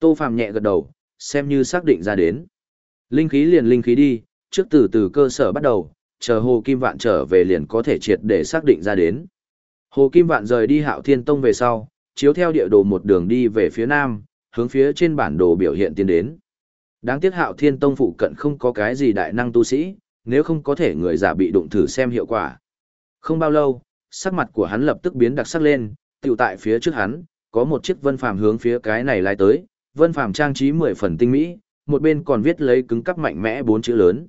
Tô Phàm nhẹ gật đầu, xem như xác định ra đến. Linh khí liền linh khí đi, trước từ từ cơ sở bắt đầu, chờ Hồ Kim Vạn trở về liền có thể triệt để xác định ra đến. Hồ Kim Vạn rời đi Hạo Thiên Tông về sau, chiếu theo địa đồ một đường đi về phía nam, hướng phía trên bản đồ biểu hiện tiến đến. Đáng tiếc Hạo Thiên Tông phụ cận không có cái gì đại năng tu sĩ, nếu không có thể người giả bị đụng thử xem hiệu quả. Không bao lâu, sắc mặt của hắn lập tức biến đặc sắc lên, tiểu tại phía trước hắn, có một chiếc vân phàm hướng phía cái này lái tới, vân phàm trang trí mười phần tinh mỹ, một bên còn viết lấy cứng cắp mạnh mẽ bốn chữ lớn.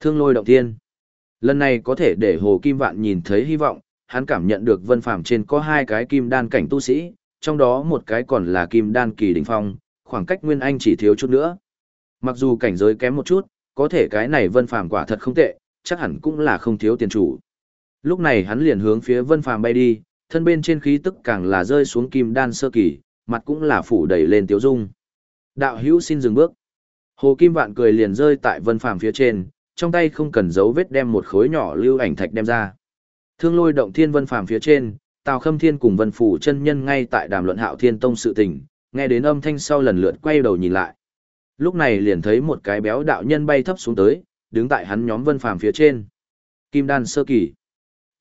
Thương lôi động thiên. Lần này có thể để Hồ Kim Vạn nhìn thấy hy vọng, hắn cảm nhận được vân phàm trên có hai cái kim đan cảnh tu sĩ, trong đó một cái còn là kim đan kỳ đỉnh phong, khoảng cách Nguyên Anh chỉ thiếu chút nữa. Mặc dù cảnh giới kém một chút, có thể cái này vân phàm quả thật không tệ, chắc hẳn cũng là không thiếu tiền chủ. Lúc này hắn liền hướng phía vân phàm bay đi, thân bên trên khí tức càng là rơi xuống kim đan sơ kỳ, mặt cũng là phủ đầy lên tiếu dung. Đạo hữu xin dừng bước. Hồ Kim Vạn cười liền rơi tại vân phàm phía trên, trong tay không cần dấu vết đem một khối nhỏ lưu ảnh thạch đem ra. Thương lôi động thiên vân phàm phía trên, Tào Khâm Thiên cùng Vân Phủ chân nhân ngay tại đàm luận Hạo Thiên Tông sự tình, nghe đến âm thanh sau lần lượt quay đầu nhìn lại. Lúc này liền thấy một cái béo đạo nhân bay thấp xuống tới, đứng tại hắn nhóm Vân Phàm phía trên. Kim đan sơ kỳ.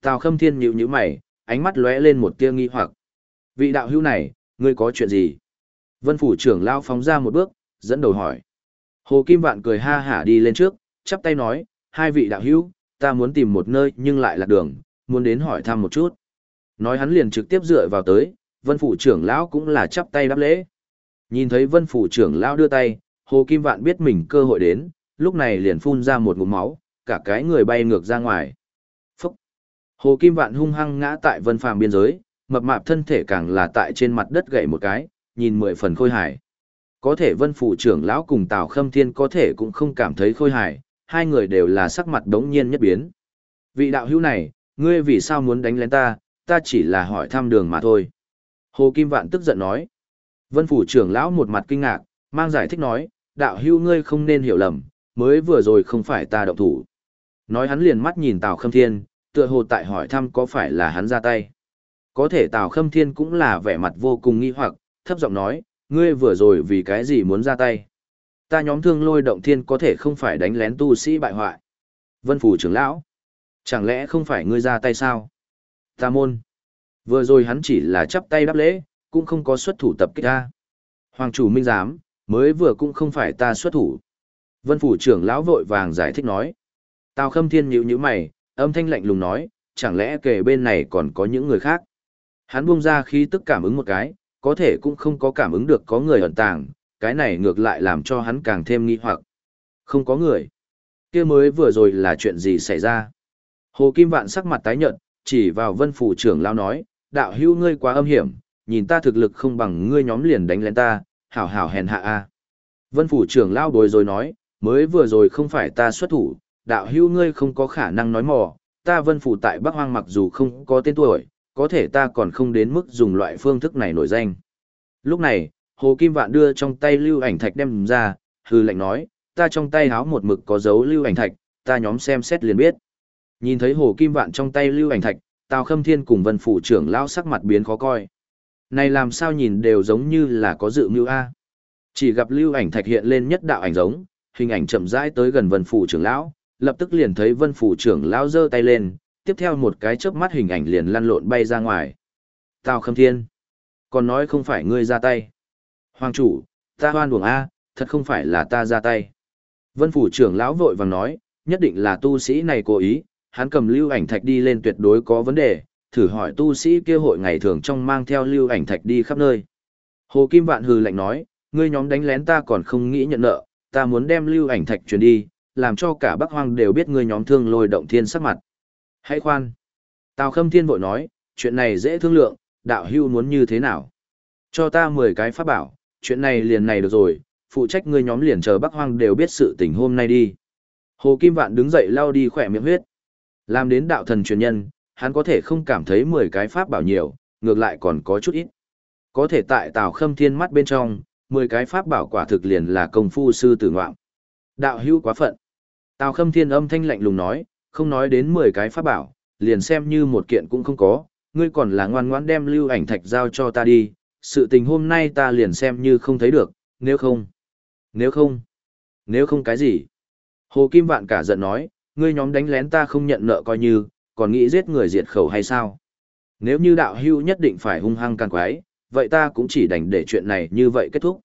Tào Khâm Thiên nhíu nhíu mày, ánh mắt lóe lên một tia nghi hoặc. Vị đạo hữu này, ngươi có chuyện gì? Vân phủ trưởng lao phóng ra một bước, dẫn đầu hỏi. Hồ Kim Vạn cười ha hả đi lên trước, chắp tay nói, hai vị đạo hữu, ta muốn tìm một nơi nhưng lại lạc đường, muốn đến hỏi thăm một chút. Nói hắn liền trực tiếp dựa vào tới, vân phủ trưởng lão cũng là chắp tay đáp lễ. Nhìn thấy vân phủ trưởng lão đưa tay, Hồ Kim Vạn biết mình cơ hội đến, lúc này liền phun ra một ngụm máu, cả cái người bay ngược ra ngoài. Phúc! Hồ Kim Vạn hung hăng ngã tại vân phàm biên giới, mập mạp thân thể càng là tại trên mặt đất gãy một cái, nhìn mười phần khôi hài. Có thể vân phủ trưởng lão cùng Tào Khâm Thiên có thể cũng không cảm thấy khôi hài, hai người đều là sắc mặt đống nhiên nhất biến. Vị đạo hữu này, ngươi vì sao muốn đánh lén ta, ta chỉ là hỏi thăm đường mà thôi. Hồ Kim Vạn tức giận nói. Vân phủ trưởng lão một mặt kinh ngạc, mang giải thích nói, đạo hữu ngươi không nên hiểu lầm, mới vừa rồi không phải ta động thủ. Nói hắn liền mắt nhìn Tào Khâm Thiên, tựa hồ tại hỏi thăm có phải là hắn ra tay. Có thể Tào Khâm Thiên cũng là vẻ mặt vô cùng nghi hoặc, thấp giọng nói, ngươi vừa rồi vì cái gì muốn ra tay. Ta nhóm thương lôi động thiên có thể không phải đánh lén tu sĩ bại hoại. Vân phủ trưởng lão, chẳng lẽ không phải ngươi ra tay sao? Ta môn. Vừa rồi hắn chỉ là chắp tay đáp lễ, cũng không có xuất thủ tập kích ta. Hoàng chủ minh giám, mới vừa cũng không phải ta xuất thủ. Vân phủ trưởng lão vội vàng giải thích nói. Tào khâm thiên nhíu nhíu mày, âm thanh lạnh lùng nói, chẳng lẽ kề bên này còn có những người khác. Hắn buông ra khí tức cảm ứng một cái, có thể cũng không có cảm ứng được có người ẩn tàng, cái này ngược lại làm cho hắn càng thêm nghi hoặc. Không có người. kia mới vừa rồi là chuyện gì xảy ra. Hồ Kim Vạn sắc mặt tái nhợt, chỉ vào vân phủ trưởng lao nói, đạo hữu ngươi quá âm hiểm, nhìn ta thực lực không bằng ngươi nhóm liền đánh lên ta, hảo hảo hèn hạ a. Vân phủ trưởng lao bồi rồi nói, mới vừa rồi không phải ta xuất thủ, đạo hữu ngươi không có khả năng nói mò, ta vân phủ tại Bắc Hoang mặc dù không có tên tuổi, có thể ta còn không đến mức dùng loại phương thức này nổi danh. Lúc này, Hồ Kim Vạn đưa trong tay lưu ảnh thạch đem ra, hư lệnh nói, ta trong tay háo một mực có dấu lưu ảnh thạch, ta nhóm xem xét liền biết. Nhìn thấy Hồ Kim Vạn trong tay lưu ảnh thạch, Tào Khâm Thiên cùng Vân phủ trưởng lão sắc mặt biến khó coi. Này làm sao nhìn đều giống như là có dự mưu a. Chỉ gặp lưu ảnh thạch hiện lên nhất đạo ảnh giống, hình ảnh chậm rãi tới gần Vân phủ trưởng lão, lập tức liền thấy Vân phủ trưởng lão giơ tay lên, tiếp theo một cái chớp mắt hình ảnh liền lăn lộn bay ra ngoài. Tào Khâm Thiên, còn nói không phải ngươi ra tay. Hoàng chủ, ta hoan buồng a, thật không phải là ta ra tay. Vân phủ trưởng lão vội vàng nói, nhất định là tu sĩ này cố ý, hắn cầm lưu ảnh thạch đi lên tuyệt đối có vấn đề, thử hỏi tu sĩ kia hội ngày thường trong mang theo lưu ảnh thạch đi khắp nơi. Hồ Kim Vạn hừ lạnh nói, ngươi nhóm đánh lén ta còn không nghĩ nhận nợ, ta muốn đem lưu ảnh thạch truyền đi, làm cho cả Bắc Hoang đều biết ngươi nhóm thương lôi động thiên sắc mặt. Hãy khoan. Tào Khâm Thiên vội nói, chuyện này dễ thương lượng, đạo hưu muốn như thế nào? Cho ta 10 cái pháp bảo, chuyện này liền này được rồi, phụ trách ngươi nhóm liền chờ Bắc Hoang đều biết sự tình hôm nay đi. Hồ Kim Vạn đứng dậy lao đi khỏe miệng huyết. Làm đến đạo thần truyền nhân, hắn có thể không cảm thấy 10 cái pháp bảo nhiều, ngược lại còn có chút ít. Có thể tại Tào Khâm Thiên mắt bên trong, 10 cái pháp bảo quả thực liền là công phu sư tử ngoạm. Đạo hưu quá phận. Tào Khâm Thiên âm thanh lạnh lùng nói, không nói đến 10 cái pháp bảo, liền xem như một kiện cũng không có, ngươi còn là ngoan ngoãn đem lưu ảnh thạch giao cho ta đi, sự tình hôm nay ta liền xem như không thấy được, nếu không, nếu không, nếu không cái gì. Hồ Kim Vạn cả giận nói, ngươi nhóm đánh lén ta không nhận nợ coi như, còn nghĩ giết người diệt khẩu hay sao? Nếu như đạo hưu nhất định phải hung hăng càng quái, vậy ta cũng chỉ đành để chuyện này như vậy kết thúc.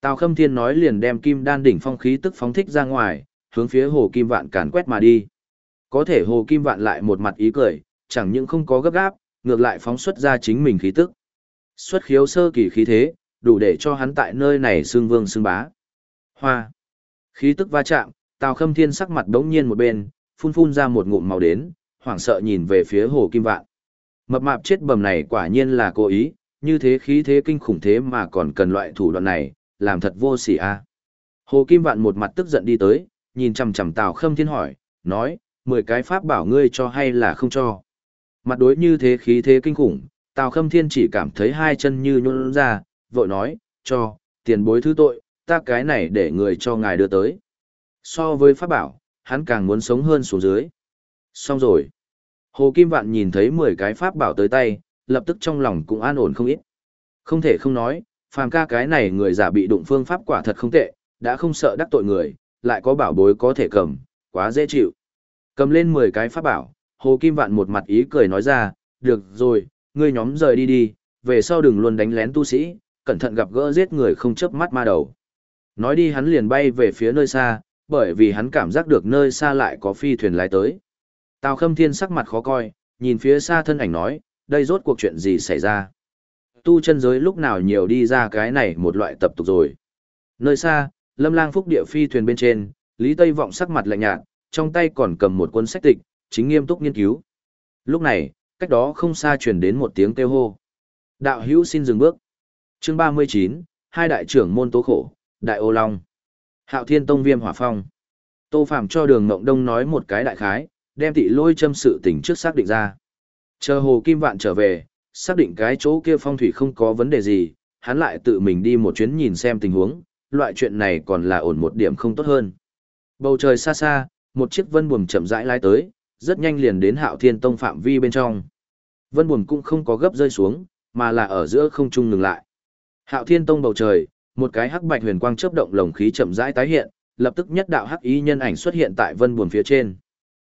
Tào Khâm Thiên nói liền đem kim đan đỉnh phong khí tức phóng thích ra ngoài, hướng phía Hồ Kim Vạn càn quét mà đi. Có thể Hồ Kim Vạn lại một mặt ý cười, chẳng những không có gấp gáp, ngược lại phóng xuất ra chính mình khí tức. Xuất khiếu sơ kỳ khí thế, đủ để cho hắn tại nơi này xương vương xương bá. Hoa. Khí tức va chạm, Tào Khâm Thiên sắc mặt đống nhiên một bên, phun phun ra một ngụm màu đến, hoảng sợ nhìn về phía Hồ Kim Vạn. Mập mạp chết bầm này quả nhiên là cố ý, như thế khí thế kinh khủng thế mà còn cần loại thủ đoạn này, làm thật vô sỉ a. Hồ Kim Vạn một mặt tức giận đi tới, nhìn chằm chằm Tào Khâm Thiên hỏi, nói, mười cái pháp bảo ngươi cho hay là không cho. Mặt đối như thế khí thế kinh khủng, Tào Khâm Thiên chỉ cảm thấy hai chân như nhũn ra, vội nói, cho, tiền bối thứ tội, ta cái này để người cho ngài đưa tới. So với pháp bảo, hắn càng muốn sống hơn xuống dưới. Xong rồi. Hồ Kim Vạn nhìn thấy 10 cái pháp bảo tới tay, lập tức trong lòng cũng an ổn không ít. Không thể không nói, phàm ca cái này người giả bị đụng phương pháp quả thật không tệ, đã không sợ đắc tội người, lại có bảo bối có thể cầm, quá dễ chịu. Cầm lên 10 cái pháp bảo, Hồ Kim Vạn một mặt ý cười nói ra, được rồi, ngươi nhóm rời đi đi, về sau đừng luôn đánh lén tu sĩ, cẩn thận gặp gỡ giết người không chớp mắt ma đầu. Nói đi hắn liền bay về phía nơi xa, bởi vì hắn cảm giác được nơi xa lại có phi thuyền lái tới. Tào Khâm Thiên sắc mặt khó coi, nhìn phía xa thân ảnh nói, đây rốt cuộc chuyện gì xảy ra. Tu chân giới lúc nào nhiều đi ra cái này một loại tập tục rồi. Nơi xa, lâm lang phúc địa phi thuyền bên trên, Lý Tây Vọng sắc mặt lạnh nhạt, trong tay còn cầm một cuốn sách tịch, chính nghiêm túc nghiên cứu. Lúc này, cách đó không xa truyền đến một tiếng kêu hô. Đạo hữu xin dừng bước. Chương 39, hai đại trưởng môn tố khổ, đại ô long. Hạo Thiên Tông Viêm Hỏa Phong. Tô Phàm cho Đường Ngộng Đông nói một cái đại khái, đem tị lôi châm sự tình trước xác định ra. Chờ Hồ Kim Vạn trở về, xác định cái chỗ kia phong thủy không có vấn đề gì, hắn lại tự mình đi một chuyến nhìn xem tình huống, loại chuyện này còn là ổn một điểm không tốt hơn. Bầu trời xa xa, một chiếc vân buồm chậm rãi lái tới, rất nhanh liền đến Hạo Thiên Tông phạm vi bên trong. Vân buồm cũng không có gấp rơi xuống, mà là ở giữa không trung ngừng lại. Hạo Thiên Tông bầu trời, một cái hắc bạch huyền quang chớp động lồng khí chậm rãi tái hiện, lập tức nhất đạo hắc ý nhân ảnh xuất hiện tại vân buồm phía trên.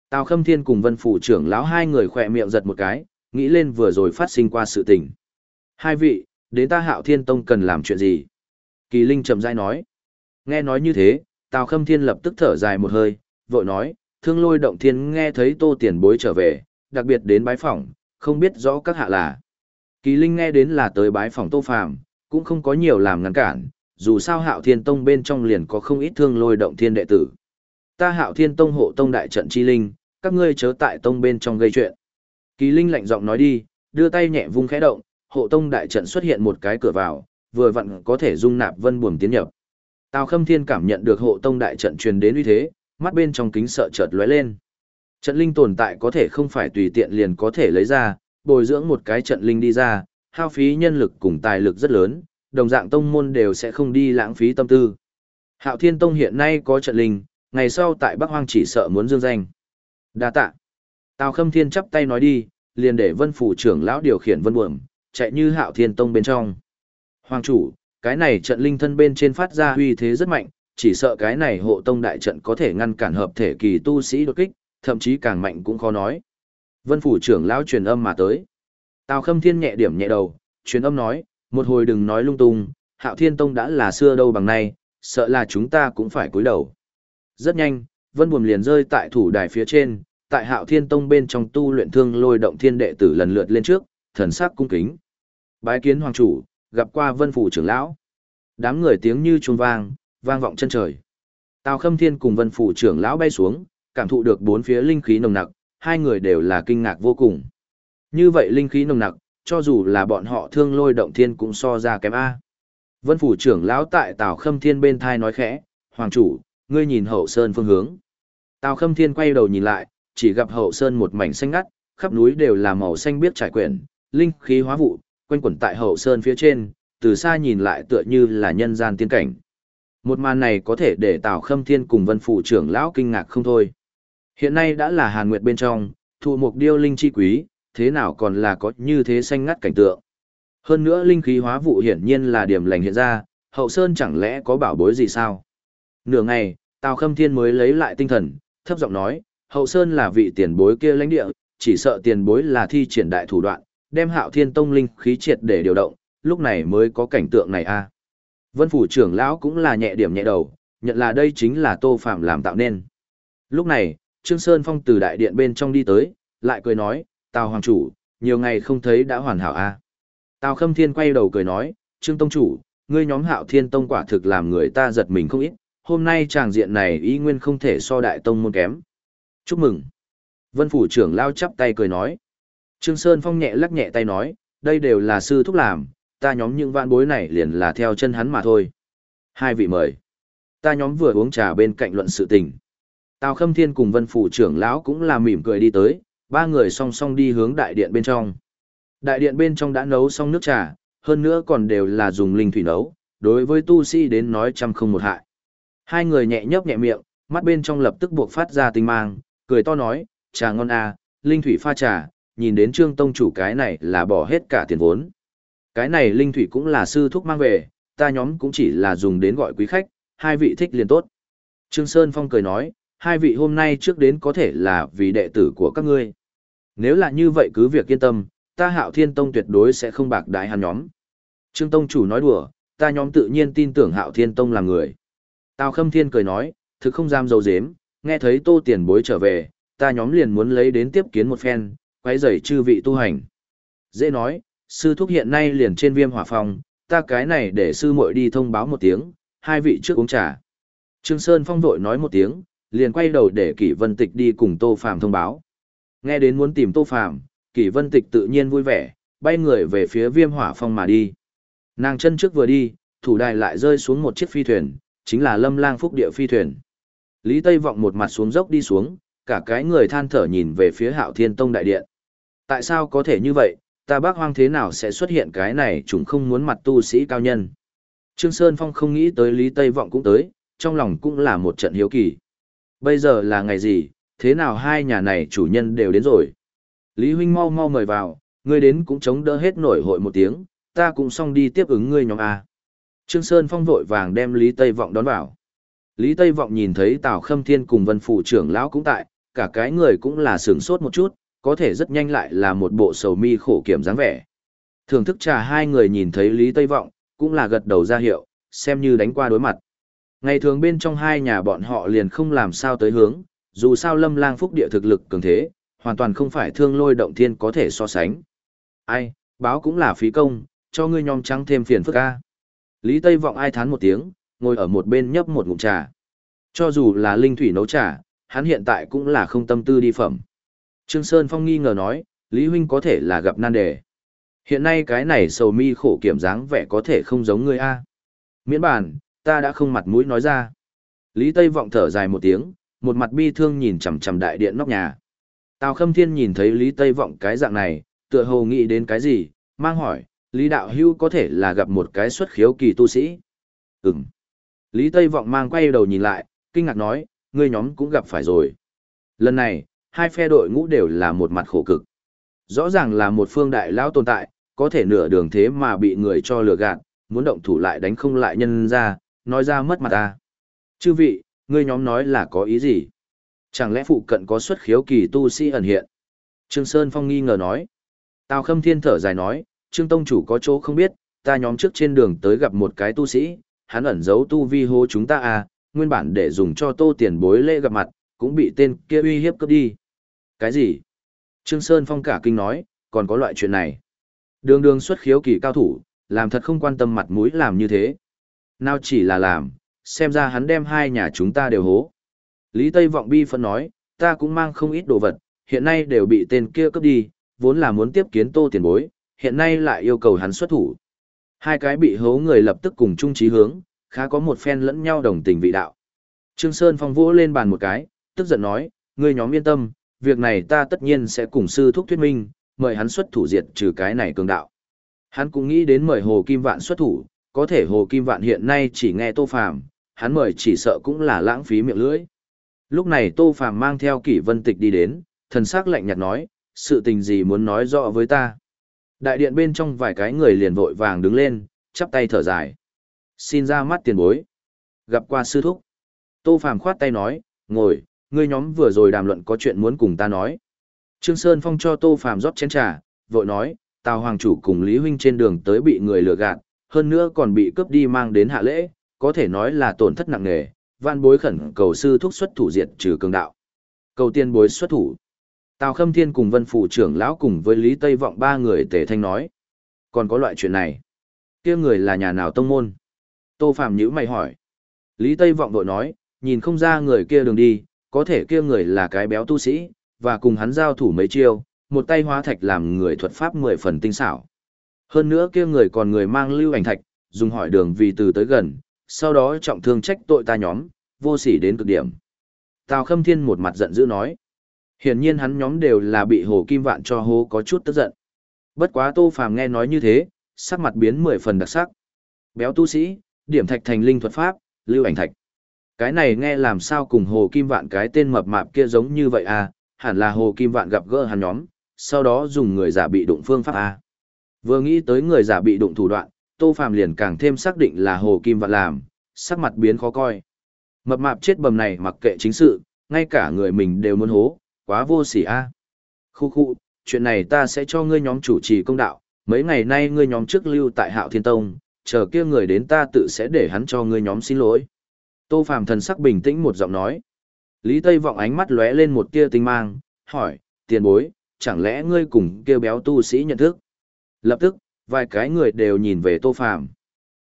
Tào Khâm Thiên cùng Vân phủ trưởng lão hai người khỏe miệng giật một cái, nghĩ lên vừa rồi phát sinh qua sự tình. Hai vị, đến ta Hạo Thiên Tông cần làm chuyện gì? Kỳ Linh chậm rãi nói. Nghe nói như thế, Tào Khâm Thiên lập tức thở dài một hơi, vội nói, thương lôi động thiên nghe thấy tô tiền bối trở về, đặc biệt đến bái phỏng, không biết rõ các hạ là. Kỳ Linh nghe đến là tới bái phỏng tô phàm, cũng không có nhiều làm ngăn cản, dù sao hạo thiên tông bên trong liền có không ít thương lôi động thiên đệ tử. Ta hạo thiên tông hộ tông đại trận chi linh, các ngươi chớ tại tông bên trong gây chuyện. Kỳ Linh lạnh giọng nói đi, đưa tay nhẹ vung khẽ động, hộ tông đại trận xuất hiện một cái cửa vào, vừa vặn có thể dung nạp vân buồm tiến nhập. Tào Khâm Thiên cảm nhận được hộ tông đại trận truyền đến uy thế, mắt bên trong kính sợ chợt lóe lên. Trận linh tồn tại có thể không phải tùy tiện liền có thể lấy ra, bồi dưỡng một cái trận linh đi ra, hao phí nhân lực cùng tài lực rất lớn, đồng dạng tông môn đều sẽ không đi lãng phí tâm tư. Hạo Thiên Tông hiện nay có trận linh, ngày sau tại Bắc Hoang chỉ sợ muốn dương danh. Đa tạ. Tào Khâm Thiên chắp tay nói đi, liền để Vân phủ trưởng lão điều khiển Vân Buồm, chạy như Hạo Thiên Tông bên trong. Hoàng chủ, cái này trận linh thân bên trên phát ra uy thế rất mạnh, chỉ sợ cái này hộ tông đại trận có thể ngăn cản hợp thể kỳ tu sĩ đột kích, thậm chí càng mạnh cũng khó nói. Vân phủ trưởng lão truyền âm mà tới. Tào Khâm Thiên nhẹ điểm nhẹ đầu, truyền âm nói, một hồi đừng nói lung tung, Hạo Thiên Tông đã là xưa đâu bằng nay, sợ là chúng ta cũng phải cúi đầu. Rất nhanh, Vân Buồm liền rơi tại thủ đài phía trên, tại Hạo Thiên Tông bên trong tu luyện thương lôi động thiên đệ tử lần lượt lên trước, thần sắc cung kính. Bái kiến hoàng chủ, gặp qua Vân phủ trưởng lão. Đám người tiếng như chuông vang, vang vọng chân trời. Tào Khâm Thiên cùng Vân phủ trưởng lão bay xuống, cảm thụ được bốn phía linh khí nồng nặc, hai người đều là kinh ngạc vô cùng. Như vậy linh khí nồng nặc, cho dù là bọn họ thương lôi động thiên cũng so ra kém A. Vân phủ trưởng lão tại Tào Khâm Thiên bên thai nói khẽ, Hoàng chủ, ngươi nhìn hậu sơn phương hướng. Tào Khâm Thiên quay đầu nhìn lại, chỉ gặp hậu sơn một mảnh xanh ngắt, khắp núi đều là màu xanh biếc trải quyển, linh khí hóa vụ, quanh quẩn tại hậu sơn phía trên, từ xa nhìn lại tựa như là nhân gian tiên cảnh. Một màn này có thể để Tào Khâm Thiên cùng Vân phủ trưởng lão kinh ngạc không thôi. Hiện nay đã là Hàn Nguyệt bên trong, thụ mục điêu linh chi quý, thế nào còn là có như thế xanh ngắt cảnh tượng. Hơn nữa linh khí hóa vụ hiển nhiên là điểm lành hiện ra, hậu sơn chẳng lẽ có bảo bối gì sao? Nửa ngày, Tào Khâm Thiên mới lấy lại tinh thần, thấp giọng nói, hậu sơn là vị tiền bối kia lãnh địa, chỉ sợ tiền bối là thi triển đại thủ đoạn, đem hạo thiên tông linh khí triệt để điều động, lúc này mới có cảnh tượng này a. Vân phủ trưởng lão cũng là nhẹ điểm nhẹ đầu, nhận là đây chính là Tô Phạm làm tạo nên. Lúc này, Trương Sơn Phong từ đại điện bên trong đi tới, lại cười nói, Tào Hoàng Chủ, nhiều ngày không thấy đã hoàn hảo a. Tào Khâm Thiên quay đầu cười nói, Trương Tông Chủ, ngươi nhóm hạo thiên tông quả thực làm người ta giật mình không ít, hôm nay tràng diện này ý nguyên không thể so đại tông môn kém. Chúc mừng. Vân phủ trưởng lao chắp tay cười nói. Trương Sơn Phong nhẹ lắc nhẹ tay nói, đây đều là sư thúc làm, ta nhóm những vạn bối này liền là theo chân hắn mà thôi. Hai vị mời. Ta nhóm vừa uống trà bên cạnh luận sự tình. Tào Khâm Thiên cùng Vân phủ trưởng lão cũng là mỉm cười đi tới, ba người song song đi hướng đại điện bên trong. Đại điện bên trong đã nấu xong nước trà, hơn nữa còn đều là dùng linh thủy nấu, đối với tu sĩ đến nói trăm không một hại. Hai người nhẹ nhấp nhẹ miệng, mắt bên trong lập tức buộc phát ra tinh mang, cười to nói, trà ngon à, linh thủy pha trà, nhìn đến trương tông chủ cái này là bỏ hết cả tiền vốn. Cái này linh thủy cũng là sư thúc mang về, ta nhóm cũng chỉ là dùng đến gọi quý khách, hai vị thích liền tốt. Trương Sơn Phong cười nói, hai vị hôm nay trước đến có thể là vì đệ tử của các ngươi. Nếu là như vậy cứ việc yên tâm, ta hạo thiên tông tuyệt đối sẽ không bạc đại hắn nhóm. Trương Tông chủ nói đùa, ta nhóm tự nhiên tin tưởng hạo thiên tông là người. Tào Khâm Thiên cười nói, thực không dám dấu dếm, nghe thấy tô tiền bối trở về, ta nhóm liền muốn lấy đến tiếp kiến một phen, quấy rầy chư vị tu hành. Dễ nói, sư thúc hiện nay liền trên viêm hỏa phòng, ta cái này để sư muội đi thông báo một tiếng, hai vị trước uống trà. Trương Sơn Phong vội nói một tiếng, liền quay đầu để Kỷ Vân Tịch đi cùng Tô Phàm thông báo. Nghe đến muốn tìm Tô Phàm, Kỷ Vân Tịch tự nhiên vui vẻ, bay người về phía viêm hỏa phong mà đi. Nàng chân trước vừa đi, thủ đài lại rơi xuống một chiếc phi thuyền, chính là lâm lang phúc địa phi thuyền. Lý Tây vọng một mặt xuống dốc đi xuống, cả cái người than thở nhìn về phía hạo thiên tông đại điện. Tại sao có thể như vậy, ta bác hoang thế nào sẽ xuất hiện cái này chúng không muốn mặt tu sĩ cao nhân. Trương Sơn Phong không nghĩ tới Lý Tây vọng cũng tới, trong lòng cũng là một trận hiếu kỳ. Bây giờ là ngày gì, thế nào hai nhà này chủ nhân đều đến rồi. Lý Huynh mau mau mời vào, ngươi đến cũng chống đỡ hết nổi hội một tiếng, ta cũng xong đi tiếp ứng ngươi nhóm A. Trương Sơn Phong vội vàng đem Lý Tây Vọng đón vào. Lý Tây Vọng nhìn thấy Tào Khâm Thiên cùng Vân Phủ trưởng lão cũng tại, cả cái người cũng là sướng sốt một chút, có thể rất nhanh lại là một bộ sầu mi khổ kiểm dáng vẻ. Thưởng thức trà hai người nhìn thấy Lý Tây Vọng, cũng là gật đầu ra hiệu, xem như đánh qua đối mặt. Ngày thường bên trong hai nhà bọn họ liền không làm sao tới hướng, dù sao lâm lang phúc địa thực lực cường thế, hoàn toàn không phải thương lôi động thiên có thể so sánh. Ai, báo cũng là phí công, cho ngươi nhóm trắng thêm phiền phức ca. Lý Tây Vọng ai thán một tiếng, ngồi ở một bên nhấp một ngụm trà. Cho dù là linh thủy nấu trà, hắn hiện tại cũng là không tâm tư đi phẩm. Trương Sơn Phong nghi ngờ nói, Lý Huynh có thể là gặp nan đề. Hiện nay cái này sầu mi khổ kiểm dáng vẻ có thể không giống ngươi a. Miễn bản, ta đã không mặt mũi nói ra. Lý Tây Vọng thở dài một tiếng, một mặt bi thương nhìn chằm chằm đại điện nóc nhà. Tào Khâm Thiên nhìn thấy Lý Tây Vọng cái dạng này, tựa hồ nghĩ đến cái gì, mang hỏi, Lý Đạo Hưu có thể là gặp một cái xuất khiếu kỳ tu sĩ. Ừm. Lý Tây Vọng mang quay đầu nhìn lại, kinh ngạc nói, ngươi nhóm cũng gặp phải rồi. Lần này, hai phe đội ngũ đều là một mặt khổ cực. Rõ ràng là một phương đại lão tồn tại, có thể nửa đường thế mà bị người cho lừa gạt, muốn động thủ lại đánh không lại nhân ra, nói ra mất mặt ta. Chư vị, ngươi nhóm nói là có ý gì? Chẳng lẽ phụ cận có xuất khiếu kỳ tu sĩ ẩn hiện? Trương Sơn Phong nghi ngờ nói. Tào Khâm Thiên thở dài nói, Trương Tông Chủ có chỗ không biết, ta nhóm trước trên đường tới gặp một cái tu sĩ, hắn ẩn giấu tu vi hô chúng ta à, nguyên bản để dùng cho tô tiền bối lễ gặp mặt, cũng bị tên kia uy hiếp cướp đi. Cái gì? Trương Sơn Phong cả kinh nói, còn có loại chuyện này. Đường đường xuất khiếu kỳ cao thủ, làm thật không quan tâm mặt mũi làm như thế. Nào chỉ là làm, xem ra hắn đem hai nhà chúng ta đều hố. Lý Tây Vọng Bi phân nói, ta cũng mang không ít đồ vật, hiện nay đều bị tên kia cướp đi, vốn là muốn tiếp kiến tô tiền bối, hiện nay lại yêu cầu hắn xuất thủ. Hai cái bị hố người lập tức cùng chung trí hướng, khá có một phen lẫn nhau đồng tình vị đạo. Trương Sơn Phong vỗ lên bàn một cái, tức giận nói, ngươi nhóm yên tâm, việc này ta tất nhiên sẽ cùng sư thúc thuyết minh, mời hắn xuất thủ diệt trừ cái này cường đạo. Hắn cũng nghĩ đến mời Hồ Kim Vạn xuất thủ, có thể Hồ Kim Vạn hiện nay chỉ nghe Tô Phàm, hắn mời chỉ sợ cũng là lãng phí miệng lưỡi. Lúc này Tô Phàm mang theo Kỷ Vân Tịch đi đến, thần sắc lạnh nhạt nói, sự tình gì muốn nói rõ với ta. Đại điện bên trong vài cái người liền vội vàng đứng lên, chắp tay thở dài. xin ra mắt tiền bối. Gặp qua sư thúc. Tô Phàm khoát tay nói, ngồi, ngươi nhóm vừa rồi đàm luận có chuyện muốn cùng ta nói. Trương Sơn Phong cho Tô Phàm rót chén trà, vội nói, Tào Hoàng chủ cùng Lý Huynh trên đường tới bị người lừa gạt, hơn nữa còn bị cướp đi mang đến hạ lễ, có thể nói là tổn thất nặng nề, van bối khẩn cầu sư thúc xuất thủ diệt trừ cường đạo. Cầu tiên bối xuất thủ. Tào Khâm Thiên cùng Vân Phủ trưởng lão cùng với Lý Tây Vọng ba người tề thanh nói. Còn có loại chuyện này. kia người là nhà nào tông môn? Tô Phạm nhữ mày hỏi. Lý Tây Vọng đội nói, nhìn không ra người kia đường đi, có thể kia người là cái béo tu sĩ, và cùng hắn giao thủ mấy chiêu, một tay hóa thạch làm người thuật pháp mười phần tinh xảo. Hơn nữa kia người còn người mang lưu ảnh thạch, dùng hỏi đường vì từ tới gần, sau đó trọng thương trách tội ta nhóm, vô sỉ đến cực điểm. Tào Khâm Thiên một mặt giận dữ nói. Hiển nhiên hắn nhóm đều là bị Hồ Kim Vạn cho hố có chút tức giận. Bất quá Tô Phàm nghe nói như thế, sắc mặt biến mười phần đặc sắc. Béo tu sĩ, điểm thạch thành linh thuật pháp, lưu ảnh thạch. Cái này nghe làm sao cùng Hồ Kim Vạn cái tên mập mạp kia giống như vậy à, hẳn là Hồ Kim Vạn gặp gỡ hắn nhóm, sau đó dùng người giả bị đụng phương pháp à. Vừa nghĩ tới người giả bị đụng thủ đoạn, Tô Phàm liền càng thêm xác định là Hồ Kim Vạn làm, sắc mặt biến khó coi. Mập mạp chết bầm này mặc kệ chính sự, ngay cả người mình đều muốn hố, quá vô sỉ a. À. Khu khu, chuyện này ta sẽ cho ngươi nhóm chủ trì công đạo, mấy ngày nay ngươi nhóm trước lưu tại Hạo Thiên Tông, chờ kia người đến ta tự sẽ để hắn cho ngươi nhóm xin lỗi. Tô Phàm thần sắc bình tĩnh một giọng nói. Lý Tây vọng ánh mắt lóe lên một tia tinh mang, hỏi, tiền bối, chẳng lẽ ngươi cùng kêu béo tu sĩ nhận thức? Lập tức, vài cái người đều nhìn về Tô Phàm.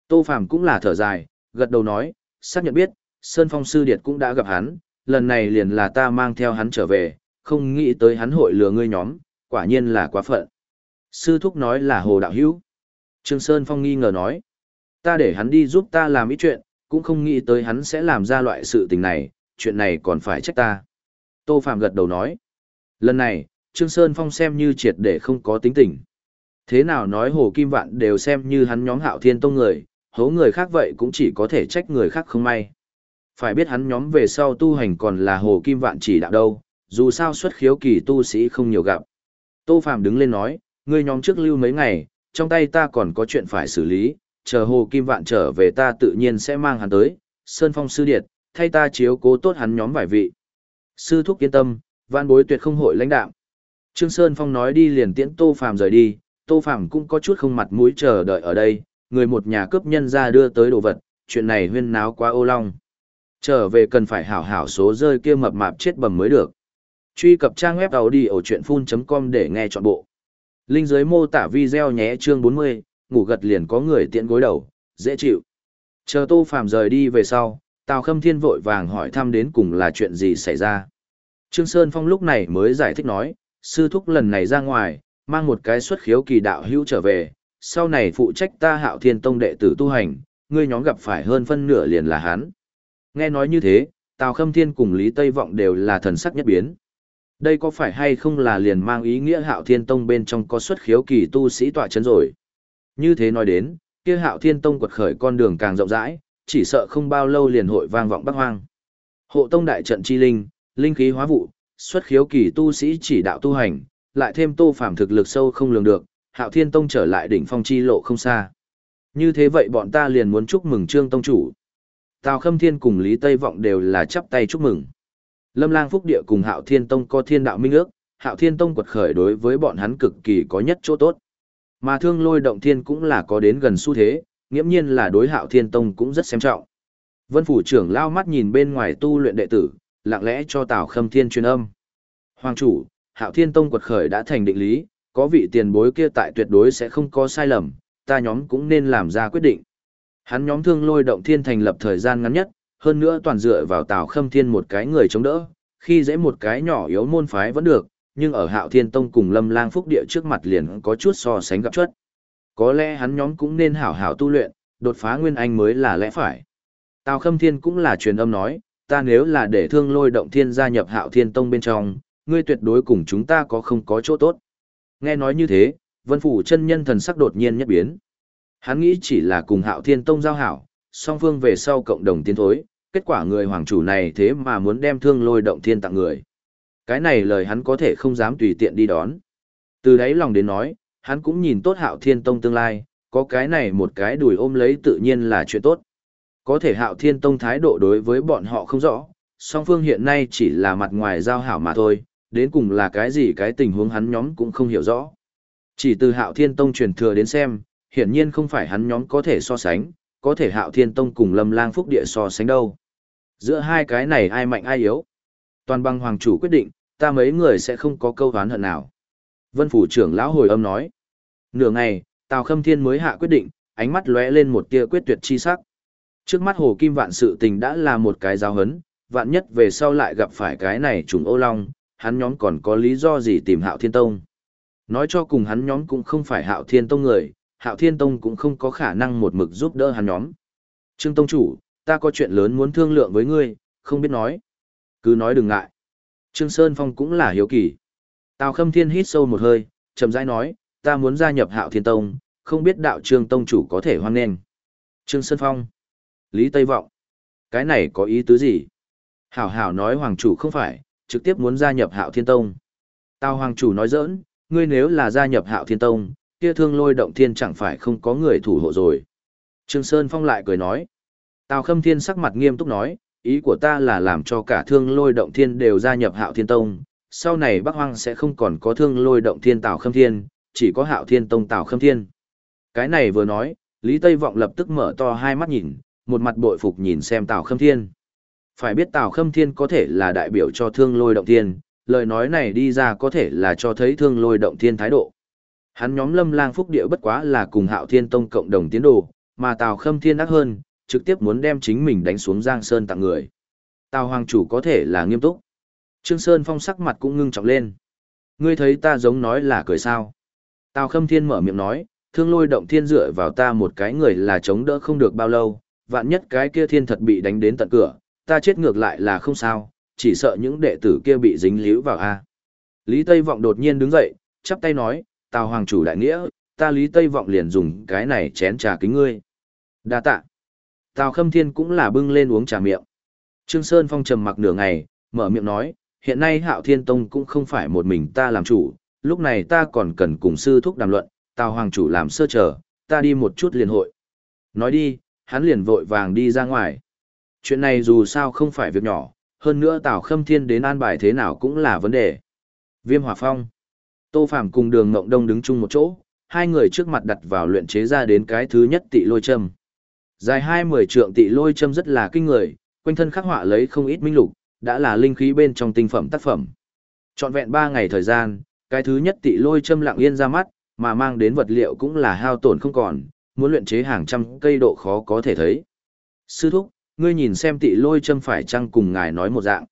Tô Phàm cũng là thở dài, gật đầu nói, xác nhận biết, Sơn Phong Sư Điệt cũng đã gặp hắn, lần này liền là ta mang theo hắn trở về, không nghĩ tới hắn hội lừa ngươi nhóm, quả nhiên là quá phận. Sư Thúc nói là Hồ Đạo Hữu. Trương Sơn Phong nghi ngờ nói, ta để hắn đi giúp ta làm ít chuyện, cũng không nghĩ tới hắn sẽ làm ra loại sự tình này, chuyện này còn phải trách ta. Tô Phạm gật đầu nói, lần này, Trương Sơn Phong xem như triệt để không có tính tình. Thế nào nói Hồ Kim Vạn đều xem như hắn nhóm hạo thiên tông người, hố người khác vậy cũng chỉ có thể trách người khác không may. Phải biết hắn nhóm về sau tu hành còn là Hồ Kim Vạn chỉ đạo đâu, dù sao xuất khiếu kỳ tu sĩ không nhiều gặp. Tô Phạm đứng lên nói, ngươi nhóm trước lưu mấy ngày, trong tay ta còn có chuyện phải xử lý, chờ Hồ Kim Vạn trở về ta tự nhiên sẽ mang hắn tới, Sơn Phong Sư Điệt, thay ta chiếu cố tốt hắn nhóm vài vị. Sư Thúc yên tâm, vạn bối tuyệt không hội lãnh đạo. Trương Sơn Phong nói đi liền tiễn Tô Phạm rời đi, Tô Phạm cũng có chút không mặt mũi chờ đợi ở đây, người một nhà cướp nhân ra đưa tới đồ vật, chuyện này huyên náo quá ô long. Trở về cần phải hảo hảo số rơi kia mập mạp chết bầm mới được. Truy cập trang web đầu đi ở chuyện full.com để nghe trọn bộ. Linh dưới mô tả video nhé chương 40, ngủ gật liền có người tiện gối đầu, dễ chịu. Chờ Tô Phàm rời đi về sau, Tào Khâm Thiên vội vàng hỏi thăm đến cùng là chuyện gì xảy ra. Trương Sơn Phong lúc này mới giải thích nói, sư thúc lần này ra ngoài, mang một cái xuất khiếu kỳ đạo hữu trở về, sau này phụ trách ta hạo thiên tông đệ tử tu hành, ngươi nhóm gặp phải hơn phân nửa liền là hắn. Nghe nói như thế, Tào Khâm Thiên cùng Lý Tây Vọng đều là thần sắc nhất biến. Đây có phải hay không là liền mang ý nghĩa hạo thiên tông bên trong có xuất khiếu kỳ tu sĩ tọa chấn rồi. Như thế nói đến, kia hạo thiên tông quật khởi con đường càng rộng rãi, chỉ sợ không bao lâu liền hội vang vọng bắc hoang. Hộ tông đại trận chi linh, linh khí hóa vụ, xuất khiếu kỳ tu sĩ chỉ đạo tu hành, lại thêm tô phàm thực lực sâu không lường được, hạo thiên tông trở lại đỉnh phong chi lộ không xa. Như thế vậy bọn ta liền muốn chúc mừng trương tông chủ. Tào Khâm Thiên cùng Lý Tây Vọng đều là chắp tay chúc mừng. Lâm Lang Phúc Địa cùng Hạo Thiên Tông có thiên đạo minh ước, Hạo Thiên Tông quật khởi đối với bọn hắn cực kỳ có nhất chỗ tốt. Mà thương lôi động thiên cũng là có đến gần xu thế, nghiễm nhiên là đối Hạo Thiên Tông cũng rất xem trọng. Vân Phủ trưởng lao mắt nhìn bên ngoài tu luyện đệ tử, lặng lẽ cho Tào Khâm Thiên truyền âm. Hoàng chủ, Hạo Thiên Tông quật khởi đã thành định lý, có vị tiền bối kia tại tuyệt đối sẽ không có sai lầm, ta nhóm cũng nên làm ra quyết định. Hắn nhóm thương lôi động thiên thành lập thời gian ngắn nhất, hơn nữa toàn dựa vào Tào Khâm Thiên một cái người chống đỡ, khi dễ một cái nhỏ yếu môn phái vẫn được, nhưng ở Hạo Thiên Tông cùng Lâm Lang Phúc Địa trước mặt liền có chút so sánh gặp chuất. Có lẽ hắn nhóm cũng nên hảo hảo tu luyện, đột phá nguyên anh mới là lẽ phải. Tào Khâm Thiên cũng là truyền âm nói, ta nếu là để thương lôi động thiên gia nhập Hạo Thiên Tông bên trong, ngươi tuyệt đối cùng chúng ta có không có chỗ tốt. Nghe nói như thế, Vân Phủ chân nhân thần sắc đột nhiên nhất biến. Hắn nghĩ chỉ là cùng Hạo Thiên Tông giao hảo, song phương về sau cộng đồng tiến thối, kết quả người hoàng chủ này thế mà muốn đem thương lôi động thiên tặng người. Cái này lời hắn có thể không dám tùy tiện đi đón. Từ đấy lòng đến nói, hắn cũng nhìn tốt Hạo Thiên Tông tương lai, có cái này một cái đùi ôm lấy tự nhiên là chuyện tốt. Có thể hạo thiên tông thái độ đối với bọn họ không rõ, song phương hiện nay chỉ là mặt ngoài giao hảo mà thôi, đến cùng là cái gì cái tình huống hắn nhóm cũng không hiểu rõ. Chỉ từ hạo thiên tông truyền thừa đến xem, hiển nhiên không phải hắn nhóm có thể so sánh, có thể hạo thiên tông cùng lâm lang phúc địa so sánh đâu. Giữa hai cái này ai mạnh ai yếu. Toàn băng hoàng chủ quyết định, ta mấy người sẽ không có câu hán hận nào. Vân phủ trưởng lão hồi âm nói. Nửa ngày, Tào Khâm Thiên mới hạ quyết định, ánh mắt lóe lên một tia quyết tuyệt chi sắc. Trước mắt Hồ Kim Vạn sự tình đã là một cái giáo hấn, vạn nhất về sau lại gặp phải cái này trùng ô long, hắn nhóm còn có lý do gì tìm Hạo Thiên Tông. Nói cho cùng hắn nhóm cũng không phải Hạo Thiên Tông người, Hạo Thiên Tông cũng không có khả năng một mực giúp đỡ hắn nhóm. Trương Tông chủ, ta có chuyện lớn muốn thương lượng với ngươi, không biết nói. Cứ nói đừng ngại. Trương Sơn Phong cũng là hiếu kỳ. Tào Khâm Thiên hít sâu một hơi, chậm rãi nói, ta muốn gia nhập Hạo Thiên Tông, không biết đạo Trương Tông chủ có thể hoan nghênh. Trương Sơn Phong. Lý Tây Vọng. Cái này có ý tứ gì? Hảo hảo nói Hoàng chủ không phải, trực tiếp muốn gia nhập Hạo Thiên Tông. Tào Hoàng chủ nói giỡn, ngươi nếu là gia nhập Hạo Thiên Tông, kia thương lôi động thiên chẳng phải không có người thủ hộ rồi. Trương Sơn Phong lại cười nói. Tào Khâm Thiên sắc mặt nghiêm túc nói, ý của ta là làm cho cả thương lôi động thiên đều gia nhập Hạo Thiên Tông, sau này Bắc Hoang sẽ không còn có thương lôi động thiên Tào Khâm Thiên, chỉ có Hạo Thiên Tông Tào Khâm Thiên. Cái này vừa nói, Lý Tây Vọng lập tức mở to hai mắt nhìn, một mặt bội phục nhìn xem Tào Khâm Thiên. Phải biết Tào Khâm Thiên có thể là đại biểu cho thương lôi động thiên, lời nói này đi ra có thể là cho thấy thương lôi động thiên thái độ. Hắn nhóm lâm lang phúc địa bất quá là cùng hạo thiên tông cộng đồng tiến đồ, mà Tào Khâm Thiên ác hơn, trực tiếp muốn đem chính mình đánh xuống Giang Sơn tặng người. Tào Hoàng chủ có thể là nghiêm túc. Trương Sơn Phong sắc mặt cũng ngưng trọng lên. Ngươi thấy ta giống nói là cười sao. Tào Khâm Thiên mở miệng nói, thương lôi động thiên dựa vào ta một cái người là chống đỡ không được bao lâu, vạn nhất cái kia thiên thật bị đánh đến tận cửa, ta chết ngược lại là không sao, chỉ sợ những đệ tử kia bị dính líu vào a. Lý Tây Vọng đột nhiên đứng dậy, chắp tay nói, Tào Hoàng chủ đại nghĩa, ta Lý Tây Vọng liền dùng cái này chén trà kính ngươi. Đa tạ. Tào Khâm Thiên cũng là bưng lên uống trà miệng. Trương Sơn Phong trầm mặc nửa ngày, mở miệng nói, hiện nay Hạo Thiên Tông cũng không phải một mình ta làm chủ, lúc này ta còn cần cùng sư thúc đàm luận, Tào Hoàng chủ làm sơ trở, ta đi một chút liền hội. Nói đi, hắn liền vội vàng đi ra ngoài. Chuyện này dù sao không phải việc nhỏ, hơn nữa Tào Khâm Thiên đến an bài thế nào cũng là vấn đề. Viêm Hỏa Phong. Tô Phạm cùng Đường Ngộng Đông đứng chung một chỗ, hai người trước mặt đặt vào luyện chế ra đến cái thứ nhất tị lôi châm. Dài hai mười trượng tị lôi châm rất là kinh người, quanh thân khắc họa lấy không ít minh lục, đã là linh khí bên trong tinh phẩm tác phẩm. Trọn vẹn ba ngày thời gian, cái thứ nhất tị lôi châm lặng yên ra mắt, mà mang đến vật liệu cũng là hao tổn không còn, muốn luyện chế hàng trăm cây độ khó có thể thấy. Sư thúc, ngươi nhìn xem tị lôi châm phải chăng cùng ngài nói một dạng.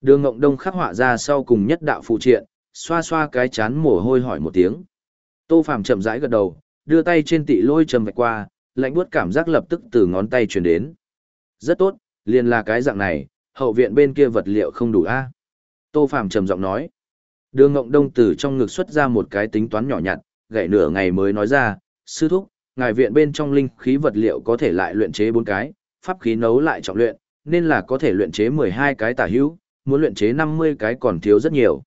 Đường Ngộng Đông khắc họa ra sau cùng nhất đạo phụ triện, xoa xoa cái chán mồ hôi hỏi một tiếng. Tô Phàm chậm rãi gật đầu, đưa tay trên tị lôi châm vạch qua, lạnh buốt cảm giác lập tức từ ngón tay truyền đến. Rất tốt, liền là cái dạng này, hậu viện bên kia vật liệu không đủ a. Tô Phàm trầm giọng nói. Đường Ngộng Đông từ trong ngực xuất ra một cái tính toán nhỏ nhặt, gậy nửa ngày mới nói ra, sư thúc, ngài viện bên trong linh khí vật liệu có thể lại luyện chế bốn cái, pháp khí nấu lại trọng luyện, nên là có thể luyện chế 12 cái tả hữu, muốn luyện chế 50 cái còn thiếu rất nhiều.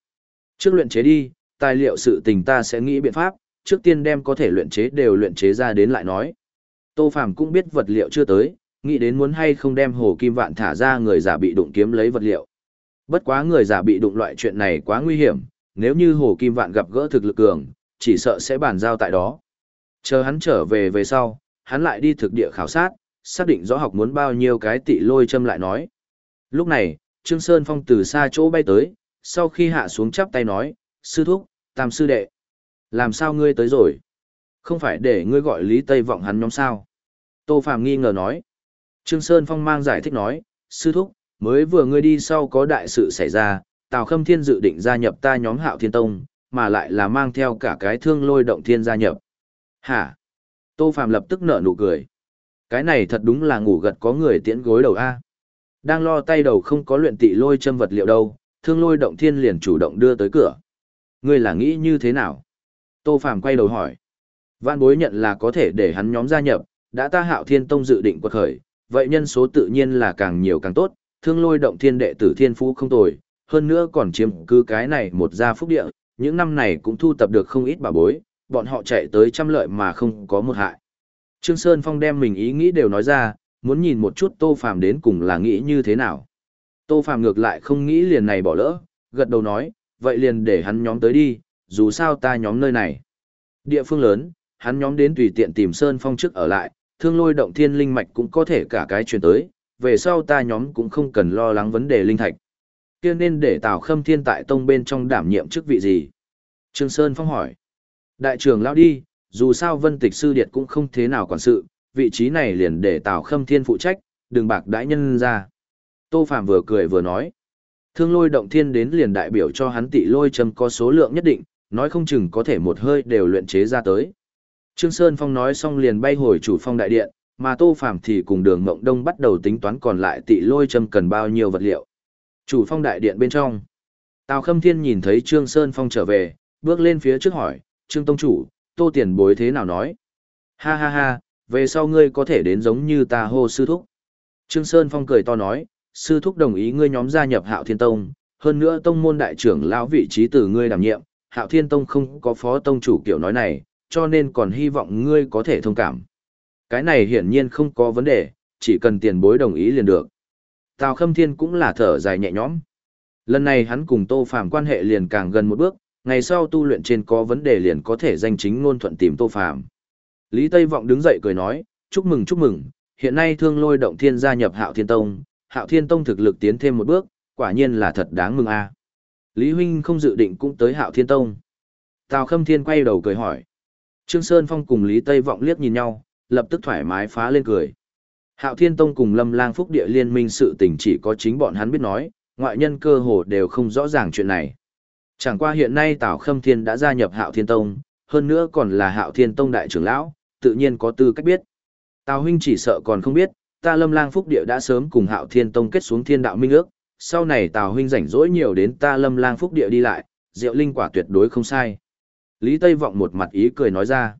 Trước luyện chế đi, tài liệu sự tình ta sẽ nghĩ biện pháp, trước tiên đem có thể luyện chế đều luyện chế ra đến lại nói. Tô Phàm cũng biết vật liệu chưa tới, nghĩ đến muốn hay không đem hồ kim vạn thả ra người giả bị đụng kiếm lấy vật liệu. Bất quá người giả bị đụng loại chuyện này quá nguy hiểm, nếu như hồ kim vạn gặp gỡ thực lực cường, chỉ sợ sẽ bàn giao tại đó. Chờ hắn trở về về sau, hắn lại đi thực địa khảo sát, xác định rõ học muốn bao nhiêu cái tị lôi châm lại nói. Lúc này, Trương Sơn Phong từ xa chỗ bay tới, sau khi hạ xuống chắp tay nói, sư thúc, tam sư đệ. Làm sao ngươi tới rồi? Không phải để ngươi gọi Lý Tây Vọng hắn nhóm sao? Tô Phạm nghi ngờ nói. Trương Sơn Phong mang giải thích nói, sư thúc, mới vừa ngươi đi sau có đại sự xảy ra, Tào Khâm Thiên dự định gia nhập ta nhóm Hạo Thiên Tông, mà lại là mang theo cả cái thương lôi động thiên gia nhập. Hả? Tô Phạm lập tức nở nụ cười. Cái này thật đúng là ngủ gật có người tiễn gối đầu A. Đang lo tay đầu không có luyện tị lôi châm vật liệu đâu, thương lôi động thiên liền chủ động đưa tới cửa. Ngươi là nghĩ như thế nào? Tô Phạm quay đầu hỏi. Vạn bối nhận là có thể để hắn nhóm gia nhập, đã ta hạo thiên tông dự định quật khởi, vậy nhân số tự nhiên là càng nhiều càng tốt, thương lôi động thiên đệ tử thiên phú không tồi, hơn nữa còn chiếm cứ cái này một gia phúc địa, những năm này cũng thu tập được không ít bà bối, bọn họ chạy tới trăm lợi mà không có một hại. Trương Sơn Phong đem mình ý nghĩ đều nói ra, muốn nhìn một chút Tô Phàm đến cùng là nghĩ như thế nào. Tô Phàm ngược lại không nghĩ liền này bỏ lỡ, gật đầu nói, vậy liền để hắn nhóm tới đi, dù sao ta nhóm nơi này. Địa phương lớn, hắn nhóm đến tùy tiện tìm Sơn Phong trước ở lại, thương lôi động thiên linh mạch cũng có thể cả cái truyền tới, về sau ta nhóm cũng không cần lo lắng vấn đề linh thạch. Kia nên để Tào Khâm Thiên tại tông bên trong đảm nhiệm chức vị gì? Trương Sơn Phong hỏi. Đại trưởng lão đi, dù sao Vân Tịch Sư Điệt cũng không thế nào quản sự, vị trí này liền để Tào Khâm Thiên phụ trách, đừng bạc đãi nhân ra. Tô Phạm vừa cười vừa nói. Thương lôi động thiên đến liền đại biểu cho hắn tị lôi châm có số lượng nhất định, nói không chừng có thể một hơi đều luyện chế ra tới. Trương Sơn Phong nói xong liền bay hồi chủ phong đại điện, mà Tô Phàm thì cùng đường Mộng Đông bắt đầu tính toán còn lại tị lôi châm cần bao nhiêu vật liệu. Chủ phong đại điện bên trong. Tào Khâm Thiên nhìn thấy Trương Sơn Phong trở về, bước lên phía trước hỏi, Trương Tông Chủ, Tô Tiền Bối thế nào nói? Ha ha ha, về sau ngươi có thể đến giống như ta hô sư thúc. Trương Sơn Phong cười to nói, sư thúc đồng ý ngươi nhóm gia nhập Hạo Thiên Tông, hơn nữa tông môn đại trưởng lão vị trí từ ngươi đảm nhiệm, Hạo Thiên Tông không có phó tông chủ kiểu nói này, cho nên còn hy vọng ngươi có thể thông cảm. Cái này hiển nhiên không có vấn đề, chỉ cần tiền bối đồng ý liền được. Tào Khâm Thiên cũng là thở dài nhẹ nhõm. Lần này hắn cùng Tô Phàm quan hệ liền càng gần một bước, ngày sau tu luyện trên có vấn đề liền có thể danh chính ngôn thuận tìm Tô Phàm. Lý Tây Vọng đứng dậy cười nói, chúc mừng chúc mừng, hiện nay thương lôi động thiên gia nhập Hạo Thiên Tông, Hạo Thiên Tông thực lực tiến thêm một bước, quả nhiên là thật đáng mừng a. Lý Huynh không dự định cũng tới Hạo Thiên Tông. Tào Khâm Thiên quay đầu cười hỏi. Trương Sơn Phong cùng Lý Tây Vọng liếc nhìn nhau, lập tức thoải mái phá lên cười. Hạo Thiên Tông cùng Lâm Lang Phúc Địa liên minh sự tình chỉ có chính bọn hắn biết nói, ngoại nhân cơ hồ đều không rõ ràng chuyện này. Chẳng qua hiện nay Tào Khâm Thiên đã gia nhập Hạo Thiên Tông, hơn nữa còn là Hạo Thiên Tông đại trưởng lão, tự nhiên có tư cách biết. Tào huynh chỉ sợ còn không biết, ta Lâm Lang Phúc Địa đã sớm cùng Hạo Thiên Tông kết xuống thiên đạo minh ước, sau này Tào huynh rảnh rỗi nhiều đến ta Lâm Lang Phúc Địa đi lại, Diệu Linh quả tuyệt đối không sai. Lý Tây vọng một mặt ý cười nói ra.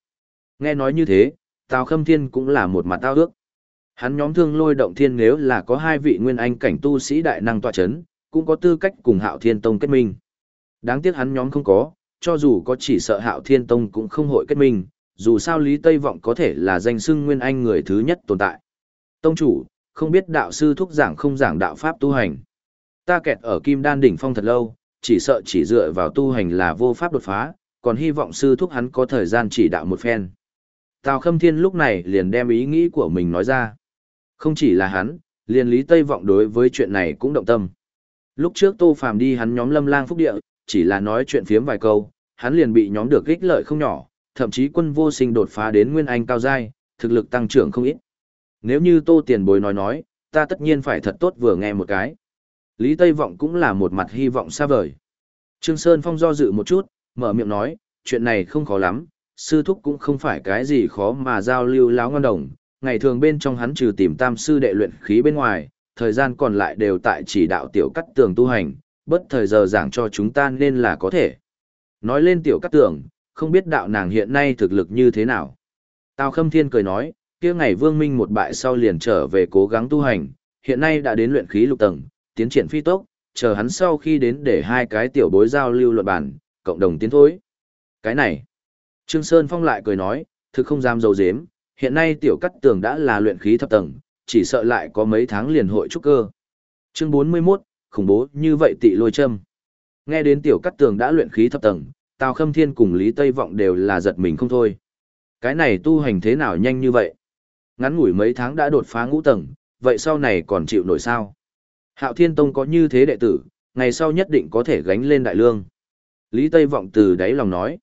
Nghe nói như thế, Tào Khâm Thiên cũng là một mặt tao ước. Hắn nhóm thương lôi động thiên nếu là có hai vị nguyên anh cảnh tu sĩ đại năng tọa chấn, cũng có tư cách cùng Hạo Thiên Tông kết minh. Đáng tiếc hắn nhóm không có, cho dù có chỉ sợ Hạo Thiên Tông cũng không hội kết minh, dù sao Lý Tây Vọng có thể là danh xưng nguyên anh người thứ nhất tồn tại. Tông chủ, không biết đạo sư thúc giảng không giảng đạo pháp tu hành. Ta kẹt ở Kim Đan đỉnh phong thật lâu, chỉ sợ chỉ dựa vào tu hành là vô pháp đột phá, còn hy vọng sư thúc hắn có thời gian chỉ đạo một phen. Tào Khâm Thiên lúc này liền đem ý nghĩ của mình nói ra. Không chỉ là hắn, liền Lý Tây Vọng đối với chuyện này cũng động tâm. Lúc trước Tô Phàm đi hắn nhóm Lâm Lang Phúc Địa, chỉ là nói chuyện phiếm vài câu, hắn liền bị nhóm được ích lợi không nhỏ, thậm chí quân vô sinh đột phá đến nguyên anh cao giai, thực lực tăng trưởng không ít. Nếu như Tô Tiền Bối nói nói, ta tất nhiên phải thật tốt vừa nghe một cái. Lý Tây Vọng cũng là một mặt hy vọng xa vời. Trương Sơn Phong do dự một chút, mở miệng nói, chuyện này không khó lắm, sư thúc cũng không phải cái gì khó mà giao lưu láo ngon đồng. Ngày thường bên trong hắn trừ tìm tam sư đệ luyện khí bên ngoài, thời gian còn lại đều tại chỉ đạo tiểu cắt tường tu hành, bất thời giờ giảng cho chúng ta nên là có thể. Nói lên tiểu cắt tường, không biết đạo nàng hiện nay thực lực như thế nào. Tào Khâm Thiên cười nói, kia ngày Vương Minh một bại sau liền trở về cố gắng tu hành, hiện nay đã đến luyện khí lục tầng, tiến triển phi tốc, chờ hắn sau khi đến để hai cái tiểu bối giao lưu luận bản, cộng đồng tiến thối. Cái này, Trương Sơn Phong lại cười nói, thực không dám dầu dếm, hiện nay tiểu cắt tường đã là luyện khí thập tầng, chỉ sợ lại có mấy tháng liền hội trúc cơ. Chương 41, khủng bố như vậy tị lôi châm. Nghe đến tiểu cắt tường đã luyện khí thập tầng, Tào Khâm Thiên cùng Lý Tây Vọng đều là giật mình không thôi. Cái này tu hành thế nào nhanh như vậy? Ngắn ngủi mấy tháng đã đột phá ngũ tầng, vậy sau này còn chịu nổi sao? Hạo Thiên Tông có như thế đệ tử, ngày sau nhất định có thể gánh lên đại lương. Lý Tây Vọng từ đáy lòng nói.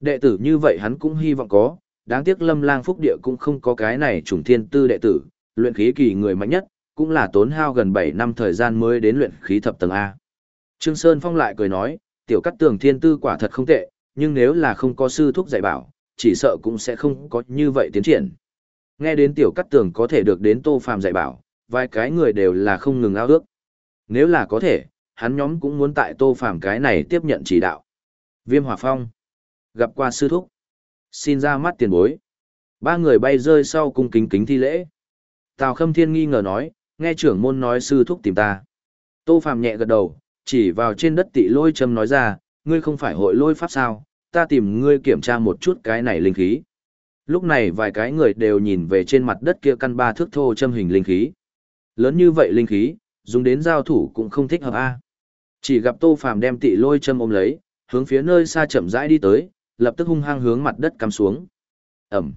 Đệ tử như vậy hắn cũng hy vọng có, đáng tiếc lâm lang phúc địa cũng không có cái này trùng thiên tư đệ tử, luyện khí kỳ người mạnh nhất, cũng là tốn hao gần 7 năm thời gian mới đến luyện khí thập tầng A. Trương Sơn Phong lại cười nói, tiểu cắt tường thiên tư quả thật không tệ, nhưng nếu là không có sư thúc dạy bảo, chỉ sợ cũng sẽ không có như vậy tiến triển. Nghe đến tiểu cắt tường có thể được đến tô phàm dạy bảo, vài cái người đều là không ngừng ao ước. Nếu là có thể, hắn nhóm cũng muốn tại tô phàm cái này tiếp nhận chỉ đạo. Viêm hỏa phong. Gặp qua sư thúc. Xin ra mắt tiền bối. Ba người bay rơi sau cung kính kính thi lễ. Tào Khâm Thiên nghi ngờ nói, nghe trưởng môn nói sư thúc tìm ta. Tô Phàm nhẹ gật đầu, chỉ vào trên đất tị lôi châm nói ra, ngươi không phải hội lôi pháp sao, ta tìm ngươi kiểm tra một chút cái này linh khí. Lúc này vài cái người đều nhìn về trên mặt đất kia căn ba thước thô châm hình linh khí. Lớn như vậy linh khí, dùng đến giao thủ cũng không thích hợp a. Chỉ gặp Tô Phàm đem tị lôi châm ôm lấy, hướng phía nơi xa chậm rãi đi tới, lập tức hung hăng hướng mặt đất cắm xuống. Ẩm.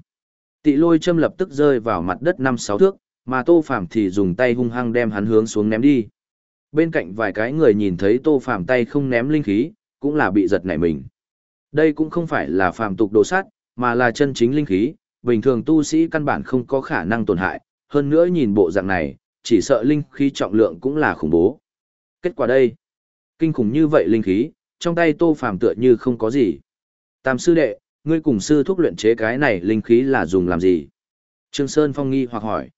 Tị lôi châm lập tức rơi vào mặt đất năm sáu thước, mà Tô Phàm thì dùng tay hung hăng đem hắn hướng xuống ném đi. Bên cạnh vài cái người nhìn thấy Tô Phàm tay không ném linh khí, cũng là bị giật nảy mình. Đây cũng không phải là phàm tục đồ sát, mà là chân chính linh khí, bình thường tu sĩ căn bản không có khả năng tổn hại, hơn nữa nhìn bộ dạng này, chỉ sợ linh khí trọng lượng cũng là khủng bố. Kết quả đây, kinh khủng như vậy linh khí, trong tay Tô Phàm tựa như không có gì. Tam sư đệ, ngươi cùng sư thúc luyện chế cái này linh khí là dùng làm gì? Trương Sơn Phong nghi hoặc hỏi.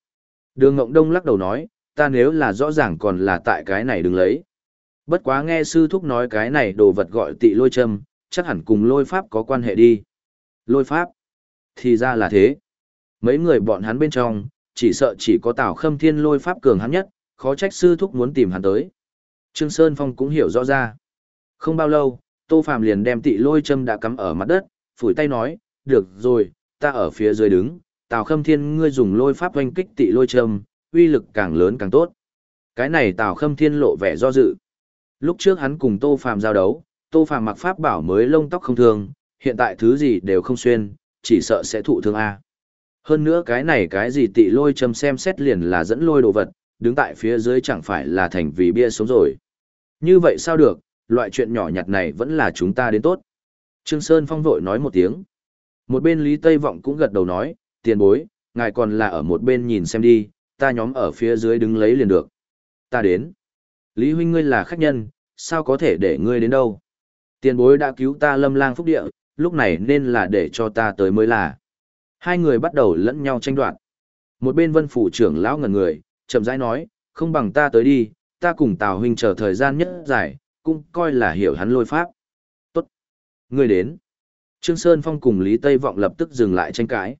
Đường Ngộng Đông lắc đầu nói, ta nếu là rõ ràng còn là tại cái này đừng lấy. Bất quá nghe sư thúc nói cái này đồ vật gọi tị lôi châm, chắc hẳn cùng lôi pháp có quan hệ đi. Lôi pháp? Thì ra là thế. Mấy người bọn hắn bên trong, chỉ sợ chỉ có Tào Khâm Thiên lôi pháp cường hắn nhất, khó trách sư thúc muốn tìm hắn tới. Trương Sơn Phong cũng hiểu rõ ra. Không bao lâu, Tô Phạm liền đem tị lôi châm đã cắm ở mặt đất, phủi tay nói, được rồi, ta ở phía dưới đứng, Tào Khâm Thiên ngươi dùng lôi pháp oanh kích tị lôi châm, uy lực càng lớn càng tốt. Cái này Tào Khâm Thiên lộ vẻ do dự. Lúc trước hắn cùng Tô Phạm giao đấu, Tô Phạm mặc pháp bảo mới lông tóc không thường, hiện tại thứ gì đều không xuyên, chỉ sợ sẽ thụ thương a. Hơn nữa cái này cái gì tị lôi châm xem xét liền là dẫn lôi đồ vật, đứng tại phía dưới chẳng phải là thành vì bia sống rồi. Như vậy sao được, loại chuyện nhỏ nhặt này vẫn là chúng ta đến tốt. Trương Sơn Phong vội nói một tiếng. Một bên Lý Tây Vọng cũng gật đầu nói, tiền bối, ngài còn là ở một bên nhìn xem đi, ta nhóm ở phía dưới đứng lấy liền được. Ta đến. Lý huynh ngươi là khách nhân, sao có thể để ngươi đến đâu? Tiền bối đã cứu ta lâm lang phúc địa, lúc này nên là để cho ta tới mới là. Hai người bắt đầu lẫn nhau tranh đoạt. Một bên vân phủ trưởng lão ngần người, chậm rãi nói, không bằng ta tới đi, ta cùng Tào huynh chờ thời gian nhất dài, cũng coi là hiểu hắn lôi pháp. Tốt. Ngươi đến. Trương Sơn Phong cùng Lý Tây Vọng lập tức dừng lại tranh cãi.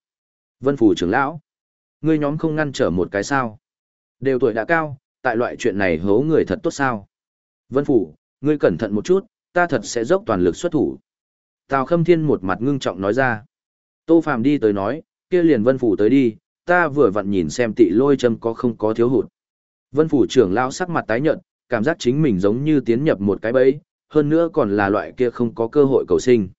Vân phủ trưởng lão. Ngươi nhóm không ngăn trở một cái sao. Đều tuổi đã cao, tại loại chuyện này hố người thật tốt sao. Vân phủ, ngươi cẩn thận một chút, ta thật sẽ dốc toàn lực xuất thủ. Tào Khâm Thiên một mặt ngưng trọng nói ra. Tô Phàm đi tới nói, kia liền Vân Phủ tới đi, ta vừa vặn nhìn xem tị lôi châm có không có thiếu hụt. Vân Phủ trưởng lão sắc mặt tái nhợt, cảm giác chính mình giống như tiến nhập một cái bẫy, hơn nữa còn là loại kia không có cơ hội cầu sinh.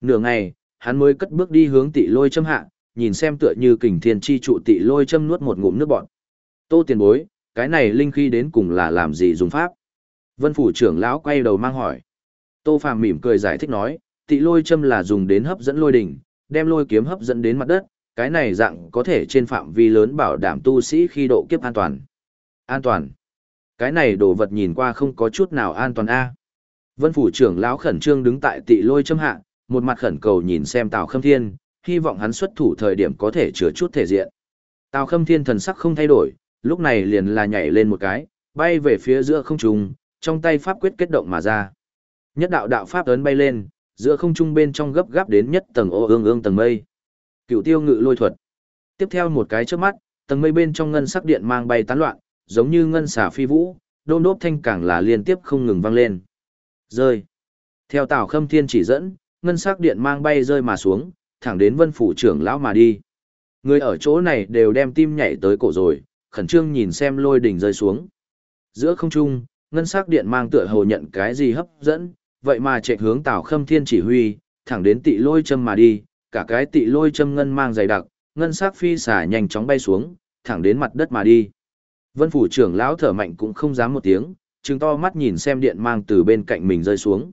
Nửa ngày, hắn mới cất bước đi hướng tị lôi châm hạ, nhìn xem tựa như kình thiên chi trụ tị lôi châm nuốt một ngụm nước bọt. Tô tiền bối, cái này linh khí đến cùng là làm gì dùng pháp? Vân phủ trưởng lão quay đầu mang hỏi. Tô Phàm mỉm cười giải thích nói, tị lôi châm là dùng đến hấp dẫn lôi đỉnh, đem lôi kiếm hấp dẫn đến mặt đất, cái này dạng có thể trên phạm vi lớn bảo đảm tu sĩ khi độ kiếp an toàn. An toàn. Cái này đồ vật nhìn qua không có chút nào an toàn a. Vân phủ trưởng lão khẩn trương đứng tại tị lôi châm hạ, một mặt khẩn cầu nhìn xem Tào Khâm Thiên, hy vọng hắn xuất thủ thời điểm có thể chứa chút thể diện. Tào Khâm Thiên thần sắc không thay đổi, lúc này liền là nhảy lên một cái, bay về phía giữa không trung, trong tay pháp quyết kết động mà ra. Nhất đạo đạo pháp ấn bay lên, giữa không trung bên trong gấp gáp đến nhất tầng ô ương ương tầng mây. Cựu tiêu ngự lôi thuật. Tiếp theo một cái trước mắt, tầng mây bên trong ngân sắc điện mang bay tán loạn, giống như ngân xà phi vũ, đôn đốp thanh càng là liên tiếp không ngừng vang lên. Rơi. Theo Tào Khâm Thiên chỉ dẫn, ngân sắc điện mang bay rơi mà xuống, thẳng đến Vân phủ trưởng lão mà đi. Người ở chỗ này đều đem tim nhảy tới cổ rồi, khẩn trương nhìn xem lôi đỉnh rơi xuống. Giữa không trung, ngân sắc điện mang tựa hồ nhận cái gì hấp dẫn, vậy mà chạy hướng Tào Khâm Thiên chỉ huy, thẳng đến tị lôi châm mà đi, cả cái tị lôi châm ngân mang dày đặc, ngân sắc phi xả nhanh chóng bay xuống, thẳng đến mặt đất mà đi. Vân phủ trưởng lão thở mạnh cũng không dám một tiếng, trừng to mắt nhìn xem điện mang từ bên cạnh mình rơi xuống.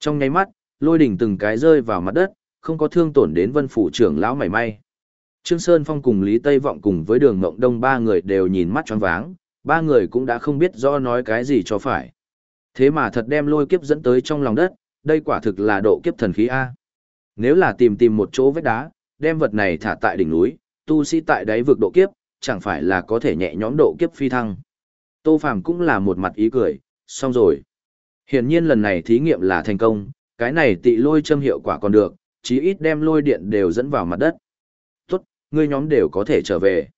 Trong nháy mắt, lôi đỉnh từng cái rơi vào mặt đất, không có thương tổn đến vân phủ trưởng lão mảy may. Trương Sơn Phong cùng Lý Tây Vọng cùng với đường Ngộng Đông ba người đều nhìn mắt tròn váng, ba người cũng đã không biết rõ nói cái gì cho phải. Thế mà thật đem lôi kiếp dẫn tới trong lòng đất, đây quả thực là độ kiếp thần khí A. Nếu là tìm tìm một chỗ vách đá, đem vật này thả tại đỉnh núi, tu sĩ tại đáy vực độ kiếp, chẳng phải là có thể nhẹ nhõm độ kiếp phi thăng. Tô Phàm cũng là một mặt ý cười, xong rồi. Hiển nhiên lần này thí nghiệm là thành công, cái này tị lôi châm hiệu quả còn được, chí ít đem lôi điện đều dẫn vào mặt đất. Tốt, ngươi nhóm đều có thể trở về.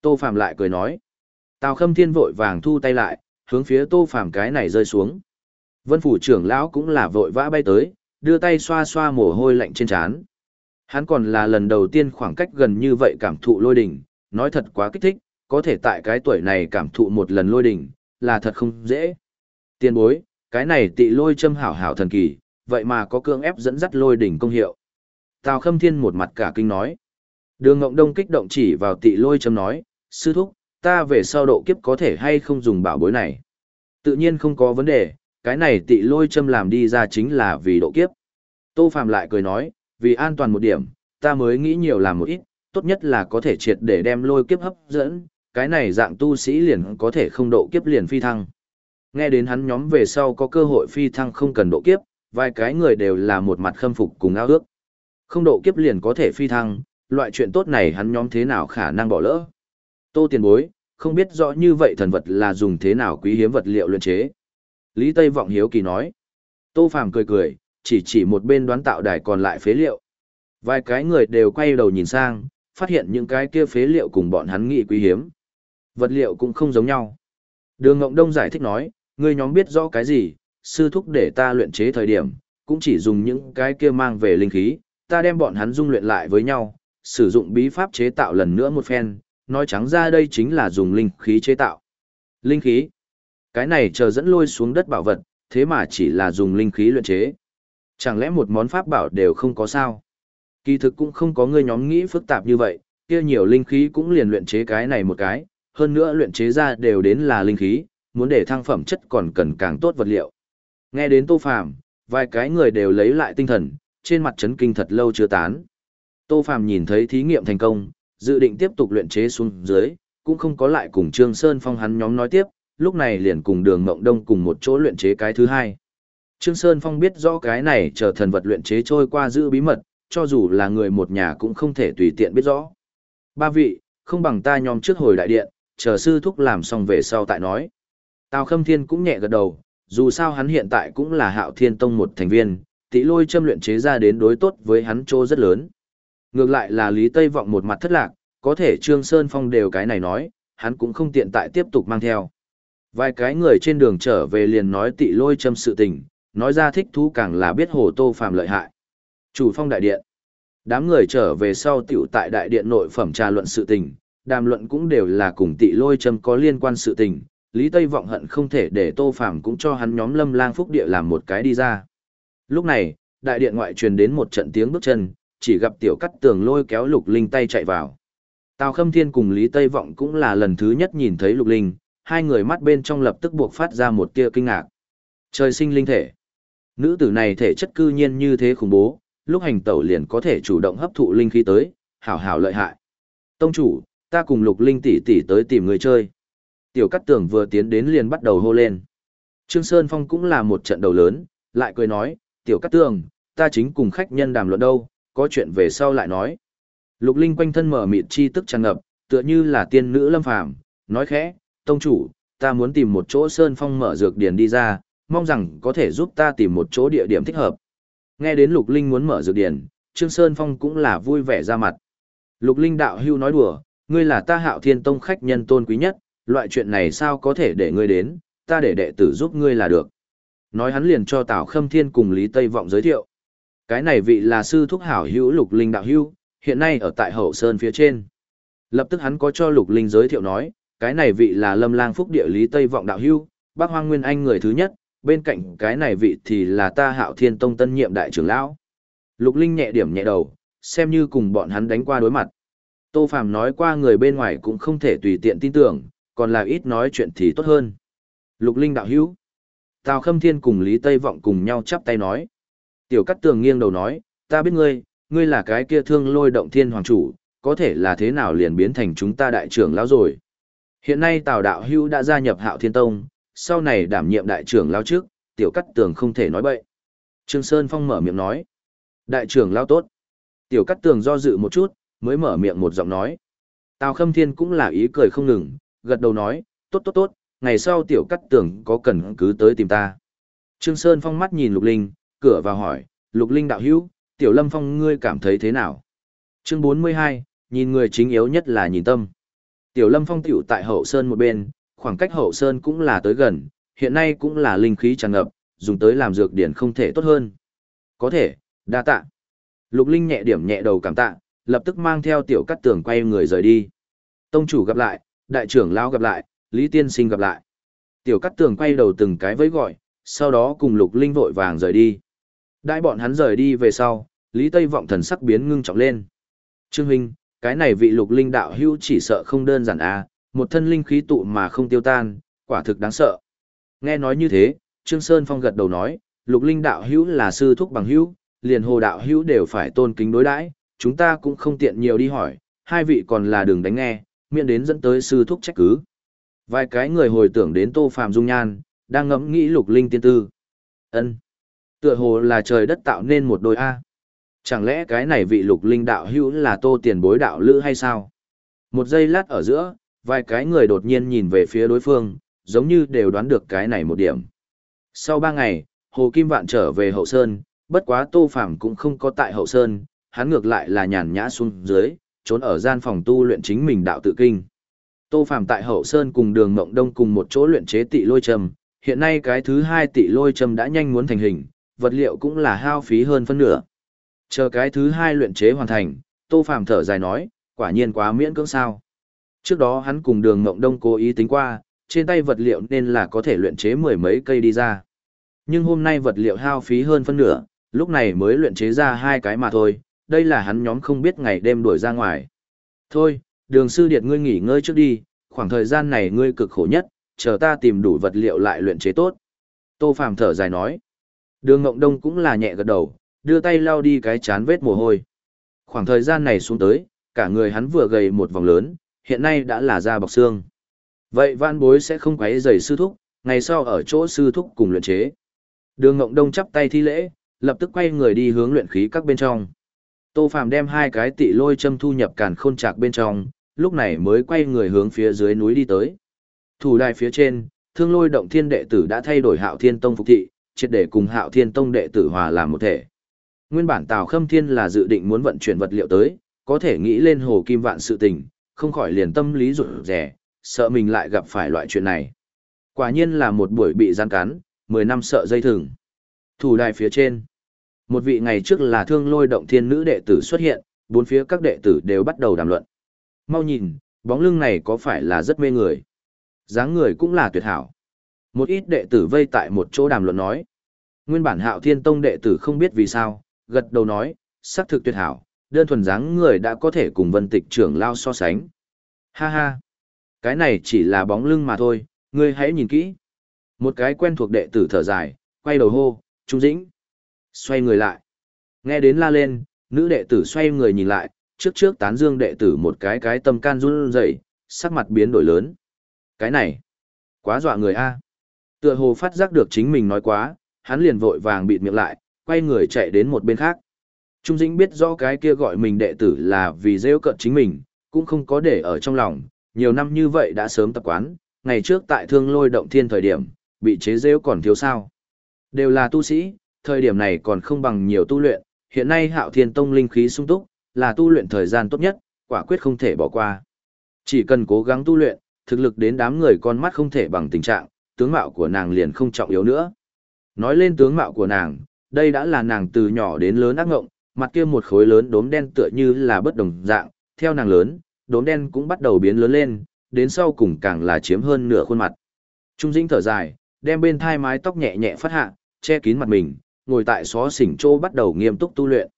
Tô Phàm lại cười nói. Tào Khâm Thiên vội vàng thu tay lại, hướng phía Tô Phàm cái này rơi xuống. Vân phủ trưởng lão cũng là vội vã bay tới, đưa tay xoa xoa mồ hôi lạnh trên trán. Hắn còn là lần đầu tiên khoảng cách gần như vậy cảm thụ lôi đỉnh, nói thật quá kích thích, có thể tại cái tuổi này cảm thụ một lần lôi đỉnh, là thật không dễ. Tiên bối, cái này tị lôi châm hảo hảo thần kỳ, vậy mà có cương ép dẫn dắt lôi đỉnh công hiệu. Tào Khâm Thiên một mặt cả kinh nói. Đường Ngộng Đông kích động chỉ vào tị lôi châm nói, sư thúc, ta về sau độ kiếp có thể hay không dùng bảo bối này. Tự nhiên không có vấn đề, cái này tị lôi châm làm đi ra chính là vì độ kiếp. Tô Phạm lại cười nói, vì an toàn một điểm, ta mới nghĩ nhiều làm một ít, tốt nhất là có thể triệt để đem lôi kiếp hấp dẫn, cái này dạng tu sĩ liền có thể không độ kiếp liền phi thăng. Nghe đến hắn nhóm về sau có cơ hội phi thăng không cần độ kiếp, vài cái người đều là một mặt khâm phục cùng ao ước. Không độ kiếp liền có thể phi thăng, loại chuyện tốt này hắn nhóm thế nào khả năng bỏ lỡ. Tô tiền bối, không biết rõ như vậy thần vật là dùng thế nào quý hiếm vật liệu luyện chế. Lý Tây Vọng Hiếu Kỳ nói. Tô Phàm cười cười, chỉ chỉ một bên đoán tạo đài còn lại phế liệu. Vài cái người đều quay đầu nhìn sang, phát hiện những cái kia phế liệu cùng bọn hắn nghĩ quý hiếm. Vật liệu cũng không giống nhau. Đường Ngộng Đông giải thích nói, người nhóm biết rõ cái gì, sư thúc để ta luyện chế thời điểm, cũng chỉ dùng những cái kia mang về linh khí, ta đem bọn hắn dung luyện lại với nhau, sử dụng bí pháp chế tạo lần nữa một phen, nói trắng ra đây chính là dùng linh khí chế tạo. Linh khí? Cái này chờ dẫn lôi xuống đất bảo vật, thế mà chỉ là dùng linh khí luyện chế. Chẳng lẽ một món pháp bảo đều không có sao? Kỳ thực cũng không có người nhóm nghĩ phức tạp như vậy, kia nhiều linh khí cũng liền luyện chế cái này một cái, hơn nữa luyện chế ra đều đến là linh khí, muốn để thăng phẩm chất còn cần càng tốt vật liệu. Nghe đến Tô Phàm, vài cái người đều lấy lại tinh thần, trên mặt chấn kinh thật lâu chưa tán. Tô Phàm nhìn thấy thí nghiệm thành công, dự định tiếp tục luyện chế xuống dưới, cũng không có lại cùng Trương Sơn Phong hắn nhóm nói tiếp, lúc này liền cùng Đường Mộng Đông cùng một chỗ luyện chế cái thứ hai. Trương Sơn Phong biết rõ cái này chờ thần vật luyện chế trôi qua giữ bí mật, cho dù là người một nhà cũng không thể tùy tiện biết rõ. Ba vị, không bằng ta nhóm trước hồi đại điện, chờ sư thúc làm xong về sau tại nói. Tào Khâm Thiên cũng nhẹ gật đầu, dù sao hắn hiện tại cũng là hạo thiên tông một thành viên, tỷ lôi châm luyện chế ra đến đối tốt với hắn chỗ rất lớn. Ngược lại là Lý Tây Vọng một mặt thất lạc, có thể Trương Sơn Phong đều cái này nói, hắn cũng không tiện tại tiếp tục mang theo. Vài cái người trên đường trở về liền nói tỷ lôi châm sự tình, nói ra thích thú càng là biết hồ tô phàm lợi hại. Chủ phong đại điện. Đám người trở về sau tiểu tại đại điện nội phẩm trà luận sự tình, đàm luận cũng đều là cùng tị lôi châm có liên quan sự tình. Lý Tây vọng hận không thể để tô phàm cũng cho hắn nhóm lâm lang phúc địa làm một cái đi ra. Lúc này, đại điện ngoại truyền đến một trận tiếng bước chân, chỉ gặp tiểu cắt tường lôi kéo lục linh tay chạy vào. Tào Khâm Thiên cùng Lý Tây Vọng cũng là lần thứ nhất nhìn thấy lục linh, hai người mắt bên trong lập tức buộc phát ra một tia kinh ngạc. Trời sinh linh thể. Nữ tử này thể chất cư nhiên như thế khủng bố, lúc hành tẩu liền có thể chủ động hấp thụ linh khí tới, hảo hảo lợi hại. Tông chủ, ta cùng lục linh tỷ tỷ tới tìm người chơi. Tiểu cắt tường vừa tiến đến liền bắt đầu hô lên. Trương Sơn Phong cũng là một trận đầu lớn, lại cười nói, tiểu cắt tường, ta chính cùng khách nhân đàm luận đâu, có chuyện về sau lại nói. Lục linh quanh thân mở mịt chi tức tràn ngập, tựa như là tiên nữ lâm phàm, nói khẽ, tông chủ, ta muốn tìm một chỗ Sơn Phong mở dược điền đi ra, mong rằng có thể giúp ta tìm một chỗ địa điểm thích hợp. Nghe đến Lục Linh muốn mở dược điển, Trương Sơn Phong cũng là vui vẻ ra mặt. Lục Linh đạo hưu nói đùa, ngươi là ta hạo thiên tông khách nhân tôn quý nhất, loại chuyện này sao có thể để ngươi đến, ta để đệ tử giúp ngươi là được. Nói hắn liền cho Tào Khâm Thiên cùng Lý Tây Vọng giới thiệu. Cái này vị là sư thúc hảo hữu Lục Linh đạo hưu, hiện nay ở tại hậu sơn phía trên. Lập tức hắn có cho Lục Linh giới thiệu nói, cái này vị là Lâm Lang Phúc địa Lý Tây Vọng đạo hưu, bác Hoang Nguyên Anh người thứ nhất, bên cạnh cái này vị thì là ta hạo thiên tông tân nhiệm đại trưởng lão. Lục Linh nhẹ điểm nhẹ đầu, xem như cùng bọn hắn đánh qua đối mặt. Tô Phàm nói qua người bên ngoài cũng không thể tùy tiện tin tưởng, còn là ít nói chuyện thì tốt hơn. Lục Linh đạo hữu. Tào Khâm Thiên cùng Lý Tây Vọng cùng nhau chắp tay nói. Tiểu Cát Tường nghiêng đầu nói, ta biết ngươi, ngươi là cái kia thương lôi động thiên hoàng chủ, có thể là thế nào liền biến thành chúng ta đại trưởng lão rồi. Hiện nay Tào Đạo Hữu đã gia nhập Hạo Thiên Tông, sau này đảm nhiệm đại trưởng lao trước, tiểu cắt tường không thể nói bậy. Trương Sơn Phong mở miệng nói. Đại trưởng lao tốt. Tiểu cắt tường do dự một chút, mới mở miệng một giọng nói. Tào Khâm Thiên cũng là ý cười không ngừng, gật đầu nói, tốt tốt tốt, ngày sau tiểu cắt tường có cần cứ tới tìm ta. Trương Sơn Phong mắt nhìn Lục Linh, cửa vào hỏi, Lục Linh đạo hữu, tiểu lâm phong ngươi cảm thấy thế nào? Chương 42, nhìn người chính yếu nhất là nhìn tâm. Tiểu lâm phong tiểu tại hậu sơn một bên, khoảng cách hậu sơn cũng là tới gần, hiện nay cũng là linh khí tràn ngập, dùng tới làm dược điển không thể tốt hơn. Có thể, đa tạ. Lục Linh nhẹ điểm nhẹ đầu cảm tạ, lập tức mang theo tiểu cắt tường quay người rời đi. Tông chủ gặp lại, đại trưởng lão gặp lại, Lý Tiên Sinh gặp lại. Tiểu cắt tường quay đầu từng cái với gọi, sau đó cùng Lục Linh vội vàng rời đi. Đại bọn hắn rời đi về sau, Lý Tây vọng thần sắc biến ngưng trọng lên. Trương Huynh, cái này vị Lục Linh đạo hữu chỉ sợ không đơn giản à, một thân linh khí tụ mà không tiêu tan, quả thực đáng sợ. Nghe nói như thế, Trương Sơn Phong gật đầu nói, Lục Linh đạo hữu là sư thúc bằng hữu, liền hồ đạo hữu đều phải tôn kính đối đãi, chúng ta cũng không tiện nhiều đi hỏi, hai vị còn là đường đánh nghe, miễn đến dẫn tới sư thúc trách cứ. Vài cái người hồi tưởng đến Tô Phàm dung nhan, đang ngẫm nghĩ Lục Linh tiên tư. Ân, tựa hồ là trời đất tạo nên một đôi a. Chẳng lẽ cái này vị Lục Linh đạo hữu là Tô tiền bối đạo lữ hay sao? Một giây lát ở giữa, vài cái người đột nhiên nhìn về phía đối phương, giống như đều đoán được cái này một điểm. Sau ba ngày, Hồ Kim Vạn trở về Hậu Sơn, bất quá Tô Phàm cũng không có tại Hậu Sơn, hắn ngược lại là nhàn nhã xuống dưới, trốn ở gian phòng tu luyện chính mình đạo tự kinh. Tô Phàm tại Hậu Sơn cùng Đường Mộng Đông cùng một chỗ luyện chế tị lôi trầm, hiện nay cái thứ hai tị lôi trầm đã nhanh muốn thành hình, vật liệu cũng là hao phí hơn phân nửa. Chờ cái thứ hai luyện chế hoàn thành, Tô Phàm thở dài nói, quả nhiên quá miễn cưỡng sao. Trước đó hắn cùng Đường Mộng Đông cố ý tính qua, trên tay vật liệu nên là có thể luyện chế mười mấy cây đi ra. Nhưng hôm nay vật liệu hao phí hơn phân nửa, lúc này mới luyện chế ra hai cái mà thôi, đây là hắn nhóm không biết ngày đêm đuổi ra ngoài. Thôi, đường sư điệt ngươi nghỉ ngơi trước đi, khoảng thời gian này ngươi cực khổ nhất, chờ ta tìm đủ vật liệu lại luyện chế tốt. Tô Phàm thở dài nói. Đường Ngộng Đông cũng là nhẹ gật đầu, đưa tay lau đi cái chán vết mồ hôi. Khoảng thời gian này xuống tới, cả người hắn vừa gầy một vòng lớn, hiện nay đã là da bọc xương. Vậy văn bối sẽ không quấy rầy sư thúc, ngày sau ở chỗ sư thúc cùng luyện chế. Đường Ngộng Đông chắp tay thi lễ, lập tức quay người đi hướng luyện khí các bên trong. Tô Phàm đem hai cái tị lôi châm thu nhập càn khôn trạc bên trong, lúc này mới quay người hướng phía dưới núi đi tới. Thủ đài phía trên, Thương Lôi Động Thiên đệ tử đã thay đổi Hạo Thiên Tông phục thị, triệt để cùng Hạo Thiên Tông đệ tử hòa làm một thể. Nguyên bản Tào Khâm Thiên là dự định muốn vận chuyển vật liệu tới, có thể nghĩ lên hồ kim vạn sự tình, không khỏi liền tâm lý rụt rẻ, sợ mình lại gặp phải loại chuyện này. Quả nhiên là một buổi bị gian cắn, 10 năm sợ dây thừng. Thủ đài phía trên. Một vị ngày trước là thương lôi động thiên nữ đệ tử xuất hiện, bốn phía các đệ tử đều bắt đầu đàm luận. Mau nhìn, bóng lưng này có phải là rất mê người? dáng người cũng là tuyệt hảo. Một ít đệ tử vây tại một chỗ đàm luận nói. Nguyên bản hạo thiên tông đệ tử không biết vì sao, gật đầu nói, sắc thực tuyệt hảo, đơn thuần dáng người đã có thể cùng vân tịch trưởng lao so sánh. Ha ha, cái này chỉ là bóng lưng mà thôi, ngươi hãy nhìn kỹ. Một cái quen thuộc đệ tử thở dài, quay đầu hô, Trung Dĩnh. Xoay người lại. Nghe đến la lên, nữ đệ tử xoay người nhìn lại, trước trước tán dương đệ tử một cái cái tâm can run rẩy, sắc mặt biến đổi lớn. Cái này, quá dọa người a. Tựa hồ phát giác được chính mình nói quá, hắn liền vội vàng bịt miệng lại, quay người chạy đến một bên khác. Trung Dĩnh biết rõ cái kia gọi mình đệ tử là vì rêu cận chính mình, cũng không có để ở trong lòng, nhiều năm như vậy đã sớm tập quán, ngày trước tại thương lôi động thiên thời điểm, bị chế rêu còn thiếu sao. Đều là tu sĩ, thời điểm này còn không bằng nhiều tu luyện, hiện nay hạo thiên tông linh khí sung túc, là tu luyện thời gian tốt nhất, quả quyết không thể bỏ qua. Chỉ cần cố gắng tu luyện, thực lực đến đám người con mắt không thể bằng tình trạng, tướng mạo của nàng liền không trọng yếu nữa. Nói lên tướng mạo của nàng, đây đã là nàng từ nhỏ đến lớn ác ngộng, mặt kia một khối lớn đốm đen tựa như là bất đồng dạng, theo nàng lớn, đốm đen cũng bắt đầu biến lớn lên, đến sau cùng càng là chiếm hơn nửa khuôn mặt. Trung Dĩnh thở dài, đem bên thai mái tóc nhẹ nhẹ phát hạ, che kín mặt mình, ngồi tại xó xỉnh chỗ bắt đầu nghiêm túc tu luyện.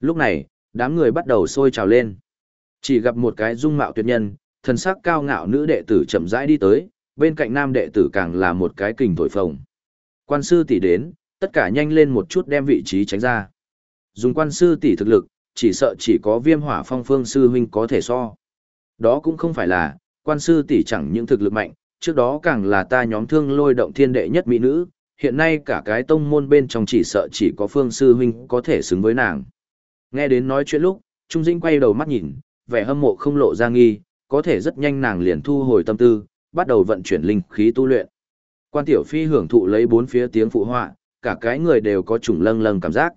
Lúc này, đám người bắt đầu sôi trào lên. Chỉ gặp một cái dung mạo tuyệt nhân, thần sắc cao ngạo nữ đệ tử chậm rãi đi tới, bên cạnh nam đệ tử càng là một cái kình thổi phồng. Quan sư tỷ đến, tất cả nhanh lên một chút đem vị trí tránh ra. Dùng quan sư tỷ thực lực, chỉ sợ chỉ có viêm hỏa phong phương sư huynh có thể so. Đó cũng không phải là, quan sư tỷ chẳng những thực lực mạnh, trước đó càng là ta nhóm thương lôi động thiên đệ nhất mỹ nữ, hiện nay cả cái tông môn bên trong chỉ sợ chỉ có phương sư huynh có thể xứng với nàng. Nghe đến nói chuyện lúc, Trung Dĩnh quay đầu mắt nhìn, vẻ hâm mộ không lộ ra nghi, có thể rất nhanh nàng liền thu hồi tâm tư, bắt đầu vận chuyển linh khí tu luyện. Quan Tiểu Phi hưởng thụ lấy bốn phía tiếng phụ họa, cả cái người đều có chủng lâng lâng cảm giác.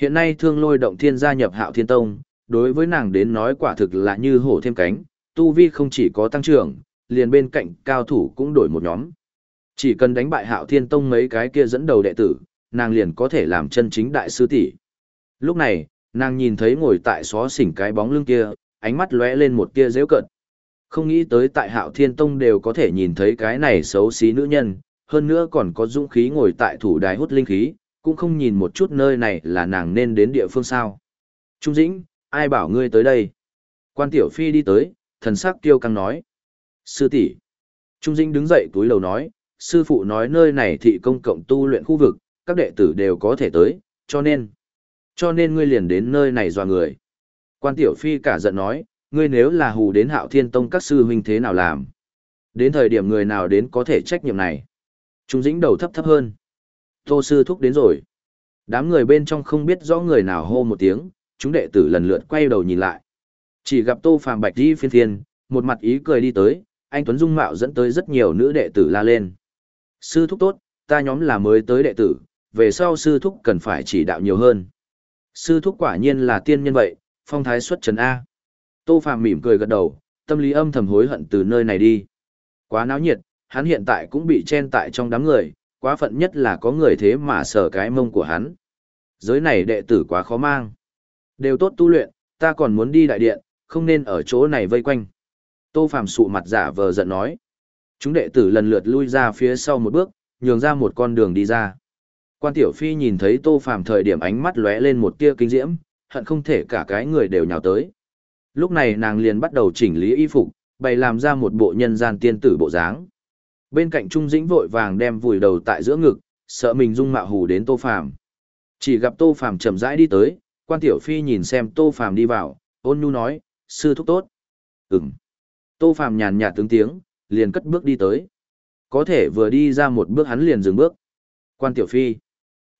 Hiện nay thương lôi động thiên gia nhập hạo thiên tông, đối với nàng đến nói quả thực là như hổ thêm cánh, tu vi không chỉ có tăng trưởng, liền bên cạnh cao thủ cũng đổi một nhóm. Chỉ cần đánh bại hạo thiên tông mấy cái kia dẫn đầu đệ tử, nàng liền có thể làm chân chính đại sư tỷ. Lúc này, nàng nhìn thấy ngồi tại xó xỉnh cái bóng lưng kia, ánh mắt lóe lên một tia dễ cận. Không nghĩ tới tại Hạo Thiên Tông đều có thể nhìn thấy cái này xấu xí nữ nhân, hơn nữa còn có dũng khí ngồi tại thủ đài hút linh khí, cũng không nhìn một chút nơi này là nàng nên đến địa phương sao. Trung Dĩnh, ai bảo ngươi tới đây? Quan Tiểu Phi đi tới, thần sắc tiêu căng nói. Sư tỷ. Trung Dĩnh đứng dậy túi lầu nói, sư phụ nói nơi này thị công cộng tu luyện khu vực, các đệ tử đều có thể tới, cho nên. Cho nên ngươi liền đến nơi này dò người. Quan Tiểu Phi cả giận nói, ngươi nếu là hù đến hạo thiên tông các sư huynh thế nào làm? Đến thời điểm người nào đến có thể trách nhiệm này? Trung Dĩnh đầu thấp thấp hơn. Tô sư thúc đến rồi. Đám người bên trong không biết rõ người nào hô một tiếng, chúng đệ tử lần lượt quay đầu nhìn lại. Chỉ gặp Tô Phàm Bạch Di phiên phiên, một mặt ý cười đi tới, anh Tuấn Dung Mạo dẫn tới rất nhiều nữ đệ tử la lên. Sư thúc tốt, ta nhóm là mới tới đệ tử, về sau sư thúc cần phải chỉ đạo nhiều hơn. Sư thúc quả nhiên là tiên nhân vậy, phong thái xuất trần A. Tô Phàm mỉm cười gật đầu, tâm lý âm thầm hối hận từ nơi này đi. Quá náo nhiệt, hắn hiện tại cũng bị chen tại trong đám người, quá phận nhất là có người thế mà sờ cái mông của hắn. Giới này đệ tử quá khó mang. Đều tốt tu luyện, ta còn muốn đi đại điện, không nên ở chỗ này vây quanh. Tô Phạm sụ mặt giả vờ giận nói. Chúng đệ tử lần lượt lui ra phía sau một bước, nhường ra một con đường đi ra. Quan Tiểu Phi nhìn thấy Tô Phạm thời điểm ánh mắt lóe lên một tia kinh diễm, hận không thể cả cái người đều nhào tới. Lúc này nàng liền bắt đầu chỉnh lý y phục, bày làm ra một bộ nhân gian tiên tử bộ dáng. Bên cạnh Trung Dĩnh vội vàng đem vùi đầu tại giữa ngực, sợ mình dung mạo hù đến Tô Phàm. Chỉ gặp Tô Phàm chậm rãi đi tới, Quan Tiểu Phi nhìn xem Tô Phàm đi vào, ôn nhu nói, sư thúc tốt. Ừm. Tô Phàm nhàn nhạt tướng tiếng, liền cất bước đi tới. Có thể vừa đi ra một bước hắn liền dừng bước. Quan Tiểu Phi.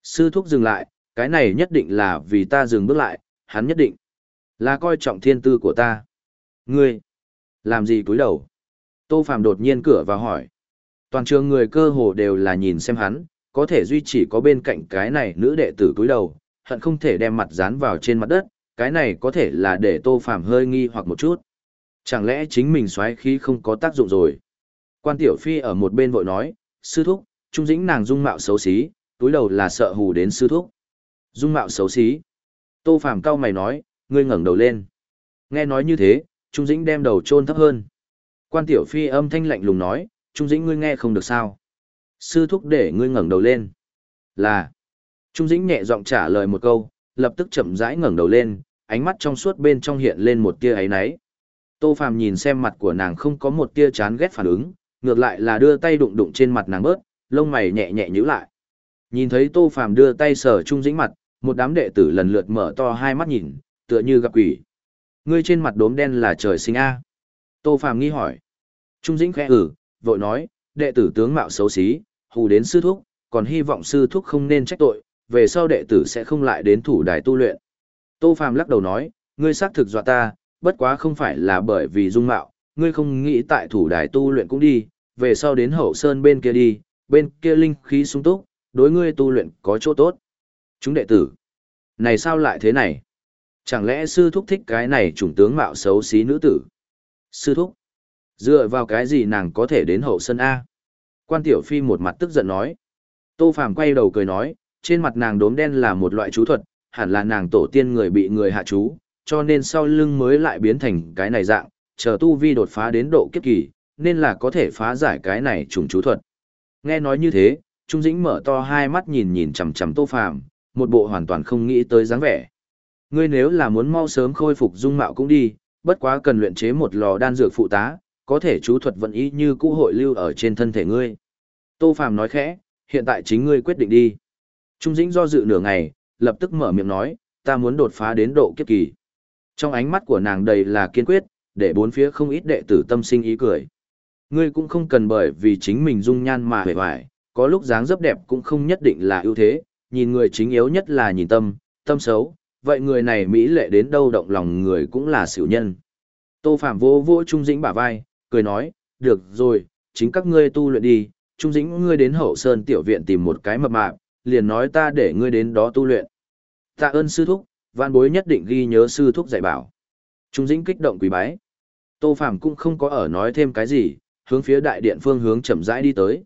Sư thúc dừng lại, cái này nhất định là vì ta dừng bước lại, hắn nhất định là coi trọng thiên tư của ta. Ngươi, làm gì cúi đầu? Tô Phàm đột nhiên cửa vào hỏi. Toàn trường người cơ hồ đều là nhìn xem hắn, có thể duy chỉ có bên cạnh cái này nữ đệ tử cúi đầu, hận không thể đem mặt dán vào trên mặt đất, cái này có thể là để Tô Phàm hơi nghi hoặc một chút. Chẳng lẽ chính mình xoáy khí không có tác dụng rồi? Quan Tiểu Phi ở một bên vội nói, sư thúc, trung dĩnh nàng dung mạo xấu xí, túi đầu là sợ hù đến sư thúc. Dung mạo xấu xí. Tô Phàm cao mày nói, ngươi ngẩng đầu lên. Nghe nói như thế, Trung Dĩnh đem đầu chôn thấp hơn. Quan Tiểu Phi âm thanh lạnh lùng nói, Trung Dĩnh ngươi nghe không được sao. Sư thúc để ngươi ngẩng đầu lên. Là. Trung Dĩnh nhẹ giọng trả lời một câu, lập tức chậm rãi ngẩng đầu lên, ánh mắt trong suốt bên trong hiện lên một tia ấy náy. Tô Phàm nhìn xem mặt của nàng không có một tia chán ghét phản ứng, ngược lại là đưa tay đụng đụng trên mặt nàng bớt, lông mày nhẹ nhẹ nhíu lại. Nhìn thấy Tô Phàm đưa tay sờ Trung Dĩnh mặt, một đám đệ tử lần lượt mở to hai mắt nhìn, tựa như gặp quỷ. Ngươi trên mặt đốm đen là trời sinh a? Tô Phàm nghi hỏi. Trung Dĩnh khẽ ử, vội nói, đệ tử tướng mạo xấu xí, hù đến sư thúc, còn hy vọng sư thúc không nên trách tội, về sau đệ tử sẽ không lại đến thủ đài tu luyện. Tô Phàm lắc đầu nói, ngươi xác thực dọa ta, bất quá không phải là bởi vì dung mạo, ngươi không nghĩ tại thủ đài tu luyện cũng đi, về sau đến hậu sơn bên kia đi, bên kia linh khí sung túc, đối ngươi tu luyện có chỗ tốt. Chúng đệ tử, này sao lại thế này? Chẳng lẽ sư thúc thích cái này chủng tướng mạo xấu xí nữ tử? Sư thúc, dựa vào cái gì nàng có thể đến hậu sân A? Quan tiểu phi một mặt tức giận nói. Tô Phàm quay đầu cười nói, trên mặt nàng đốm đen là một loại chú thuật, hẳn là nàng tổ tiên người bị người hạ chú, cho nên sau lưng mới lại biến thành cái này dạng, chờ tu vi đột phá đến độ kiếp kỳ, nên là có thể phá giải cái này trùng chú thuật. Nghe nói như thế, Trung Dĩnh mở to hai mắt nhìn nhìn chằm chằm Tô Phàm, một bộ hoàn toàn không nghĩ tới dáng vẻ. Ngươi nếu là muốn mau sớm khôi phục dung mạo cũng đi, bất quá cần luyện chế một lò đan dược phụ tá, có thể chú thuật vận ý như cũ hội lưu ở trên thân thể ngươi. Tô Phàm nói khẽ, hiện tại chính ngươi quyết định đi. Trung Dĩnh do dự nửa ngày, lập tức mở miệng nói, ta muốn đột phá đến độ kiếp kỳ. Trong ánh mắt của nàng đầy là kiên quyết, để bốn phía không ít đệ tử tâm sinh ý cười. Ngươi cũng không cần bởi vì chính mình dung nhan mà hề hoài, có lúc dáng dấp đẹp cũng không nhất định là ưu thế, nhìn người chính yếu nhất là nhìn tâm, tâm xấu, vậy người này mỹ lệ đến đâu động lòng người cũng là xỉu nhân. Tô Phạm vô vô Trung Dĩnh bả vai, cười nói, được rồi, chính các ngươi tu luyện đi, Trung Dĩnh ngươi đến hậu sơn tiểu viện tìm một cái mập mạp, liền nói ta để ngươi đến đó tu luyện. Tạ ơn sư thúc, văn bối nhất định ghi nhớ sư thúc dạy bảo. Trung Dĩnh kích động quỳ bái. Tô phàm cũng không có ở nói thêm cái gì, hướng phía đại điện phương hướng chậm rãi đi tới.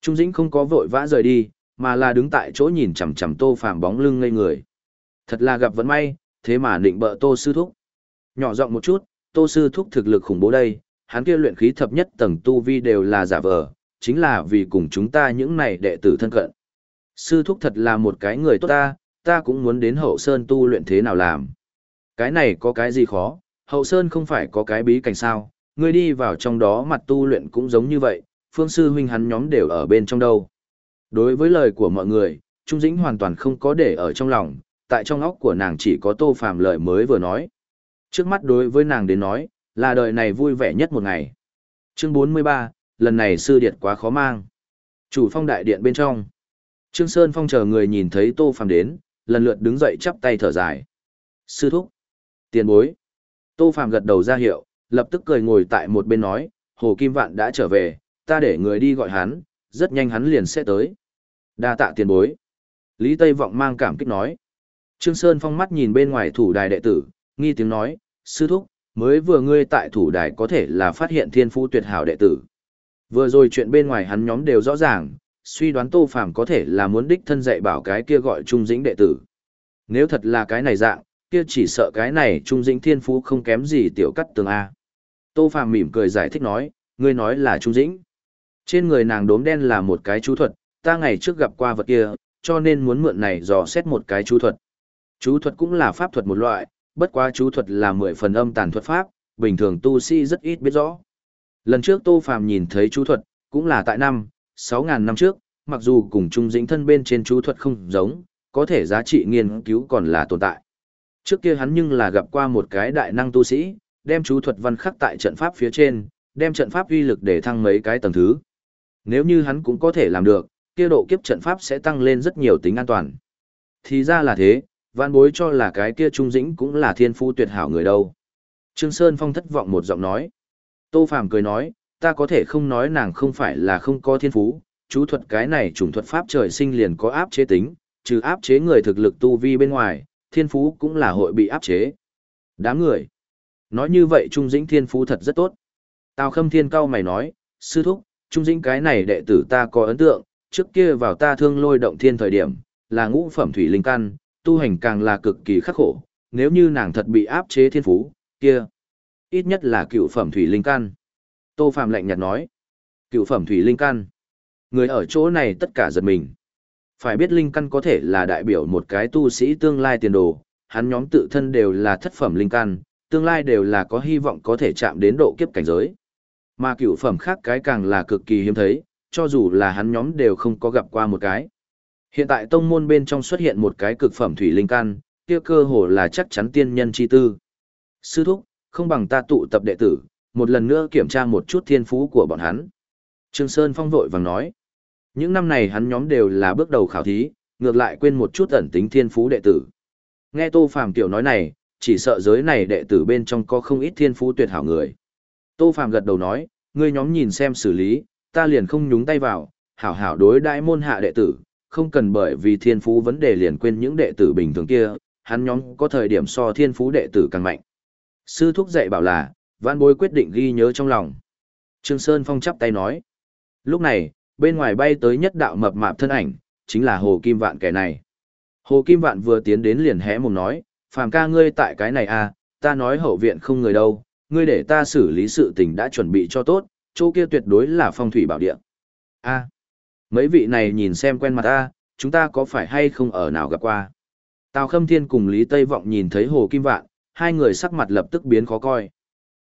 Trung Dĩnh không có vội vã rời đi, mà là đứng tại chỗ nhìn chằm chằm Tô phàm bóng lưng ngây người. Thật là gặp vận may, thế mà định bợ Tô Sư Thúc. Nhỏ giọng một chút, Tô Sư Thúc thực lực khủng bố đây, hắn kia luyện khí thập nhất tầng tu vi đều là giả vờ, chính là vì cùng chúng ta những này đệ tử thân cận. Sư Thúc thật là một cái người tốt ta, ta cũng muốn đến hậu sơn tu luyện thế nào làm. Cái này có cái gì khó, hậu sơn không phải có cái bí cảnh sao, ngươi đi vào trong đó mặt tu luyện cũng giống như vậy, phương sư huynh hắn nhóm đều ở bên trong đâu. Đối với lời của mọi người, Trung Dĩnh hoàn toàn không có để ở trong lòng, tại trong óc của nàng chỉ có tô phàm lời mới vừa nói. Trước mắt đối với nàng đến nói, là đời này vui vẻ nhất một ngày. Chương 43, lần này sư điệt quá khó mang. Chủ phong đại điện bên trong. Trương Sơn Phong chờ người nhìn thấy tô phàm đến, lần lượt đứng dậy chắp tay thở dài. Sư thúc. Tiền bối. Tô phàm gật đầu ra hiệu, lập tức cười ngồi tại một bên nói, Hồ Kim Vạn đã trở về, ta để người đi gọi hắn, rất nhanh hắn liền sẽ tới. Đa tạ tiền bối. Lý Tây Vọng mang cảm kích nói. Trương Sơn phong mắt nhìn bên ngoài thủ đài đệ tử, nghi tiếng nói, sư thúc, mới vừa ngươi tại thủ đài có thể là phát hiện thiên phú tuyệt hảo đệ tử. Vừa rồi chuyện bên ngoài hắn nhóm đều rõ ràng, suy đoán Tô Phàm có thể là muốn đích thân dạy bảo cái kia gọi Trung Dĩnh đệ tử. Nếu thật là cái này dạng, kia chỉ sợ cái này Trung Dĩnh thiên phú không kém gì tiểu cắt tường A. Tô Phàm mỉm cười giải thích nói, ngươi nói là Trung Dĩnh. Trên người nàng đốm đen là một cái chú thuật, ta ngày trước gặp qua vật kia, cho nên muốn mượn này dò xét một cái chú thuật. Chú thuật cũng là pháp thuật một loại, bất quá chú thuật là mười phần âm tàn thuật pháp, bình thường tu sĩ rất ít biết rõ. Lần trước Tô Phàm nhìn thấy chú thuật, cũng là tại năm, 6.000 năm trước, mặc dù cùng Trung Dĩnh thân bên trên chú thuật không giống, có thể giá trị nghiên cứu còn là tồn tại. Trước kia hắn nhưng là gặp qua một cái đại năng tu sĩ, đem chú thuật văn khắc tại trận pháp phía trên, đem trận pháp uy lực để thăng mấy cái tầng thứ. Nếu như hắn cũng có thể làm được, kia độ kiếp trận pháp sẽ tăng lên rất nhiều tính an toàn. Thì ra là thế, Vạn bối cho là cái kia trung dĩnh cũng là thiên phu tuyệt hảo người đâu. Trương Sơn Phong thất vọng một giọng nói. Tô Phàm cười nói, ta có thể không nói nàng không phải là không có thiên phú, chú thuật cái này chủng thuật pháp trời sinh liền có áp chế tính, trừ áp chế người thực lực tu vi bên ngoài, thiên phú cũng là hội bị áp chế. Đám người. Nói như vậy Trung Dĩnh thiên phú thật rất tốt. Tào Khâm Thiên cao mày nói, sư thúc, Trung Dĩnh cái này đệ tử ta có ấn tượng, trước kia vào ta thương lôi động thiên thời điểm, là ngũ phẩm thủy linh căn, tu hành càng là cực kỳ khắc khổ, nếu như nàng thật bị áp chế thiên phú, kia, ít nhất là cựu phẩm thủy linh căn. Tô Phạm lạnh nhạt nói, cựu phẩm thủy linh căn. Người ở chỗ này tất cả giật mình. Phải biết linh căn có thể là đại biểu một cái tu sĩ tương lai tiền đồ, hắn nhóm tự thân đều là thất phẩm linh căn, tương lai đều là có hy vọng có thể chạm đến độ kiếp cảnh giới. Mà cựu phẩm khác cái càng là cực kỳ hiếm thấy, cho dù là hắn nhóm đều không có gặp qua một cái. Hiện tại tông môn bên trong xuất hiện một cái cực phẩm thủy linh căn, kia cơ hồ là chắc chắn tiên nhân chi tư. Sư thúc, không bằng ta tụ tập đệ tử, một lần nữa kiểm tra một chút thiên phú của bọn hắn. Trương Sơn Phong vội vàng nói. Những năm này hắn nhóm đều là bước đầu khảo thí, ngược lại quên một chút ẩn tính thiên phú đệ tử. Nghe Tô Phàm tiểu nói này, chỉ sợ giới này đệ tử bên trong có không ít thiên phú tuyệt hảo người. Tô Phàm gật đầu nói, ngươi nhóm nhìn xem xử lý, ta liền không nhúng tay vào, hảo hảo đối đại môn hạ đệ tử, không cần bởi vì thiên phú vấn đề liền quên những đệ tử bình thường kia, hắn nhóm có thời điểm so thiên phú đệ tử càng mạnh. Sư thúc dạy bảo là, vạn bối quyết định ghi nhớ trong lòng. Trương Sơn Phong chắp tay nói. Lúc này, bên ngoài bay tới nhất đạo mập mạp thân ảnh, chính là Hồ Kim Vạn kẻ này. Hồ Kim Vạn vừa tiến đến liền hé mồm nói, phàm ca ngươi tại cái này à, ta nói hậu viện không người đâu, ngươi để ta xử lý sự tình đã chuẩn bị cho tốt, chỗ kia tuyệt đối là phong thủy bảo địa. A, mấy vị này nhìn xem quen mặt ta, chúng ta có phải hay không ở nào gặp qua. Tào Khâm Thiên cùng Lý Tây Vọng nhìn thấy Hồ Kim Vạn, hai người sắc mặt lập tức biến khó coi.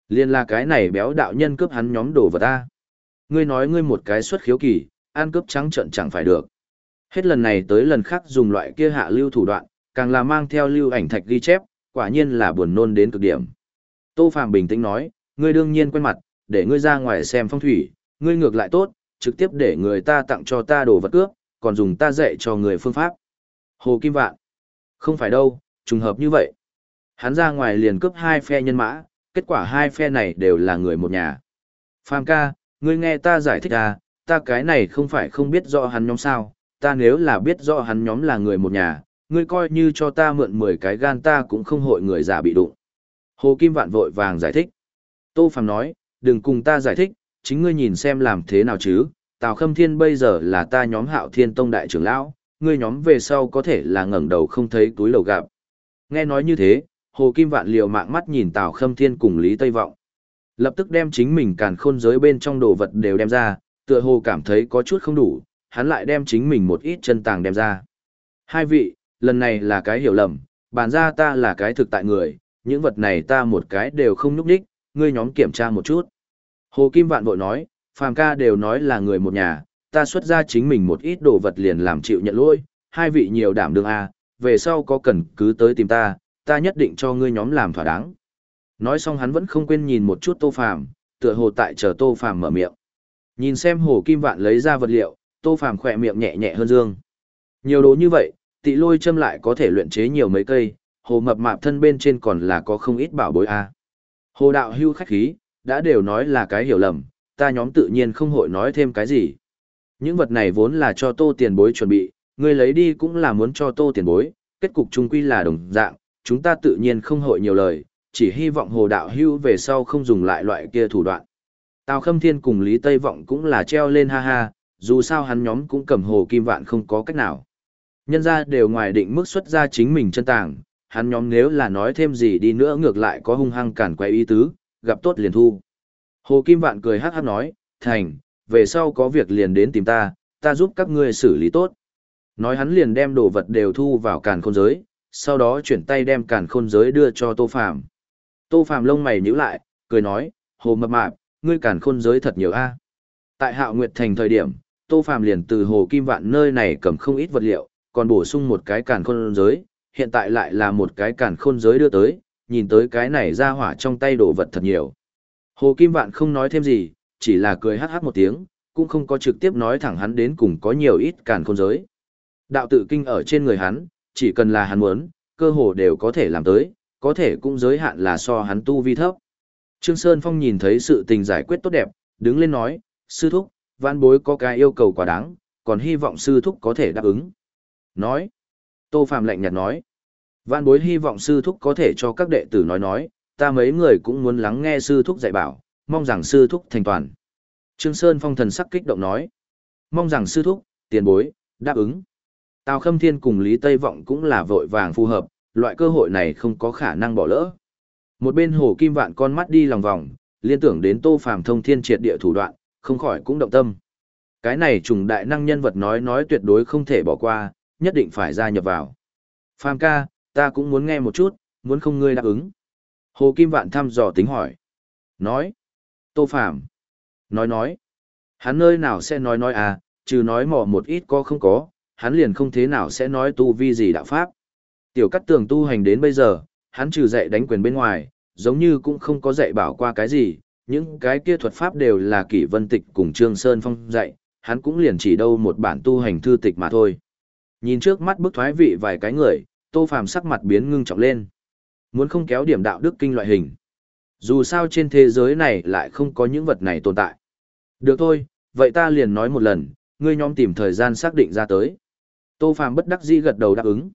Liên là cái này béo đạo nhân cướp hắn nhóm đồ vật ta. Ngươi nói ngươi một cái xuất khiếu kỳ, ăn cướp trắng trợn chẳng phải được. Hết lần này tới lần khác dùng loại kia hạ lưu thủ đoạn, càng là mang theo lưu ảnh thạch ghi chép, quả nhiên là buồn nôn đến cực điểm. Tô Phàm bình tĩnh nói, ngươi đương nhiên quen mặt, để ngươi ra ngoài xem phong thủy, ngươi ngược lại tốt, trực tiếp để người ta tặng cho ta đồ vật cướp, còn dùng ta dạy cho người phương pháp. Hồ Kim Vạn. Không phải đâu, trùng hợp như vậy. Hắn ra ngoài liền cướp hai phe nhân mã, kết quả hai phe này đều là người một nhà. Phàm ca, ngươi nghe ta giải thích à, ta cái này không phải không biết rõ hắn nhóm sao, ta nếu là biết rõ hắn nhóm là người một nhà, ngươi coi như cho ta mượn 10 cái gan ta cũng không hội người giả bị đụng. Hồ Kim Vạn vội vàng giải thích. Tô Phàm nói, đừng cùng ta giải thích, chính ngươi nhìn xem làm thế nào chứ, Tào Khâm Thiên bây giờ là ta nhóm hạo thiên tông đại trưởng lão, ngươi nhóm về sau có thể là ngẩng đầu không thấy túi lầu gặp. Nghe nói như thế, Hồ Kim Vạn liều mạng mắt nhìn Tào Khâm Thiên cùng Lý Tây Vọng. Lập tức đem chính mình càn khôn giới bên trong đồ vật đều đem ra, tựa hồ cảm thấy có chút không đủ, hắn lại đem chính mình một ít chân tàng đem ra. Hai vị, lần này là cái hiểu lầm, bàn ra ta là cái thực tại người, những vật này ta một cái đều không nhúc đích, ngươi nhóm kiểm tra một chút. Hồ Kim Vạn vội nói, phàm ca đều nói là người một nhà, ta xuất ra chính mình một ít đồ vật liền làm chịu nhận lỗi, hai vị nhiều đảm đương a, về sau có cần cứ tới tìm ta, ta nhất định cho ngươi nhóm làm thỏa đáng. Nói xong hắn vẫn không quên nhìn một chút Tô Phàm, tựa hồ tại chờ Tô Phàm mở miệng. Nhìn xem Hồ Kim Vạn lấy ra vật liệu, Tô Phàm khỏe miệng nhẹ nhẹ hơn dương. Nhiều đồ như vậy, tị lôi châm lại có thể luyện chế nhiều mấy cây, hồ mập mạp thân bên trên còn là có không ít bảo bối a. Hồ đạo hưu khách khí, đã đều nói là cái hiểu lầm, ta nhóm tự nhiên không hội nói thêm cái gì. Những vật này vốn là cho tô tiền bối chuẩn bị, người lấy đi cũng là muốn cho tô tiền bối, kết cục chung quy là đồng dạng, chúng ta tự nhiên không hội nhiều lời, chỉ hy vọng hồ đạo hưu về sau không dùng lại loại kia thủ đoạn. Tào Khâm Thiên cùng Lý Tây Vọng cũng là treo lên ha ha, dù sao hắn nhóm cũng cầm hồ kim vạn không có cách nào. Nhân ra đều ngoài định mức xuất ra chính mình chân tàng, hắn nhóm nếu là nói thêm gì đi nữa ngược lại có hung hăng cản quay ý tứ, gặp tốt liền thu. Hồ Kim Vạn cười hát hát nói, thành, về sau có việc liền đến tìm ta, ta giúp các ngươi xử lý tốt. Nói hắn liền đem đồ vật đều thu vào càn khôn giới, sau đó chuyển tay đem càn khôn giới đưa cho Tô Phàm. Tô Phàm lông mày nhíu lại, cười nói, hồ mập mạp, ngươi càn khôn giới thật nhiều a. Tại Hạo Nguyệt Thành thời điểm, Tô Phàm liền từ hồ kim vạn nơi này cầm không ít vật liệu, còn bổ sung một cái càn khôn giới, hiện tại lại là một cái càn khôn giới đưa tới, nhìn tới cái này ra hỏa trong tay đồ vật thật nhiều. Hồ Kim Vạn không nói thêm gì, chỉ là cười hát hát một tiếng, cũng không có trực tiếp nói thẳng hắn đến cùng có nhiều ít càn khôn giới. Đạo tự kinh ở trên người hắn, chỉ cần là hắn muốn, cơ hồ đều có thể làm tới, có thể cũng giới hạn là so hắn tu vi thấp. Trương Sơn Phong nhìn thấy sự tình giải quyết tốt đẹp, đứng lên nói, sư thúc, vãn bối có cái yêu cầu quá đáng, còn hy vọng sư thúc có thể đáp ứng. Nói, Tô Phạm lạnh nhạt nói, Vạn bối hy vọng sư thúc có thể cho các đệ tử nói nói, ta mấy người cũng muốn lắng nghe sư thúc dạy bảo, mong rằng sư thúc thành toàn. Trương Sơn Phong thần sắc kích động nói, mong rằng sư thúc, tiền bối, đáp ứng. Tào Khâm Thiên cùng Lý Tây Vọng cũng là vội vàng phù hợp, loại cơ hội này không có khả năng bỏ lỡ. Một bên hồ kim vạn con mắt đi lòng vòng, liên tưởng đến tô phàm thông thiên triệt địa thủ đoạn, không khỏi cũng động tâm. Cái này trùng đại năng nhân vật nói nói tuyệt đối không thể bỏ qua, nhất định phải gia nhập vào. Phàm ca, ta cũng muốn nghe một chút, muốn không ngươi đáp ứng. Hồ Kim Vạn thăm dò tính hỏi. Nói. Tô Phàm Nói nói. Hắn nơi nào sẽ nói nói à, trừ nói mò một ít có không có, hắn liền không thế nào sẽ nói tu vi gì đạo pháp. Tiểu cắt tường tu hành đến bây giờ, hắn trừ dạy đánh quyền bên ngoài, giống như cũng không có dạy bảo qua cái gì, những cái kia thuật pháp đều là kỷ vân tịch cùng Trương Sơn Phong dạy, hắn cũng liền chỉ đâu một bản tu hành thư tịch mà thôi. Nhìn trước mắt bức thoái vị vài cái người, Tô Phàm sắc mặt biến ngưng trọng lên. Muốn không kéo điểm đạo đức kinh loại hình. Dù sao trên thế giới này lại không có những vật này tồn tại. Được thôi, vậy ta liền nói một lần, ngươi nhóm tìm thời gian xác định ra tới. Tô Phàm bất đắc dĩ gật đầu đáp ứng.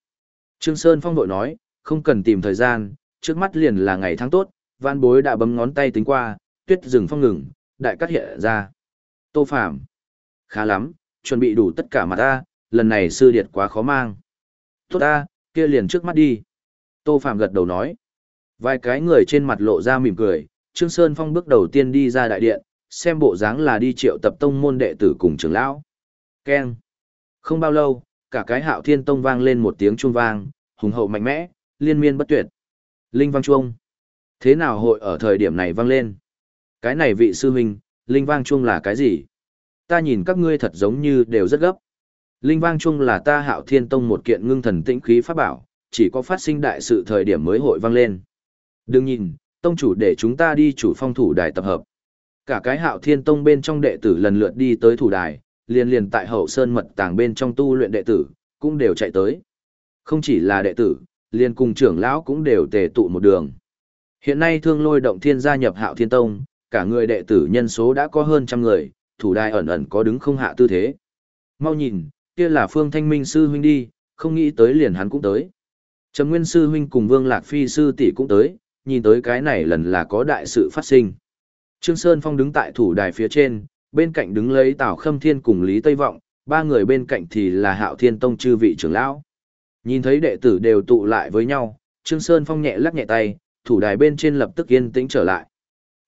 Trương Sơn Phong đội nói, không cần tìm thời gian, trước mắt liền là ngày tháng tốt, van bối đã bấm ngón tay tính qua, tuyết rừng phong ngừng, đại cắt hiện ra. Tô Phàm Khá lắm, chuẩn bị đủ tất cả mặt ta, lần này sư điệt quá khó mang. Tốt ta, kia liền trước mắt đi. Tô Phạm gật đầu nói. Vài cái người trên mặt lộ ra mỉm cười, Trương Sơn Phong bước đầu tiên đi ra đại điện, xem bộ dáng là đi triệu tập tông môn đệ tử cùng trưởng lão. Keng. Không bao lâu, cả cái hạo thiên tông vang lên một tiếng chuông vang, hùng hậu mạnh mẽ, liên miên bất tuyệt. Linh vang chuông. Thế nào hội ở thời điểm này vang lên? Cái này vị sư huynh, linh vang chuông là cái gì? Ta nhìn các ngươi thật giống như đều rất gấp. Linh vang chuông là ta hạo thiên tông một kiện ngưng thần tĩnh khí pháp bảo, chỉ có phát sinh đại sự thời điểm mới hội vang lên. Đừng nhìn, tông chủ để chúng ta đi chủ phong thủ đài tập hợp. Cả cái hạo thiên tông bên trong đệ tử lần lượt đi tới thủ đài, liền liền tại hậu sơn mật tàng bên trong tu luyện đệ tử, cũng đều chạy tới. Không chỉ là đệ tử, liền cùng trưởng lão cũng đều tề tụ một đường. Hiện nay thương lôi động thiên gia nhập hạo thiên tông, cả người đệ tử nhân số đã có hơn trăm người, thủ đài ẩn ẩn có đứng không hạ tư thế. Mau nhìn, kia là phương thanh minh sư huynh đi, không nghĩ tới liền hắn cũng tới. Trầm Nguyên sư huynh cùng Vương Lạc Phi sư tỷ cũng tới, nhìn tới cái này lần là có đại sự phát sinh. Trương Sơn Phong đứng tại thủ đài phía trên, bên cạnh đứng lấy Tào Khâm Thiên cùng Lý Tây Vọng, ba người bên cạnh thì là Hạo Thiên Tông chư vị trưởng lão. Nhìn thấy đệ tử đều tụ lại với nhau, Trương Sơn Phong nhẹ lắc nhẹ tay, thủ đài bên trên lập tức yên tĩnh trở lại.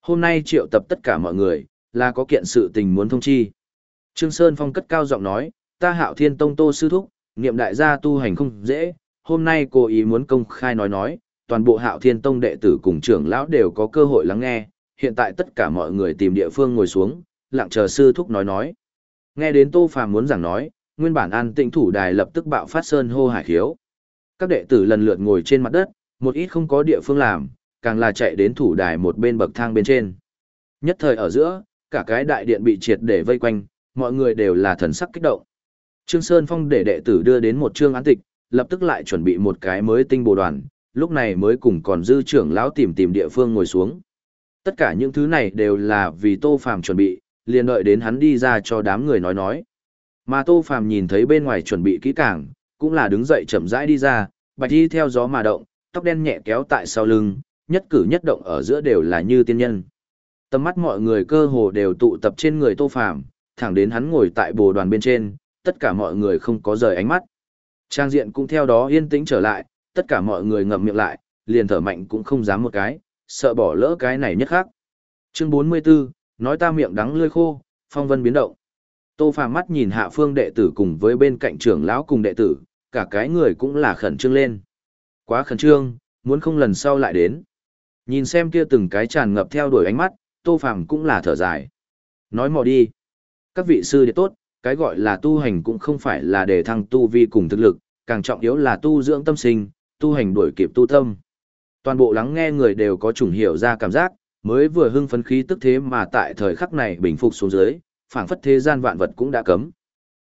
Hôm nay triệu tập tất cả mọi người, là có kiện sự tình muốn thông chi. Trương Sơn Phong cất cao giọng nói, ta hạo thiên tông tô sư thúc, niệm đại gia tu hành không dễ, hôm nay cô ý muốn công khai nói nói, toàn bộ hạo thiên tông đệ tử cùng trưởng lão đều có cơ hội lắng nghe, hiện tại tất cả mọi người tìm địa phương ngồi xuống, lặng chờ sư thúc nói nói. Nghe đến tô phàm muốn giảng nói, nguyên bản an tĩnh thủ đài lập tức bạo phát sơn hô hải khiếu. Các đệ tử lần lượt ngồi trên mặt đất, một ít không có địa phương làm, càng là chạy đến thủ đài một bên bậc thang bên trên. Nhất thời ở giữa, cả cái đại điện bị triệt để vây quanh, mọi người đều là thần sắc kích động. Trương Sơn Phong để đệ tử đưa đến một trương án tịch, lập tức lại chuẩn bị một cái mới tinh bồ đoàn, lúc này mới cùng còn dư trưởng lão tìm tìm địa phương ngồi xuống. Tất cả những thứ này đều là vì Tô Phàm chuẩn bị, liền đợi đến hắn đi ra cho đám người nói nói. Mà Tô Phàm nhìn thấy bên ngoài chuẩn bị kỹ càng, cũng là đứng dậy chậm rãi đi ra, bạch đi theo gió mà động, tóc đen nhẹ kéo tại sau lưng, nhất cử nhất động ở giữa đều là như tiên nhân. Tầm mắt mọi người cơ hồ đều tụ tập trên người Tô Phàm, thẳng đến hắn ngồi tại bồ đoàn bên trên, tất cả mọi người không có rời ánh mắt. Trang diện cũng theo đó yên tĩnh trở lại, tất cả mọi người ngậm miệng lại, liền thở mạnh cũng không dám một cái, sợ bỏ lỡ cái này nhất khác. Chương 44, nói ta miệng đắng lưỡi khô, phong vân biến động. Tô Phàm mắt nhìn hạ phương đệ tử cùng với bên cạnh trưởng lão cùng đệ tử, cả cái người cũng là khẩn trương lên. Quá khẩn trương, muốn không lần sau lại đến. Nhìn xem kia từng cái tràn ngập theo đuổi ánh mắt, Tô Phàm cũng là thở dài. Nói mò đi. Các vị sư đệ tốt, cái gọi là tu hành cũng không phải là để thăng tu vi cùng thực lực, càng trọng yếu là tu dưỡng tâm sinh, tu hành đuổi kịp tu tâm. Toàn bộ lắng nghe người đều có chủng hiểu ra cảm giác, mới vừa hưng phấn khí tức thế mà tại thời khắc này bình phục xuống dưới, phảng phất thế gian vạn vật cũng đã cấm.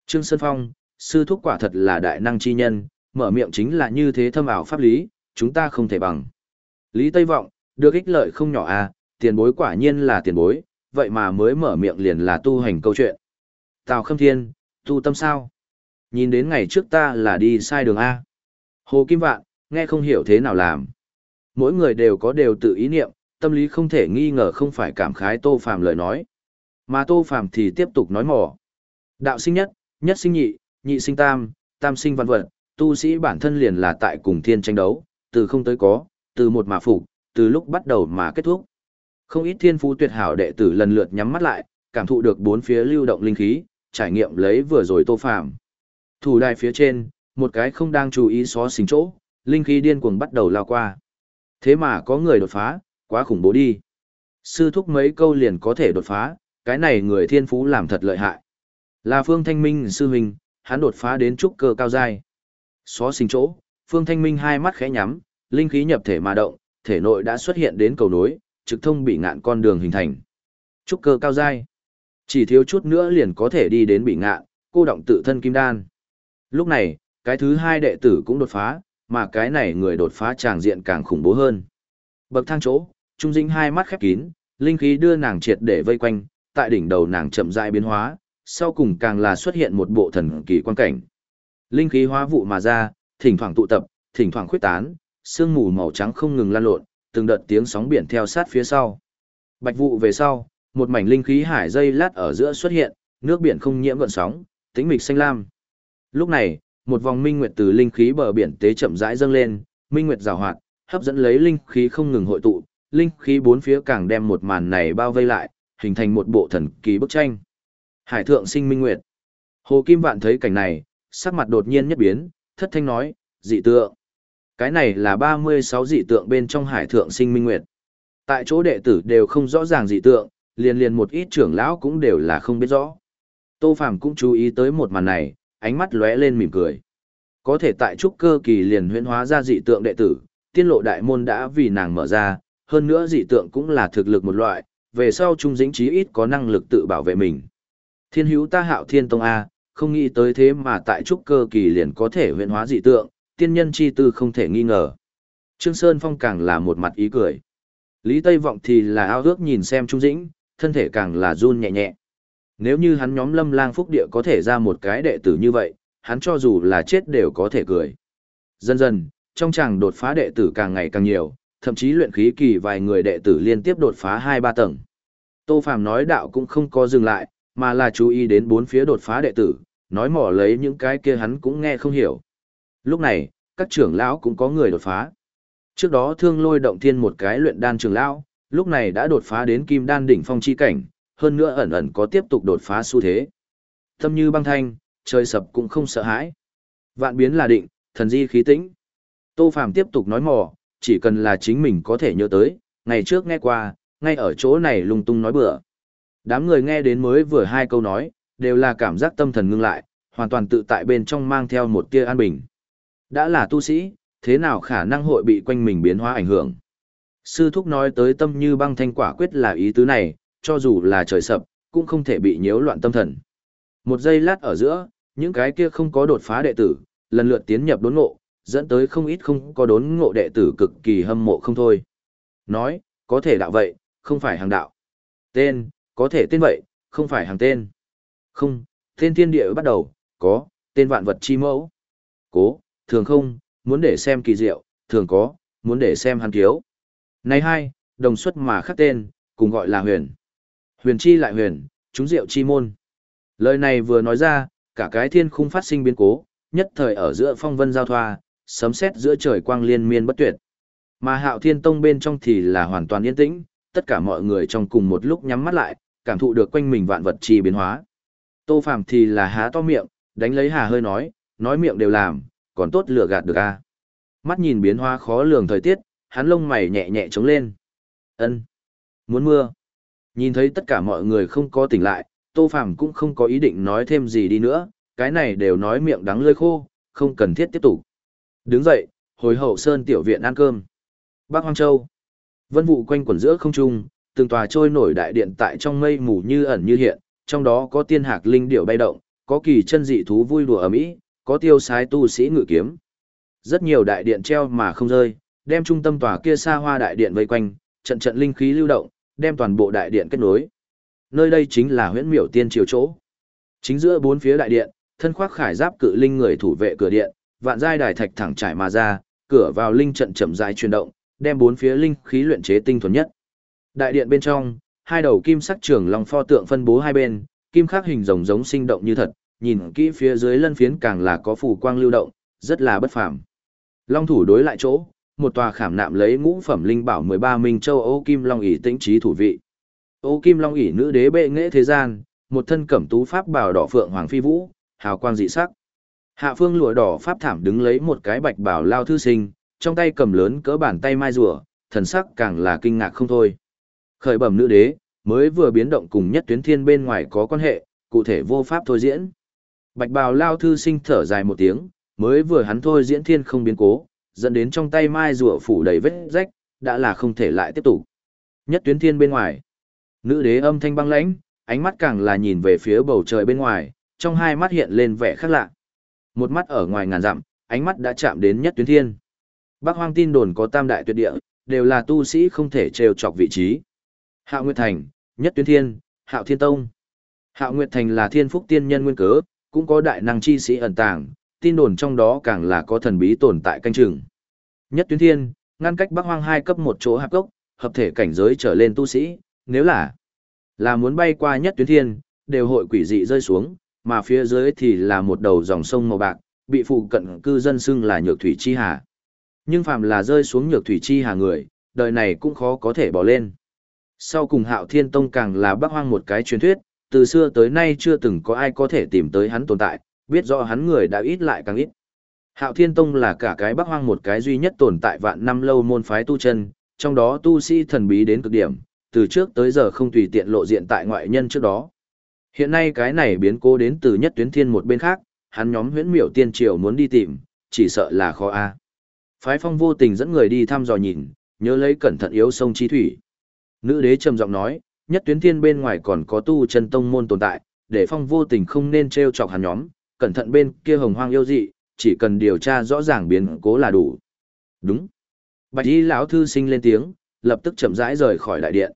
Trương Sơn Phong, sư thúc quả thật là đại năng chi nhân, mở miệng chính là như thế thâm ảo pháp lý, chúng ta không thể bằng. Lý Tây Vọng, được ích lợi không nhỏ à, tiền bối quả nhiên là tiền bối, vậy mà mới mở miệng liền là tu hành câu chuyện. Tào Khâm Thiên, tu tâm sao? Nhìn đến ngày trước ta là đi sai đường A. Hồ Kim Vạn, nghe không hiểu thế nào làm. Mỗi người đều có đều tự ý niệm, tâm lý không thể nghi ngờ không phải cảm khái Tô Phàm lời nói. Mà Tô Phàm thì tiếp tục nói mỏ. Đạo sinh nhất, nhất sinh nhị, nhị sinh tam, tam sinh văn vật, tu sĩ bản thân liền là tại cùng thiên tranh đấu, từ không tới có, từ một mà phục, từ lúc bắt đầu mà kết thúc. Không ít thiên phú tuyệt hảo đệ tử lần lượt nhắm mắt lại, cảm thụ được bốn phía lưu động linh khí, trải nghiệm lấy vừa rồi Tô Phàm. Thủ đài phía trên, một cái không đang chú ý xó xính chỗ, linh khí điên cuồng bắt đầu lao qua. Thế mà có người đột phá, quá khủng bố đi. Sư thúc mấy câu liền có thể đột phá, cái này người thiên phú làm thật lợi hại. Là Phương Thanh Minh sư huynh, hắn đột phá đến trúc cơ cao dai Xó xính chỗ, Phương Thanh Minh hai mắt khẽ nhắm, linh khí nhập thể mà động, thể nội đã xuất hiện đến cầu nối, trực thông bị ngạn con đường hình thành. Trúc cơ cao dai chỉ thiếu chút nữa liền có thể đi đến bị ngạn, cô động tự thân kim đan. Lúc này, cái thứ hai đệ tử cũng đột phá, mà cái này người đột phá tràng diện càng khủng bố hơn. Bậc thang chỗ, Trung Dĩnh hai mắt khép kín, linh khí đưa nàng triệt để vây quanh, tại đỉnh đầu nàng chậm rãi biến hóa, sau cùng càng là xuất hiện một bộ thần kỳ quan cảnh. Linh khí hóa vụ mà ra, thỉnh thoảng tụ tập, thỉnh thoảng khuyết tán, sương mù màu trắng không ngừng lan lộn, từng đợt tiếng sóng biển theo sát phía sau. Bạch vụ về sau, một mảnh linh khí hải dây lát ở giữa xuất hiện, nước biển không nhiễm gợn sóng, tĩnh mịch xanh lam. Lúc này, một vòng minh nguyệt từ linh khí bờ biển tế chậm rãi dâng lên, minh nguyệt rào hoạt, hấp dẫn lấy linh khí không ngừng hội tụ, linh khí bốn phía càng đem một màn này bao vây lại, hình thành một bộ thần kỳ bức tranh. Hải thượng sinh minh nguyệt. Hồ Kim Vạn thấy cảnh này, sắc mặt đột nhiên nhất biến, thất thanh nói, dị tượng. Cái này là 36 dị tượng bên trong hải thượng sinh minh nguyệt. Tại chỗ đệ tử đều không rõ ràng dị tượng, liền liền một ít trưởng lão cũng đều là không biết rõ. Tô Phàm cũng chú ý tới một màn này, ánh mắt lóe lên mỉm cười. Có thể tại trúc cơ kỳ liền huyễn hóa ra dị tượng đệ tử, tiên lộ đại môn đã vì nàng mở ra, hơn nữa dị tượng cũng là thực lực một loại, về sau trung dĩnh chí ít có năng lực tự bảo vệ mình. Thiên hữu ta hạo thiên tông A, không nghĩ tới thế mà tại trúc cơ kỳ liền có thể huyễn hóa dị tượng, tiên nhân chi tư không thể nghi ngờ. Trương Sơn Phong càng là một mặt ý cười. Lý Tây Vọng thì là ao ước nhìn xem Trung Dĩnh, thân thể càng là run nhẹ nhẹ. Nếu như hắn nhóm lâm lang phúc địa có thể ra một cái đệ tử như vậy, hắn cho dù là chết đều có thể cười. Dần dần, trong chàng đột phá đệ tử càng ngày càng nhiều, thậm chí luyện khí kỳ vài người đệ tử liên tiếp đột phá 2-3 tầng. Tô Phàm nói đạo cũng không có dừng lại, mà là chú ý đến bốn phía đột phá đệ tử, nói mỏ lấy những cái kia hắn cũng nghe không hiểu. Lúc này, các trưởng lão cũng có người đột phá. Trước đó thương lôi động thiên một cái luyện đan trưởng lão, lúc này đã đột phá đến kim đan đỉnh phong chi cảnh, hơn nữa ẩn ẩn có tiếp tục đột phá xu thế. Tâm như băng thanh, trời sập cũng không sợ hãi. Vạn biến là định, thần di khí tĩnh. Tô Phàm tiếp tục nói mò, chỉ cần là chính mình có thể nhớ tới, ngày trước nghe qua, ngay ở chỗ này lung tung nói bừa. Đám người nghe đến mới vừa hai câu nói, đều là cảm giác tâm thần ngưng lại, hoàn toàn tự tại bên trong mang theo một tia an bình. Đã là tu sĩ, thế nào khả năng hội bị quanh mình biến hóa ảnh hưởng? Sư thúc nói tới tâm như băng thanh quả quyết là ý tứ này, cho dù là trời sập, cũng không thể bị nhiễu loạn tâm thần. Một giây lát ở giữa, những cái kia không có đột phá đệ tử, lần lượt tiến nhập đốn ngộ, dẫn tới không ít không có đốn ngộ đệ tử cực kỳ hâm mộ không thôi. Nói, có thể đạo vậy, không phải hàng đạo. Tên, có thể tên vậy, không phải hàng tên. Không, tên thiên địa bắt đầu, có, tên vạn vật chi mẫu. Cố, thường không, muốn để xem kỳ diệu, thường có, muốn để xem hàn kiếu. Này hai, đồng xuất mà khắc tên, cùng gọi là huyền. Huyền chi lại huyền, chúng diệu chi môn. Lời này vừa nói ra, cả cái thiên khung phát sinh biến cố, nhất thời ở giữa phong vân giao thoa, sấm sét giữa trời quang liên miên bất tuyệt. Mà hạo thiên tông bên trong thì là hoàn toàn yên tĩnh, tất cả mọi người trong cùng một lúc nhắm mắt lại, cảm thụ được quanh mình vạn vật chi biến hóa. Tô Phàm thì là há to miệng, đánh lấy hà hơi nói, nói miệng đều làm, còn tốt lừa gạt được a. Mắt nhìn biến hóa khó lường thời tiết, hắn lông mày nhẹ nhẹ trống lên. Ân, muốn mưa. Nhìn thấy tất cả mọi người không có tỉnh lại, Tô Phàm cũng không có ý định nói thêm gì đi nữa, cái này đều nói miệng đắng lưỡi khô, không cần thiết tiếp tục. Đứng dậy, hồi hậu sơn tiểu viện ăn cơm. Bắc Hoang Châu. Vân vụ quanh quẩn giữa không trung, từng tòa trôi nổi đại điện tại trong mây mù như ẩn như hiện, trong đó có tiên hạc linh điểu bay động, có kỳ chân dị thú vui đùa ở mỹ, có tiêu sái tu sĩ ngự kiếm. Rất nhiều đại điện treo mà không rơi, đem trung tâm tòa kia xa hoa đại điện vây quanh, trận trận linh khí lưu động, đem toàn bộ đại điện kết nối. Nơi đây chính là huyễn miểu tiên triều chỗ. Chính giữa bốn phía đại điện, thân khoác khải giáp cự linh người thủ vệ cửa điện, vạn giai đài thạch thẳng trải mà ra, cửa vào linh trận chậm rãi chuyển động, đem bốn phía linh khí luyện chế tinh thuần nhất. Đại điện bên trong, hai đầu kim sắc trường long pho tượng phân bố hai bên, kim khắc hình rồng giống sinh động như thật, nhìn kỹ phía dưới lân phiến càng là có phù quang lưu động, rất là bất phàm. Long thủ đối lại chỗ, một tòa khảm nạm lấy ngũ phẩm linh bảo 13 minh châu Ô Kim Long ỷ tĩnh trí thủ vị. Ô Kim Long ỷ nữ đế bệ nghệ thế gian, một thân cẩm tú pháp bảo đỏ phượng hoàng phi vũ, hào quang dị sắc. Hạ phương lụa đỏ pháp thảm đứng lấy một cái bạch bảo lao thư sinh, trong tay cầm lớn cỡ bàn tay mai rùa, thần sắc càng là kinh ngạc không thôi. Khởi bẩm nữ đế, mới vừa biến động cùng nhất tuyến thiên bên ngoài có quan hệ, cụ thể vô pháp thôi diễn. Bạch bào lao thư sinh thở dài một tiếng, mới vừa hắn thôi diễn thiên không biến cố, dẫn đến trong tay mai rùa phủ đầy vết rách, đã là không thể lại tiếp tục. Nhất tuyến thiên bên ngoài. Nữ đế âm thanh băng lãnh, ánh mắt càng là nhìn về phía bầu trời bên ngoài, trong hai mắt hiện lên vẻ khác lạ. Một mắt ở ngoài ngàn dặm, ánh mắt đã chạm đến nhất tuyến thiên. Bác hoang tin đồn có tam đại tuyệt địa, đều là tu sĩ không thể trêu chọc vị trí. Hạo Nguyệt Thành, Nhất Tuyến Thiên, Hạo Thiên Tông. Hạo Nguyệt Thành là thiên phúc tiên nhân nguyên cớ, cũng có đại năng chi sĩ ẩn tàng, tin đồn trong đó càng là có thần bí tồn tại canh chừng. Nhất Tuyến Thiên, ngăn cách Bắc Hoang hai cấp một chỗ hạp gốc, hợp thể cảnh giới trở lên tu sĩ, nếu là là muốn bay qua Nhất Tuyến Thiên, đều hội quỷ dị rơi xuống, mà phía dưới thì là một đầu dòng sông màu bạc, bị phụ cận cư dân xưng là Nhược Thủy Chi Hà. Nhưng phàm là rơi xuống Nhược Thủy Chi Hà người, đời này cũng khó có thể bỏ lên. Sau cùng Hạo Thiên Tông càng là Bắc Hoang một cái truyền thuyết, từ xưa tới nay chưa từng có ai có thể tìm tới hắn tồn tại, biết rõ hắn người đã ít lại càng ít. Hạo Thiên Tông là cả cái Bắc Hoang một cái duy nhất tồn tại vạn năm lâu môn phái tu chân, trong đó tu sĩ thần bí đến cực điểm, từ trước tới giờ không tùy tiện lộ diện tại ngoại nhân trước đó. Hiện nay cái này biến cố đến từ nhất tuyến thiên một bên khác, hắn nhóm huyễn miểu tiên triều muốn đi tìm, chỉ sợ là khó a. Phái phong vô tình dẫn người đi thăm dò nhìn, nhớ lấy cẩn thận yếu sông chi thủy. Nữ đế trầm giọng nói, nhất tuyến thiên bên ngoài còn có tu chân tông môn tồn tại, để phong vô tình không nên treo chọc hắn nhóm, cẩn thận bên kia hồng hoang yêu dị, chỉ cần điều tra rõ ràng biến cố là đủ. Đúng. Bạch y lão thư sinh lên tiếng, lập tức chậm rãi rời khỏi đại điện.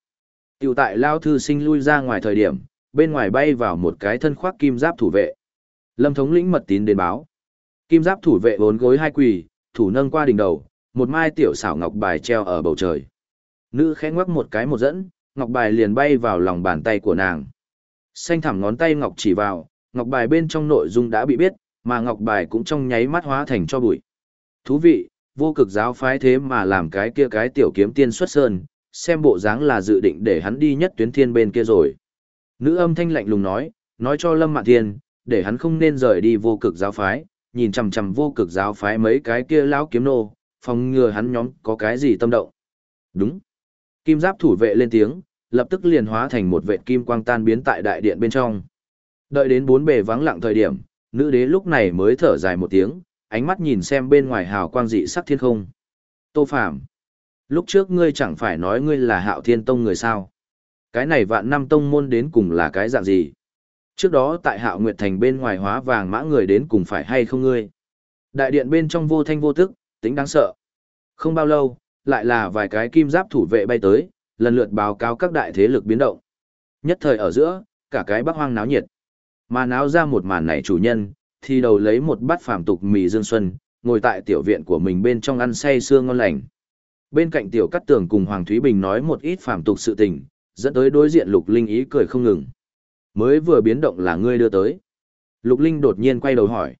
Tiểu tại lão thư sinh lui ra ngoài thời điểm, bên ngoài bay vào một cái thân khoác kim giáp thủ vệ. Lâm thống lĩnh mật tín đến báo. Kim giáp thủ vệ vốn gối hai quỳ, thủ nâng qua đỉnh đầu, một mai tiểu xảo ngọc bài treo ở bầu trời. Nữ khẽ ngoắc một cái một dẫn, ngọc bài liền bay vào lòng bàn tay của nàng. Xanh thẳm ngón tay ngọc chỉ vào, ngọc bài bên trong nội dung đã bị biết, mà ngọc bài cũng trong nháy mắt hóa thành cho bụi. Thú vị, vô cực giáo phái thế mà làm cái kia cái tiểu kiếm tiên xuất sơn, xem bộ dáng là dự định để hắn đi nhất tuyến thiên bên kia rồi. Nữ âm thanh lạnh lùng nói, nói cho Lâm Mạn Thiên, để hắn không nên rời đi vô cực giáo phái, nhìn chằm chằm vô cực giáo phái mấy cái kia lão kiếm nô, phòng ngừa hắn nhóm có cái gì tâm động. Đúng. Kim giáp thủ vệ lên tiếng, lập tức liền hóa thành một vệ kim quang tan biến tại đại điện bên trong. Đợi đến bốn bề vắng lặng thời điểm, nữ đế lúc này mới thở dài một tiếng, ánh mắt nhìn xem bên ngoài hào quang dị sắc thiên không. Tô Phạm, lúc trước ngươi chẳng phải nói ngươi là hạo thiên tông người sao. Cái này vạn năm tông môn đến cùng là cái dạng gì? Trước đó tại hạo nguyệt thành bên ngoài hóa vàng mã người đến cùng phải hay không ngươi? Đại điện bên trong vô thanh vô tức, tính đáng sợ. Không bao lâu, lại là vài cái kim giáp thủ vệ bay tới, lần lượt báo cáo các đại thế lực biến động. Nhất thời ở giữa, cả cái bắc hoang náo nhiệt. Mà náo ra một màn này chủ nhân, thì đầu lấy một bát phàm tục mì dương xuân, ngồi tại tiểu viện của mình bên trong ăn say sương ngon lành. Bên cạnh tiểu cắt tường cùng Hoàng Thúy Bình nói một ít phàm tục sự tình, dẫn tới đối diện Lục Linh ý cười không ngừng. Mới vừa biến động là ngươi đưa tới. Lục Linh đột nhiên quay đầu hỏi.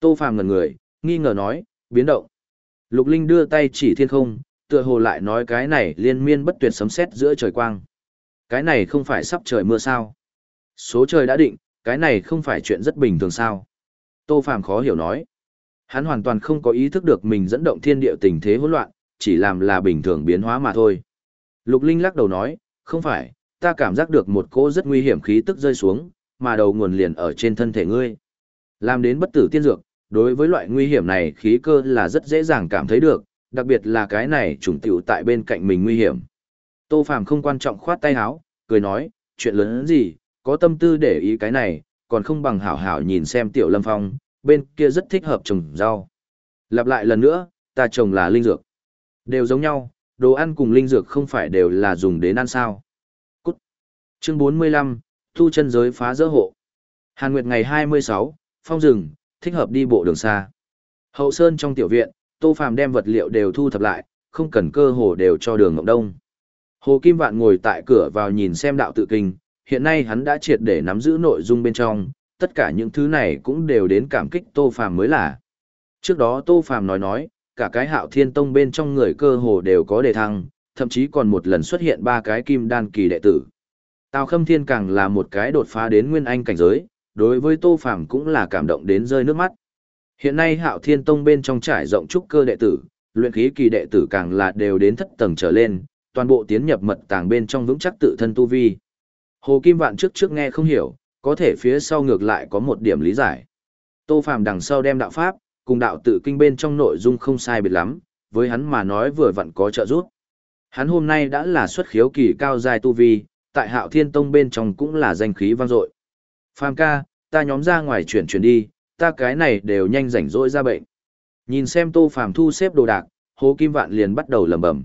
Tô Phàm ngẩn người, nghi ngờ nói, biến động. Lục Linh đưa tay chỉ thiên không, tựa hồ lại nói cái này liên miên bất tuyệt sấm sét giữa trời quang. Cái này không phải sắp trời mưa sao? Số trời đã định, cái này không phải chuyện rất bình thường sao? Tô Phàm khó hiểu nói. Hắn hoàn toàn không có ý thức được mình dẫn động thiên địa tình thế hỗn loạn, chỉ làm là bình thường biến hóa mà thôi. Lục Linh lắc đầu nói, không phải, ta cảm giác được một cỗ rất nguy hiểm khí tức rơi xuống, mà đầu nguồn liền ở trên thân thể ngươi. Làm đến bất tử tiên dược, đối với loại nguy hiểm này khí cơ là rất dễ dàng cảm thấy được, đặc biệt là cái này trùng tiểu tại bên cạnh mình nguy hiểm. Tô Phàm không quan trọng khoát tay áo, cười nói, chuyện lớn gì, có tâm tư để ý cái này, còn không bằng hảo hảo nhìn xem tiểu lâm phong, bên kia rất thích hợp trồng rau. Lặp lại lần nữa, ta trồng là linh dược. Đều giống nhau, đồ ăn cùng linh dược không phải đều là dùng đến ăn sao. Cút. Chương 45, thu chân giới phá dỡ hộ. Hàn Nguyệt ngày 26, phong rừng, thích hợp đi bộ đường xa. Hậu Sơn trong tiểu viện, Tô Phàm đem vật liệu đều thu thập lại, không cần cơ hồ đều cho đường Ngộng Đông. Hồ Kim Vạn ngồi tại cửa vào nhìn xem đạo tự kinh, hiện nay hắn đã triệt để nắm giữ nội dung bên trong, tất cả những thứ này cũng đều đến cảm kích Tô Phàm mới là. Trước đó Tô Phàm nói nói, cả cái hạo thiên tông bên trong người cơ hồ đều có đề thăng, thậm chí còn một lần xuất hiện ba cái kim đan kỳ đệ tử. Tào Khâm Thiên càng là một cái đột phá đến nguyên anh cảnh giới, đối với Tô Phàm cũng là cảm động đến rơi nước mắt. Hiện nay Hạo Thiên Tông bên trong trải rộng trúc cơ đệ tử, luyện khí kỳ đệ tử càng là đều đến thất tầng trở lên, toàn bộ tiến nhập mật tàng bên trong vững chắc tự thân tu vi. Hồ Kim Vạn trước trước nghe không hiểu, có thể phía sau ngược lại có một điểm lý giải. Tô Phàm đằng sau đem đạo pháp, cùng đạo tự kinh bên trong nội dung không sai biệt lắm, với hắn mà nói vừa vặn có trợ giúp. Hắn hôm nay đã là xuất khiếu kỳ cao dài tu vi, tại Hạo Thiên Tông bên trong cũng là danh khí vang dội. Phàm ca, ta nhóm ra ngoài chuyển chuyển đi, ta cái này đều nhanh rảnh rỗi ra bệnh. Nhìn xem Tô Phàm thu xếp đồ đạc, Hồ Kim Vạn liền bắt đầu lẩm bẩm.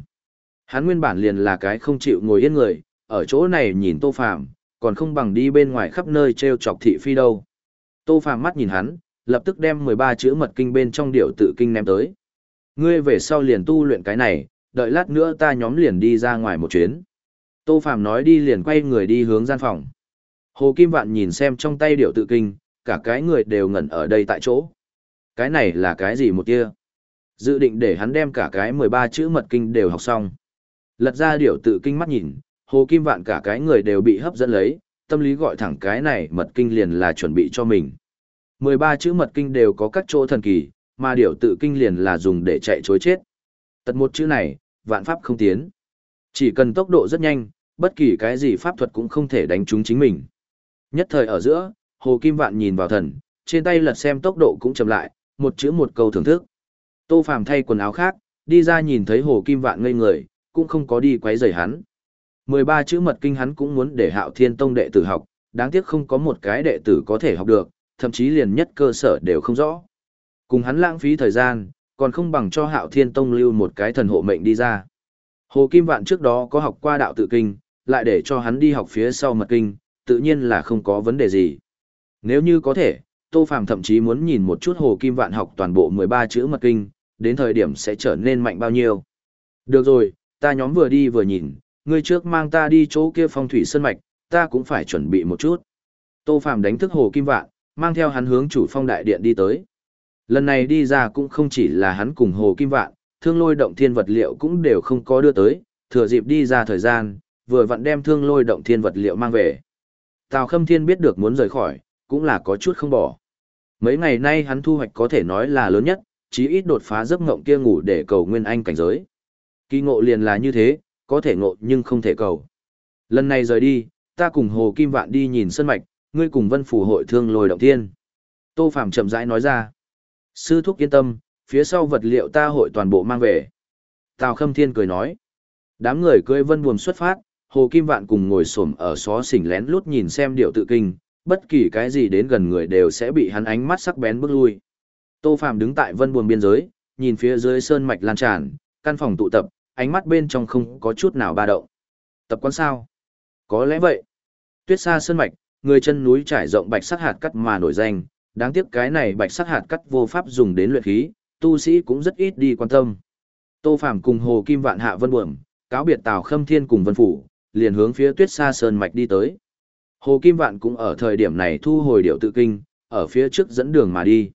Hắn nguyên bản liền là cái không chịu ngồi yên người, ở chỗ này nhìn Tô Phàm, còn không bằng đi bên ngoài khắp nơi treo chọc thị phi đâu. Tô Phàm mắt nhìn hắn, lập tức đem 13 chữ mật kinh bên trong điệu tự kinh ném tới. Ngươi về sau liền tu luyện cái này, đợi lát nữa ta nhóm liền đi ra ngoài một chuyến. Tô Phàm nói đi liền quay người đi hướng gian phòng. Hồ Kim Vạn nhìn xem trong tay điệu tự kinh, cả cái người đều ngẩn ở đây tại chỗ. Cái này là cái gì một kia? Dự định để hắn đem cả cái 13 chữ mật kinh đều học xong. Lật ra điệu tự kinh mắt nhìn, Hồ Kim Vạn cả cái người đều bị hấp dẫn lấy, tâm lý gọi thẳng cái này mật kinh liền là chuẩn bị cho mình. 13 chữ mật kinh đều có các chỗ thần kỳ, mà điều tự kinh liền là dùng để chạy chối chết. Tật một chữ này, vạn pháp không tiến. Chỉ cần tốc độ rất nhanh, bất kỳ cái gì pháp thuật cũng không thể đánh trúng chính mình. Nhất thời ở giữa, Hồ Kim Vạn nhìn vào thần, trên tay lật xem tốc độ cũng chậm lại, một chữ một câu thưởng thức. Tô Phàm thay quần áo khác, đi ra nhìn thấy Hồ Kim Vạn ngây người, cũng không có đi quấy rầy hắn. 13 chữ mật kinh hắn cũng muốn để Hạo Thiên Tông đệ tử học, đáng tiếc không có một cái đệ tử có thể học được, thậm chí liền nhất cơ sở đều không rõ. Cùng hắn lãng phí thời gian, còn không bằng cho Hạo Thiên Tông lưu một cái thần hộ mệnh đi ra. Hồ Kim Vạn trước đó có học qua đạo tự kinh, lại để cho hắn đi học phía sau mật kinh, tự nhiên là không có vấn đề gì. Nếu như có thể, Tô Phàm thậm chí muốn nhìn một chút Hồ Kim Vạn học toàn bộ 13 chữ mật kinh, đến thời điểm sẽ trở nên mạnh bao nhiêu. Được rồi, ta nhóm vừa đi vừa nhìn, ngươi trước mang ta đi chỗ kia phong thủy sơn mạch, ta cũng phải chuẩn bị một chút. Tô Phàm đánh thức Hồ Kim Vạn, mang theo hắn hướng chủ phong đại điện đi tới. Lần này đi ra cũng không chỉ là hắn cùng Hồ Kim Vạn, thương lôi động thiên vật liệu cũng đều không có đưa tới, thừa dịp đi ra thời gian, vừa vặn đem thương lôi động thiên vật liệu mang về. Tào Khâm Thiên biết được muốn rời khỏi, cũng là có chút không bỏ. Mấy ngày nay hắn thu hoạch có thể nói là lớn nhất, chí ít đột phá giấc ngộng kia ngủ để cầu nguyên anh cảnh giới. Kỳ ngộ liền là như thế, có thể ngộ nhưng không thể cầu. Lần này rời đi, ta cùng Hồ Kim Vạn đi nhìn sân mạch, ngươi cùng Vân Phủ hội thương lôi động thiên. Tô Phạm chậm rãi nói ra. Sư thúc yên tâm, phía sau vật liệu ta hội toàn bộ mang về. Tào Khâm Thiên cười nói. Đám người cưỡi vân buồm xuất phát, Hồ Kim Vạn cùng ngồi xổm ở xó xỉnh lén lút nhìn xem điệu tự kinh, bất kỳ cái gì đến gần người đều sẽ bị hắn ánh mắt sắc bén bước lui. Tô Phạm đứng tại vân buồm biên giới, nhìn phía dưới sơn mạch lan tràn, căn phòng tụ tập, ánh mắt bên trong không có chút nào ba động. Tập quán sao? Có lẽ vậy. Tuyết xa sơn mạch, người chân núi trải rộng bạch sắc hạt cắt mà nổi danh, đáng tiếc cái này bạch sắc hạt cắt vô pháp dùng đến luyện khí, tu sĩ cũng rất ít đi quan tâm. Tô Phàm cùng Hồ Kim Vạn hạ vân buồm, cáo biệt Tào Khâm Thiên cùng Vân Phủ, liền hướng phía Tuyết Sa Sơn mạch đi tới. Hồ Kim Vạn cũng ở thời điểm này thu hồi điệu tự kinh, ở phía trước dẫn đường mà đi.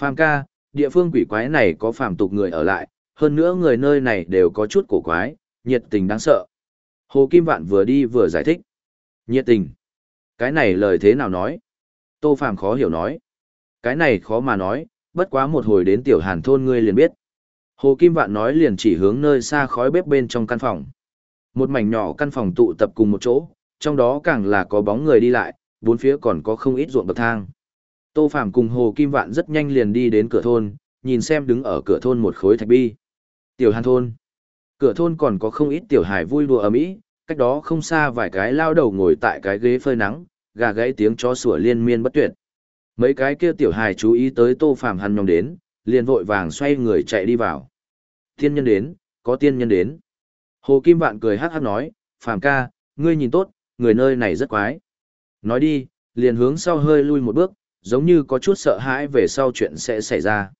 Phàm ca, địa phương quỷ quái này có phàm tục người ở lại, hơn nữa người nơi này đều có chút cổ quái, nhiệt tình đáng sợ. Hồ Kim Vạn vừa đi vừa giải thích. Nhiệt tình. Cái này lời thế nào nói? Tô Phàm khó hiểu nói. Cái này khó mà nói, bất quá một hồi đến tiểu hàn thôn ngươi liền biết. Hồ Kim Vạn nói liền chỉ hướng nơi xa khói bếp bên trong căn phòng. Một mảnh nhỏ căn phòng tụ tập cùng một chỗ, trong đó càng là có bóng người đi lại, bốn phía còn có không ít ruộng bậc thang. Tô Phàm cùng Hồ Kim Vạn rất nhanh liền đi đến cửa thôn, nhìn xem đứng ở cửa thôn một khối thạch bi. Tiểu Hàn thôn. Cửa thôn còn có không ít tiểu hài vui đùa ầm ĩ, cách đó không xa vài cái lao đầu ngồi tại cái ghế phơi nắng, gà gãy tiếng chó sủa liên miên bất tuyệt. Mấy cái kia tiểu hài chú ý tới Tô Phàm hắn nhóm đến, liền vội vàng xoay người chạy đi vào. Tiên nhân đến, có tiên nhân đến. Hồ Kim Vạn cười hắc hắc nói, Phàm ca, ngươi nhìn tốt, người nơi này rất quái. Nói đi, liền hướng sau hơi lui một bước, giống như có chút sợ hãi về sau chuyện sẽ xảy ra.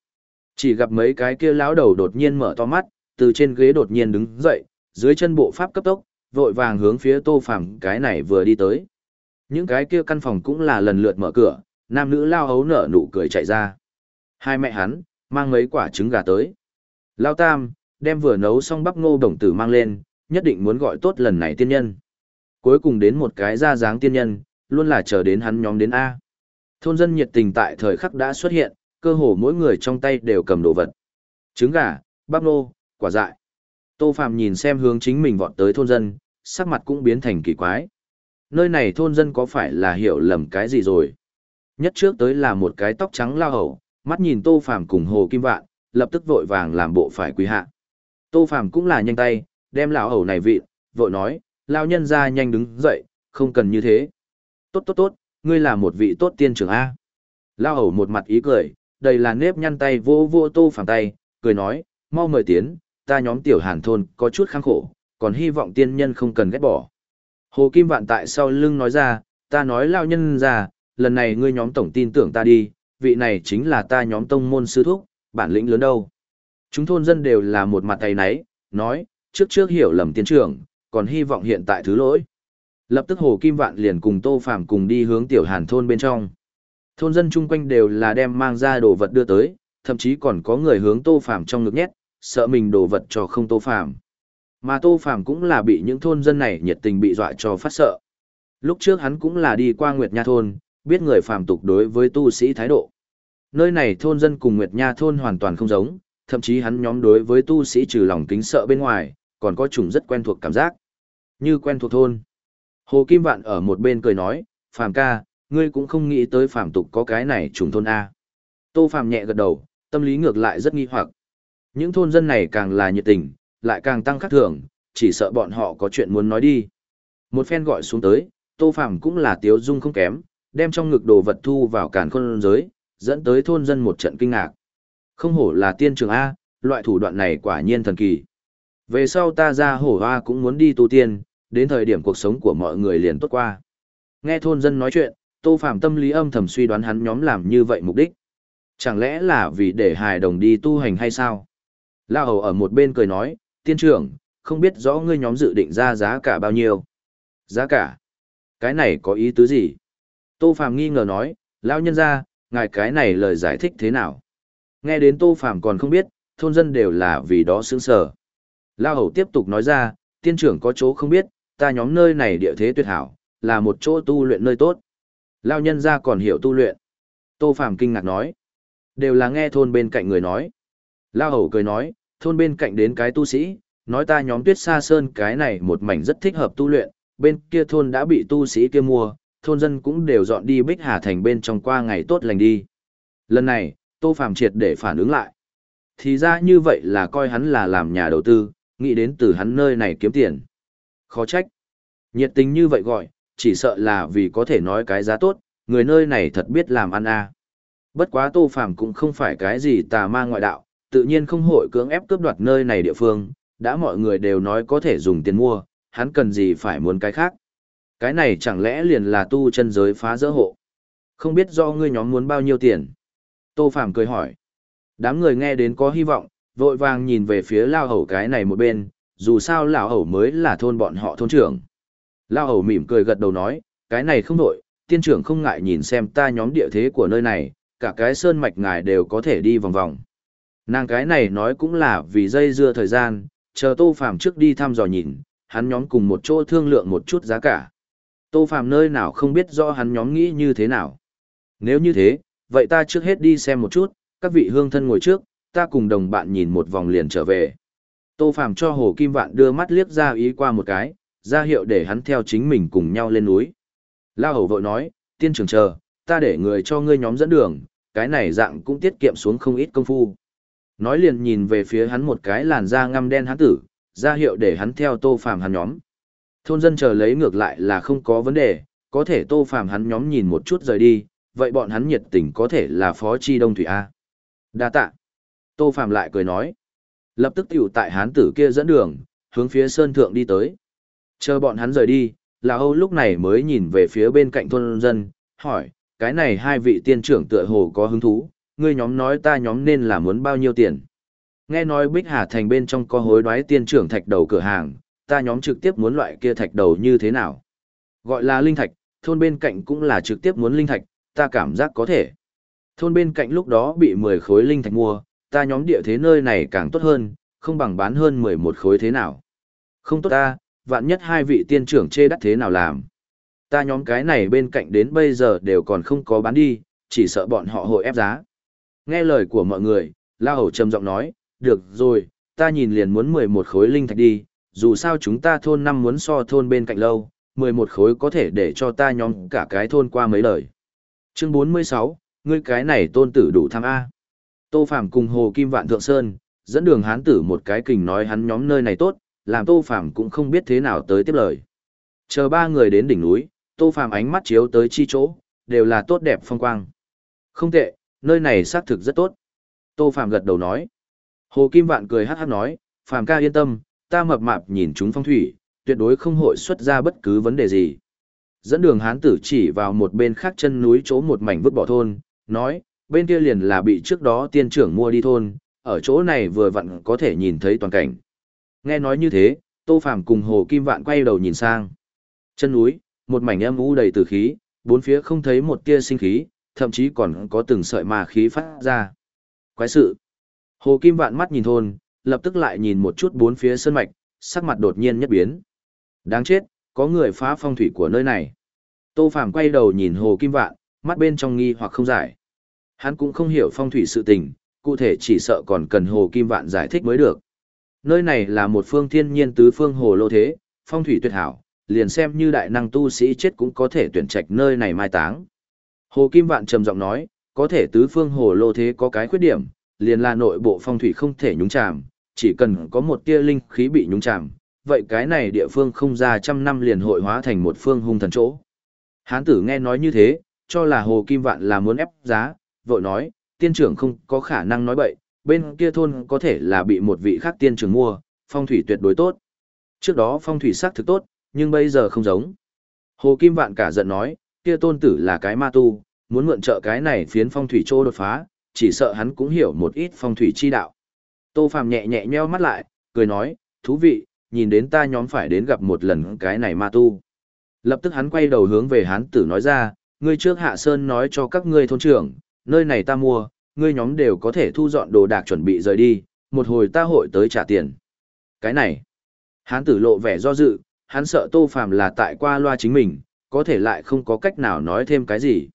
Chỉ gặp mấy cái kia lão đầu đột nhiên mở to mắt, từ trên ghế đột nhiên đứng dậy, dưới chân bộ pháp cấp tốc, vội vàng hướng phía Tô Phàm cái này vừa đi tới. Những cái kia căn phòng cũng là lần lượt mở cửa, nam nữ lao hấu nở nụ cười chạy ra. Hai mẹ hắn, mang mấy quả trứng gà tới. Lao tam, đem vừa nấu xong bắp ngô đồng tử mang lên, nhất định muốn gọi tốt lần này tiên nhân. Cuối cùng đến một cái ra dáng tiên nhân, luôn là chờ đến hắn nhóm đến A. Thôn dân nhiệt tình tại thời khắc đã xuất hiện, cơ hồ mỗi người trong tay đều cầm đồ vật. Trứng gà, bắp nô, quả dại. Tô Phạm nhìn xem hướng chính mình vọt tới thôn dân, sắc mặt cũng biến thành kỳ quái. Nơi này thôn dân có phải là hiểu lầm cái gì rồi? Nhất trước tới là một cái tóc trắng lao hầu, mắt nhìn Tô phạm cùng Hồ Kim Vạn, lập tức vội vàng làm bộ phải quỳ hạ. Tô phạm cũng là nhanh tay, đem lão hầu này vị, vội nói, lao nhân ra nhanh đứng dậy, không cần như thế. Tốt tốt tốt, ngươi là một vị tốt tiên trưởng A. Lao hầu một mặt ý cười, đầy là nếp nhăn tay vô vô Tô Phàm tay, cười nói, mau mời tiến, ta nhóm tiểu hàn thôn có chút kháng khổ, còn hy vọng tiên nhân không cần ghét bỏ. Hồ Kim Vạn tại sau lưng nói ra, ta nói lao nhân ra, lần này ngươi nhóm tổng tin tưởng ta đi, vị này chính là ta nhóm tông môn sư thúc, bản lĩnh lớn đâu. Chúng thôn dân đều là một mặt tay náy, nói, trước trước hiểu lầm tiến trưởng, còn hy vọng hiện tại thứ lỗi. Lập tức Hồ Kim Vạn liền cùng Tô Phàm cùng đi hướng tiểu hàn thôn bên trong. Thôn dân chung quanh đều là đem mang ra đồ vật đưa tới, thậm chí còn có người hướng Tô Phàm trong ngực nhét, sợ mình đồ vật cho không Tô Phàm. Mà Tô Phàm cũng là bị những thôn dân này nhiệt tình bị dọa cho phát sợ. Lúc trước hắn cũng là đi qua Nguyệt Nha thôn, biết người phàm tục đối với tu sĩ thái độ. Nơi này thôn dân cùng Nguyệt Nha thôn hoàn toàn không giống, thậm chí hắn nhóm đối với tu sĩ trừ lòng kính sợ bên ngoài, còn có chủng rất quen thuộc cảm giác. Như quen thuộc thôn. Hồ Kim Vạn ở một bên cười nói, phàm ca, ngươi cũng không nghĩ tới phàm tục có cái này trùng thôn A. Tô phàm nhẹ gật đầu, tâm lý ngược lại rất nghi hoặc. Những thôn dân này càng là nhiệt tình, lại càng tăng khắc thường, chỉ sợ bọn họ có chuyện muốn nói đi. Một phen gọi xuống tới, Tô Phàm cũng là tiếu dung không kém, đem trong ngực đồ vật thu vào càn khôn giới, dẫn tới thôn dân một trận kinh ngạc. Không hổ là tiên trường A, loại thủ đoạn này quả nhiên thần kỳ. Về sau ta ra hổ hoa cũng muốn đi tu tiên, đến thời điểm cuộc sống của mọi người liền tốt qua. Nghe thôn dân nói chuyện, Tô Phạm tâm lý âm thầm suy đoán hắn nhóm làm như vậy mục đích. Chẳng lẽ là vì để hài đồng đi tu hành hay sao? La hầu ở một bên cười nói, tiên trưởng, không biết rõ ngươi nhóm dự định ra giá cả bao nhiêu. Giá cả? Cái này có ý tứ gì? Tô Phạm nghi ngờ nói, lão nhân ra, ngài cái này lời giải thích thế nào? Nghe đến Tô Phạm còn không biết, thôn dân đều là vì đó sướng sở. La hầu tiếp tục nói ra, tiên trưởng có chỗ không biết, ta nhóm nơi này địa thế tuyệt hảo, là một chỗ tu luyện nơi tốt. Lao nhân ra còn hiểu tu luyện. Tô Phàm kinh ngạc nói. Đều là nghe thôn bên cạnh người nói. Lao hầu cười nói, thôn bên cạnh đến cái tu sĩ, nói ta nhóm tuyết sa sơn cái này một mảnh rất thích hợp tu luyện, bên kia thôn đã bị tu sĩ kia mua, thôn dân cũng đều dọn đi Bích Hà Thành bên trong qua ngày tốt lành đi. Lần này, Tô Phàm triệt để phản ứng lại. Thì ra như vậy là coi hắn là làm nhà đầu tư, nghĩ đến từ hắn nơi này kiếm tiền. Khó trách. Nhiệt tình như vậy gọi, chỉ sợ là vì có thể nói cái giá tốt, người nơi này thật biết làm ăn a. Bất quá Tô Phàm cũng không phải cái gì tà ma ngoại đạo, tự nhiên không hội cưỡng ép cướp đoạt nơi này địa phương, đã mọi người đều nói có thể dùng tiền mua, hắn cần gì phải muốn cái khác. Cái này chẳng lẽ liền là tu chân giới phá dỡ hộ. Không biết do ngươi nhóm muốn bao nhiêu tiền. Tô Phàm cười hỏi. Đám người nghe đến có hy vọng, vội vàng nhìn về phía lao hầu cái này một bên, dù sao lão hầu mới là thôn bọn họ thôn trưởng. Lao hầu mỉm cười gật đầu nói, cái này không đổi, tiên trưởng không ngại nhìn xem ta nhóm địa thế của nơi này, cả cái sơn mạch ngài đều có thể đi vòng vòng. Nàng cái này nói cũng là vì dây dưa thời gian, chờ Tô Phàm trước đi thăm dò nhìn, hắn nhóm cùng một chỗ thương lượng một chút giá cả. Tô Phàm nơi nào không biết rõ hắn nhóm nghĩ như thế nào. Nếu như thế, vậy ta trước hết đi xem một chút, các vị hương thân ngồi trước, ta cùng đồng bạn nhìn một vòng liền trở về. Tô Phàm cho Hồ Kim Vạn đưa mắt liếc ra ý qua một cái, ra hiệu để hắn theo chính mình cùng nhau lên núi. Lao hầu vội nói, tiên trưởng chờ, ta để người cho ngươi nhóm dẫn đường, cái này dạng cũng tiết kiệm xuống không ít công phu. Nói liền nhìn về phía hắn một cái làn da ngăm đen hắn tử, ra hiệu để hắn theo tô phàm hắn nhóm. Thôn dân chờ lấy ngược lại là không có vấn đề, có thể tô phàm hắn nhóm nhìn một chút rời đi, vậy bọn hắn nhiệt tình có thể là phó chi đông thủy A. đa tạ. Tô phàm lại cười nói. Lập tức tiểu tại hán tử kia dẫn đường, hướng phía sơn thượng đi tới. Chờ bọn hắn rời đi, là Âu lúc này mới nhìn về phía bên cạnh thôn dân, hỏi, cái này hai vị tiên trưởng tựa hồ có hứng thú, ngươi nhóm nói ta nhóm nên là muốn bao nhiêu tiền. Nghe nói Bích Hà Thành bên trong có hối đoái tiên trưởng thạch đầu cửa hàng, ta nhóm trực tiếp muốn loại kia thạch đầu như thế nào. Gọi là linh thạch, thôn bên cạnh cũng là trực tiếp muốn linh thạch, ta cảm giác có thể. Thôn bên cạnh lúc đó bị 10 khối linh thạch mua, ta nhóm địa thế nơi này càng tốt hơn, không bằng bán hơn 11 khối thế nào. Không tốt ta, vạn nhất hai vị tiên trưởng chê đắt thế nào làm. Ta nhóm cái này bên cạnh đến bây giờ đều còn không có bán đi, chỉ sợ bọn họ hội ép giá. Nghe lời của mọi người, La Hầu trầm giọng nói, được rồi, ta nhìn liền muốn 11 khối linh thạch đi, dù sao chúng ta thôn năm muốn so thôn bên cạnh lâu, 11 khối có thể để cho ta nhóm cả cái thôn qua mấy lời. Chương 46, ngươi cái này tôn tử đủ tham A. Tô Phạm cùng Hồ Kim Vạn Thượng Sơn, dẫn đường hán tử một cái kình nói hắn nhóm nơi này tốt, làm Tô phàm cũng không biết thế nào tới tiếp lời. Chờ ba người đến đỉnh núi, Tô phàm ánh mắt chiếu tới chi chỗ, đều là tốt đẹp phong quang. Không tệ, nơi này xác thực rất tốt. Tô phàm gật đầu nói. Hồ Kim Vạn cười hát hát nói, phàm ca yên tâm, ta mập mạp nhìn chúng phong thủy, tuyệt đối không hội xuất ra bất cứ vấn đề gì. Dẫn đường hán tử chỉ vào một bên khác chân núi chỗ một mảnh vứt bỏ thôn, nói, bên kia liền là bị trước đó tiên trưởng mua đi thôn, ở chỗ này vừa vặn có thể nhìn thấy toàn cảnh. Nghe nói như thế, Tô Phàm cùng Hồ Kim Vạn quay đầu nhìn sang. Chân núi, một mảnh âm u đầy tử khí, bốn phía không thấy một tia sinh khí, thậm chí còn có từng sợi ma khí phát ra. Quái sự. Hồ Kim Vạn mắt nhìn thôn, lập tức lại nhìn một chút bốn phía sơn mạch, sắc mặt đột nhiên nhất biến. Đáng chết, có người phá phong thủy của nơi này. Tô Phàm quay đầu nhìn Hồ Kim Vạn, mắt bên trong nghi hoặc không giải. Hắn cũng không hiểu phong thủy sự tình, cụ thể chỉ sợ còn cần Hồ Kim Vạn giải thích mới được. Nơi này là một phương thiên nhiên tứ phương hồ lô thế, phong thủy tuyệt hảo, liền xem như đại năng tu sĩ chết cũng có thể tuyển trạch nơi này mai táng. Hồ Kim Vạn trầm giọng nói, có thể tứ phương hồ lô thế có cái khuyết điểm, liền là nội bộ phong thủy không thể nhúng chàm, chỉ cần có một tia linh khí bị nhúng chàm, vậy cái này địa phương không ra trăm năm liền hội hóa thành một phương hung thần chỗ. Hán tử nghe nói như thế, cho là Hồ Kim Vạn là muốn ép giá, vội nói, tiên trưởng không có khả năng nói bậy, bên kia thôn có thể là bị một vị khác tiên trưởng mua, phong thủy tuyệt đối tốt. Trước đó phong thủy sắc thực tốt, nhưng bây giờ không giống. Hồ Kim Vạn cả giận nói, kia tôn tử là cái ma tu, muốn mượn trợ cái này phiến phong thủy trô đột phá, chỉ sợ hắn cũng hiểu một ít phong thủy chi đạo. Tô Phàm nhẹ nhẹ nheo mắt lại, cười nói, thú vị, nhìn đến ta nhóm phải đến gặp một lần cái này ma tu. Lập tức hắn quay đầu hướng về hán tử nói ra, ngươi trước hạ sơn nói cho các ngươi thôn trưởng, nơi này ta mua, ngươi nhóm đều có thể thu dọn đồ đạc chuẩn bị rời đi, một hồi ta hội tới trả tiền. Cái này, hán tử lộ vẻ do dự, hắn sợ Tô Phàm là tại qua loa chính mình, có thể lại không có cách nào nói thêm cái gì.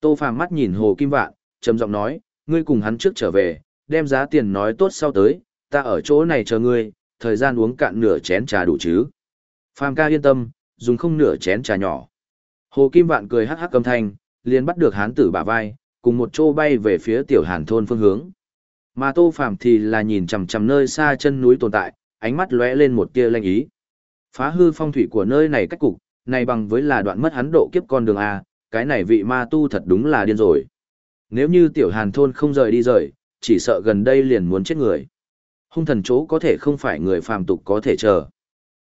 Tô Phàm mắt nhìn Hồ Kim Vạn, trầm giọng nói, ngươi cùng hắn trước trở về, đem giá tiền nói tốt sau tới, ta ở chỗ này chờ ngươi, thời gian uống cạn nửa chén trà đủ chứ. Phàm ca yên tâm, dùng không nửa chén trà nhỏ. Hồ Kim Vạn cười hắc hắc cầm thanh, liền bắt được hán tử bả vai, cùng một chỗ bay về phía tiểu hàn thôn phương hướng. Mà Tô Phàm thì là nhìn chằm chằm nơi xa chân núi tồn tại, ánh mắt lóe lên một tia lanh ý. Phá hư phong thủy của nơi này cách cục, này bằng với là đoạn mất hắn độ kiếp con đường A, cái này vị ma tu thật đúng là điên rồi. Nếu như tiểu hàn thôn không rời đi rời, chỉ sợ gần đây liền muốn chết người. Hung thần chỗ có thể không phải người phàm tục có thể chờ.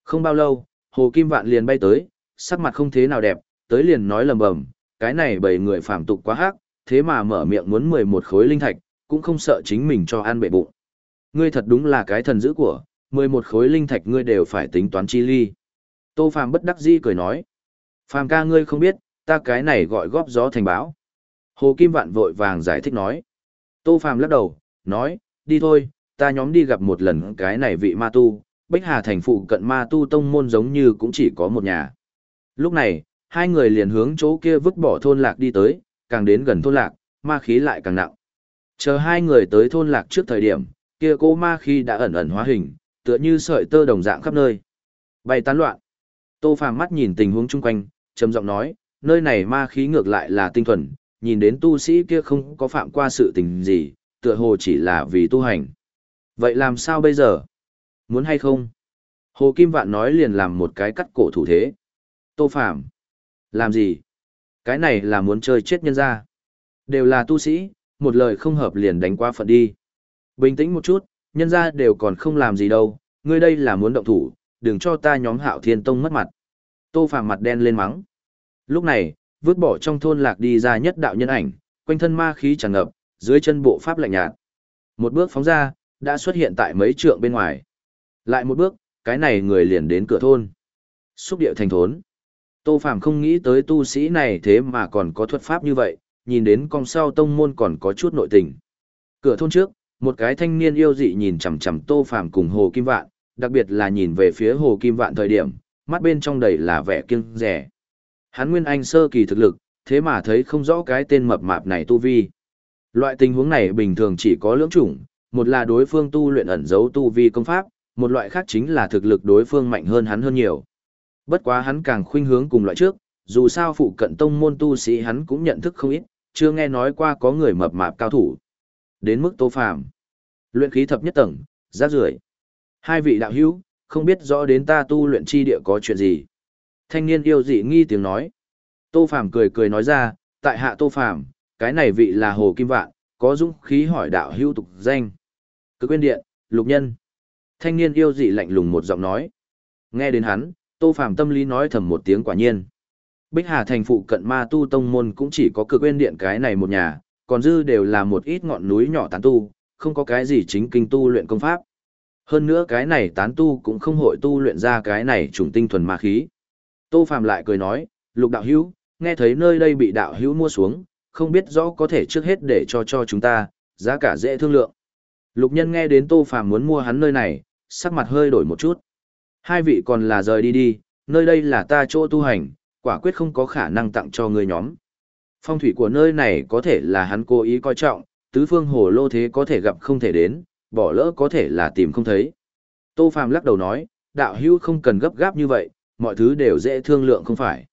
Không bao lâu, Hồ Kim Vạn liền bay tới, sắc mặt không thế nào đẹp, tới liền nói lầm bầm, cái này bầy người phàm tục quá hắc, thế mà mở miệng muốn 11 khối linh thạch, cũng không sợ chính mình cho ăn bệ bụng. Ngươi thật đúng là cái thần dữ của, 11 khối linh thạch ngươi đều phải tính toán chi ly. Tô Phàm bất đắc dĩ cười nói. Phàm ca ngươi không biết, ta cái này gọi góp gió thành báo. Hồ Kim Vạn vội vàng giải thích nói. Tô Phàm lắc đầu, nói, đi thôi, ta nhóm đi gặp một lần cái này vị ma tu, Bách Hà thành phụ cận ma tu tông môn giống như cũng chỉ có một nhà. Lúc này, hai người liền hướng chỗ kia vứt bỏ thôn lạc đi tới, càng đến gần thôn lạc, ma khí lại càng nặng. Chờ hai người tới thôn lạc trước thời điểm, kia cô ma khí đã ẩn ẩn hóa hình, tựa như sợi tơ đồng dạng khắp nơi. Bay tán loạn. Tô Phàm mắt nhìn tình huống chung quanh, trầm giọng nói, nơi này ma khí ngược lại là tinh thuần, nhìn đến tu sĩ kia không có phạm qua sự tình gì, tựa hồ chỉ là vì tu hành. Vậy làm sao bây giờ? Muốn hay không? Hồ Kim Vạn nói liền làm một cái cắt cổ thủ thế. Tô Phàm Làm gì? Cái này là muốn chơi chết nhân ra. Đều là tu sĩ, một lời không hợp liền đánh qua phận đi. Bình tĩnh một chút, nhân ra đều còn không làm gì đâu, ngươi đây là muốn động thủ, đừng cho ta nhóm hạo thiên tông mất mặt. Tô Phàm mặt đen lên mắng. Lúc này, vứt bỏ trong thôn lạc đi ra nhất đạo nhân ảnh, quanh thân ma khí tràn ngập, dưới chân bộ pháp lạnh nhạt. Một bước phóng ra, đã xuất hiện tại mấy trượng bên ngoài. Lại một bước, cái này người liền đến cửa thôn. Xúc điệu thành thốn. Tô Phàm không nghĩ tới tu sĩ này thế mà còn có thuật pháp như vậy, nhìn đến con sau tông môn còn có chút nội tình. Cửa thôn trước, một cái thanh niên yêu dị nhìn chằm chằm Tô Phàm cùng Hồ Kim Vạn, đặc biệt là nhìn về phía Hồ Kim Vạn thời điểm, mắt bên trong đầy là vẻ kiêng rẻ. Hắn nguyên anh sơ kỳ thực lực, thế mà thấy không rõ cái tên mập mạp này tu vi. Loại tình huống này bình thường chỉ có lưỡng chủng, một là đối phương tu luyện ẩn giấu tu vi công pháp, một loại khác chính là thực lực đối phương mạnh hơn hắn hơn nhiều. Bất quá hắn càng khuynh hướng cùng loại trước, dù sao phụ cận tông môn tu sĩ hắn cũng nhận thức không ít, chưa nghe nói qua có người mập mạp cao thủ. Đến mức Tô Phàm, luyện khí thập nhất tầng, rác rưởi. Hai vị đạo hữu, không biết rõ đến ta tu luyện chi địa có chuyện gì. Thanh niên yêu dị nghi tiếng nói. Tô Phàm cười cười nói ra, tại hạ Tô Phàm, cái này vị là Hồ Kim Vạn, có dũng khí hỏi đạo hữu tục danh. Cứ quên điện, lục nhân. Thanh niên yêu dị lạnh lùng một giọng nói. Nghe đến hắn, Tô Phàm tâm lý nói thầm một tiếng quả nhiên. Bích Hà thành phụ cận ma tu tông môn cũng chỉ có cực quên điện cái này một nhà, còn dư đều là một ít ngọn núi nhỏ tán tu, không có cái gì chính kinh tu luyện công pháp. Hơn nữa cái này tán tu cũng không hội tu luyện ra cái này trùng tinh thuần ma khí. Tô Phàm lại cười nói, lục đạo hữu, nghe thấy nơi đây bị đạo hữu mua xuống, không biết rõ có thể trước hết để cho cho chúng ta, giá cả dễ thương lượng. Lục nhân nghe đến Tô Phàm muốn mua hắn nơi này, sắc mặt hơi đổi một chút. Hai vị còn là rời đi đi, nơi đây là ta chỗ tu hành, quả quyết không có khả năng tặng cho người nhóm. Phong thủy của nơi này có thể là hắn cố ý coi trọng, tứ phương hồ lô thế có thể gặp không thể đến, bỏ lỡ có thể là tìm không thấy. Tô Phàm lắc đầu nói, đạo hữu không cần gấp gáp như vậy, mọi thứ đều dễ thương lượng không phải.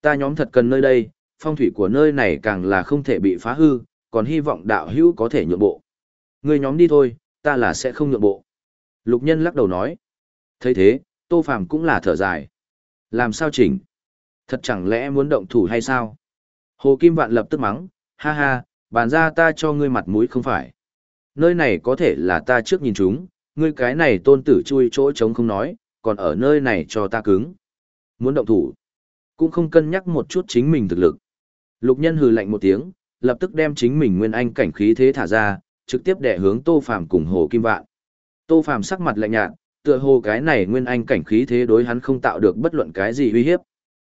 Ta nhóm thật cần nơi đây, phong thủy của nơi này càng là không thể bị phá hư, còn hy vọng đạo hữu có thể nhượng bộ. Người nhóm đi thôi, ta là sẽ không nhượng bộ. Lục nhân lắc đầu nói thấy thế, Tô Phàm cũng là thở dài. Làm sao chỉnh? Thật chẳng lẽ muốn động thủ hay sao? Hồ Kim Vạn lập tức mắng, ha ha, bàn ra ta cho ngươi mặt mũi không phải. Nơi này có thể là ta trước nhìn chúng, ngươi cái này tôn tử chui chỗ trống không nói, còn ở nơi này cho ta cứng. Muốn động thủ, cũng không cân nhắc một chút chính mình thực lực. Lục nhân hừ lạnh một tiếng, lập tức đem chính mình nguyên anh cảnh khí thế thả ra, trực tiếp đẻ hướng Tô Phàm cùng Hồ Kim Vạn. Tô Phàm sắc mặt lạnh nhạt, tựa hồ cái này nguyên anh cảnh khí thế đối hắn không tạo được bất luận cái gì uy hiếp.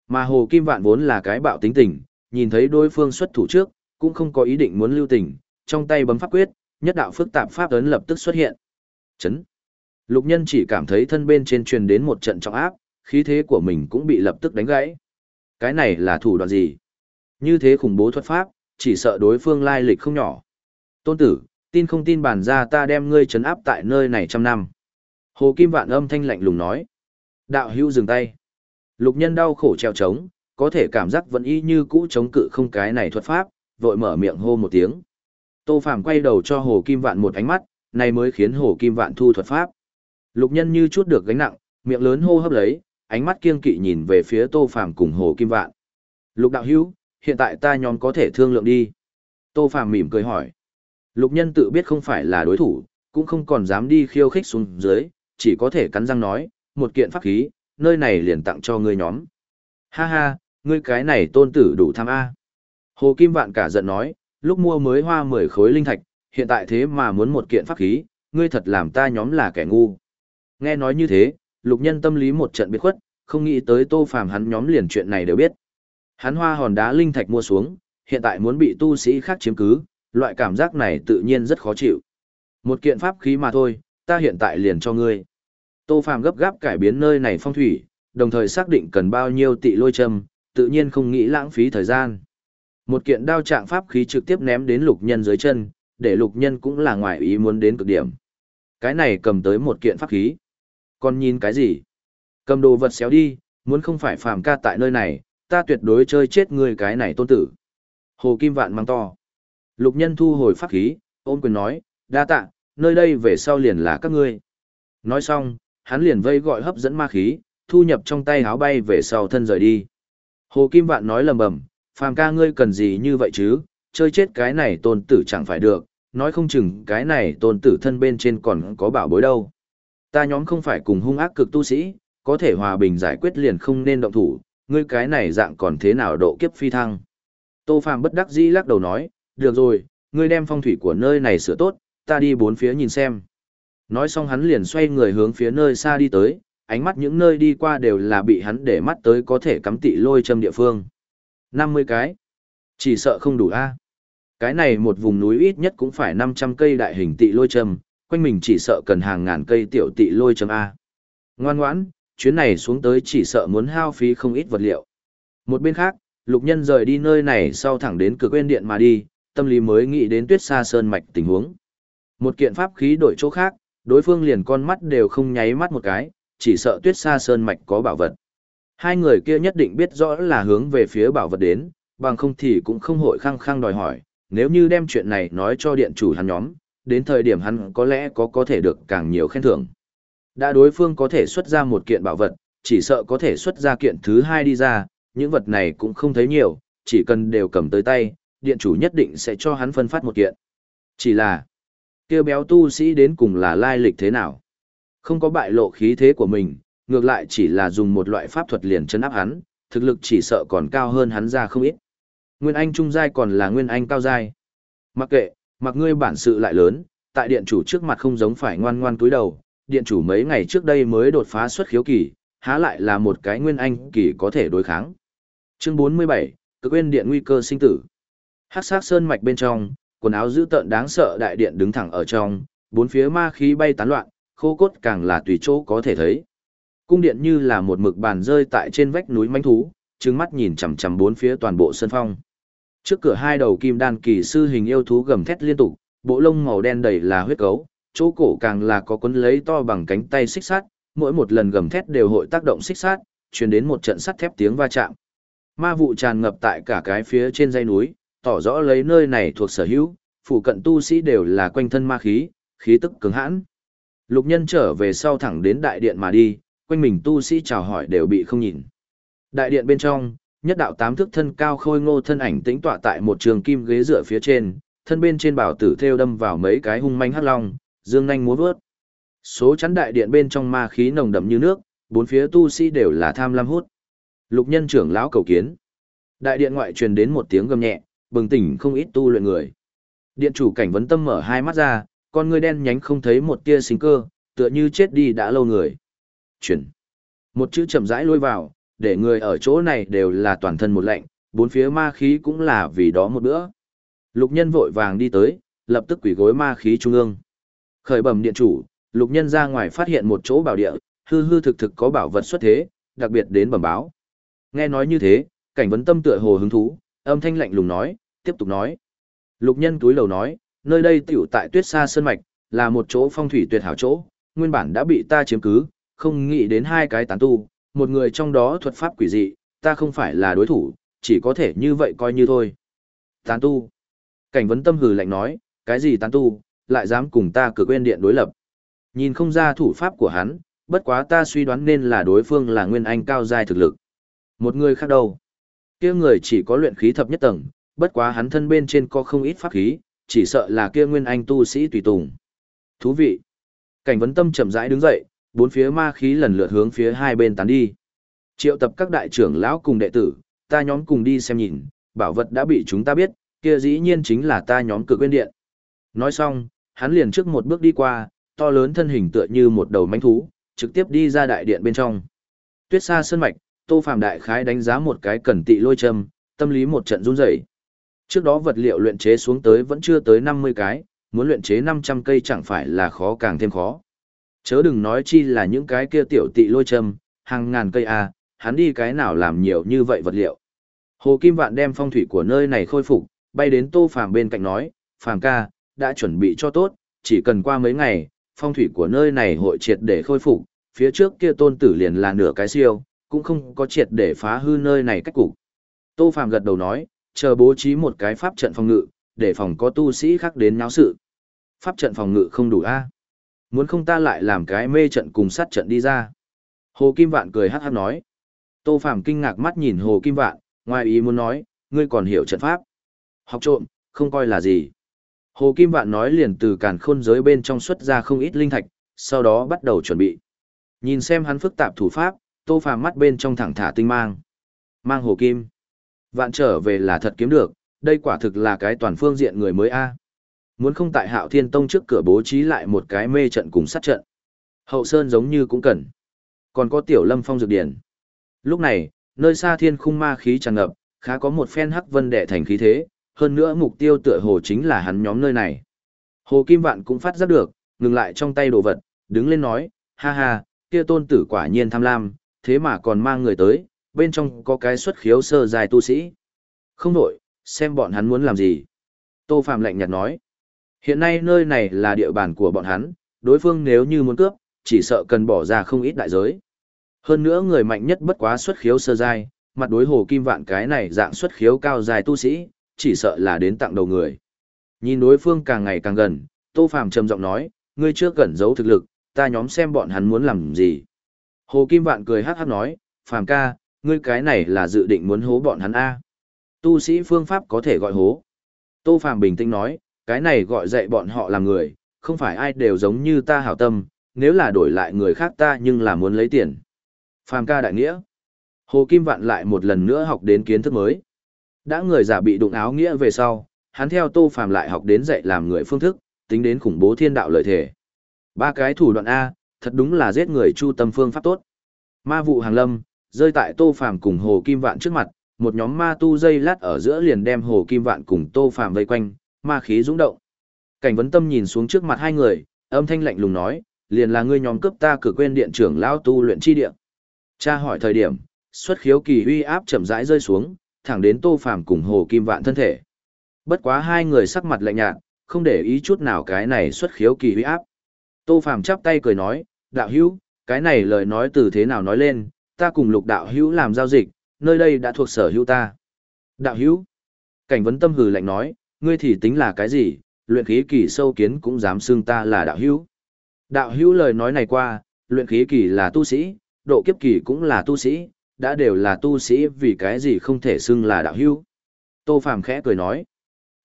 Mà Hồ Kim Vạn vốn là cái bạo tính tình, nhìn thấy đối phương xuất thủ trước, cũng không có ý định muốn lưu tình, trong tay bấm pháp quyết, nhất đạo phức tạp pháp ấn lập tức xuất hiện. Chấn. Lục nhân chỉ cảm thấy thân bên trên truyền đến một trận trọng áp, khí thế của mình cũng bị lập tức đánh gãy. Cái này là thủ đoạn gì? Như thế khủng bố thuật pháp, chỉ sợ đối phương lai lịch không nhỏ. Tôn tử, tin không tin bản ra ta đem ngươi trấn áp tại nơi này trăm năm. Hồ Kim Vạn âm thanh lạnh lùng nói. Đạo hữu dừng tay. Lục nhân đau khổ treo trống, có thể cảm giác vẫn y như cũ chống cự không cái này thuật pháp, vội mở miệng hô một tiếng. Tô Phàm quay đầu cho Hồ Kim Vạn một ánh mắt, này mới khiến Hồ Kim Vạn thu thuật pháp. Lục nhân như chút được gánh nặng, miệng lớn hô hấp lấy, ánh mắt kiên kỵ nhìn về phía Tô Phàm cùng Hồ Kim Vạn. Lục đạo hữu, hiện tại ta nhóm có thể thương lượng đi. Tô Phàm mỉm cười hỏi. Lục nhân tự biết không phải là đối thủ, cũng không còn dám đi khiêu khích xuống dưới, chỉ có thể cắn răng nói, một kiện pháp khí, nơi này liền tặng cho ngươi nhóm. Ha ha, ngươi cái này tôn tử đủ tham A. Hồ Kim Vạn cả giận nói, lúc mua mới hoa 10 khối linh thạch, hiện tại thế mà muốn một kiện pháp khí, ngươi thật làm ta nhóm là kẻ ngu. Nghe nói như thế, lục nhân tâm lý một trận biệt khuất, không nghĩ tới tô phàm hắn nhóm liền chuyện này đều biết. Hắn hoa hòn đá linh thạch mua xuống, hiện tại muốn bị tu sĩ khác chiếm cứ, loại cảm giác này tự nhiên rất khó chịu. Một kiện pháp khí mà thôi, ta hiện tại liền cho ngươi. Tô Phàm gấp gáp cải biến nơi này phong thủy, đồng thời xác định cần bao nhiêu tị lôi châm, tự nhiên không nghĩ lãng phí thời gian. Một kiện đao trạng pháp khí trực tiếp ném đến lục nhân dưới chân, để lục nhân cũng là ngoài ý muốn đến cực điểm. Cái này cầm tới một kiện pháp khí. Còn nhìn cái gì? Cầm đồ vật xéo đi, muốn không phải phàm ca tại nơi này, ta tuyệt đối chơi chết người cái này tôn tử. Hồ Kim Vạn mang to. Lục nhân thu hồi pháp khí, ôm quyền nói, đa tạ, nơi đây về sau liền là các ngươi. Nói xong, hắn liền vây gọi hấp dẫn ma khí, thu nhập trong tay háo bay về sau thân rời đi. Hồ Kim Vạn nói lầm bầm, phàm ca ngươi cần gì như vậy chứ, chơi chết cái này tôn tử chẳng phải được, nói không chừng cái này tôn tử thân bên trên còn có bảo bối đâu. Ta nhóm không phải cùng hung ác cực tu sĩ, có thể hòa bình giải quyết liền không nên động thủ, ngươi cái này dạng còn thế nào độ kiếp phi thăng. Tô Phàm bất đắc dĩ lắc đầu nói, được rồi, ngươi đem phong thủy của nơi này sửa tốt, ta đi bốn phía nhìn xem. Nói xong hắn liền xoay người hướng phía nơi xa đi tới, ánh mắt những nơi đi qua đều là bị hắn để mắt tới có thể cắm tị lôi châm địa phương. 50 cái. Chỉ sợ không đủ a. Cái này một vùng núi ít nhất cũng phải 500 cây đại hình tị lôi châm, quanh mình chỉ sợ cần hàng ngàn cây tiểu tị lôi châm a. Ngoan ngoãn, chuyến này xuống tới chỉ sợ muốn hao phí không ít vật liệu. Một bên khác, lục nhân rời đi nơi này sau thẳng đến cửa quên điện mà đi, tâm lý mới nghĩ đến tuyết xa sơn mạch tình huống. Một kiện pháp khí đổi chỗ khác, đối phương liền con mắt đều không nháy mắt một cái, chỉ sợ tuyết xa sơn mạch có bảo vật. Hai người kia nhất định biết rõ là hướng về phía bảo vật đến, bằng không thì cũng không hội khăng khăng đòi hỏi, nếu như đem chuyện này nói cho điện chủ hắn nhóm, đến thời điểm hắn có lẽ có có thể được càng nhiều khen thưởng. Đã đối phương có thể xuất ra một kiện bảo vật, chỉ sợ có thể xuất ra kiện thứ hai đi ra, những vật này cũng không thấy nhiều, chỉ cần đều cầm tới tay, điện chủ nhất định sẽ cho hắn phân phát một kiện. Chỉ là, kêu béo tu sĩ đến cùng là lai lịch thế nào? Không có bại lộ khí thế của mình, ngược lại chỉ là dùng một loại pháp thuật liền chấn áp hắn, thực lực chỉ sợ còn cao hơn hắn ra không ít. Nguyên Anh trung giai còn là Nguyên Anh cao giai. Mặc kệ, mặc ngươi bản sự lại lớn, tại điện chủ trước mặt không giống phải ngoan ngoan cúi đầu, điện chủ mấy ngày trước đây mới đột phá xuất khiếu kỳ, há lại là một cái Nguyên Anh kỳ có thể đối kháng. Chương 47, cực quên điện nguy cơ sinh tử. Hắc sát sơn mạch bên trong, quần áo dữ tợn đáng sợ đại điện đứng thẳng ở trong, bốn phía ma khí bay tán loạn, khô cốt càng là tùy chỗ có thể thấy. Cung điện như là một mực bàn rơi tại trên vách núi manh thú, trừng mắt nhìn chằm chằm bốn phía toàn bộ sân phong. Trước cửa hai đầu kim đan kỳ sư hình yêu thú gầm thét liên tục, bộ lông màu đen đầy là huyết cấu, chỗ cổ càng là có cuốn lấy to bằng cánh tay xích sắt, mỗi một lần gầm thét đều hội tác động xích sắt, truyền đến một trận sắt thép tiếng va chạm. Ma vụ tràn ngập tại cả cái phía trên dãy núi, tỏ rõ lấy nơi này thuộc sở hữu, phụ cận tu sĩ đều là quanh thân ma khí, khí tức cứng hãn. Lục nhân trở về sau thẳng đến đại điện mà đi, quanh mình tu sĩ chào hỏi đều bị không nhìn. Đại điện bên trong, nhất đạo tám thước thân cao khôi ngô thân ảnh tĩnh tọa tại một trường kim ghế dựa phía trên, thân bên trên bảo tử theo đâm vào mấy cái hung manh hắc long, dương nhanh múa vớt. Số chắn đại điện bên trong ma khí nồng đậm như nước, bốn phía tu sĩ đều là tham lam hút. Lục nhân trưởng lão cầu kiến. Đại điện ngoại truyền đến một tiếng gầm nhẹ, bừng tỉnh không ít tu luyện người. Điện chủ cảnh vấn tâm mở hai mắt ra, con ngươi đen nhánh không thấy một tia sinh cơ, tựa như chết đi đã lâu người. Chuyển. Một chữ chậm rãi lôi vào, để người ở chỗ này đều là toàn thân một lạnh, bốn phía ma khí cũng là vì đó một bữa. Lục nhân vội vàng đi tới, lập tức quỷ gối ma khí trung ương. Khởi bẩm điện chủ, Lục nhân ra ngoài phát hiện một chỗ bảo địa, hư hư thực thực có bảo vật xuất thế, đặc biệt đến bẩm báo. Nghe nói như thế, cảnh vấn tâm tựa hồ hứng thú, âm thanh lạnh lùng nói, tiếp tục nói. Lục nhân túi lầu nói, nơi đây tiểu tại tuyết xa sơn mạch, là một chỗ phong thủy tuyệt hảo chỗ, nguyên bản đã bị ta chiếm cứ, không nghĩ đến hai cái tán tu, một người trong đó thuật pháp quỷ dị, ta không phải là đối thủ, chỉ có thể như vậy coi như thôi. Tán tu. Cảnh vấn tâm hừ lạnh nói, cái gì tán tu, lại dám cùng ta cử quên điện đối lập. Nhìn không ra thủ pháp của hắn, bất quá ta suy đoán nên là đối phương là nguyên anh cao giai thực lực. Một người khác đâu? Kia người chỉ có luyện khí thập nhất tầng, bất quá hắn thân bên trên có không ít pháp khí, chỉ sợ là kia nguyên anh tu sĩ tùy tùng. Thú vị. Cảnh vấn tâm chậm rãi đứng dậy, bốn phía ma khí lần lượt hướng phía hai bên tán đi. Triệu tập các đại trưởng lão cùng đệ tử, ta nhóm cùng đi xem nhìn, bảo vật đã bị chúng ta biết, kia dĩ nhiên chính là ta nhóm cực quên điện. Nói xong, hắn liền trước một bước đi qua, to lớn thân hình tựa như một đầu manh thú, trực tiếp đi ra đại điện bên trong. Tuyết xa sơn mạch, Tô Phàm đại khái đánh giá một cái cẩn tị lôi châm, tâm lý một trận run rẩy. Trước đó vật liệu luyện chế xuống tới vẫn chưa tới 50 cái, muốn luyện chế 500 cây chẳng phải là khó càng thêm khó. Chớ đừng nói chi là những cái kia tiểu tị lôi châm, hàng ngàn cây a, hắn đi cái nào làm nhiều như vậy vật liệu. Hồ Kim Vạn đem phong thủy của nơi này khôi phục, bay đến Tô Phàm bên cạnh nói, "Phàm ca, đã chuẩn bị cho tốt, chỉ cần qua mấy ngày, phong thủy của nơi này hội triệt để khôi phục, phía trước kia tôn tử liền là nửa cái siêu, cũng không có triệt để phá hư nơi này cách cục." Tô Phàm gật đầu nói, chờ bố trí một cái pháp trận phòng ngự, để phòng có tu sĩ khác đến náo sự. Pháp trận phòng ngự không đủ a Muốn không ta lại làm cái mê trận cùng sát trận đi ra. Hồ Kim Vạn cười hát hát nói. Tô Phàm kinh ngạc mắt nhìn Hồ Kim Vạn, ngoài ý muốn nói, ngươi còn hiểu trận pháp. Học trộm, không coi là gì. Hồ Kim Vạn nói liền từ càn khôn giới bên trong xuất ra không ít linh thạch, sau đó bắt đầu chuẩn bị. Nhìn xem hắn phức tạp thủ pháp, Tô Phàm mắt bên trong thẳng thả tinh mang. Mang Hồ Kim. Vạn trở về là thật kiếm được, đây quả thực là cái toàn phương diện người mới a. Muốn không tại Hạo Thiên Tông trước cửa bố trí lại một cái mê trận cùng sát trận. Hậu Sơn giống như cũng cần. Còn có Tiểu Lâm Phong dược điển. Lúc này, nơi xa thiên khung ma khí tràn ngập, khá có một phen hắc vân đệ thành khí thế, hơn nữa mục tiêu tựa hồ chính là hắn nhóm nơi này. Hồ Kim Vạn cũng phát giác được, ngừng lại trong tay đồ vật, đứng lên nói, ha ha, kia tôn tử quả nhiên tham lam, thế mà còn mang người tới, bên trong có cái xuất khiếu sơ dài tu sĩ. Không đổi, xem bọn hắn muốn làm gì. Tô Phạm lạnh nhạt nói, hiện nay nơi này là địa bàn của bọn hắn, đối phương nếu như muốn cướp, chỉ sợ cần bỏ ra không ít đại giới. Hơn nữa người mạnh nhất bất quá xuất khiếu sơ dài, mặt đối hồ kim vạn cái này dạng xuất khiếu cao dài tu sĩ, chỉ sợ là đến tặng đầu người. Nhìn đối phương càng ngày càng gần, Tô Phàm trầm giọng nói, ngươi trước gần giấu thực lực, ta nhóm xem bọn hắn muốn làm gì. Hồ Kim Vạn cười hát hát nói, Phàm ca, ngươi cái này là dự định muốn hố bọn hắn A. Tu sĩ phương pháp có thể gọi hố. Tô Phàm bình tĩnh nói, cái này gọi dạy bọn họ làm người, không phải ai đều giống như ta hảo tâm, nếu là đổi lại người khác ta nhưng là muốn lấy tiền. Phàm ca đại nghĩa. Hồ Kim Vạn lại một lần nữa học đến kiến thức mới. Đã người giả bị đụng áo nghĩa về sau, hắn theo Tô Phàm lại học đến dạy làm người phương thức, tính đến khủng bố thiên đạo lợi thể. Ba cái thủ đoạn A, thật đúng là giết người chu tâm phương pháp tốt. Ma vụ hàng lâm, rơi tại Tô Phàm cùng Hồ Kim Vạn trước mặt, một nhóm ma tu dây lát ở giữa liền đem Hồ Kim Vạn cùng Tô Phàm vây quanh, ma khí dũng động. Cảnh Vấn Tâm nhìn xuống trước mặt hai người, âm thanh lạnh lùng nói, liền là ngươi nhóm cướp ta cử quên điện trưởng lão tu luyện chi địa. Cha hỏi thời điểm, xuất khiếu kỳ uy áp chậm rãi rơi xuống, thẳng đến Tô Phàm cùng Hồ Kim Vạn thân thể. Bất quá hai người sắc mặt lạnh nhạt, không để ý chút nào cái này xuất khiếu kỳ uy áp. Tô Phàm chắp tay cười nói, đạo hữu, cái này lời nói từ thế nào nói lên, ta cùng lục đạo hữu làm giao dịch, nơi đây đã thuộc sở hữu ta. Đạo hữu, cảnh vấn tâm hừ lạnh nói, ngươi thì tính là cái gì, luyện khí kỳ sâu kiến cũng dám xưng ta là đạo hữu. Đạo hữu lời nói này qua, luyện khí kỳ là tu sĩ, độ kiếp kỳ cũng là tu sĩ, đã đều là tu sĩ vì cái gì không thể xưng là đạo hữu. Tô Phàm khẽ cười nói,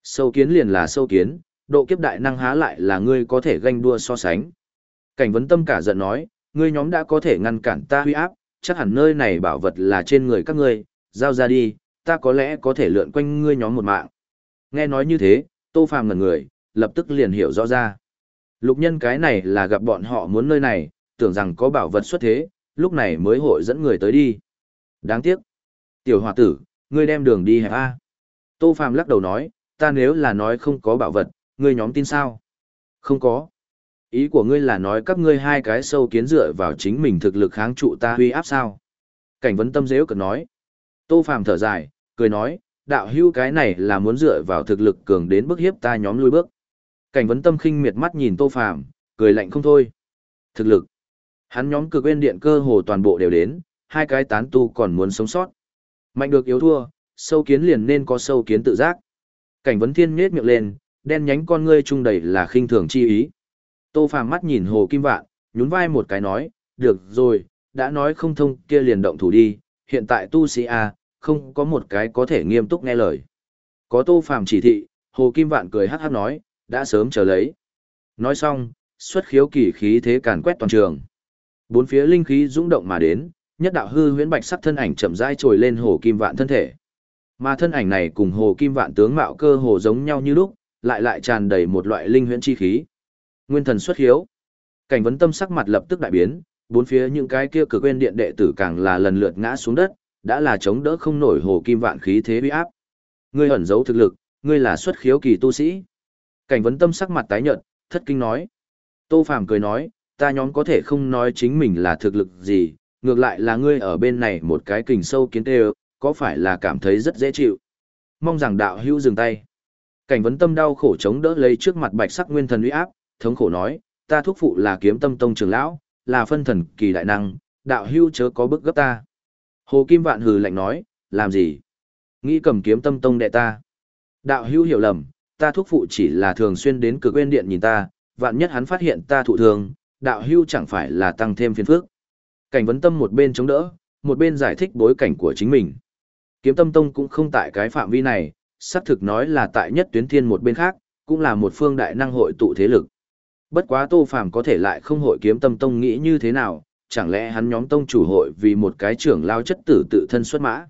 sâu kiến liền là sâu kiến, độ kiếp đại năng há lại là ngươi có thể ganh đua so sánh. Cảnh vấn tâm cả giận nói, ngươi nhóm đã có thể ngăn cản ta huy áp, chắc hẳn nơi này bảo vật là trên người các ngươi, giao ra đi, ta có lẽ có thể lượn quanh ngươi nhóm một mạng. Nghe nói như thế, Tô Phàm ngẩn người, lập tức liền hiểu rõ ra. Lục nhân cái này là gặp bọn họ muốn nơi này, tưởng rằng có bảo vật xuất thế, lúc này mới hội dẫn người tới đi. Đáng tiếc. Tiểu hòa tử, ngươi đem đường đi hẹp A. Tô Phàm lắc đầu nói, ta nếu là nói không có bảo vật, ngươi nhóm tin sao? Không có. Ý của ngươi là nói các ngươi hai cái sâu kiến dựa vào chính mình thực lực kháng trụ ta huy áp sao? Cảnh vấn tâm dễ cực nói. Tô Phàm thở dài, cười nói, đạo hưu cái này là muốn dựa vào thực lực cường đến bức hiếp ta nhóm lui bước. Cảnh vấn tâm khinh miệt mắt nhìn Tô Phàm, cười lạnh không thôi. Thực lực. Hắn nhóm cực bên điện cơ hồ toàn bộ đều đến, hai cái tán tu còn muốn sống sót. Mạnh được yếu thua, sâu kiến liền nên có sâu kiến tự giác. Cảnh vấn thiên nhếch miệng lên, đen nhánh con ngươi trung đầy là khinh thường chi ý. Tô Phàm mắt nhìn Hồ Kim Vạn, nhún vai một cái nói, được rồi, đã nói không thông kia liền động thủ đi, hiện tại tu sĩ A, không có một cái có thể nghiêm túc nghe lời. Có Tô Phàm chỉ thị, Hồ Kim Vạn cười hát hát nói, đã sớm chờ lấy. Nói xong, xuất khiếu kỳ khí thế càn quét toàn trường. Bốn phía linh khí dũng động mà đến, nhất đạo hư huyễn bạch sắc thân ảnh chậm rãi trồi lên Hồ Kim Vạn thân thể. Mà thân ảnh này cùng Hồ Kim Vạn tướng mạo cơ hồ giống nhau như lúc, lại lại tràn đầy một loại linh huyễn chi khí. Nguyên thần xuất hiếu. Cảnh vấn tâm sắc mặt lập tức đại biến, bốn phía những cái kia cực quên điện đệ tử càng là lần lượt ngã xuống đất, đã là chống đỡ không nổi hồ kim vạn khí thế uy áp. Ngươi ẩn giấu thực lực, ngươi là xuất khiếu kỳ tu sĩ. Cảnh vấn tâm sắc mặt tái nhợt, thất kinh nói. Tô Phàm cười nói, ta nhóm có thể không nói chính mình là thực lực gì, ngược lại là ngươi ở bên này một cái kình sâu kiến tê có phải là cảm thấy rất dễ chịu. Mong rằng đạo hữu dừng tay. Cảnh vấn tâm đau khổ chống đỡ lấy trước mặt bạch sắc nguyên thần uy áp, thống khổ nói, ta thúc phụ là kiếm tâm tông trưởng lão, là phân thần kỳ đại năng, đạo hưu chớ có bức gấp ta. Hồ Kim Vạn hừ lạnh nói, làm gì? Nghĩ cầm kiếm tâm tông đệ ta. Đạo hưu hiểu lầm, ta thúc phụ chỉ là thường xuyên đến cực quên điện nhìn ta, vạn nhất hắn phát hiện ta thụ thường, đạo hưu chẳng phải là tăng thêm phiền phức. Cảnh vấn tâm một bên chống đỡ, một bên giải thích bối cảnh của chính mình. Kiếm tâm tông cũng không tại cái phạm vi này, xác thực nói là tại nhất tuyến thiên một bên khác, cũng là một phương đại năng hội tụ thế lực. Bất quá Tô Phàm có thể lại không hội kiếm tâm tông nghĩ như thế nào, chẳng lẽ hắn nhóm tông chủ hội vì một cái trưởng lao chất tử tự thân xuất mã.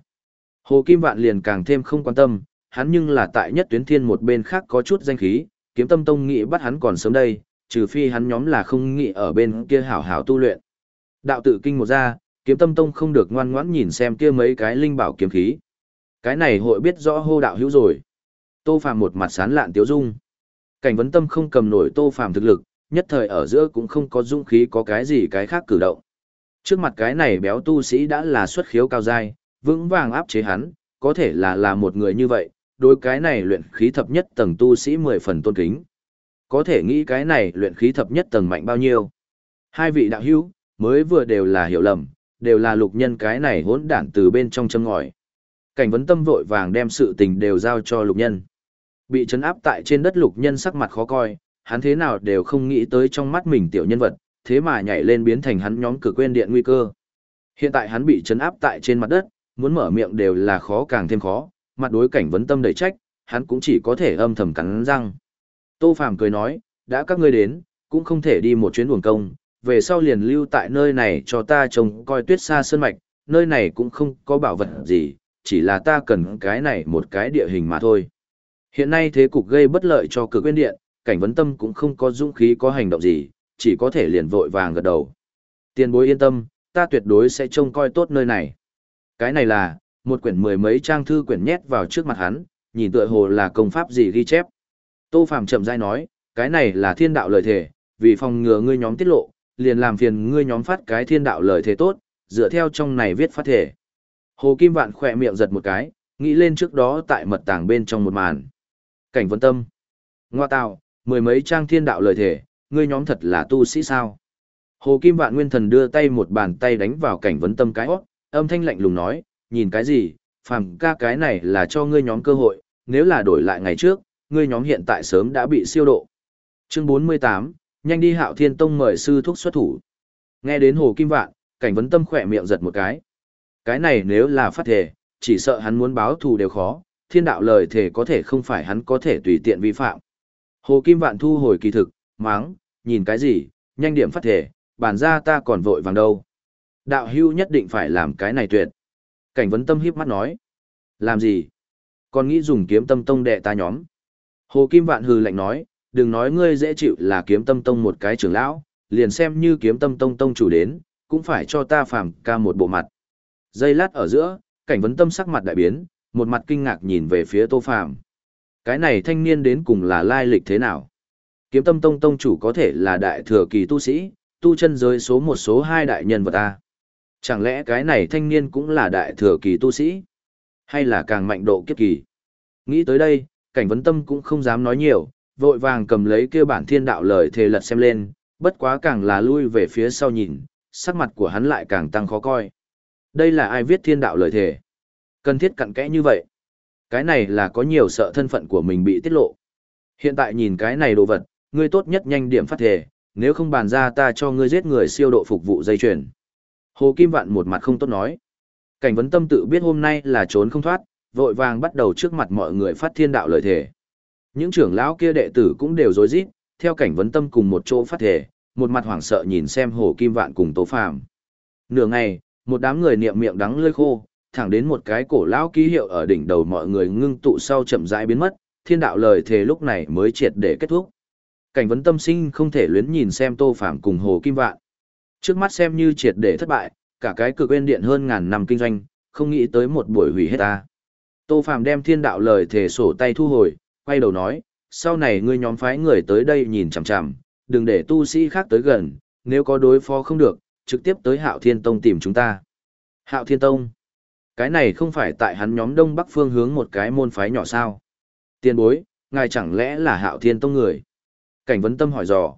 Hồ Kim Vạn liền càng thêm không quan tâm, hắn nhưng là tại nhất tuyến thiên một bên khác có chút danh khí, kiếm tâm tông nghĩ bắt hắn còn sớm đây, trừ phi hắn nhóm là không nghĩ ở bên kia hảo hảo tu luyện. Đạo tự kinh một ra, kiếm tâm tông không được ngoan ngoãn nhìn xem kia mấy cái linh bảo kiếm khí. Cái này hội biết rõ hô đạo hữu rồi. Tô Phàm một mặt sán lạn tiếu dung. Cảnh vấn tâm không cầm nổi Tô Phàm thực lực, nhất thời ở giữa cũng không có dũng khí có cái gì cái khác cử động. Trước mặt cái này béo tu sĩ đã là xuất khiếu cao dai, vững vàng áp chế hắn, có thể là là một người như vậy, đối cái này luyện khí thập nhất tầng tu sĩ 10 phần tôn kính. Có thể nghĩ cái này luyện khí thập nhất tầng mạnh bao nhiêu. Hai vị đạo hữu, mới vừa đều là hiểu lầm, đều là lục nhân cái này hỗn đản từ bên trong châm ngòi. Cảnh vấn tâm vội vàng đem sự tình đều giao cho lục nhân. Bị chấn áp tại trên đất lục nhân sắc mặt khó coi, hắn thế nào đều không nghĩ tới trong mắt mình tiểu nhân vật, thế mà nhảy lên biến thành hắn nhóm cực quên điện nguy cơ. Hiện tại hắn bị chấn áp tại trên mặt đất, muốn mở miệng đều là khó càng thêm khó, mặt đối cảnh vấn tâm đầy trách, hắn cũng chỉ có thể âm thầm cắn răng. Tô Phàm cười nói, đã các ngươi đến, cũng không thể đi một chuyến uổng công, về sau liền lưu tại nơi này cho ta trông coi tuyết xa sơn mạch, nơi này cũng không có bảo vật gì, chỉ là ta cần cái này một cái địa hình mà thôi. Hiện nay thế cục gây bất lợi cho cực quên điện, cảnh vấn tâm cũng không có dũng khí có hành động gì, chỉ có thể liền vội vàng gật đầu. Tiền bối yên tâm, ta tuyệt đối sẽ trông coi tốt nơi này. Cái này là, một quyển mười mấy trang thư quyển nhét vào trước mặt hắn, nhìn tựa hồ là công pháp gì ghi chép. Tô Phàm chậm rãi nói, cái này là thiên đạo lời thể, vì phòng ngừa ngươi nhóm tiết lộ, liền làm phiền ngươi nhóm phát cái thiên đạo lời thể tốt, dựa theo trong này viết phát thể. Hồ Kim Vạn khỏe miệng giật một cái, nghĩ lên trước đó tại mật tàng bên trong một màn. Cảnh vấn tâm. Ngoa tạo, mười mấy trang thiên đạo lời thể, ngươi nhóm thật là tu sĩ sao? Hồ Kim Vạn Nguyên Thần đưa tay một bàn tay đánh vào cảnh vấn tâm cái hót, âm thanh lạnh lùng nói, nhìn cái gì, phàm ca cái này là cho ngươi nhóm cơ hội, nếu là đổi lại ngày trước, ngươi nhóm hiện tại sớm đã bị siêu độ. Chương 48, nhanh đi hạo thiên tông mời sư thúc xuất thủ. Nghe đến Hồ Kim Vạn, cảnh vấn tâm khỏe miệng giật một cái. Cái này nếu là phát thể, chỉ sợ hắn muốn báo thù đều khó, thiên đạo lời thể có thể không phải hắn có thể tùy tiện vi phạm. Hồ Kim Vạn thu hồi kỳ thực, máng, nhìn cái gì, nhanh điểm phát thể, bản ra ta còn vội vàng đâu. Đạo hưu nhất định phải làm cái này tuyệt. Cảnh vấn tâm hiếp mắt nói. Làm gì? Còn nghĩ dùng kiếm tâm tông đệ ta nhóm. Hồ Kim Vạn hừ lạnh nói, đừng nói ngươi dễ chịu là kiếm tâm tông một cái trưởng lão, liền xem như kiếm tâm tông tông chủ đến, cũng phải cho ta phàm ca một bộ mặt. Giây lát ở giữa, cảnh vấn tâm sắc mặt đại biến, một mặt kinh ngạc nhìn về phía tô phàm. Cái này thanh niên đến cùng là lai lịch thế nào? Kiếm tâm tông tông chủ có thể là đại thừa kỳ tu sĩ, tu chân giới số một số hai đại nhân vật A. Chẳng lẽ cái này thanh niên cũng là đại thừa kỳ tu sĩ? Hay là càng mạnh độ kiếp kỳ? Nghĩ tới đây, cảnh vấn tâm cũng không dám nói nhiều, vội vàng cầm lấy kia bản thiên đạo lời thề lật xem lên, bất quá càng là lui về phía sau nhìn, sắc mặt của hắn lại càng tăng khó coi. Đây là ai viết thiên đạo lời thề? Cần thiết cặn kẽ như vậy. Cái này là có nhiều sợ thân phận của mình bị tiết lộ. Hiện tại nhìn cái này đồ vật, ngươi tốt nhất nhanh điểm phát thể nếu không bàn ra ta cho ngươi giết người siêu độ phục vụ dây chuyền. Hồ Kim Vạn một mặt không tốt nói. Cảnh vấn tâm tự biết hôm nay là trốn không thoát, vội vàng bắt đầu trước mặt mọi người phát thiên đạo lời thể Những trưởng lão kia đệ tử cũng đều rối rít, theo cảnh vấn tâm cùng một chỗ phát thể một mặt hoảng sợ nhìn xem Hồ Kim Vạn cùng Tố Phàm. Nửa ngày, một đám người niệm miệng đắng lưỡi khô, thẳng đến một cái cổ lão ký hiệu ở đỉnh đầu mọi người ngưng tụ sau chậm rãi biến mất, thiên đạo lời thề lúc này mới triệt để kết thúc. Cảnh vấn tâm sinh không thể luyến nhìn xem Tô Phàm cùng Hồ Kim Vạn. Trước mắt xem như triệt để thất bại, cả cái cực quên điện hơn ngàn năm kinh doanh, không nghĩ tới một buổi hủy hết ta. Tô Phàm đem thiên đạo lời thề sổ tay thu hồi, quay đầu nói, sau này ngươi nhóm phái người tới đây nhìn chằm chằm, đừng để tu sĩ khác tới gần, nếu có đối phó không được, trực tiếp tới Hạo Thiên Tông tìm chúng ta. Hạo Thiên Tông? Cái này không phải tại hắn nhóm Đông Bắc phương hướng một cái môn phái nhỏ sao? Tiên bối, ngài chẳng lẽ là Hạo Thiên Tông người? Cảnh vấn tâm hỏi dò.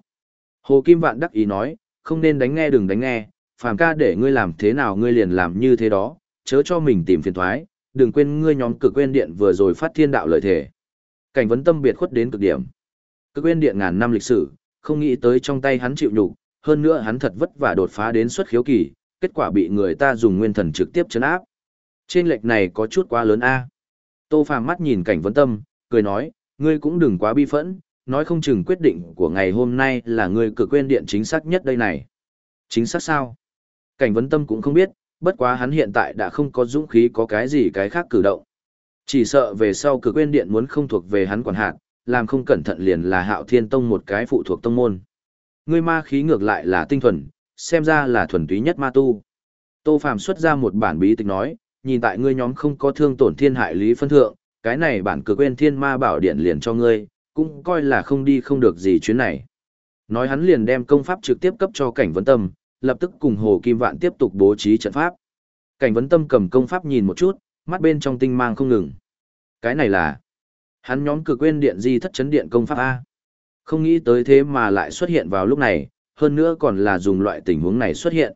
Hồ Kim Vạn đắc ý nói, không nên đánh nghe đừng đánh nghe, phàm ca để ngươi làm thế nào ngươi liền làm như thế đó, chớ cho mình tìm phiền thoái, đừng quên ngươi nhóm cực quên điện vừa rồi phát thiên đạo lợi thể. Cảnh vấn tâm biệt khuất đến cực điểm. Cực quên điện ngàn năm lịch sử, không nghĩ tới trong tay hắn chịu nhục, hơn nữa hắn thật vất vả đột phá đến xuất khiếu kỳ, kết quả bị người ta dùng nguyên thần trực tiếp chấn áp. Trên lệch này có chút quá lớn a. Tô Phàm mắt nhìn cảnh vấn tâm, cười nói, ngươi cũng đừng quá bi phẫn, nói không chừng quyết định của ngày hôm nay là ngươi cử quên điện chính xác nhất đây này. Chính xác sao? Cảnh vấn tâm cũng không biết, bất quá hắn hiện tại đã không có dũng khí có cái gì cái khác cử động. Chỉ sợ về sau cử quên điện muốn không thuộc về hắn quản hạt, làm không cẩn thận liền là hạo thiên tông một cái phụ thuộc tông môn. Ngươi ma khí ngược lại là tinh thuần, xem ra là thuần túy nhất ma tu. Tô Phàm xuất ra một bản bí tịch nói, nhìn tại ngươi nhóm không có thương tổn thiên hại lý phân thượng, cái này bản cực quên thiên ma bảo điện liền cho ngươi, cũng coi là không đi không được gì chuyến này. Nói hắn liền đem công pháp trực tiếp cấp cho cảnh vấn tâm, lập tức cùng Hồ Kim Vạn tiếp tục bố trí trận pháp. Cảnh vấn tâm cầm công pháp nhìn một chút, mắt bên trong tinh mang không ngừng. Cái này là hắn nhóm cực quên điện di thất chấn điện công pháp A. Không nghĩ tới thế mà lại xuất hiện vào lúc này, hơn nữa còn là dùng loại tình huống này xuất hiện.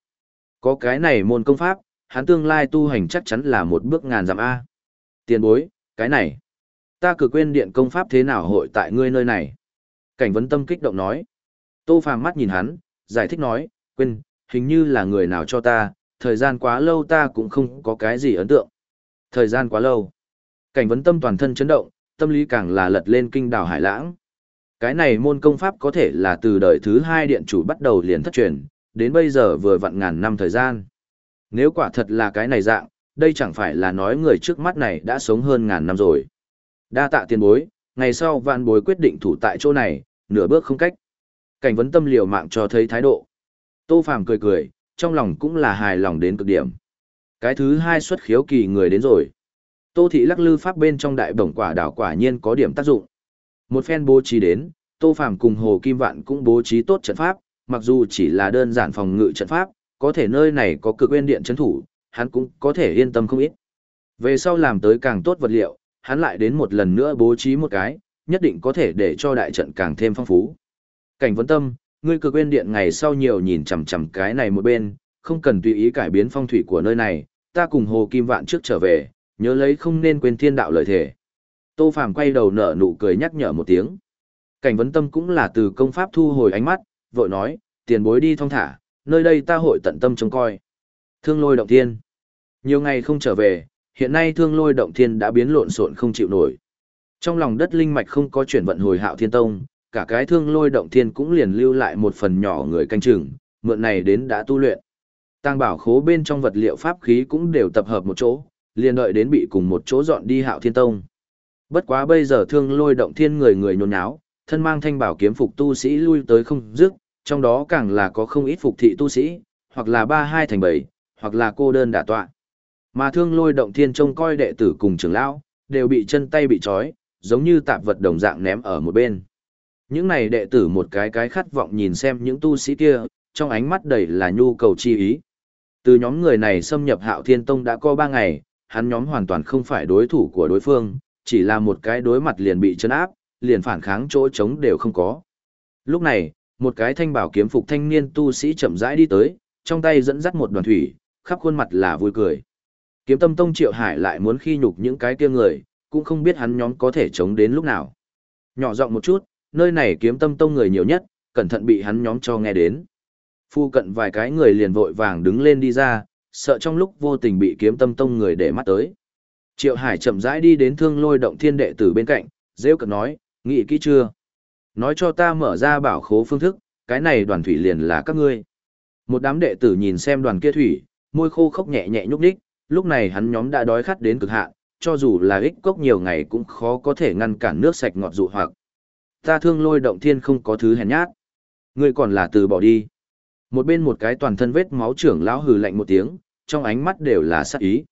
Có cái này môn công pháp, hắn tương lai tu hành chắc chắn là một bước ngàn dặm A. Tiền bối, cái này. Ta cử quên điện công pháp thế nào hội tại ngươi nơi này? Cảnh vấn tâm kích động nói. Tô phàm mắt nhìn hắn, giải thích nói, quên, hình như là người nào cho ta, thời gian quá lâu ta cũng không có cái gì ấn tượng. Thời gian quá lâu. Cảnh vấn tâm toàn thân chấn động, tâm lý càng là lật lên kinh đảo hải lãng. Cái này môn công pháp có thể là từ đời thứ hai điện chủ bắt đầu liền thất truyền, đến bây giờ vừa vặn ngàn năm thời gian. Nếu quả thật là cái này dạng, đây chẳng phải là nói người trước mắt này đã sống hơn ngàn năm rồi. Đa tạ tiền bối, ngày sau vạn bối quyết định thủ tại chỗ này, nửa bước không cách. Cảnh vấn tâm liều mạng cho thấy thái độ. Tô Phàm cười cười, trong lòng cũng là hài lòng đến cực điểm. Cái thứ hai xuất khiếu kỳ người đến rồi. Tô thị lắc lư pháp bên trong đại bổng quả đảo quả nhiên có điểm tác dụng. Một phen bố trí đến, Tô Phàm cùng Hồ Kim Vạn cũng bố trí tốt trận pháp, mặc dù chỉ là đơn giản phòng ngự trận pháp, có thể nơi này có cực nguyên điện chấn thủ, hắn cũng có thể yên tâm không ít. Về sau làm tới càng tốt vật liệu, hắn lại đến một lần nữa bố trí một cái, nhất định có thể để cho đại trận càng thêm phong phú. Cảnh vấn tâm, ngươi cực nguyên điện ngày sau nhiều nhìn chằm chằm cái này một bên, không cần tùy ý cải biến phong thủy của nơi này, ta cùng Hồ Kim Vạn trước trở về, nhớ lấy không nên quên thiên đạo lời thể. Tô Phàm quay đầu nở nụ cười nhắc nhở một tiếng. Cảnh vấn tâm cũng là từ công pháp thu hồi ánh mắt, vội nói, tiền bối đi thong thả, nơi đây ta hội tận tâm trông coi. Thương lôi động thiên. Nhiều ngày không trở về, hiện nay thương lôi động thiên đã biến lộn xộn không chịu nổi. Trong lòng đất linh mạch không có chuyển vận hồi hạo thiên tông, cả cái thương lôi động thiên cũng liền lưu lại một phần nhỏ người canh chừng, mượn này đến đã tu luyện. Tăng bảo khố bên trong vật liệu pháp khí cũng đều tập hợp một chỗ, liền đợi đến bị cùng một chỗ dọn đi hạo thiên tông. Bất quá bây giờ thương lôi động thiên người người nhốn nháo, thân mang thanh bảo kiếm phục tu sĩ lui tới không dứt, trong đó càng là có không ít phục thị tu sĩ, hoặc là ba hai thành bảy, hoặc là cô đơn đả tọa. Mà thương lôi động thiên trông coi đệ tử cùng trưởng lão, đều bị chân tay bị trói, giống như tạp vật đồng dạng ném ở một bên. Những này đệ tử một cái cái khát vọng nhìn xem những tu sĩ kia, trong ánh mắt đầy là nhu cầu chi ý. Từ nhóm người này xâm nhập hạo thiên tông đã có ba ngày, hắn nhóm hoàn toàn không phải đối thủ của đối phương, chỉ là một cái đối mặt liền bị chân áp, liền phản kháng chỗ chống đều không có. Lúc này, một cái thanh bảo kiếm phục thanh niên tu sĩ chậm rãi đi tới, trong tay dẫn dắt một đoàn thủy, khắp khuôn mặt là vui cười. Kiếm tâm tông triệu hải lại muốn khi nhục những cái kia người, cũng không biết hắn nhóm có thể chống đến lúc nào. Nhỏ giọng một chút, nơi này kiếm tâm tông người nhiều nhất, cẩn thận bị hắn nhóm cho nghe đến. Phu cận vài cái người liền vội vàng đứng lên đi ra, sợ trong lúc vô tình bị kiếm tâm tông người để mắt tới. Triệu Hải chậm rãi đi đến thương lôi động thiên đệ tử bên cạnh, rêu cực nói, nghĩ kỹ chưa? Nói cho ta mở ra bảo khố phương thức, cái này đoàn thủy liền là các ngươi. Một đám đệ tử nhìn xem đoàn kia thủy, môi khô khốc nhẹ nhẹ nhúc đích, lúc này hắn nhóm đã đói khát đến cực hạn, cho dù là ích cốc nhiều ngày cũng khó có thể ngăn cản nước sạch ngọt dụ hoặc. Ta thương lôi động thiên không có thứ hèn nhát. Ngươi còn là từ bỏ đi. Một bên một cái toàn thân vết máu trưởng lão hừ lạnh một tiếng, trong ánh mắt đều là sát ý.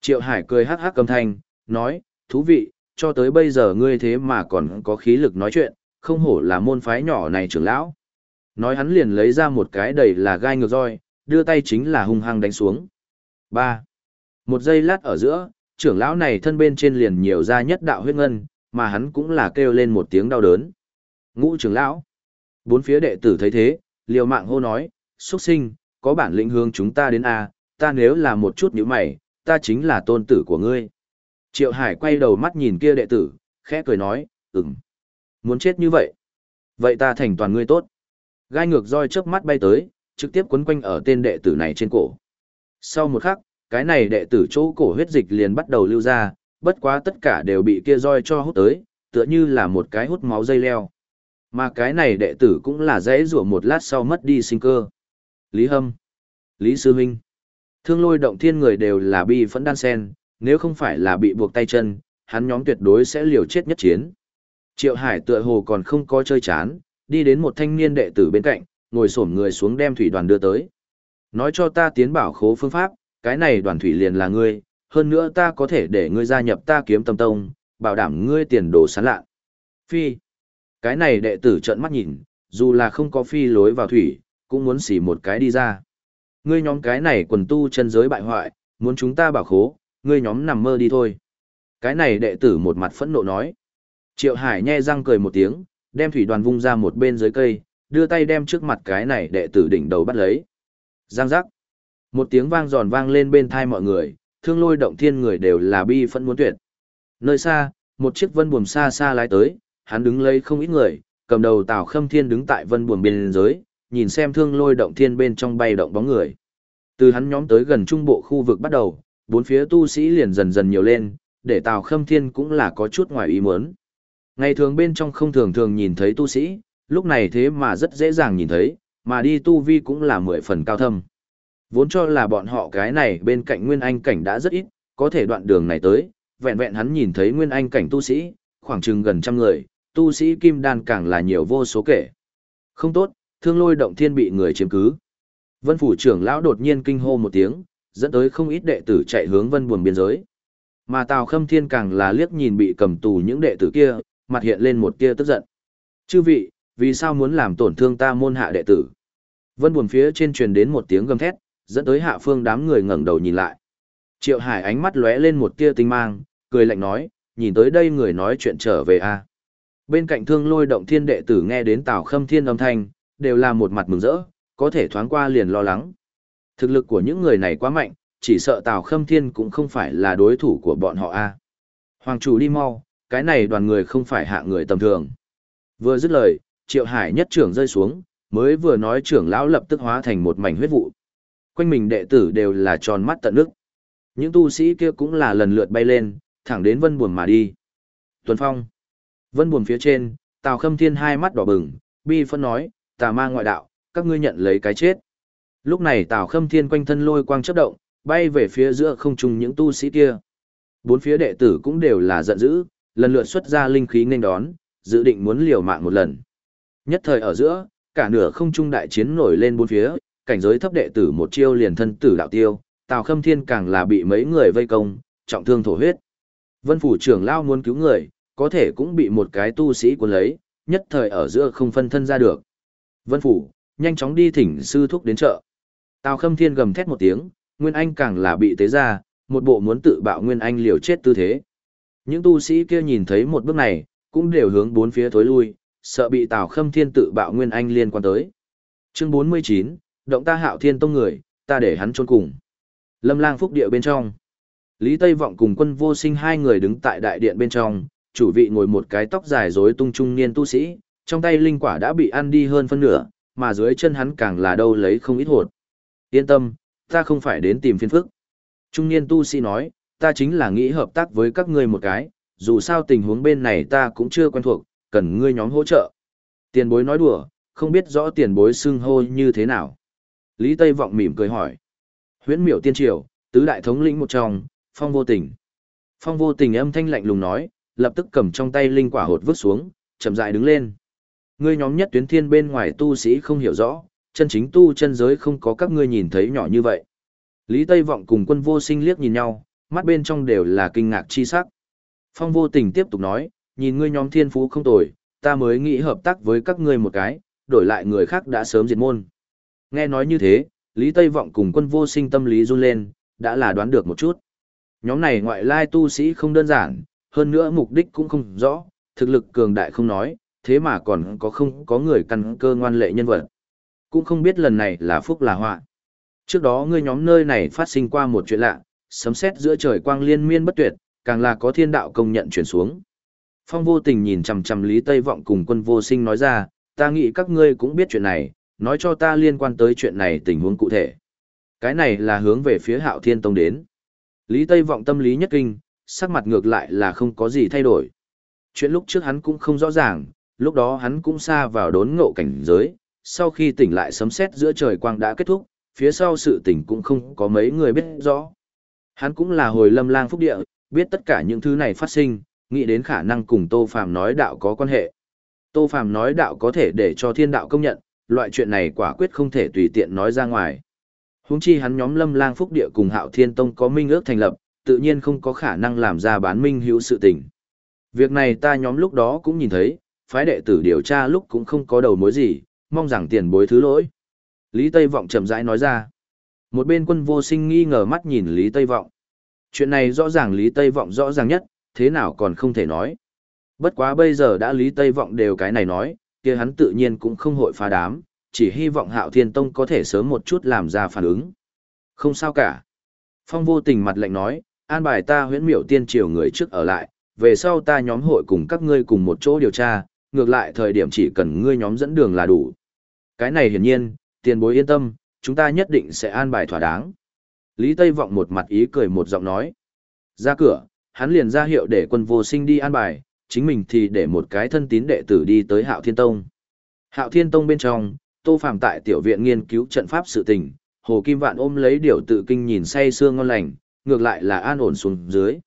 Triệu Hải cười hắc hắc cầm thanh, nói, thú vị, cho tới bây giờ ngươi thế mà còn có khí lực nói chuyện, không hổ là môn phái nhỏ này trưởng lão. Nói hắn liền lấy ra một cái đầy là gai ngược roi, đưa tay chính là hung hăng đánh xuống. 3. Một giây lát ở giữa, trưởng lão này thân bên trên liền nhiều ra nhất đạo huyết ngân, mà hắn cũng là kêu lên một tiếng đau đớn. Ngũ trưởng lão. Bốn phía đệ tử thấy thế, liều mạng hô nói, xuất sinh, có bản lĩnh hướng chúng ta đến A, ta nếu là một chút nhíu mày, ta chính là tôn tử của ngươi. Triệu Hải quay đầu mắt nhìn kia đệ tử, khẽ cười nói, ừm. Muốn chết như vậy? Vậy ta thành toàn ngươi tốt. Gai ngược roi chớp mắt bay tới, trực tiếp quấn quanh ở tên đệ tử này trên cổ. Sau một khắc, cái này đệ tử chỗ cổ huyết dịch liền bắt đầu lưu ra, bất quá tất cả đều bị kia roi cho hút tới, tựa như là một cái hút máu dây leo. Mà cái này đệ tử cũng là dễ rủa một lát sau mất đi sinh cơ. Lý Hâm, Lý Sư Minh, thương lôi động thiên người đều là bi phẫn đan sen, nếu không phải là bị buộc tay chân, hắn nhóm tuyệt đối sẽ liều chết nhất chiến. Triệu Hải tựa hồ còn không có chơi chán, đi đến một thanh niên đệ tử bên cạnh, ngồi xổm người xuống đem thủy đoàn đưa tới. Nói cho ta tiến bảo khố phương pháp, cái này đoàn thủy liền là ngươi, hơn nữa ta có thể để ngươi gia nhập ta kiếm tâm tông, bảo đảm ngươi tiền đồ sáng lạ. Phi. Cái này đệ tử trợn mắt nhìn, dù là không có phi lối vào thủy, cũng muốn xỉ một cái đi ra. Ngươi nhóm cái này quần tu chân giới bại hoại, muốn chúng ta bảo khố, ngươi nhóm nằm mơ đi thôi. Cái này đệ tử một mặt phẫn nộ nói. Triệu Hải nhe răng cười một tiếng, đem thủy đoàn vung ra một bên dưới cây, đưa tay đem trước mặt cái này đệ tử đỉnh đầu bắt lấy. Giang giác. Một tiếng vang giòn vang lên bên thai mọi người, thương lôi động thiên người đều là bi phẫn muốn tuyệt. Nơi xa, một chiếc vân buồm xa xa lái tới, hắn đứng lấy không ít người, cầm đầu Tào Khâm Thiên đứng tại vân buồm biên giới, nhìn xem thương lôi động thiên bên trong bay động bóng người. Từ hắn nhóm tới gần trung bộ khu vực bắt đầu, bốn phía tu sĩ liền dần dần nhiều lên, để Tào Khâm Thiên cũng là có chút ngoài ý muốn. Ngày thường bên trong không thường thường nhìn thấy tu sĩ, lúc này thế mà rất dễ dàng nhìn thấy, mà đi tu vi cũng là mười phần cao thâm. Vốn cho là bọn họ cái này bên cạnh Nguyên Anh cảnh đã rất ít, có thể đoạn đường này tới, vẹn vẹn hắn nhìn thấy Nguyên Anh cảnh tu sĩ, khoảng chừng gần trăm người, tu sĩ kim đan càng là nhiều vô số kể. Không tốt, thương lôi động thiên bị người chiếm cứ. Vân phủ trưởng lão đột nhiên kinh hô một tiếng, dẫn tới không ít đệ tử chạy hướng vân buồn biên giới. Mà Tào Khâm Thiên càng là liếc nhìn bị cầm tù những đệ tử kia, mặt hiện lên một tia tức giận. Chư vị, vì sao muốn làm tổn thương ta môn hạ đệ tử? Vân buồn phía trên truyền đến một tiếng gầm thét, dẫn tới hạ phương đám người ngẩng đầu nhìn lại. Triệu Hải ánh mắt lóe lên một tia tinh mang, cười lạnh nói, nhìn tới đây người nói chuyện trở về a. Bên cạnh thương lôi động thiên đệ tử nghe đến Tào Khâm Thiên âm thanh, đều là một mặt mừng rỡ, có thể thoáng qua liền lo lắng. Thực lực của những người này quá mạnh, chỉ sợ Tào Khâm Thiên cũng không phải là đối thủ của bọn họ a. Hoàng chủ đi mau, cái này đoàn người không phải hạ người tầm thường. Vừa dứt lời, Triệu Hải nhất trưởng rơi xuống, mới vừa nói trưởng lão lập tức hóa thành một mảnh huyết vụ. Quanh mình đệ tử đều là tròn mắt tận nước. Những tu sĩ kia cũng là lần lượt bay lên, thẳng đến vân buồn mà đi. Tuần Phong. Vân buồn phía trên, Tào Khâm Thiên hai mắt đỏ bừng, bi phân nói, tà ma ngoại đạo, các ngươi nhận lấy cái chết. Lúc này Tào Khâm Thiên quanh thân lôi quang chớp động, bay về phía giữa không trung những tu sĩ kia. Bốn phía đệ tử cũng đều là giận dữ, lần lượt xuất ra linh khí nên đón, dự định muốn liều mạng một lần. Nhất thời ở giữa, cả nửa không trung đại chiến nổi lên bốn phía, cảnh giới thấp đệ tử một chiêu liền thân tử đạo tiêu, Tào Khâm Thiên càng là bị mấy người vây công, trọng thương thổ huyết. Vân phủ trưởng lao muốn cứu người, có thể cũng bị một cái tu sĩ cuốn lấy, nhất thời ở giữa không phân thân ra được. Vân Phủ, nhanh chóng đi thỉnh sư thúc đến chợ. Tào Khâm Thiên gầm thét một tiếng, Nguyên Anh càng là bị tế ra, một bộ muốn tự bạo Nguyên Anh liều chết tư thế. Những tu sĩ kia nhìn thấy một bước này, cũng đều hướng bốn phía thối lui, sợ bị Tào Khâm Thiên tự bạo Nguyên Anh liên quan tới. Chương 49, động ta hạo thiên tông người, ta để hắn chôn cùng. Lâm lang phúc địa bên trong. Lý Tây Vọng cùng quân vô sinh hai người đứng tại đại điện bên trong, chủ vị ngồi một cái tóc dài rối tung trung niên tu sĩ, trong tay linh quả đã bị ăn đi hơn phân nửa, mà dưới chân hắn càng là đâu lấy không ít hột. Yên tâm, ta không phải đến tìm phiền phức. Trung niên tu sĩ nói, ta chính là nghĩ hợp tác với các ngươi một cái, dù sao tình huống bên này ta cũng chưa quen thuộc, cần ngươi nhóm hỗ trợ. Tiền bối nói đùa, không biết rõ tiền bối xưng hô như thế nào. Lý Tây Vọng mỉm cười hỏi. Huyễn miểu tiên triều, tứ đại thống lĩnh một trong, phong vô tình. Phong vô tình âm thanh lạnh lùng nói, lập tức cầm trong tay linh quả hột vứt xuống, chậm rãi đứng lên. Ngươi nhóm nhất tuyến thiên bên ngoài tu sĩ không hiểu rõ, chân chính tu chân giới không có các ngươi nhìn thấy nhỏ như vậy. Lý Tây Vọng cùng quân vô sinh liếc nhìn nhau, mắt bên trong đều là kinh ngạc chi sắc. Phong vô tình tiếp tục nói, nhìn ngươi nhóm thiên phú không tồi, ta mới nghĩ hợp tác với các ngươi một cái, đổi lại người khác đã sớm diệt môn. Nghe nói như thế, Lý Tây Vọng cùng quân vô sinh tâm lý run lên, đã là đoán được một chút. Nhóm này ngoại lai tu sĩ không đơn giản, hơn nữa mục đích cũng không rõ, thực lực cường đại không nói, thế mà còn có không có người căn cơ ngoan lệ nhân vật. Cũng không biết lần này là phúc là họa. Trước đó ngươi nhóm nơi này phát sinh qua một chuyện lạ, sấm sét giữa trời quang liên miên bất tuyệt, càng là có thiên đạo công nhận chuyển xuống. Phong vô tình nhìn chằm chằm Lý Tây Vọng cùng quân vô sinh nói ra, ta nghĩ các ngươi cũng biết chuyện này, nói cho ta liên quan tới chuyện này tình huống cụ thể. Cái này là hướng về phía hạo thiên tông đến. Lý Tây Vọng tâm lý nhất kinh, sắc mặt ngược lại là không có gì thay đổi. Chuyện lúc trước hắn cũng không rõ ràng, lúc đó hắn cũng xa vào đốn ngộ cảnh giới, sau khi tỉnh lại sấm sét giữa trời quang đã kết thúc, phía sau sự tỉnh cũng không có mấy người biết rõ. Hắn cũng là hồi lâm lang phúc địa, biết tất cả những thứ này phát sinh, nghĩ đến khả năng cùng Tô Phàm nói đạo có quan hệ. Tô Phàm nói đạo có thể để cho thiên đạo công nhận, loại chuyện này quả quyết không thể tùy tiện nói ra ngoài. Huống chi hắn nhóm Lâm Lang Phúc Địa cùng Hạo Thiên Tông có minh ước thành lập, tự nhiên không có khả năng làm ra bán minh hữu sự tình. Việc này ta nhóm lúc đó cũng nhìn thấy, phái đệ tử điều tra lúc cũng không có đầu mối gì, mong rằng tiền bối thứ lỗi. Lý Tây Vọng chậm rãi nói ra. Một bên quân vô sinh nghi ngờ mắt nhìn Lý Tây Vọng. Chuyện này rõ ràng Lý Tây Vọng rõ ràng nhất, thế nào còn không thể nói. Bất quá bây giờ đã Lý Tây Vọng đều cái này nói, kia hắn tự nhiên cũng không hội phá đám, chỉ hy vọng Hạo Thiên Tông có thể sớm một chút làm ra phản ứng. Không sao cả. Phong vô tình mặt lạnh nói, an bài ta huyễn miểu tiên triều người trước ở lại, về sau ta nhóm hội cùng các ngươi cùng một chỗ điều tra, ngược lại thời điểm chỉ cần ngươi nhóm dẫn đường là đủ. Cái này hiển nhiên, tiền bối yên tâm, chúng ta nhất định sẽ an bài thỏa đáng. Lý Tây Vọng một mặt ý cười một giọng nói. Ra cửa, hắn liền ra hiệu để quân vô sinh đi an bài, chính mình thì để một cái thân tín đệ tử đi tới Hạo Thiên Tông. Hạo Thiên Tông bên trong, Tô Phàm tại tiểu viện nghiên cứu trận pháp sự tình, Hồ Kim Vạn ôm lấy điều tự kinh nhìn say sương ngon lành, ngược lại là an ổn xuống dưới.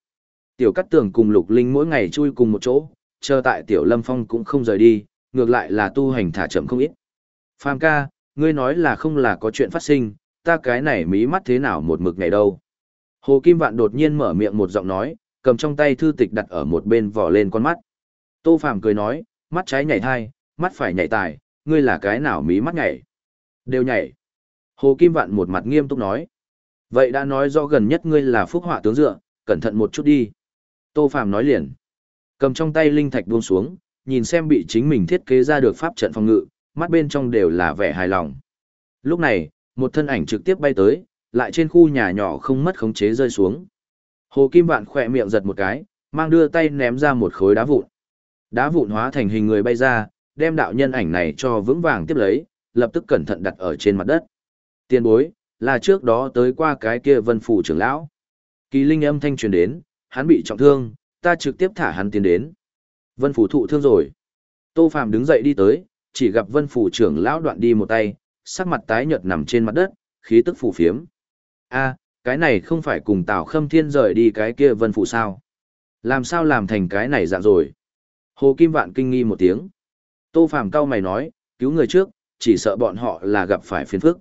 Tiểu Cát Tường cùng Lục Linh mỗi ngày chui cùng một chỗ, chờ tại Tiểu Lâm Phong cũng không rời đi, ngược lại là tu hành thả chậm không ít. Phàm ca, ngươi nói là không là có chuyện phát sinh, ta cái này mí mắt thế nào một mực ngày đâu. Hồ Kim Vạn đột nhiên mở miệng một giọng nói, cầm trong tay thư tịch đặt ở một bên vỏ lên con mắt. Tô Phàm cười nói, mắt trái nhảy thai, mắt phải nhảy tài, ngươi là cái nào mí mắt nhảy? Đều nhảy. Hồ Kim Vạn một mặt nghiêm túc nói. Vậy đã nói rõ gần nhất ngươi là phúc họa tướng dựa, cẩn thận một chút đi. Tô Phàm nói liền. Cầm trong tay linh thạch buông xuống, nhìn xem bị chính mình thiết kế ra được pháp trận phòng ngự, mắt bên trong đều là vẻ hài lòng. Lúc này, một thân ảnh trực tiếp bay tới, lại trên khu nhà nhỏ không mất khống chế rơi xuống. Hồ Kim Vạn khỏe miệng giật một cái, mang đưa tay ném ra một khối đá vụn. Đá vụn hóa thành hình người bay ra, đem đạo nhân ảnh này cho vững vàng tiếp lấy, lập tức cẩn thận đặt ở trên mặt đất. Tiên bối, là trước đó tới qua cái kia vân phủ trưởng lão. Kỳ linh âm thanh truyền đến, hắn bị trọng thương, ta trực tiếp thả hắn tiến đến. Vân phủ thụ thương rồi. Tô Phạm đứng dậy đi tới, chỉ gặp vân phủ trưởng lão đoạn đi một tay, sắc mặt tái nhợt nằm trên mặt đất, khí tức phủ phiếm. A, cái này không phải cùng Tào Khâm Thiên rời đi cái kia vân phủ sao? Làm sao làm thành cái này dạng rồi? Hồ Kim Vạn kinh nghi một tiếng. Tô Phàm cao mày nói, cứu người trước, chỉ sợ bọn họ là gặp phải phiền phức.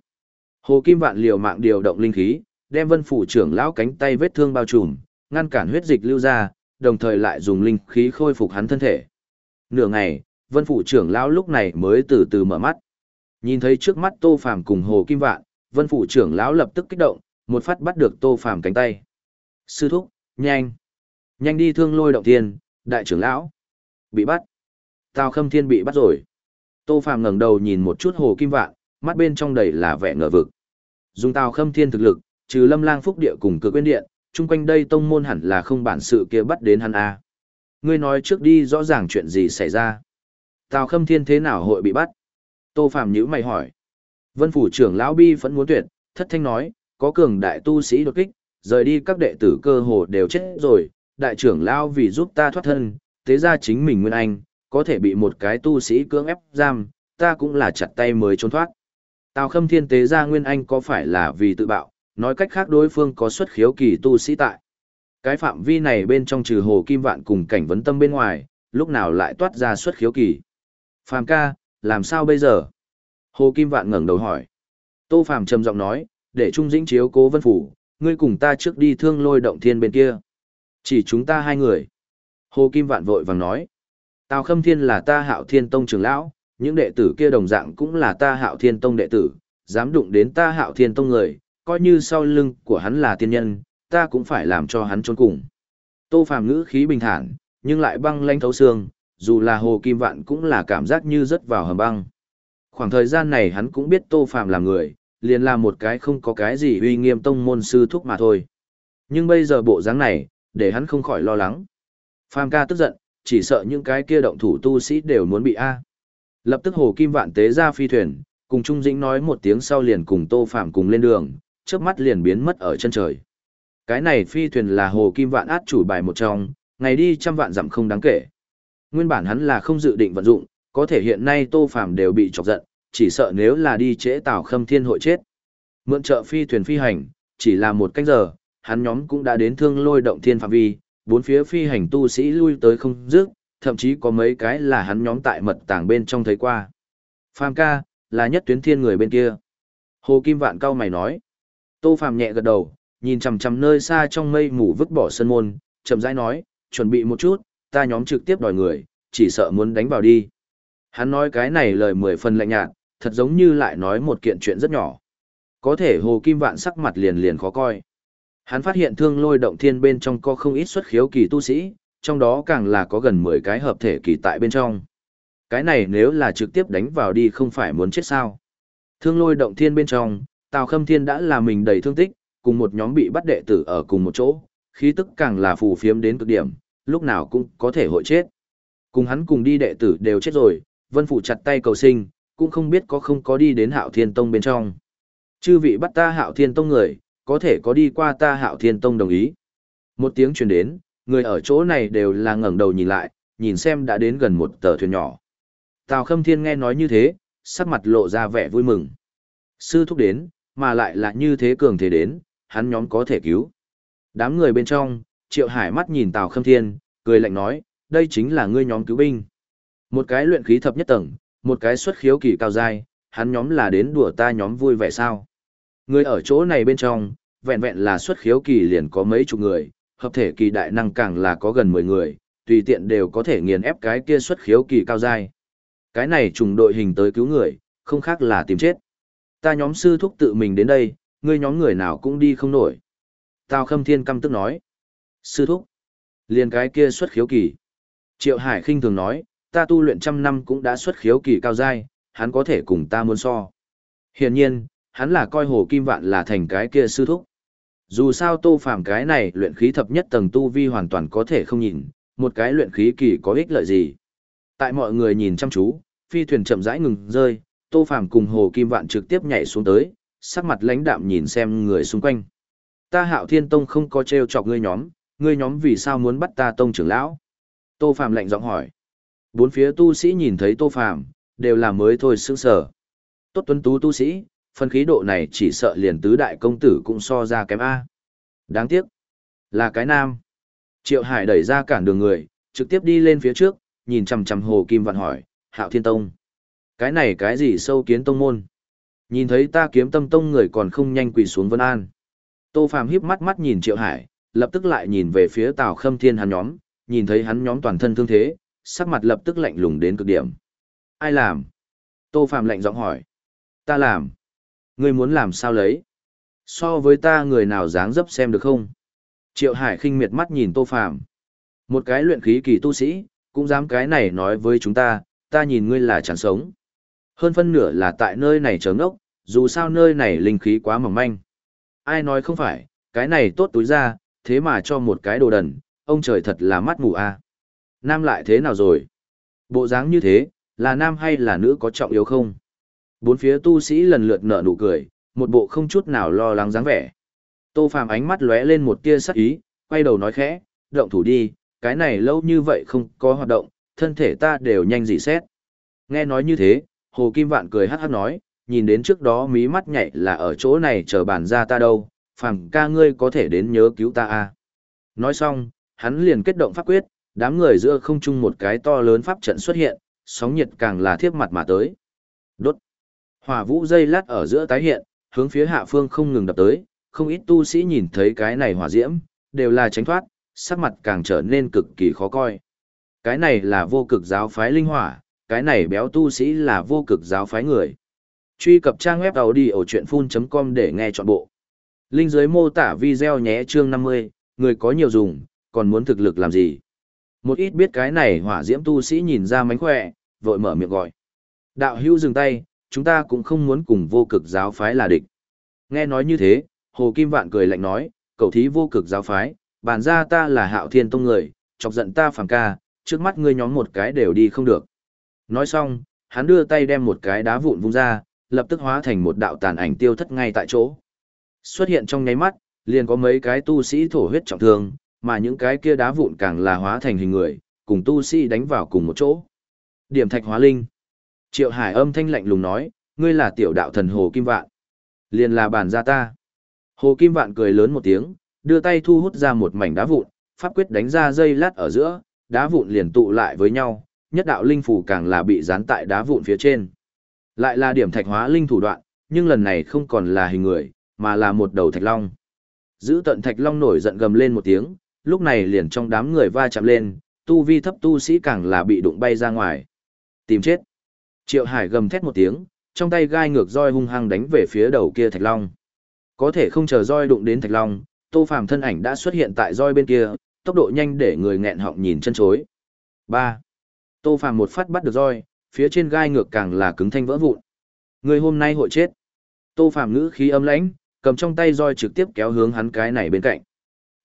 Hồ Kim Vạn liều mạng điều động linh khí, đem Vân phủ trưởng lão cánh tay vết thương bao trùm, ngăn cản huyết dịch lưu ra, đồng thời lại dùng linh khí khôi phục hắn thân thể. Nửa ngày, vân phủ trưởng lão lúc này mới từ từ mở mắt. Nhìn thấy trước mắt Tô Phàm cùng Hồ Kim Vạn, vân phủ trưởng lão lập tức kích động, một phát bắt được Tô Phàm cánh tay. Sư thúc, nhanh, nhanh đi thương lôi động thiên, đại trưởng lão. Bị bắt. Tào Khâm Thiên bị bắt rồi. Tô Phàm ngẩng đầu nhìn một chút Hồ Kim Vạn, mắt bên trong đầy là vẻ ngờ vực. Dùng Tào Khâm Thiên thực lực, trừ Lâm Lang Phúc Địa cùng Cực Quyên Điện, chung quanh đây tông môn hẳn là không bản sự kia bắt đến hắn a. Ngươi nói trước đi rõ ràng chuyện gì xảy ra. Tào Khâm Thiên thế nào hội bị bắt? Tô Phàm nhữ mày hỏi. Vân phủ trưởng lão Bi vẫn muốn tuyệt, thất thanh nói, có cường đại tu sĩ đột kích, rời đi các đệ tử cơ hồ đều chết rồi, đại trưởng lão vì giúp ta thoát thân, thế ra chính mình nguyên anh, có thể bị một cái tu sĩ cưỡng ép giam, ta cũng là chặt tay mới trốn thoát. Tào Khâm Thiên tế ra nguyên anh có phải là vì tự bạo, nói cách khác đối phương có xuất khiếu kỳ tu sĩ tại. Cái phạm vi này bên trong trừ hồ kim vạn cùng cảnh vấn tâm bên ngoài, lúc nào lại toát ra xuất khiếu kỳ. Phàm ca, làm sao bây giờ? Hồ Kim Vạn ngẩng đầu hỏi. Tô Phàm trầm giọng nói, để Trung Dĩnh chiếu cố vân phủ, ngươi cùng ta trước đi thương lôi động thiên bên kia. Chỉ chúng ta hai người. Hồ Kim Vạn vội vàng nói. Tào Khâm Thiên là ta hạo thiên tông trưởng lão, những đệ tử kia đồng dạng cũng là ta hạo thiên tông đệ tử, dám đụng đến ta hạo thiên tông người, coi như sau lưng của hắn là tiên nhân, ta cũng phải làm cho hắn trốn cùng. Tô Phàm ngữ khí bình thản, nhưng lại băng lanh thấu xương, dù là Hồ Kim Vạn cũng là cảm giác như rớt vào hầm băng. Khoảng thời gian này hắn cũng biết Tô Phàm là người, liền là một cái không có cái gì uy nghiêm tông môn sư thúc mà thôi. Nhưng bây giờ bộ dáng này, để hắn không khỏi lo lắng. Phàm ca tức giận, chỉ sợ những cái kia động thủ tu sĩ đều muốn bị A. Lập tức Hồ Kim Vạn tế ra phi thuyền, cùng Trung Dĩnh nói một tiếng sau liền cùng Tô Phàm cùng lên đường, chớp mắt liền biến mất ở chân trời. Cái này phi thuyền là Hồ Kim Vạn át chủ bài một trong, ngày đi trăm vạn dặm không đáng kể. Nguyên bản hắn là không dự định vận dụng, có thể hiện nay Tô Phàm đều bị chọc giận, chỉ sợ nếu là đi trễ Tào Khâm Thiên hội chết. Mượn trợ phi thuyền phi hành, chỉ là một canh giờ, hắn nhóm cũng đã đến thương lôi động thiên phạm vi, bốn phía phi hành tu sĩ lui tới không dứt, thậm chí có mấy cái là hắn nhóm tại mật tàng bên trong thấy qua. Phàm ca, là nhất tuyến thiên người bên kia. Hồ Kim Vạn cao mày nói. Tô Phàm nhẹ gật đầu, nhìn chằm chằm nơi xa trong mây mù vứt bỏ sân môn, chậm rãi nói, chuẩn bị một chút, ta nhóm trực tiếp đòi người, chỉ sợ muốn đánh vào đi. Hắn nói cái này lời mười phần lạnh nhạt, thật giống như lại nói một kiện chuyện rất nhỏ. Có thể Hồ Kim Vạn sắc mặt liền liền khó coi. Hắn phát hiện thương lôi động thiên bên trong có không ít xuất khiếu kỳ tu sĩ, trong đó càng là có gần 10 cái hợp thể kỳ tại bên trong. Cái này nếu là trực tiếp đánh vào đi không phải muốn chết sao. Thương lôi động thiên bên trong, Tào Khâm Thiên đã là mình đầy thương tích, cùng một nhóm bị bắt đệ tử ở cùng một chỗ, khí tức càng là phù phiếm đến cực điểm, lúc nào cũng có thể hội chết. Cùng hắn cùng đi đệ tử đều chết rồi, Vân Phụ chặt tay cầu sinh, cũng không biết có không có đi đến Hạo Thiên Tông bên trong. Chư vị bắt ta Hạo Thiên Tông người, có thể có đi qua ta Hạo Thiên Tông đồng ý. Một tiếng truyền đến, người ở chỗ này đều là ngẩng đầu nhìn lại, nhìn xem đã đến gần một tờ thuyền nhỏ. Tào Khâm Thiên nghe nói như thế, sắc mặt lộ ra vẻ vui mừng. Sư thúc đến, mà lại là như thế cường thế đến, hắn nhóm có thể cứu. Đám người bên trong, Triệu Hải mắt nhìn Tào Khâm Thiên, cười lạnh nói, đây chính là ngươi nhóm cứu binh. Một cái luyện khí thập nhất tầng, một cái xuất khiếu kỳ cao dai, hắn nhóm là đến đùa ta nhóm vui vẻ sao. Người ở chỗ này bên trong, vẹn vẹn là xuất khiếu kỳ liền có mấy chục người, hợp thể kỳ đại năng càng là có gần 10 người, tùy tiện đều có thể nghiền ép cái kia xuất khiếu kỳ cao dai. Cái này trùng đội hình tới cứu người, không khác là tìm chết. Ta nhóm sư thúc tự mình đến đây, ngươi nhóm người nào cũng đi không nổi. Tào Khâm Thiên căm tức nói. Sư thúc. Liền cái kia xuất khiếu kỳ. Triệu Hải khinh thường nói, ta tu luyện trăm năm cũng đã xuất khiếu kỳ cao dai, hắn có thể cùng ta muốn so. Hiển nhiên, hắn là coi hồ kim vạn là thành cái kia sư thúc. Dù sao tô phàm cái này luyện khí thập nhất tầng tu vi hoàn toàn có thể không nhìn, một cái luyện khí kỳ có ích lợi gì. Tại mọi người nhìn chăm chú, phi thuyền chậm rãi ngừng rơi, tô phàm cùng hồ kim vạn trực tiếp nhảy xuống tới, sắc mặt lãnh đạm nhìn xem người xung quanh. Ta hạo thiên tông không có treo chọc ngươi nhóm, ngươi nhóm vì sao muốn bắt ta tông trưởng lão? Tô Phạm lạnh giọng hỏi. Bốn phía tu sĩ nhìn thấy Tô Phạm đều là mới thôi sững sờ. Tốt tuấn tú tu sĩ, phân khí độ này chỉ sợ liền tứ đại công tử cũng so ra kém A. Đáng tiếc. Là cái nam. Triệu Hải đẩy ra cản đường người, trực tiếp đi lên phía trước, nhìn chằm chằm Hồ Kim Vạn hỏi, Hạo Thiên Tông. Cái này cái gì sâu kiến tông môn? Nhìn thấy ta kiếm tâm tông người còn không nhanh quỳ xuống vân an. Tô Phạm híp mắt mắt nhìn Triệu Hải, lập tức lại nhìn về phía Tào Khâm Thiên hắn nhóm, nhìn thấy hắn nhóm toàn thân thương thế, sắc mặt lập tức lạnh lùng đến cực điểm. Ai làm? Tô Phạm lạnh giọng hỏi. Ta làm. Ngươi muốn làm sao lấy? So với ta người nào dáng dấp xem được không? Triệu Hải khinh miệt mắt nhìn Tô Phạm. Một cái luyện khí kỳ tu sĩ, cũng dám cái này nói với chúng ta, ta nhìn ngươi là chẳng sống. Hơn phân nửa là tại nơi này trống ốc, dù sao nơi này linh khí quá mỏng manh. Ai nói không phải, cái này tốt túi ra, thế mà cho một cái đồ đần, ông trời thật là mắt mù a. À. Nam lại thế nào rồi? Bộ dáng như thế, là nam hay là nữ có trọng yếu không? Bốn phía tu sĩ lần lượt nở nụ cười, một bộ không chút nào lo lắng dáng vẻ. Tô Phàm ánh mắt lóe lên một tia sắc ý, quay đầu nói khẽ, động thủ đi, cái này lâu như vậy không có hoạt động, thân thể ta đều nhanh dị xét. Nghe nói như thế, Hồ Kim Vạn cười hát hát nói, nhìn đến trước đó mí mắt nhảy là ở chỗ này chờ bàn ra ta đâu, phàm ca ngươi có thể đến nhớ cứu ta à. Nói xong, hắn liền kết động pháp quyết, đám người giữa không trung một cái to lớn pháp trận xuất hiện, sóng nhiệt càng là thiếp mặt mà tới. Đốt. Hỏa vũ dây lát ở giữa tái hiện, hướng phía hạ phương không ngừng đập tới, không ít tu sĩ nhìn thấy cái này hỏa diễm, đều là tránh thoát, sắc mặt càng trở nên cực kỳ khó coi. Cái này là vô cực giáo phái linh hỏa, cái này béo tu sĩ là vô cực giáo phái người. Truy cập trang web đầu đi ở chuyện full.com để nghe trọn bộ. Linh dưới mô tả video nhé chương 50, người có nhiều dùng, còn muốn thực lực làm gì? Một ít biết cái này hỏa diễm tu sĩ nhìn ra mánh khỏe, vội mở miệng gọi. Đạo hưu dừng tay, chúng ta cũng không muốn cùng vô cực giáo phái là địch. Nghe nói như thế, Hồ Kim Vạn cười lạnh nói, cậu thí vô cực giáo phái, bàn ra ta là hạo thiên tông người, chọc giận ta phàng ca, trước mắt ngươi nhóm một cái đều đi không được. Nói xong, hắn đưa tay đem một cái đá vụn vung ra, lập tức hóa thành một đạo tàn ảnh tiêu thất ngay tại chỗ. Xuất hiện trong nháy mắt, liền có mấy cái tu sĩ thổ huyết trọng thương, mà những cái kia đá vụn càng là hóa thành hình người, cùng tu sĩ đánh vào cùng một chỗ. Điểm thạch hóa linh. Triệu Hải âm thanh lạnh lùng nói, ngươi là tiểu đạo thần Hồ Kim Vạn. Liền là bản gia ta. Hồ Kim Vạn cười lớn một tiếng, đưa tay thu hút ra một mảnh đá vụn, pháp quyết đánh ra dây lát ở giữa, đá vụn liền tụ lại với nhau, nhất đạo linh phủ càng là bị dán tại đá vụn phía trên. Lại là điểm thạch hóa linh thủ đoạn, nhưng lần này không còn là hình người, mà là một đầu thạch long. Giữ tận thạch long nổi giận gầm lên một tiếng, lúc này liền trong đám người va chạm lên, tu vi thấp tu sĩ càng là bị đụng bay ra ngoài. Tìm chết. Triệu Hải gầm thét một tiếng, trong tay gai ngược roi hung hăng đánh về phía đầu kia thạch long. Có thể không chờ roi đụng đến thạch long, Tô Phàm thân ảnh đã xuất hiện tại roi bên kia, tốc độ nhanh để người nghẹn họng nhìn chân chối. 3. Tô Phàm một phát bắt được roi, phía trên gai ngược càng là cứng thanh vỡ vụn. Người hôm nay hội chết. Tô Phàm ngữ khí âm lãnh, cầm trong tay roi trực tiếp kéo hướng hắn cái này bên cạnh.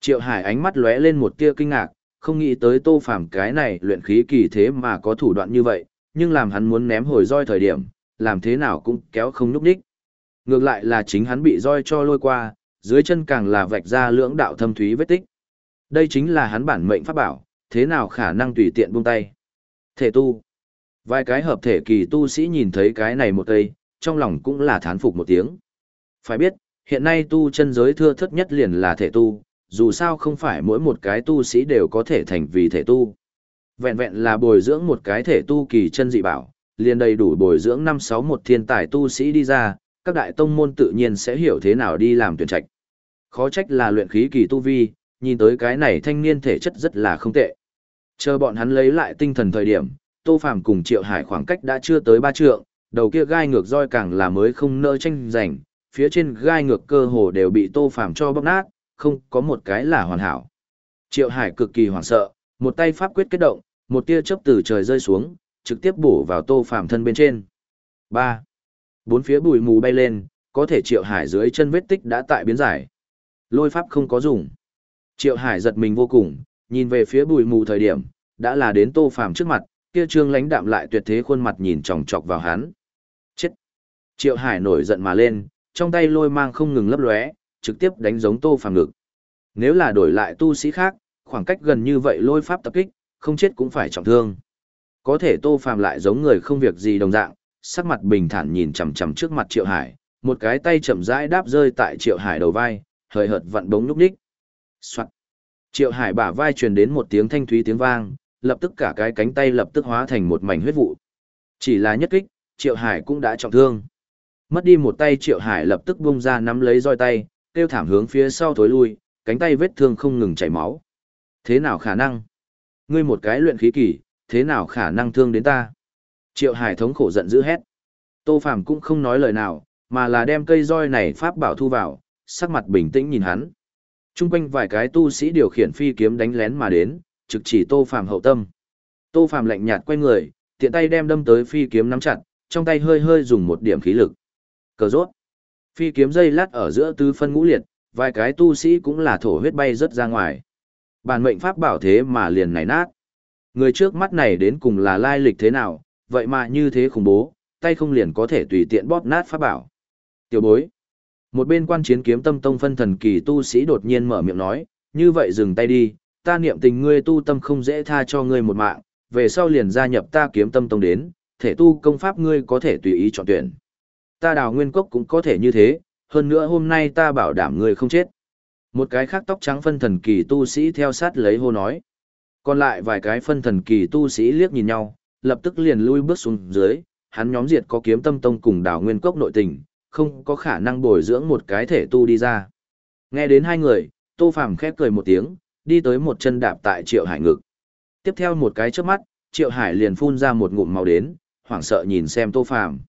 Triệu Hải ánh mắt lóe lên một tia kinh ngạc, không nghĩ tới Tô Phàm cái này luyện khí kỳ thế mà có thủ đoạn như vậy, nhưng làm hắn muốn ném hồi roi thời điểm, làm thế nào cũng kéo không núp đích. Ngược lại là chính hắn bị roi cho lôi qua, dưới chân càng là vạch ra lưỡng đạo thâm thúy vết tích. Đây chính là hắn bản mệnh pháp bảo, thế nào khả năng tùy tiện buông tay. Thể tu. Vài cái hợp thể kỳ tu sĩ nhìn thấy cái này một cây, trong lòng cũng là thán phục một tiếng. Phải biết, hiện nay tu chân giới thưa thất nhất liền là thể tu, dù sao không phải mỗi một cái tu sĩ đều có thể thành vì thể tu. Vẹn vẹn là bồi dưỡng một cái thể tu kỳ chân dị bảo, liền đầy đủ bồi dưỡng năm sáu một thiên tài tu sĩ đi ra, các đại tông môn tự nhiên sẽ hiểu thế nào đi làm tuyển trạch. Khó trách là luyện khí kỳ tu vi, nhìn tới cái này thanh niên thể chất rất là không tệ. Chờ bọn hắn lấy lại tinh thần thời điểm, Tô Phàm cùng Triệu Hải khoảng cách đã chưa tới ba trượng, đầu kia gai ngược roi càng là mới không nỡ tranh giành, phía trên gai ngược cơ hồ đều bị Tô Phàm cho bóc nát, không có một cái là hoàn hảo. Triệu Hải cực kỳ hoảng sợ, một tay pháp quyết kết động, một tia chớp từ trời rơi xuống, trực tiếp bổ vào Tô Phàm thân bên trên. Ba, Bốn phía bụi mù bay lên, có thể Triệu Hải dưới chân vết tích đã tại biến giải. Lôi pháp không có dùng. Triệu Hải giật mình vô cùng, nhìn về phía bụi mù thời điểm, đã là đến Tô Phàm trước mặt, kia trương lãnh đạm lại tuyệt thế khuôn mặt nhìn chòng chọc vào hắn. Chết! Triệu Hải nổi giận mà lên, trong tay lôi mang không ngừng lấp lóe, trực tiếp đánh giống Tô Phàm ngực. Nếu là đổi lại tu sĩ khác, khoảng cách gần như vậy lôi pháp tập kích, không chết cũng phải trọng thương. Có thể Tô Phàm lại giống người không việc gì đồng dạng, sắc mặt bình thản nhìn chằm chằm trước mặt Triệu Hải, một cái tay chậm rãi đáp rơi tại Triệu Hải đầu vai, hời hợt vặn bóng lúc đích. Soạn. Triệu Hải bả vai truyền đến một tiếng thanh thúy tiếng vang, lập tức cả cái cánh tay lập tức hóa thành một mảnh huyết vụ. Chỉ là nhất kích, Triệu Hải cũng đã trọng thương. Mất đi một tay Triệu Hải lập tức bung ra nắm lấy roi tay, tiêu thảm hướng phía sau thối lui, cánh tay vết thương không ngừng chảy máu. Thế nào khả năng? Ngươi một cái luyện khí kỳ, thế nào khả năng thương đến ta? Triệu Hải thống khổ giận dữ hét. Tô Phàm cũng không nói lời nào, mà là đem cây roi này pháp bảo thu vào, sắc mặt bình tĩnh nhìn hắn. Trung quanh vài cái tu sĩ điều khiển phi kiếm đánh lén mà đến, trực chỉ Tô Phàm hậu tâm. Tô Phàm lạnh nhạt quay người, tiện tay đem đâm tới phi kiếm nắm chặt, trong tay hơi hơi dùng một điểm khí lực. Cờ rốt. Phi kiếm dây lát ở giữa tứ phân ngũ liệt, vài cái tu sĩ cũng là thổ huyết bay rất ra ngoài. Bản mệnh pháp bảo thế mà liền này nát. Người trước mắt này đến cùng là lai lịch thế nào, vậy mà như thế khủng bố, tay không liền có thể tùy tiện bóp nát pháp bảo. Tiểu bối. Một bên quan chiến kiếm tâm tông phân thần kỳ tu sĩ đột nhiên mở miệng nói, như vậy dừng tay đi, ta niệm tình ngươi tu tâm không dễ tha cho ngươi một mạng, về sau liền gia nhập ta kiếm tâm tông đến, thể tu công pháp ngươi có thể tùy ý chọn tuyển. Ta đào nguyên cốc cũng có thể như thế, hơn nữa hôm nay ta bảo đảm ngươi không chết. Một cái khác tóc trắng phân thần kỳ tu sĩ theo sát lấy hô nói. Còn lại vài cái phân thần kỳ tu sĩ liếc nhìn nhau, lập tức liền lui bước xuống dưới, hắn nhóm diệt có kiếm tâm tông cùng đào nguyên cốc nội tình, không có khả năng bồi dưỡng một cái thể tu đi ra. Nghe đến hai người, Tô Phàm khép cười một tiếng, đi tới một chân đạp tại Triệu Hải ngực. Tiếp theo một cái chớp mắt, Triệu Hải liền phun ra một ngụm màu đến, hoảng sợ nhìn xem Tô Phàm.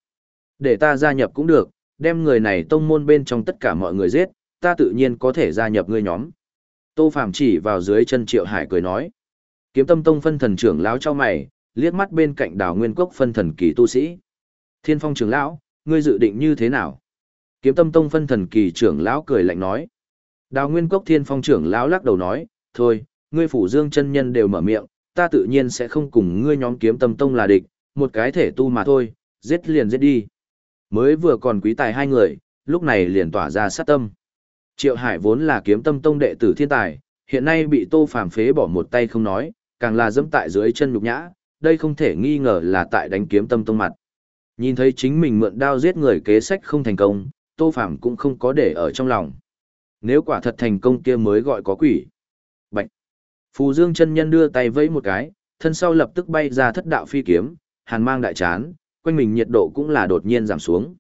Để ta gia nhập cũng được, đem người này tông môn bên trong tất cả mọi người giết, ta tự nhiên có thể gia nhập ngươi nhóm. Tô Phàm chỉ vào dưới chân Triệu Hải cười nói. Kiếm tâm tông phân thần trưởng lão cho mày, liếc mắt bên cạnh đào nguyên cốc phân thần kỳ tu sĩ. Thiên phong trưởng lão, ngươi dự định như thế nào? Kiếm tâm tông phân thần kỳ trưởng lão cười lạnh nói. Đào nguyên cốc thiên phong trưởng lão lắc đầu nói, thôi, ngươi phủ dương chân nhân đều mở miệng, ta tự nhiên sẽ không cùng ngươi nhóm kiếm tâm tông là địch, một cái thể tu mà thôi, giết liền giết đi. Mới vừa còn quý tài hai người, lúc này liền tỏa ra sát tâm. Triệu Hải vốn là kiếm tâm tông đệ tử thiên tài, hiện nay bị Tô Phàm phế bỏ một tay không nói, càng là dẫm tại dưới chân nhục nhã, đây không thể nghi ngờ là tại đánh kiếm tâm tông mặt. Nhìn thấy chính mình mượn đao giết người kế sách không thành công, Tô Phàm cũng không có để ở trong lòng. Nếu quả thật thành công kia mới gọi có quỷ. Bạch. Phù Dương chân nhân đưa tay vẫy một cái, thân sau lập tức bay ra thất đạo phi kiếm, hàn mang đại chán, quanh mình nhiệt độ cũng là đột nhiên giảm xuống.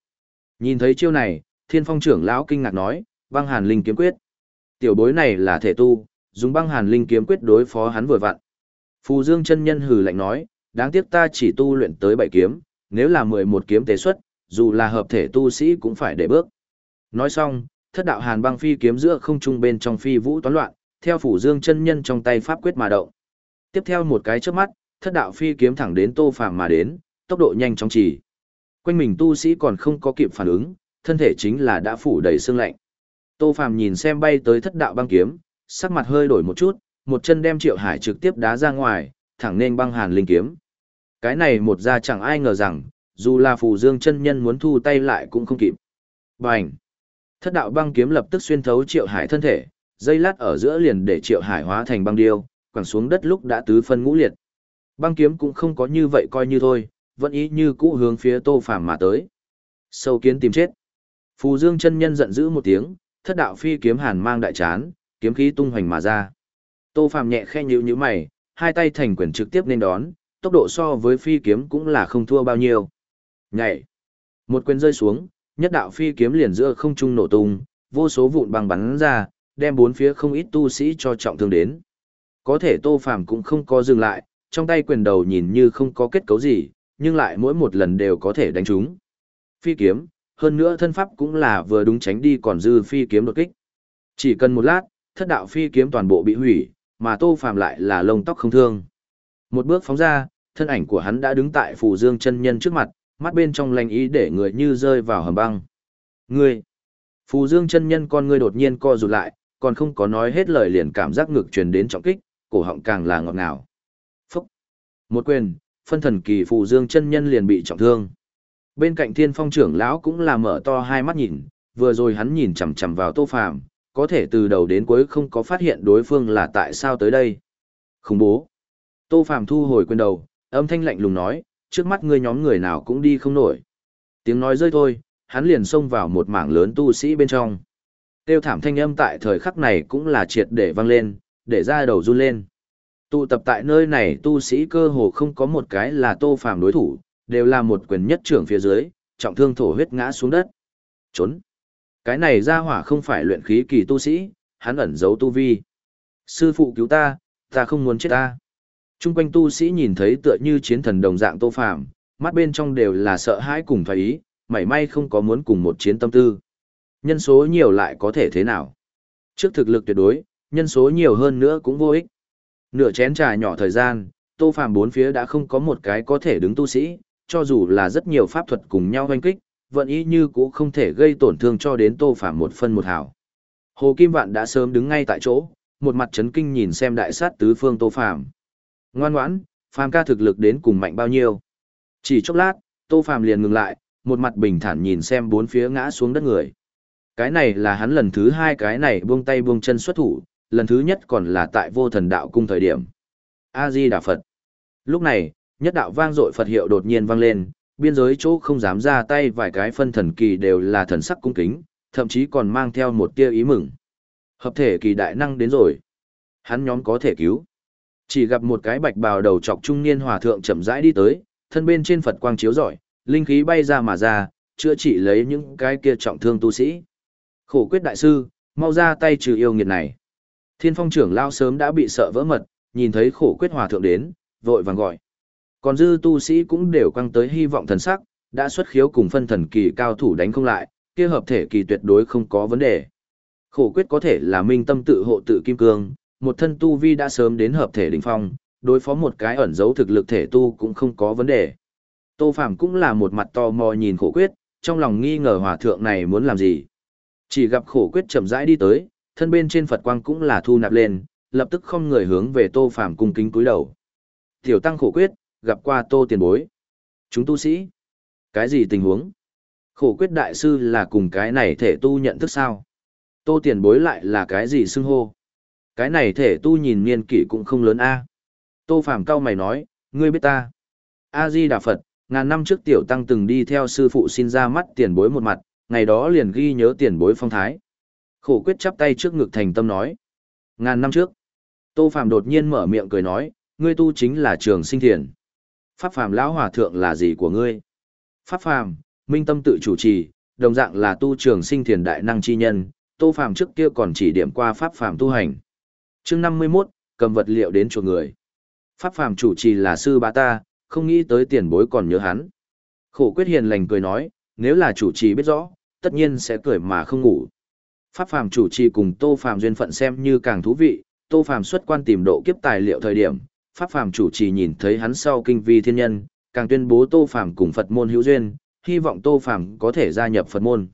Nhìn thấy chiêu này, Thiên Phong trưởng lão kinh ngạc nói, băng hàn linh kiếm quyết. Tiểu bối này là thể tu, dùng băng hàn linh kiếm quyết đối phó hắn vừa vặn. Phù Dương chân nhân hừ lạnh nói, đáng tiếc ta chỉ tu luyện tới bảy kiếm, nếu là mười một kiếm tế xuất, dù là hợp thể tu sĩ cũng phải để bước. Nói xong, thất đạo hàn băng phi kiếm giữa không trung bên trong phi vũ toán loạn, theo Phù Dương chân nhân trong tay pháp quyết mà động. Tiếp theo một cái chớp mắt, thất đạo phi kiếm thẳng đến Tô Phàm mà đến, tốc độ nhanh chóng chỉ. Quanh mình tu sĩ còn không có kịp phản ứng, thân thể chính là đã phủ đầy sương lạnh. Tô Phàm nhìn xem bay tới thất đạo băng kiếm, sắc mặt hơi đổi một chút, một chân đem Triệu Hải trực tiếp đá ra ngoài, thẳng nên băng hàn linh kiếm. Cái này một ra chẳng ai ngờ rằng, dù là phù dương chân nhân muốn thu tay lại cũng không kịp. Bành! Thất đạo băng kiếm lập tức xuyên thấu Triệu Hải thân thể, dây lát ở giữa liền để Triệu Hải hóa thành băng điêu, quẳng xuống đất lúc đã tứ phân ngũ liệt. Băng kiếm cũng không có như vậy coi như thôi, vẫn ý như cũ hướng phía Tô Phàm mà tới. Sâu kiến tìm chết. Phù Dương chân nhân giận dữ một tiếng, thất đạo phi kiếm hàn mang đại chán, kiếm khí tung hoành mà ra. Tô Phàm nhẹ khe nhữ nhữ mày, hai tay thành quyền trực tiếp nên đón, tốc độ so với phi kiếm cũng là không thua bao nhiêu. Nhảy. Một quyền rơi xuống, nhất đạo phi kiếm liền giữa không trung nổ tung, vô số vụn băng bắn ra, đem bốn phía không ít tu sĩ cho trọng thương đến. Có thể Tô Phàm cũng không có dừng lại, trong tay quyền đầu nhìn như không có kết cấu gì, nhưng lại mỗi một lần đều có thể đánh trúng. Phi kiếm, hơn nữa thân pháp cũng là vừa đúng tránh đi còn dư phi kiếm đột kích. Chỉ cần một lát, thất đạo phi kiếm toàn bộ bị hủy, mà Tô Phàm lại là lông tóc không thương. Một bước phóng ra, thân ảnh của hắn đã đứng tại Phù Dương chân nhân trước mặt, mắt bên trong lành ý để người như rơi vào hầm băng. Ngươi! Phù Dương chân nhân con ngươi đột nhiên co rụt lại, còn không có nói hết lời liền cảm giác ngực truyền đến trọng kích, cổ họng càng là ngọt ngào. Phúc! Một quyền, phân thần kỳ Phù Dương chân nhân liền bị trọng thương. Bên cạnh Thiên Phong trưởng lão cũng là mở to hai mắt nhìn, vừa rồi hắn nhìn chằm chằm vào Tô Phàm, có thể từ đầu đến cuối không có phát hiện đối phương là tại sao tới đây. Khủng bố. Tô Phàm thu hồi quyền đầu, âm thanh lạnh lùng nói, trước mắt ngươi nhóm người nào cũng đi không nổi. Tiếng nói rơi thôi, hắn liền xông vào một mảng lớn tu sĩ bên trong. Tiêu thảm thanh âm tại thời khắc này cũng là triệt để vang lên, để ra đầu run lên. Tụ tập tại nơi này tu sĩ cơ hồ không có một cái là Tô Phàm đối thủ, đều là một quyền nhất trưởng phía dưới, trọng thương thổ huyết ngã xuống đất. Trốn. Cái này ra hỏa không phải luyện khí kỳ tu sĩ, hắn ẩn giấu tu vi. Sư phụ cứu ta, ta không muốn chết ta. Trung quanh tu sĩ nhìn thấy tựa như chiến thần đồng dạng Tô Phàm, mắt bên trong đều là sợ hãi cùng phải ý, mảy may không có muốn cùng một chiến tâm tư. Nhân số nhiều lại có thể thế nào? Trước thực lực tuyệt đối, nhân số nhiều hơn nữa cũng vô ích. Nửa chén trà nhỏ thời gian, Tô Phàm bốn phía đã không có một cái có thể đứng tu sĩ, cho dù là rất nhiều pháp thuật cùng nhau hoanh kích, vẫn ý như cũng không thể gây tổn thương cho đến Tô Phàm một phân một hào. Hồ Kim Vạn đã sớm đứng ngay tại chỗ, một mặt chấn kinh nhìn xem đại sát tứ phương Tô Phàm. Ngoan ngoãn, Phàm ca thực lực đến cùng mạnh bao nhiêu? Chỉ chốc lát, Tô Phàm liền ngừng lại, một mặt bình thản nhìn xem bốn phía ngã xuống đất người. Cái này là hắn lần thứ hai cái này buông tay buông chân xuất thủ, lần thứ nhất còn là tại vô thần đạo cung thời điểm. A-di Đà Phật. Lúc này, nhất đạo vang dội Phật hiệu đột nhiên vang lên, biên giới chỗ không dám ra tay vài cái phân thần kỳ đều là thần sắc cung kính, thậm chí còn mang theo một tia ý mừng. Hợp thể kỳ đại năng đến rồi. Hắn nhóm có thể cứu. Chỉ gặp một cái bạch bào đầu trọc trung niên hòa thượng chậm rãi đi tới, thân bên trên Phật quang chiếu rọi, linh khí bay ra mà ra, chữa trị lấy những cái kia trọng thương tu sĩ. Khổ quyết đại sư, mau ra tay trừ yêu nghiệt này. Thiên phong trưởng lao sớm đã bị sợ vỡ mật, nhìn thấy khổ quyết hòa thượng đến, vội vàng gọi. Còn dư tu sĩ cũng đều căng tới hy vọng thần sắc, đã xuất khiếu cùng phân thần kỳ cao thủ đánh không lại, kia hợp thể kỳ tuyệt đối không có vấn đề. Khổ quyết có thể là minh tâm tự hộ tự kim cương, một thân tu vi đã sớm đến hợp thể đỉnh phong, đối phó một cái ẩn giấu thực lực thể tu cũng không có vấn đề. Tô Phàm cũng là một mặt to mò nhìn khổ quyết, trong lòng nghi ngờ hòa thượng này muốn làm gì. Chỉ gặp khổ quyết chậm rãi đi tới, thân bên trên Phật quang cũng là thu nạp lên, lập tức không người hướng về Tô Phàm cung kính cúi đầu. Tiểu tăng khổ quyết, gặp qua Tô tiền bối. Chúng tu sĩ. Cái gì tình huống? Khổ quyết đại sư là cùng cái này thể tu nhận thức sao? Tô tiền bối lại là cái gì xưng hô? Cái này thể tu nhìn niên kỷ cũng không lớn a. Tô Phàm cao mày nói, ngươi biết ta. A Di Đà Phật, ngàn năm trước tiểu tăng từng đi theo sư phụ xin ra mắt tiền bối một mặt, ngày đó liền ghi nhớ tiền bối phong thái. Khổ quyết chắp tay trước ngực thành tâm nói. Ngàn năm trước, Tô Phạm đột nhiên mở miệng cười nói, ngươi tu chính là trường sinh thiền. Pháp Phạm lão hòa thượng là gì của ngươi? Pháp Phạm, minh tâm tự chủ trì, đồng dạng là tu trường sinh thiền đại năng chi nhân, Tô Phạm trước kia còn chỉ điểm qua Pháp Phạm tu hành. chương 51, cầm vật liệu đến chùa người. Pháp Phạm chủ trì là sư bá ta, không nghĩ tới tiền bối còn nhớ hắn. Khổ quyết hiền lành cười nói, nếu là chủ trì biết rõ, tất nhiên sẽ cười mà không ngủ. Pháp phàm chủ trì cùng Tô Phàm duyên phận xem như càng thú vị, Tô Phàm xuất quan tìm độ kiếp tài liệu thời điểm, Pháp phàm chủ trì nhìn thấy hắn sau kinh vi thiên nhân, càng tuyên bố Tô Phàm cùng Phật môn hữu duyên, hy vọng Tô Phàm có thể gia nhập Phật môn.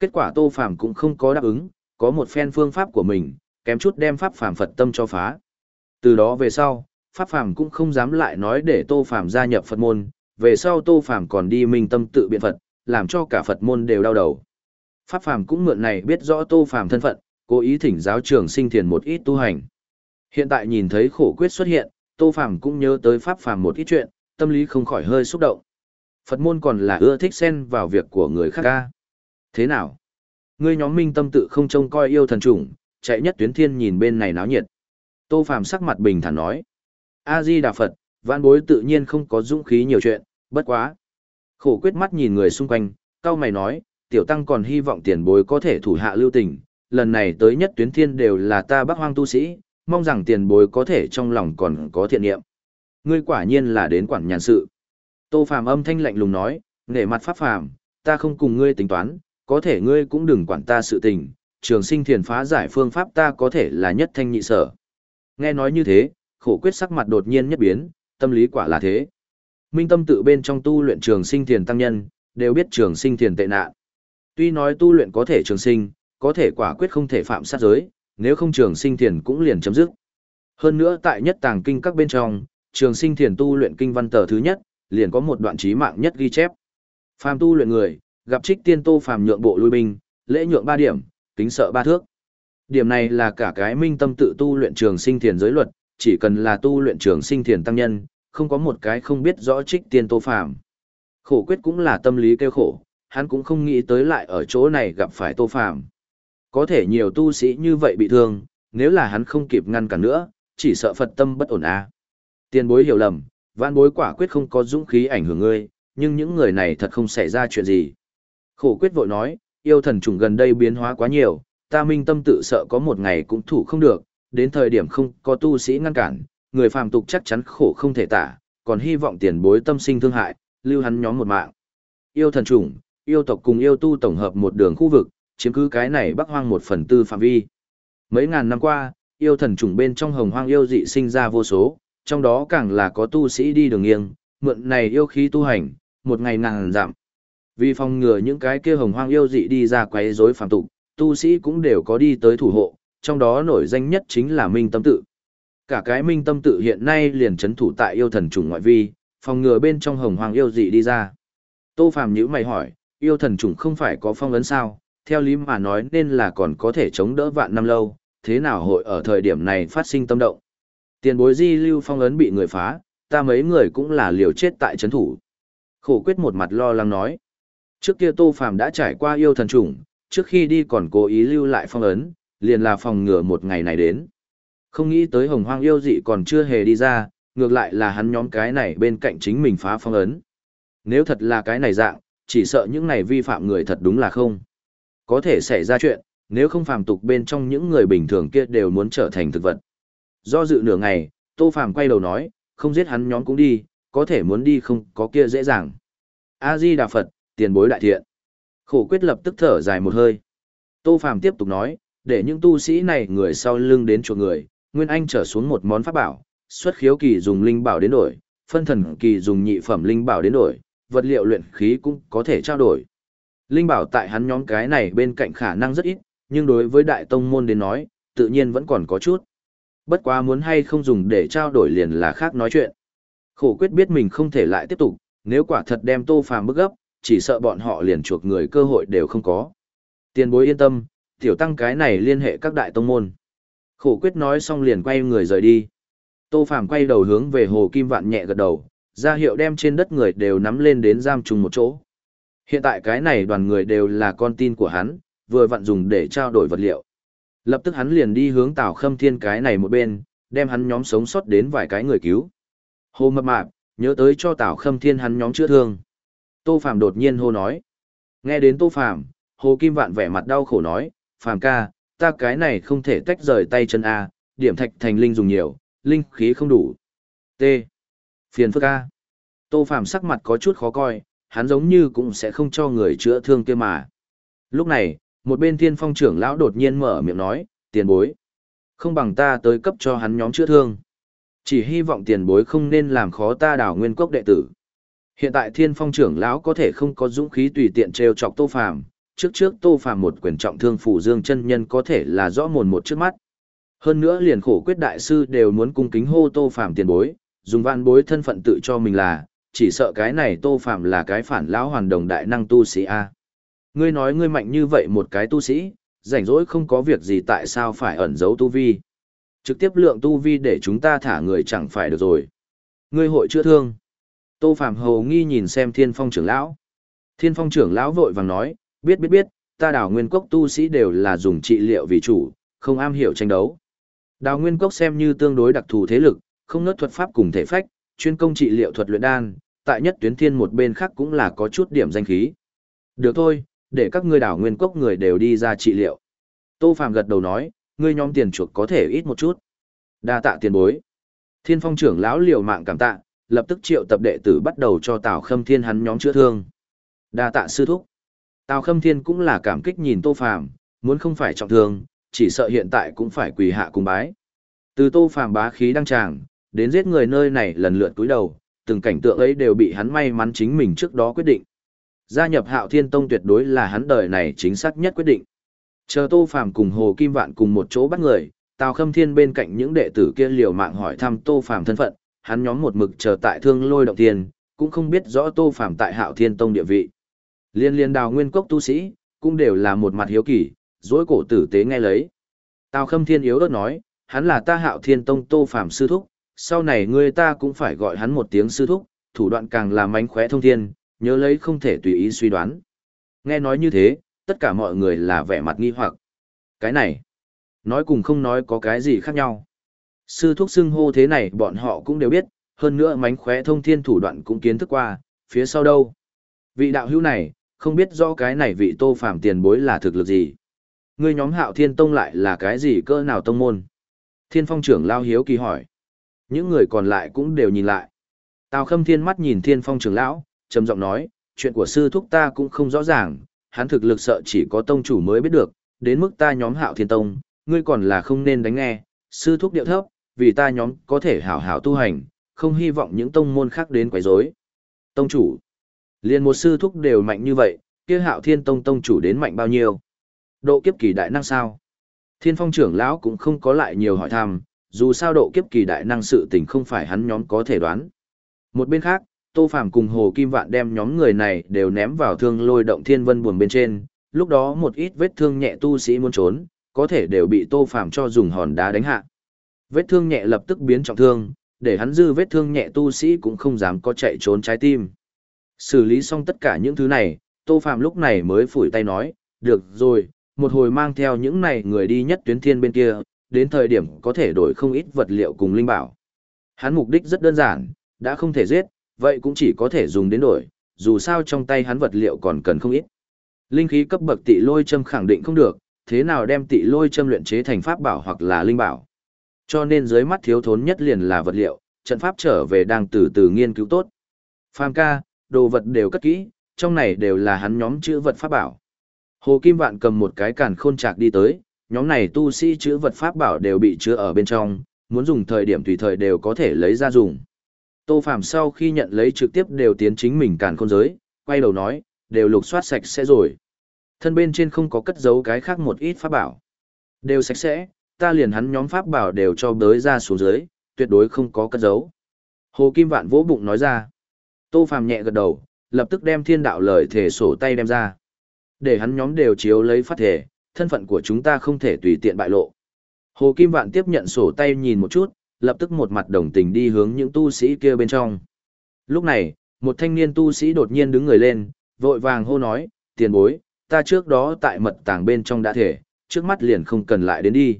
Kết quả Tô Phàm cũng không có đáp ứng, có một phen phương pháp của mình, kém chút đem Pháp phàm Phật tâm cho phá. Từ đó về sau, Pháp phàm cũng không dám lại nói để Tô Phàm gia nhập Phật môn, về sau Tô Phàm còn đi minh tâm tự biện Phật, làm cho cả Phật môn đều đau đầu. Pháp phàm cũng mượn này biết rõ Tô Phàm thân phận, cố ý thỉnh giáo trường sinh thiền một ít tu hành. Hiện tại nhìn thấy khổ quyết xuất hiện, Tô Phàm cũng nhớ tới Pháp phàm một ít chuyện, tâm lý không khỏi hơi xúc động. Phật môn còn là ưa thích xen vào việc của người khác ca. Thế nào? Ngươi nhóm minh tâm tự không trông coi yêu thần trùng, chạy nhất tuyến thiên nhìn bên này náo nhiệt. Tô Phàm sắc mặt bình thản nói. A-di Đà Phật, vạn bối tự nhiên không có dũng khí nhiều chuyện, bất quá. Khổ quyết mắt nhìn người xung quanh, cao mày nói, tiểu tăng còn hy vọng tiền bối có thể thủ hạ lưu tình, lần này tới nhất tuyến thiên đều là ta bác hoang tu sĩ, mong rằng tiền bối có thể trong lòng còn có thiện niệm. Ngươi quả nhiên là đến quản nhàn sự. Tô Phàm âm thanh lạnh lùng nói, nể mặt pháp phàm, ta không cùng ngươi tính toán, có thể ngươi cũng đừng quản ta sự tình, trường sinh thiền phá giải phương pháp ta có thể là nhất thanh nhị sở. Nghe nói như thế, khổ quyết sắc mặt đột nhiên nhất biến, tâm lý quả là thế. Minh tâm tự bên trong tu luyện trường sinh thiền tăng nhân, đều biết trường sinh thiền tệ nạn. Tuy nói tu luyện có thể trường sinh, có thể quả quyết không thể phạm sát giới, nếu không trường sinh thiền cũng liền chấm dứt. Hơn nữa tại nhất tàng kinh các bên trong, trường sinh thiền tu luyện kinh văn tờ thứ nhất, liền có một đoạn trí mạng nhất ghi chép. Phàm tu luyện người, gặp trích tiên tô phàm nhượng bộ lui binh, lễ nhượng ba điểm, kính sợ ba thước. Điểm này là cả cái minh tâm tự tu luyện trường sinh thiền giới luật, chỉ cần là tu luyện trường sinh thiền tăng nhân, không có một cái không biết rõ trích tiên tô phàm. Khổ quyết cũng là tâm lý kêu khổ, hắn cũng không nghĩ tới lại ở chỗ này gặp phải tô phàm. Có thể nhiều tu sĩ như vậy bị thương, nếu là hắn không kịp ngăn cản nữa, chỉ sợ Phật tâm bất ổn à. Tiên bối hiểu lầm, vạn bối quả quyết không có dũng khí ảnh hưởng ngươi, nhưng những người này thật không xảy ra chuyện gì. Khổ quyết vội nói, yêu thần trùng gần đây biến hóa quá nhiều, ta minh tâm tự sợ có một ngày cũng thủ không được, đến thời điểm không có tu sĩ ngăn cản, người phàm tục chắc chắn khổ không thể tả, còn hy vọng tiền bối tâm sinh thương hại, lưu hắn nhóm một mạng. Yêu thần trùng yêu tộc cùng yêu tu tổng hợp một đường khu vực, chiếm cứ cái này bắc hoang một phần tư phạm vi. Mấy ngàn năm qua, yêu thần chủng bên trong hồng hoang yêu dị sinh ra vô số, trong đó càng là có tu sĩ đi đường nghiêng, mượn này yêu khí tu hành, một ngày ngàn giảm. Vì phòng ngừa những cái kia hồng hoang yêu dị đi ra quấy rối phàm tục, tu sĩ cũng đều có đi tới thủ hộ, trong đó nổi danh nhất chính là Minh Tâm Tự. Cả cái Minh Tâm Tự hiện nay liền chấn thủ tại yêu thần chủng ngoại vi, phòng ngừa bên trong hồng hoang yêu dị đi ra. Tô Phàm nhíu mày hỏi, yêu thần chủng không phải có phong ấn sao, theo lý mà nói nên là còn có thể chống đỡ vạn năm lâu, thế nào hội ở thời điểm này phát sinh tâm động. Tiền bối di lưu phong ấn bị người phá, ta mấy người cũng là liều chết tại chấn thủ. Khổ quyết một mặt lo lắng nói. Trước kia Tô Phàm đã trải qua yêu thần chủng, trước khi đi còn cố ý lưu lại phong ấn, liền là phòng ngừa một ngày này đến. Không nghĩ tới hồng hoang yêu dị còn chưa hề đi ra, ngược lại là hắn nhóm cái này bên cạnh chính mình phá phong ấn. Nếu thật là cái này dạng, chỉ sợ những này vi phạm người thật đúng là không. Có thể xảy ra chuyện, nếu không phàm tục bên trong những người bình thường kia đều muốn trở thành thực vật. Do dự nửa ngày, Tô Phàm quay đầu nói, không giết hắn nhóm cũng đi, có thể muốn đi không có kia dễ dàng. A-di Đà Phật, tiền bối đại thiện. Khổ quyết lập tức thở dài một hơi. Tô Phàm tiếp tục nói, để những tu sĩ này người sau lưng đến chùa người, Nguyên Anh trở xuống một món pháp bảo, xuất khiếu kỳ dùng linh bảo đến đổi, phân thần kỳ dùng nhị phẩm linh bảo đến đổi, vật liệu luyện khí cũng có thể trao đổi. Linh bảo tại hắn nhóm cái này bên cạnh khả năng rất ít, nhưng đối với đại tông môn đến nói, tự nhiên vẫn còn có chút. Bất quá muốn hay không dùng để trao đổi liền là khác nói chuyện. Khổ quyết biết mình không thể lại tiếp tục, nếu quả thật đem tô phàm bức gấp, chỉ sợ bọn họ liền chuộc người cơ hội đều không có. Tiền bối yên tâm, tiểu tăng cái này liên hệ các đại tông môn. Khổ quyết nói xong liền quay người rời đi. Tô phàm quay đầu hướng về hồ kim vạn nhẹ gật đầu, ra hiệu đem trên đất người đều nắm lên đến giam chung một chỗ. Hiện tại cái này đoàn người đều là con tin của hắn, vừa vặn dùng để trao đổi vật liệu. Lập tức hắn liền đi hướng Tào Khâm Thiên cái này một bên, đem hắn nhóm sống sót đến vài cái người cứu. Hồ mập mạp, nhớ tới cho Tào Khâm Thiên hắn nhóm chữa thương. Tô Phạm đột nhiên hô nói. Nghe đến Tô Phạm, Hồ Kim Vạn vẻ mặt đau khổ nói, Phạm ca, ta cái này không thể tách rời tay chân A, điểm thạch thành linh dùng nhiều, linh khí không đủ. T. Phiền phức A. Tô Phạm sắc mặt có chút khó coi, hắn giống như cũng sẽ không cho người chữa thương kia mà. Lúc này, một bên thiên phong trưởng lão đột nhiên mở miệng nói, tiền bối. Không bằng ta tới cấp cho hắn nhóm chữa thương. Chỉ hy vọng tiền bối không nên làm khó ta đảo nguyên cốc đệ tử. Hiện tại thiên phong trưởng lão có thể không có dũng khí tùy tiện trêu chọc tô phàm. Trước trước tô phàm một quyền trọng thương phủ dương chân nhân có thể là rõ mồn một trước mắt. Hơn nữa liền khổ quyết đại sư đều muốn cung kính hô tô phàm tiền bối, dùng văn bối thân phận tự cho mình là, chỉ sợ cái này tô phạm là cái phản lão hoàn đồng đại năng tu sĩ A. Ngươi nói ngươi mạnh như vậy một cái tu sĩ, rảnh rỗi không có việc gì tại sao phải ẩn giấu tu vi. Trực tiếp lượng tu vi để chúng ta thả người chẳng phải được rồi. Ngươi hội chữa thương. Tô Phạm Hầu nghi nhìn xem thiên phong trưởng lão. Thiên phong trưởng lão vội vàng nói, biết biết biết, ta đảo nguyên cốc tu sĩ đều là dùng trị liệu vì chủ, không am hiểu tranh đấu. Đào nguyên cốc xem như tương đối đặc thù thế lực, không nớt thuật pháp cùng thể phách, chuyên công trị liệu thuật luyện đan, tại nhất tuyến thiên một bên khác cũng là có chút điểm danh khí. Được thôi, để các ngươi đảo nguyên cốc người đều đi ra trị liệu. Tô phàm gật đầu nói, ngươi nhóm tiền chuộc có thể ít một chút. Đa tạ tiền bối. Thiên phong trưởng lão liều mạng cảm tạ, lập tức triệu tập đệ tử bắt đầu cho Tào Khâm Thiên hắn nhóm chữa thương. Đa tạ sư thúc. Tào Khâm Thiên cũng là cảm kích nhìn Tô Phàm, muốn không phải trọng thương, chỉ sợ hiện tại cũng phải quỳ hạ cung bái. Từ Tô Phàm bá khí đăng tràng, đến giết người nơi này lần lượt cúi đầu, từng cảnh tượng ấy đều bị hắn may mắn chính mình trước đó quyết định. Gia nhập Hạo Thiên Tông tuyệt đối là hắn đời này chính xác nhất quyết định. Chờ Tô Phàm cùng Hồ Kim Vạn cùng một chỗ bắt người, Tào Khâm Thiên bên cạnh những đệ tử kia liều mạng hỏi thăm Tô Phàm thân phận, hắn nhóm một mực chờ tại Thương Lôi động tiền, cũng không biết rõ Tô Phàm tại Hạo Thiên Tông địa vị. Liên liên đào nguyên cốc tu sĩ, cũng đều là một mặt hiếu kỳ, dối cổ tử tế nghe lấy. Tào Khâm Thiên yếu ớt nói, hắn là ta Hạo Thiên Tông Tô Phàm sư thúc, sau này người ta cũng phải gọi hắn một tiếng sư thúc, thủ đoạn càng là mánh khóe thông thiên, nhớ lấy không thể tùy ý suy đoán. Nghe nói như thế, tất cả mọi người là vẻ mặt nghi hoặc. Cái này, nói cùng không nói có cái gì khác nhau. Sư thúc xưng hô thế này bọn họ cũng đều biết, hơn nữa mánh khóe thông thiên thủ đoạn cũng kiến thức qua, phía sau đâu. Vị đạo hữu này, không biết rõ cái này vị tô phạm tiền bối là thực lực gì. Người nhóm hạo thiên tông lại là cái gì cơ nào tông môn? Thiên phong trưởng lao hiếu kỳ hỏi. Những người còn lại cũng đều nhìn lại. Tào Khâm Thiên mắt nhìn Thiên Phong trưởng lão, trầm giọng nói, chuyện của sư thúc ta cũng không rõ ràng, hắn thực lực sợ chỉ có tông chủ mới biết được, đến mức ta nhóm Hạo Thiên Tông, ngươi còn là không nên đánh nghe, sư thúc điệu thấp, vì ta nhóm có thể hảo hảo tu hành, không hy vọng những tông môn khác đến quấy rối. Tông chủ, liền một sư thúc đều mạnh như vậy, kia Hạo Thiên Tông tông chủ đến mạnh bao nhiêu? Độ kiếp kỳ đại năng sao? Thiên Phong trưởng lão cũng không có lại nhiều hỏi thăm, dù sao độ kiếp kỳ đại năng sự tình không phải hắn nhóm có thể đoán. Một bên khác, Tô Phàm cùng Hồ Kim Vạn đem nhóm người này đều ném vào thương lôi động thiên vân buồn bên trên, lúc đó một ít vết thương nhẹ tu sĩ muốn trốn, có thể đều bị Tô Phàm cho dùng hòn đá đánh hạ. Vết thương nhẹ lập tức biến trọng thương, để hắn dư vết thương nhẹ tu sĩ cũng không dám có chạy trốn trái tim. Xử lý xong tất cả những thứ này, Tô Phàm lúc này mới phủi tay nói, được rồi, một hồi mang theo những này người đi nhất tuyến thiên bên kia, đến thời điểm có thể đổi không ít vật liệu cùng linh bảo. Hắn mục đích rất đơn giản, đã không thể giết, vậy cũng chỉ có thể dùng đến đổi, dù sao trong tay hắn vật liệu còn cần không ít. Linh khí cấp bậc tị lôi châm khẳng định không được, thế nào đem tị lôi châm luyện chế thành pháp bảo hoặc là linh bảo. Cho nên dưới mắt thiếu thốn nhất liền là vật liệu, trận pháp trở về đang từ từ nghiên cứu tốt. Phàm ca, đồ vật đều cất kỹ, trong này đều là hắn nhóm chữ vật pháp bảo. Hồ Kim Vạn cầm một cái càn khôn chạc đi tới, nhóm này tu sĩ chữ vật pháp bảo đều bị chứa ở bên trong, muốn dùng thời điểm tùy thời đều có thể lấy ra dùng. Tô Phạm sau khi nhận lấy trực tiếp đều tiến chính mình càn khôn giới, quay đầu nói, đều lục soát sạch sẽ rồi. Thân bên trên không có cất giấu cái khác một ít pháp bảo. Đều sạch sẽ, ta liền hắn nhóm pháp bảo đều cho bới ra xuống dưới, tuyệt đối không có cất giấu. Hồ Kim Vạn vỗ bụng nói ra. Tô Phạm nhẹ gật đầu, lập tức đem thiên đạo lời thể sổ tay đem ra. Để hắn nhóm đều chiếu lấy phát thể, thân phận của chúng ta không thể tùy tiện bại lộ. Hồ Kim Vạn tiếp nhận sổ tay nhìn một chút, lập tức một mặt đồng tình đi hướng những tu sĩ kia bên trong. Lúc này, một thanh niên tu sĩ đột nhiên đứng người lên, vội vàng hô nói, tiền bối, ta trước đó tại mật tàng bên trong đã thể, trước mắt liền không cần lại đến đi.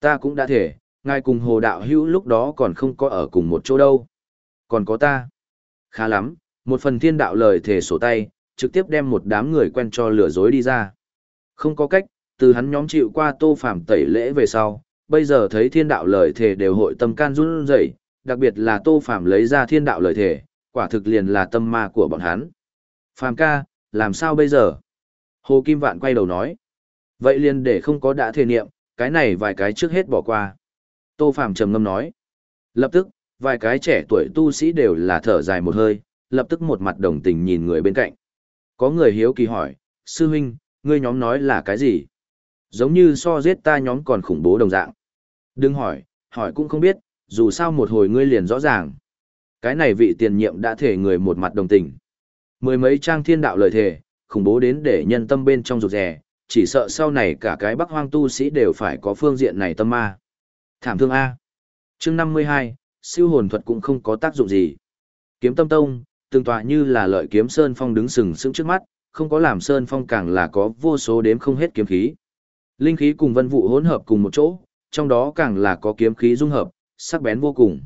Ta cũng đã thể, ngài cùng hồ đạo hữu lúc đó còn không có ở cùng một chỗ đâu. Còn có ta. Khá lắm, một phần thiên đạo lời thể sổ tay, trực tiếp đem một đám người quen cho lừa dối đi ra. Không có cách, từ hắn nhóm chịu qua tô phạm tẩy lễ về sau, bây giờ thấy thiên đạo lời thể đều hội tâm can run rẩy, đặc biệt là tô phạm lấy ra thiên đạo lời thể, quả thực liền là tâm ma của bọn hắn. phàm ca, làm sao bây giờ? Hồ Kim Vạn quay đầu nói. Vậy liền để không có đã thể niệm, cái này vài cái trước hết bỏ qua. Tô Phạm trầm ngâm nói. Lập tức, vài cái trẻ tuổi tu sĩ đều là thở dài một hơi, lập tức một mặt đồng tình nhìn người bên cạnh. Có người hiếu kỳ hỏi, sư huynh, ngươi nhóm nói là cái gì? Giống như so giết ta nhóm còn khủng bố đồng dạng. Đừng hỏi, hỏi cũng không biết, dù sao một hồi ngươi liền rõ ràng. Cái này vị tiền nhiệm đã thể người một mặt đồng tình. Mười mấy trang thiên đạo lời thề, khủng bố đến để nhân tâm bên trong rụt rè, chỉ sợ sau này cả cái bắc hoang tu sĩ đều phải có phương diện này tâm ma. Thảm thương A. chương 52, siêu hồn thuật cũng không có tác dụng gì. Kiếm tâm tông, tương tọa như là lợi kiếm Sơn Phong đứng sừng sững trước mắt, không có làm Sơn Phong càng là có vô số đếm không hết kiếm khí. Linh khí cùng vân vụ hỗn hợp cùng một chỗ, trong đó càng là có kiếm khí dung hợp, sắc bén vô cùng.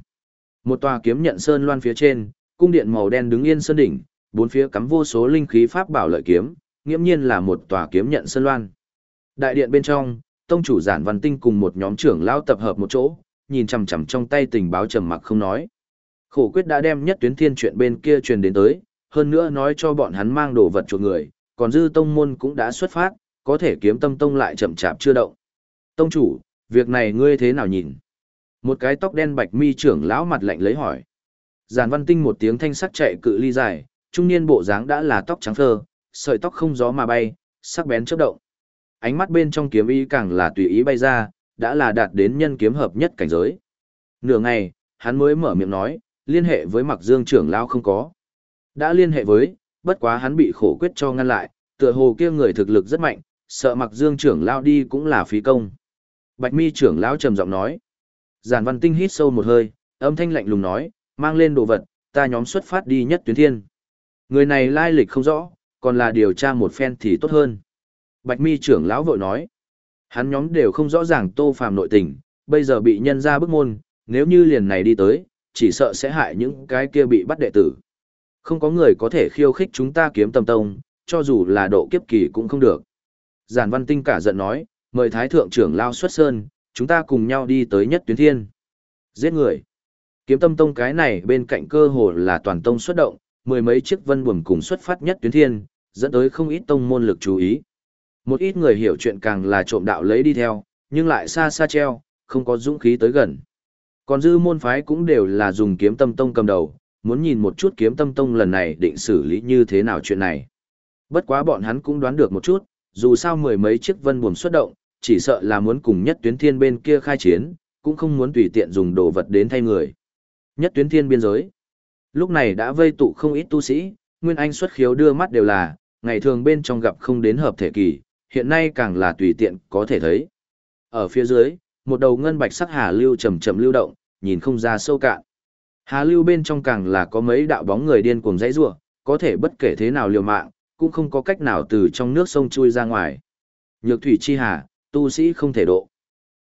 Một tòa kiếm nhận sơn loan phía trên, cung điện màu đen đứng yên sơn đỉnh, bốn phía cắm vô số linh khí pháp bảo lợi kiếm, nghiễm nhiên là một tòa kiếm nhận sơn loan. Đại điện bên trong, tông chủ giản văn tinh cùng một nhóm trưởng lao tập hợp một chỗ, nhìn chằm chằm trong tay tình báo trầm mặc không nói. Khổ quyết đã đem nhất tuyến thiên chuyện bên kia truyền đến tới, hơn nữa nói cho bọn hắn mang đồ vật chuột người, còn dư tông môn cũng đã xuất phát, có thể kiếm tâm tông lại chậm chạp chưa động. Tông chủ, việc này ngươi thế nào nhìn? Một cái tóc đen bạch mi trưởng lão mặt lạnh lấy hỏi. Giản văn tinh một tiếng thanh sắc chạy cự ly dài, trung niên bộ dáng đã là tóc trắng phơ, sợi tóc không gió mà bay, sắc bén chớp động. Ánh mắt bên trong kiếm y càng là tùy ý bay ra, đã là đạt đến nhân kiếm hợp nhất cảnh giới. Nửa ngày, hắn mới mở miệng nói, liên hệ với Mặc Dương trưởng lão không có. Đã liên hệ với, bất quá hắn bị khổ quyết cho ngăn lại, tựa hồ kia người thực lực rất mạnh, sợ Mặc Dương trưởng lao đi cũng là phí công. Bạch Mi trưởng lão trầm giọng nói. Giản Văn Tinh hít sâu một hơi, âm thanh lạnh lùng nói, mang lên đồ vật, ta nhóm xuất phát đi nhất tuyến thiên. Người này lai lịch không rõ, còn là điều tra một phen thì tốt hơn. Bạch Mi trưởng lão vội nói. Hắn nhóm đều không rõ ràng Tô Phàm nội tình, bây giờ bị nhân ra bức môn, nếu như liền này đi tới, chỉ sợ sẽ hại những cái kia bị bắt đệ tử. Không có người có thể khiêu khích chúng ta kiếm tâm tông, cho dù là độ kiếp kỳ cũng không được. Giản Văn Tinh cả giận nói, mời Thái Thượng trưởng lao xuất sơn, chúng ta cùng nhau đi tới nhất tuyến thiên. Giết người. Kiếm tâm tông cái này bên cạnh cơ hồ là toàn tông xuất động, mười mấy chiếc vân buồm cùng xuất phát nhất tuyến thiên, dẫn tới không ít tông môn lực chú ý. Một ít người hiểu chuyện càng là trộm đạo lấy đi theo, nhưng lại xa xa treo, không có dũng khí tới gần. Còn dư môn phái cũng đều là dùng kiếm tâm tông cầm đầu, muốn nhìn một chút kiếm tâm tông lần này định xử lý như thế nào chuyện này. Bất quá bọn hắn cũng đoán được một chút, dù sao mười mấy chiếc vân buồm xuất động, chỉ sợ là muốn cùng nhất tuyến thiên bên kia khai chiến, cũng không muốn tùy tiện dùng đồ vật đến thay người. Nhất tuyến thiên biên giới. Lúc này đã vây tụ không ít tu sĩ, Nguyên Anh xuất khiếu đưa mắt đều là, ngày thường bên trong gặp không đến hợp thể kỳ, hiện nay càng là tùy tiện có thể thấy. Ở phía dưới, một đầu ngân bạch sắc hà lưu chậm chậm lưu động, nhìn không ra sâu cạn. Hà lưu bên trong càng là có mấy đạo bóng người điên cuồng dãy rủa, có thể bất kể thế nào liều mạng, cũng không có cách nào từ trong nước sông chui ra ngoài. Nhược thủy chi hà, tu sĩ không thể độ.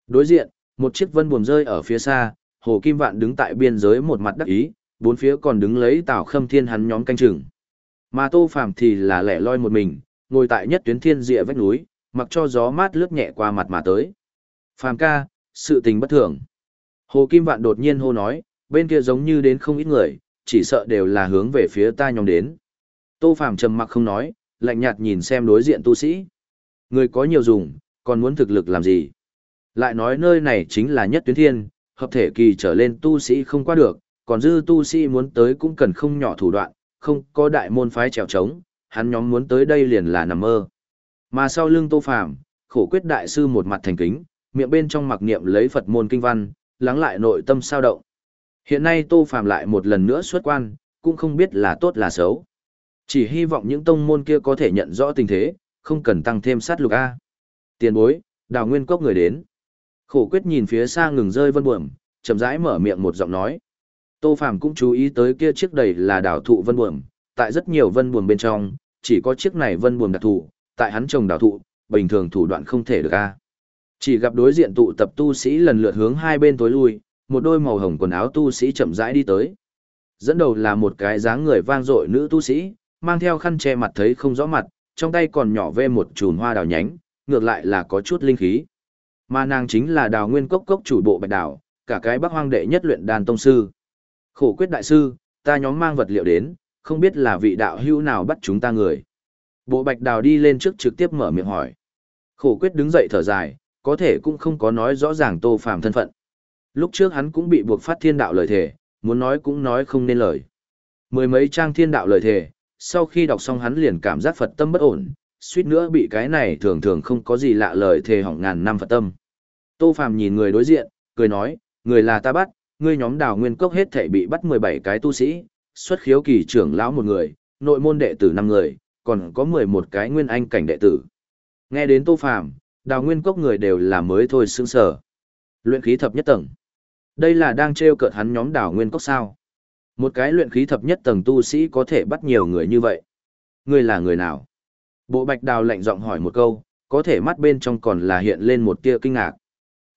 Đối diện, một chiếc vân buồm rơi ở phía xa, Hồ Kim Vạn đứng tại biên giới một mặt đắc ý, bốn phía còn đứng lấy Tào Khâm Thiên hắn nhóm canh chừng. Mà Tô Phàm thì là lẻ loi một mình, ngồi tại nhất tuyến thiên địa vách núi, mặc cho gió mát lướt nhẹ qua mặt mà tới. Phàm ca, sự tình bất thường. Hồ Kim Vạn đột nhiên hô nói, bên kia giống như đến không ít người, chỉ sợ đều là hướng về phía ta nhóm đến. Tô Phàm trầm mặc không nói, lạnh nhạt nhìn xem đối diện tu sĩ. Người có nhiều dùng, còn muốn thực lực làm gì? Lại nói nơi này chính là nhất tuyến thiên, hợp thể kỳ trở lên tu sĩ không qua được, còn dư tu sĩ muốn tới cũng cần không nhỏ thủ đoạn, không có đại môn phái trèo trống, hắn nhóm muốn tới đây liền là nằm mơ. Mà sau lưng Tô Phàm, khổ quyết đại sư một mặt thành kính, miệng bên trong mặc niệm lấy Phật môn kinh văn, lắng lại nội tâm sao động. Hiện nay Tô Phàm lại một lần nữa xuất quan, cũng không biết là tốt là xấu. Chỉ hy vọng những tông môn kia có thể nhận rõ tình thế, không cần tăng thêm sát lục A. Tiền bối, đào nguyên cốc người đến. Khổ quyết nhìn phía xa ngừng rơi vân buồm, chậm rãi mở miệng một giọng nói. Tô Phàm cũng chú ý tới kia chiếc đầy là đảo thụ vân buồm, tại rất nhiều vân buồm bên trong, chỉ có chiếc này vân buồm đặc thù, tại hắn trồng đảo thụ, bình thường thủ đoạn không thể được a. Chỉ gặp đối diện tụ tập tu sĩ lần lượt hướng hai bên tối lui, một đôi màu hồng quần áo tu sĩ chậm rãi đi tới. Dẫn đầu là một cái dáng người vang dội nữ tu sĩ, mang theo khăn che mặt thấy không rõ mặt, trong tay còn nhỏ ve một chùm hoa đào nhánh, ngược lại là có chút linh khí. Mà nàng chính là đào nguyên cốc cốc chủ bộ bạch đào, cả cái bắc hoang đệ nhất luyện đàn tông sư. Khổ quyết đại sư, ta nhóm mang vật liệu đến, không biết là vị đạo hữu nào bắt chúng ta người. Bộ bạch đào đi lên trước trực tiếp mở miệng hỏi. Khổ quyết đứng dậy thở dài, có thể cũng không có nói rõ ràng tô phàm thân phận. Lúc trước hắn cũng bị buộc phát thiên đạo lời thề, muốn nói cũng nói không nên lời. Mười mấy trang thiên đạo lời thề, sau khi đọc xong hắn liền cảm giác Phật tâm bất ổn, suýt nữa bị cái này thường thường không có gì lạ lời thề hỏng ngàn năm Phật tâm. Tô Phàm nhìn người đối diện, cười nói, người là ta bắt, ngươi nhóm đào nguyên cốc hết thể bị bắt 17 cái tu sĩ, xuất khiếu kỳ trưởng lão một người, nội môn đệ tử 5 người, còn có 11 cái nguyên anh cảnh đệ tử. Nghe đến Tô Phàm, đào nguyên cốc người đều là mới thôi sương sở. Luyện khí thập nhất tầng. Đây là đang trêu cợt hắn nhóm đào nguyên cốc sao. Một cái luyện khí thập nhất tầng tu sĩ có thể bắt nhiều người như vậy. Ngươi là người nào? Bộ bạch đào lạnh giọng hỏi một câu, có thể mắt bên trong còn là hiện lên một tia kinh ngạc.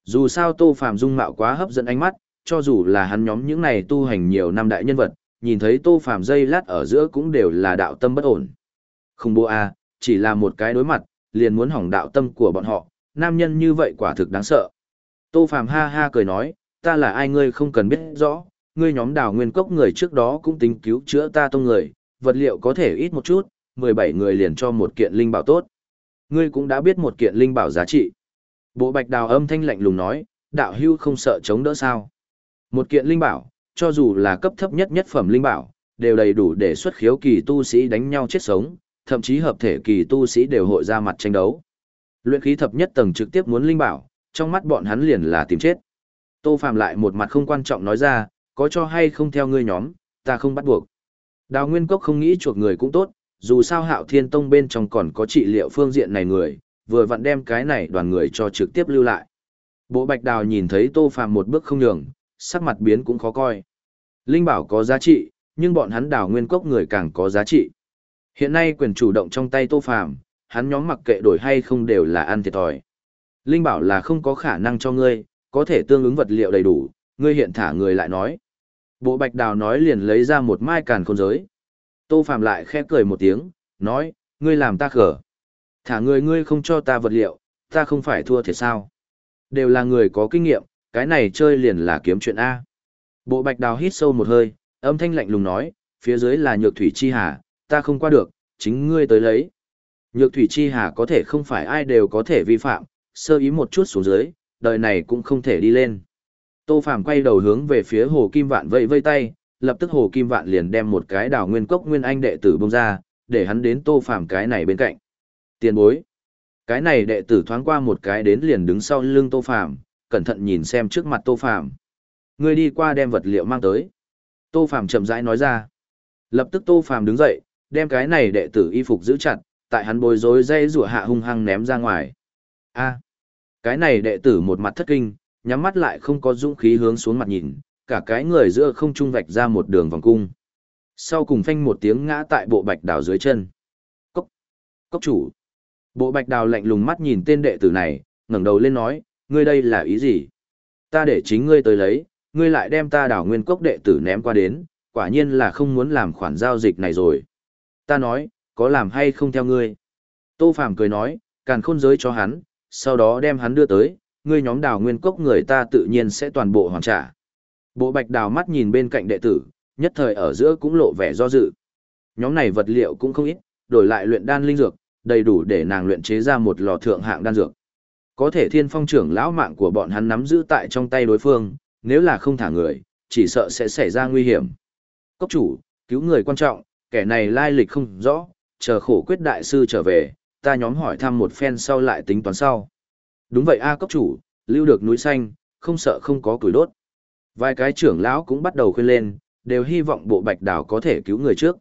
Dù sao Tô Phàm dung mạo quá hấp dẫn ánh mắt, cho dù là hắn nhóm những này tu hành nhiều năm đại nhân vật, nhìn thấy Tô Phàm dây lát ở giữa cũng đều là đạo tâm bất ổn. Không bộ à, chỉ là một cái đối mặt, liền muốn hỏng đạo tâm của bọn họ, nam nhân như vậy quả thực đáng sợ. Tô Phàm ha ha cười nói, ta là ai ngươi không cần biết rõ, ngươi nhóm đào nguyên cốc người trước đó cũng tính cứu chữa ta tông người, vật liệu có thể ít một chút, 17 người liền cho một kiện linh bảo tốt. Ngươi cũng đã biết một kiện linh bảo giá trị. Bộ bạch đào âm thanh lạnh lùng nói, đạo hưu không sợ chống đỡ sao. Một kiện linh bảo, cho dù là cấp thấp nhất nhất phẩm linh bảo, đều đầy đủ để xuất khiếu kỳ tu sĩ đánh nhau chết sống, thậm chí hợp thể kỳ tu sĩ đều hội ra mặt tranh đấu. Luyện khí thập nhất tầng trực tiếp muốn linh bảo, trong mắt bọn hắn liền là tìm chết. Tô Phạm lại một mặt không quan trọng nói ra, có cho hay không theo ngươi nhóm, ta không bắt buộc. Đào Nguyên Cốc không nghĩ chuộc người cũng tốt, dù sao Hạo Thiên Tông bên trong còn có trị liệu phương diện này người, vừa vặn đem cái này đoàn người cho trực tiếp lưu lại. Bộ Bạch Đào nhìn thấy Tô Phạm một bước không nhường, sắc mặt biến cũng khó coi. Linh bảo có giá trị, nhưng bọn hắn đào nguyên cốc người càng có giá trị. Hiện nay quyền chủ động trong tay Tô Phàm, hắn nhóm mặc kệ đổi hay không đều là ăn thiệt thòi. Linh bảo là không có khả năng cho ngươi, có thể tương ứng vật liệu đầy đủ, ngươi hiện thả người lại nói. Bộ Bạch Đào nói liền lấy ra một mai càn khôn giới. Tô Phạm lại khẽ cười một tiếng, nói, ngươi làm ta khở. Thả người ngươi không cho ta vật liệu, ta không phải thua thiệt sao. Đều là người có kinh nghiệm, cái này chơi liền là kiếm chuyện A. Bộ bạch đào hít sâu một hơi, âm thanh lạnh lùng nói, phía dưới là nhược thủy chi hà, ta không qua được, chính ngươi tới lấy. Nhược thủy chi hà có thể không phải ai đều có thể vi phạm, sơ ý một chút xuống dưới, đời này cũng không thể đi lên. Tô Phàm quay đầu hướng về phía Hồ Kim Vạn vẫy vây tay, lập tức Hồ Kim Vạn liền đem một cái đào nguyên cốc nguyên anh đệ tử bông ra, để hắn đến Tô Phàm cái này bên cạnh. Tiền bối. Cái này đệ tử thoáng qua một cái đến liền đứng sau lưng Tô Phàm, cẩn thận nhìn xem trước mặt Tô Phàm. Ngươi đi qua đem vật liệu mang tới. Tô Phàm chậm rãi nói ra. Lập tức Tô Phàm đứng dậy, đem cái này đệ tử y phục giữ chặt, tại hắn bối rối dây rủa hạ hung hăng ném ra ngoài. A. cái này đệ tử một mặt thất kinh, nhắm mắt lại không có dũng khí hướng xuống mặt nhìn, cả cái người giữa không trung vạch ra một đường vòng cung. Sau cùng phanh một tiếng ngã tại bộ bạch đào dưới chân. Cốc! Cốc chủ! Bộ bạch đào lạnh lùng mắt nhìn tên đệ tử này, ngẩng đầu lên nói, ngươi đây là ý gì? Ta để chính ngươi tới lấy, ngươi lại đem ta đảo nguyên cốc đệ tử ném qua đến, quả nhiên là không muốn làm khoản giao dịch này rồi. Ta nói, có làm hay không theo ngươi? Tô Phàm cười nói, càn khôn giới cho hắn, sau đó đem hắn đưa tới, ngươi nhóm đào nguyên cốc người ta tự nhiên sẽ toàn bộ hoàn trả. Bộ bạch đào mắt nhìn bên cạnh đệ tử, nhất thời ở giữa cũng lộ vẻ do dự. Nhóm này vật liệu cũng không ít, đổi lại luyện đan linh dược, đầy đủ để nàng luyện chế ra một lò thượng hạng đan dược. Có thể thiên phong trưởng lão mạng của bọn hắn nắm giữ tại trong tay đối phương, nếu là không thả người, chỉ sợ sẽ xảy ra nguy hiểm. Cốc chủ, cứu người quan trọng, kẻ này lai lịch không rõ, chờ khổ quyết đại sư trở về, ta nhóm hỏi thăm một phen sau lại tính toán sau. Đúng vậy a cốc chủ, lưu được núi xanh, không sợ không có củi đốt. Vài cái trưởng lão cũng bắt đầu khuyên lên, đều hy vọng bộ bạch đào có thể cứu người trước.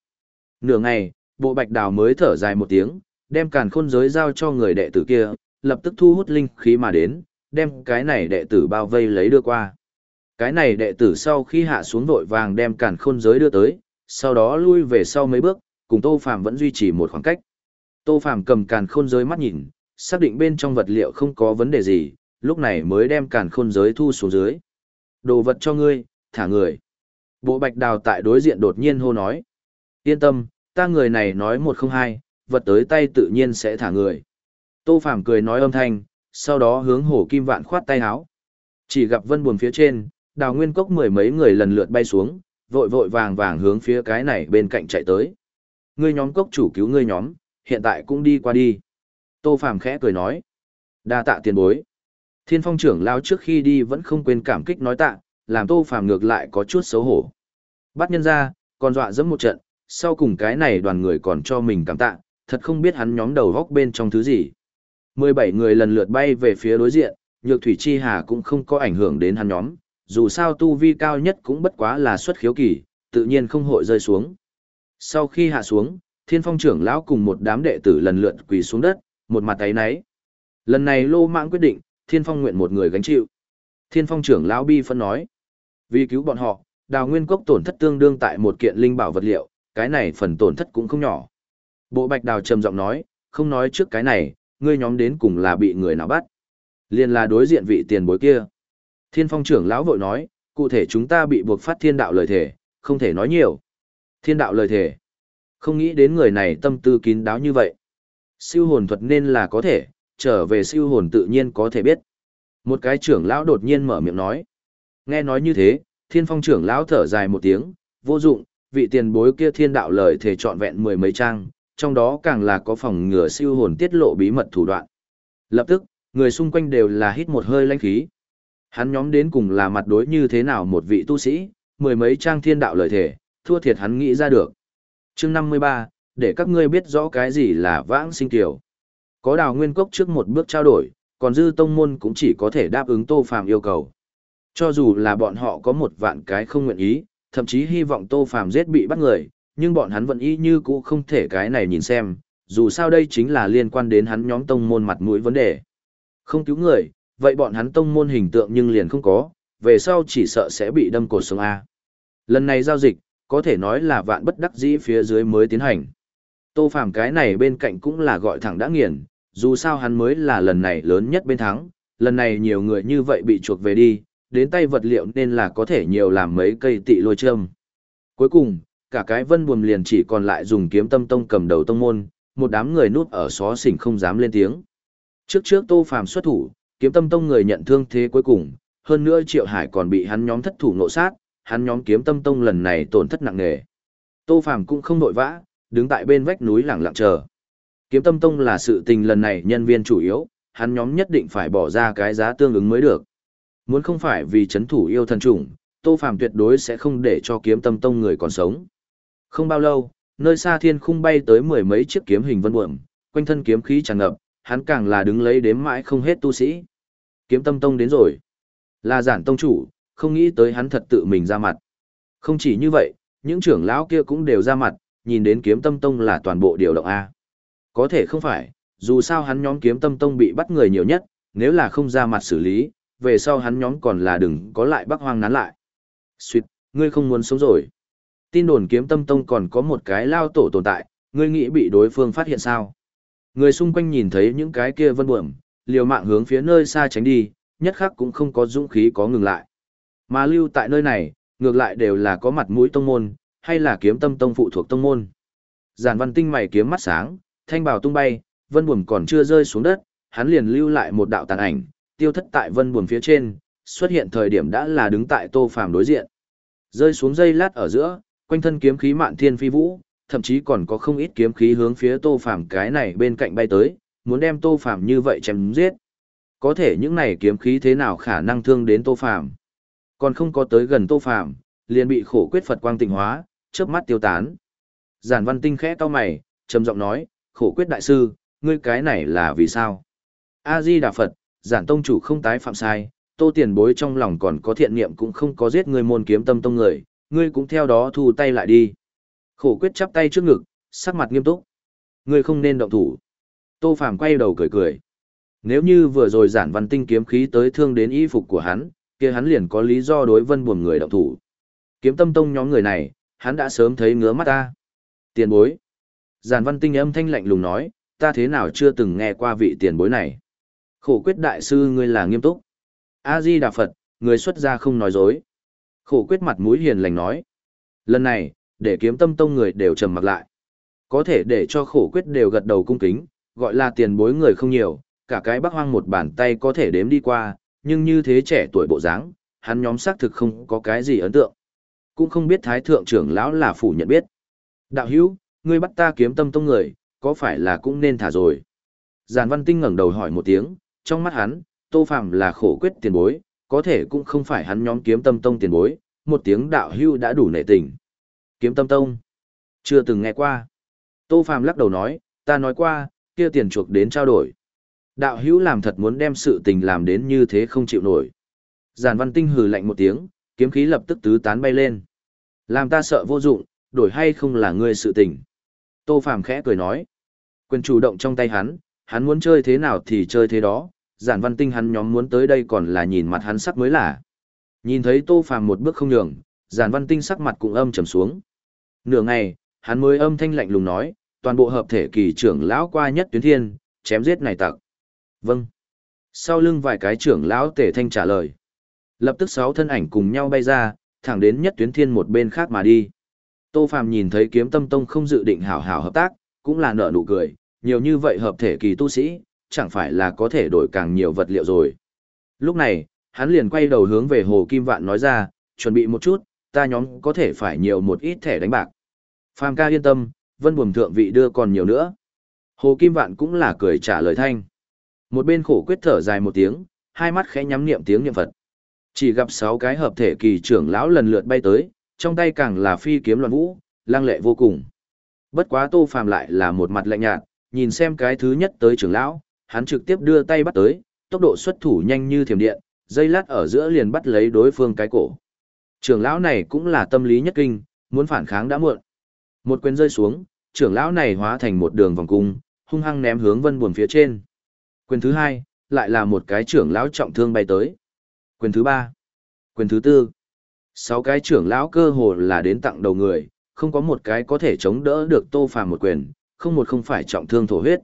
Nửa ngày, bộ bạch đào mới thở dài một tiếng, đem càn khôn giới giao cho người đệ tử kia, lập tức thu hút linh khí mà đến, đem cái này đệ tử bao vây lấy đưa qua. Cái này đệ tử sau khi hạ xuống vội vàng đem càn khôn giới đưa tới, sau đó lui về sau mấy bước, cùng Tô Phàm vẫn duy trì một khoảng cách. Tô Phàm cầm càn khôn giới mắt nhìn, xác định bên trong vật liệu không có vấn đề gì, lúc này mới đem càn khôn giới thu xuống dưới. Đồ vật cho ngươi, thả người. Bộ bạch đào tại đối diện đột nhiên hô nói. Yên tâm, ta người này nói một không hai, vật tới tay tự nhiên sẽ thả người. Tô Phàm cười nói âm thanh, sau đó hướng Hổ Kim Vạn khoát tay áo. Chỉ gặp vân buồn phía trên, đào nguyên cốc mười mấy người lần lượt bay xuống, vội vội vàng vàng hướng phía cái này bên cạnh chạy tới. Ngươi nhóm cốc chủ cứu ngươi nhóm, hiện tại cũng đi qua đi. Tô Phàm khẽ cười nói. đa tạ tiền bối. Thiên phong trưởng lao trước khi đi vẫn không quên cảm kích nói tạ, làm Tô Phàm ngược lại có chút xấu hổ. Bắt nhân ra, còn dọa dẫm một trận, sau cùng cái này đoàn người còn cho mình cảm tạ, thật không biết hắn nhóm đầu góc bên trong thứ gì. 17 người lần lượt bay về phía đối diện, nhược thủy chi hà cũng không có ảnh hưởng đến hắn nhóm, dù sao tu vi cao nhất cũng bất quá là xuất khiếu kỳ, tự nhiên không hội rơi xuống. Sau khi hạ xuống, thiên phong trưởng lão cùng một đám đệ tử lần lượt quỳ xuống đất, một mặt ấy nấy Lần này lô mạng quyết định, thiên phong nguyện một người gánh chịu. Thiên phong trưởng lão bi phân nói, vì cứu bọn họ, đào nguyên cốc tổn thất tương đương tại một kiện linh bảo vật liệu, cái này phần tổn thất cũng không nhỏ. Bộ bạch đào trầm giọng nói, không nói trước cái này, ngươi nhóm đến cùng là bị người nào bắt. Liên là đối diện vị tiền bối kia. Thiên phong trưởng lão vội nói, cụ thể chúng ta bị buộc phát thiên đạo lời thể, không thể nói nhiều. Thiên đạo lời thể. Không nghĩ đến người này tâm tư kín đáo như vậy. Siêu hồn thuật nên là có thể, trở về siêu hồn tự nhiên có thể biết. Một cái trưởng lão đột nhiên mở miệng nói. Nghe nói như thế, thiên phong trưởng lão thở dài một tiếng, vô dụng, vị tiền bối kia thiên đạo lời thể trọn vẹn mười mấy trang, trong đó càng là có phòng ngừa siêu hồn tiết lộ bí mật thủ đoạn. Lập tức, người xung quanh đều là hít một hơi lãnh khí. Hắn nhóm đến cùng là mặt đối như thế nào một vị tu sĩ, mười mấy trang thiên đạo lời thể, thua thiệt hắn nghĩ ra được. chương 53, để các ngươi biết rõ cái gì là vãng sinh tiểu. Có đào nguyên cốc trước một bước trao đổi, còn dư tông môn cũng chỉ có thể đáp ứng tô phàm yêu cầu. Cho dù là bọn họ có một vạn cái không nguyện ý, thậm chí hy vọng tô phàm giết bị bắt người, nhưng bọn hắn vẫn y như cũ không thể cái này nhìn xem, dù sao đây chính là liên quan đến hắn nhóm tông môn mặt mũi vấn đề. Không cứu người, vậy bọn hắn tông môn hình tượng nhưng liền không có, về sau chỉ sợ sẽ bị đâm cột sống A. Lần này giao dịch, có thể nói là vạn bất đắc dĩ phía dưới mới tiến hành. Tô Phàm cái này bên cạnh cũng là gọi thẳng đã nghiền, dù sao hắn mới là lần này lớn nhất bên thắng, lần này nhiều người như vậy bị chuộc về đi, đến tay vật liệu nên là có thể nhiều làm mấy cây tị lôi châm. Cuối cùng, cả cái vân buồm liền chỉ còn lại dùng kiếm tâm tông cầm đầu tông môn, một đám người núp ở xó xỉnh không dám lên tiếng. Trước trước Tô Phàm xuất thủ, kiếm tâm tông người nhận thương thế cuối cùng, hơn nữa Triệu Hải còn bị hắn nhóm thất thủ nộ sát, hắn nhóm kiếm tâm tông lần này tổn thất nặng nề. Tô Phàm cũng không nội vã, đứng tại bên vách núi lặng lặng chờ. Kiếm tâm tông là sự tình lần này nhân viên chủ yếu, hắn nhóm nhất định phải bỏ ra cái giá tương ứng mới được. Muốn không phải vì chấn thủ yêu thần chủng, Tô Phàm tuyệt đối sẽ không để cho kiếm tâm tông người còn sống. Không bao lâu, nơi xa thiên khung bay tới mười mấy chiếc kiếm hình vân buồm, quanh thân kiếm khí tràn ngập, hắn càng là đứng lấy đếm mãi không hết tu sĩ. Kiếm tâm tông đến rồi. Là giản tông chủ, không nghĩ tới hắn thật tự mình ra mặt. Không chỉ như vậy, những trưởng lão kia cũng đều ra mặt, nhìn đến kiếm tâm tông là toàn bộ điều động A. Có thể không phải, dù sao hắn nhóm kiếm tâm tông bị bắt người nhiều nhất, nếu là không ra mặt xử lý, về sau hắn nhóm còn là đừng có lại bắc hoang nán lại. Xuyệt, ngươi không muốn sống rồi. Tin đồn kiếm tâm tông còn có một cái lao tổ tồn tại, ngươi nghĩ bị đối phương phát hiện sao? Người xung quanh nhìn thấy những cái kia vân buồm, liều mạng hướng phía nơi xa tránh đi, nhất khắc cũng không có dũng khí có ngừng lại. Mà lưu tại nơi này, ngược lại đều là có mặt mũi tông môn, hay là kiếm tâm tông phụ thuộc tông môn. Giản văn tinh mày kiếm mắt sáng, thanh bào tung bay, vân buồm còn chưa rơi xuống đất, hắn liền lưu lại một đạo tàn ảnh, tiêu thất tại vân buồm phía trên, xuất hiện thời điểm đã là đứng tại tô phàm đối diện. Rơi xuống dây lát ở giữa, quanh thân kiếm khí mạn thiên phi vũ, thậm chí còn có không ít kiếm khí hướng phía tô phàm cái này bên cạnh bay tới, muốn đem tô phàm như vậy chém giết. Có thể những này kiếm khí thế nào khả năng thương đến tô phàm? Còn không có tới gần tô phàm, liền bị khổ quyết Phật quang tịnh hóa, chớp mắt tiêu tán. Giản văn tinh khẽ to mày, trầm giọng nói, khổ quyết đại sư, ngươi cái này là vì sao? A-di Đà Phật, giản tông chủ không tái phạm sai, tô tiền bối trong lòng còn có thiện niệm cũng không có giết người môn kiếm tâm tông người, ngươi cũng theo đó thu tay lại đi. Khổ quyết chắp tay trước ngực, sắc mặt nghiêm túc. Ngươi không nên động thủ. Tô Phàm quay đầu cười cười. Nếu như vừa rồi giản văn tinh kiếm khí tới thương đến y phục của hắn, kia hắn liền có lý do đối vân buồn người động thủ. Kiếm tâm tông nhóm người này, hắn đã sớm thấy ngứa mắt ta. Tiền bối. Giản văn tinh âm thanh lạnh lùng nói, ta thế nào chưa từng nghe qua vị tiền bối này. Khổ quyết đại sư ngươi là nghiêm túc. A-di Đà Phật, người xuất gia không nói dối. Khổ quyết mặt mũi hiền lành nói. Lần này, để kiếm tâm tông người đều trầm mặt lại. Có thể để cho khổ quyết đều gật đầu cung kính, gọi là tiền bối người không nhiều, cả cái bắc hoang một bàn tay có thể đếm đi qua, nhưng như thế trẻ tuổi bộ dáng, hắn nhóm xác thực không có cái gì ấn tượng. Cũng không biết thái thượng trưởng lão là phủ nhận biết. Đạo hữu, ngươi bắt ta kiếm tâm tông người, có phải là cũng nên thả rồi? Giàn văn tinh ngẩng đầu hỏi một tiếng, trong mắt hắn, tô phàm là khổ quyết tiền bối, có thể cũng không phải hắn nhóm kiếm tâm tông tiền bối, một tiếng đạo hưu đã đủ nệ tình. Kiếm tâm tông? Chưa từng nghe qua. Tô phàm lắc đầu nói, ta nói qua, kia tiền chuộc đến trao đổi. Đạo hữu làm thật muốn đem sự tình làm đến như thế không chịu nổi. Giản văn tinh hừ lạnh một tiếng, kiếm khí lập tức tứ tán bay lên. Làm ta sợ vô dụng, đổi hay không là ngươi sự tình. Tô Phàm khẽ cười nói. Quyền chủ động trong tay hắn, hắn muốn chơi thế nào thì chơi thế đó, giản văn tinh hắn nhóm muốn tới đây còn là nhìn mặt hắn sắc mới là. Nhìn thấy Tô Phàm một bước không nhường, giản văn tinh sắc mặt cũng âm trầm xuống. Nửa ngày, hắn mới âm thanh lạnh lùng nói, toàn bộ hợp thể kỳ trưởng lão qua nhất tuyến thiên, chém giết này tặc. Vâng. Sau lưng vài cái trưởng lão tể thanh trả lời. Lập tức sáu thân ảnh cùng nhau bay ra, thẳng đến nhất tuyến thiên một bên khác mà đi. Tô Phàm nhìn thấy kiếm tâm tông không dự định hảo hảo hợp tác, cũng là nở nụ cười, nhiều như vậy hợp thể kỳ tu sĩ, chẳng phải là có thể đổi càng nhiều vật liệu rồi. Lúc này, hắn liền quay đầu hướng về Hồ Kim Vạn nói ra, chuẩn bị một chút, ta nhóm có thể phải nhiều một ít thẻ đánh bạc. Phàm ca yên tâm, vân buồm thượng vị đưa còn nhiều nữa. Hồ Kim Vạn cũng là cười trả lời thanh. Một bên khổ quyết thở dài một tiếng, hai mắt khẽ nhắm niệm tiếng niệm Phật. Chỉ gặp sáu cái hợp thể kỳ trưởng lão lần lượt bay tới, trong tay càng là phi kiếm loạn vũ, lang lệ vô cùng. Bất quá Tô Phàm lại là một mặt lạnh nhạt, nhìn xem cái thứ nhất tới trưởng lão, hắn trực tiếp đưa tay bắt tới, tốc độ xuất thủ nhanh như thiểm điện, dây lát ở giữa liền bắt lấy đối phương cái cổ. Trưởng lão này cũng là tâm lý nhất kinh, muốn phản kháng đã muộn. Một quyền rơi xuống, trưởng lão này hóa thành một đường vòng cung, hung hăng ném hướng vân buồn phía trên. Quyền thứ hai, lại là một cái trưởng lão trọng thương bay tới. Quyền thứ ba, quyền thứ tư. Sáu cái trưởng lão cơ hồ là đến tặng đầu người, không có một cái có thể chống đỡ được tô phàm một quyền, không một không phải trọng thương thổ huyết.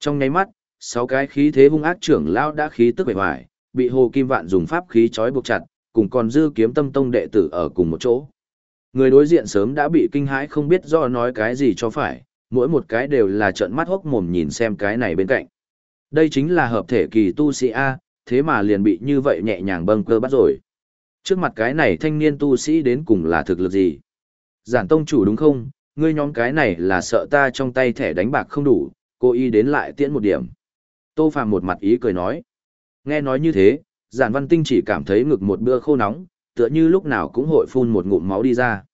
Trong nháy mắt, sáu cái khí thế hung ác trưởng lão đã khí tức bề ngoài, bị Hồ Kim Vạn dùng pháp khí trói buộc chặt, cùng còn dư kiếm tâm tông đệ tử ở cùng một chỗ. Người đối diện sớm đã bị kinh hãi không biết do nói cái gì cho phải, mỗi một cái đều là trợn mắt hốc mồm nhìn xem cái này bên cạnh. Đây chính là hợp thể kỳ tu sĩ A, thế mà liền bị như vậy nhẹ nhàng bâng cơ bắt rồi. Trước mặt cái này thanh niên tu sĩ đến cùng là thực lực gì? Giản tông chủ đúng không? Ngươi nhóm cái này là sợ ta trong tay thẻ đánh bạc không đủ, cô y đến lại tiễn một điểm. Tô Phạm một mặt ý cười nói. Nghe nói như thế, giản văn tinh chỉ cảm thấy ngực một bữa khô nóng, tựa như lúc nào cũng hội phun một ngụm máu đi ra.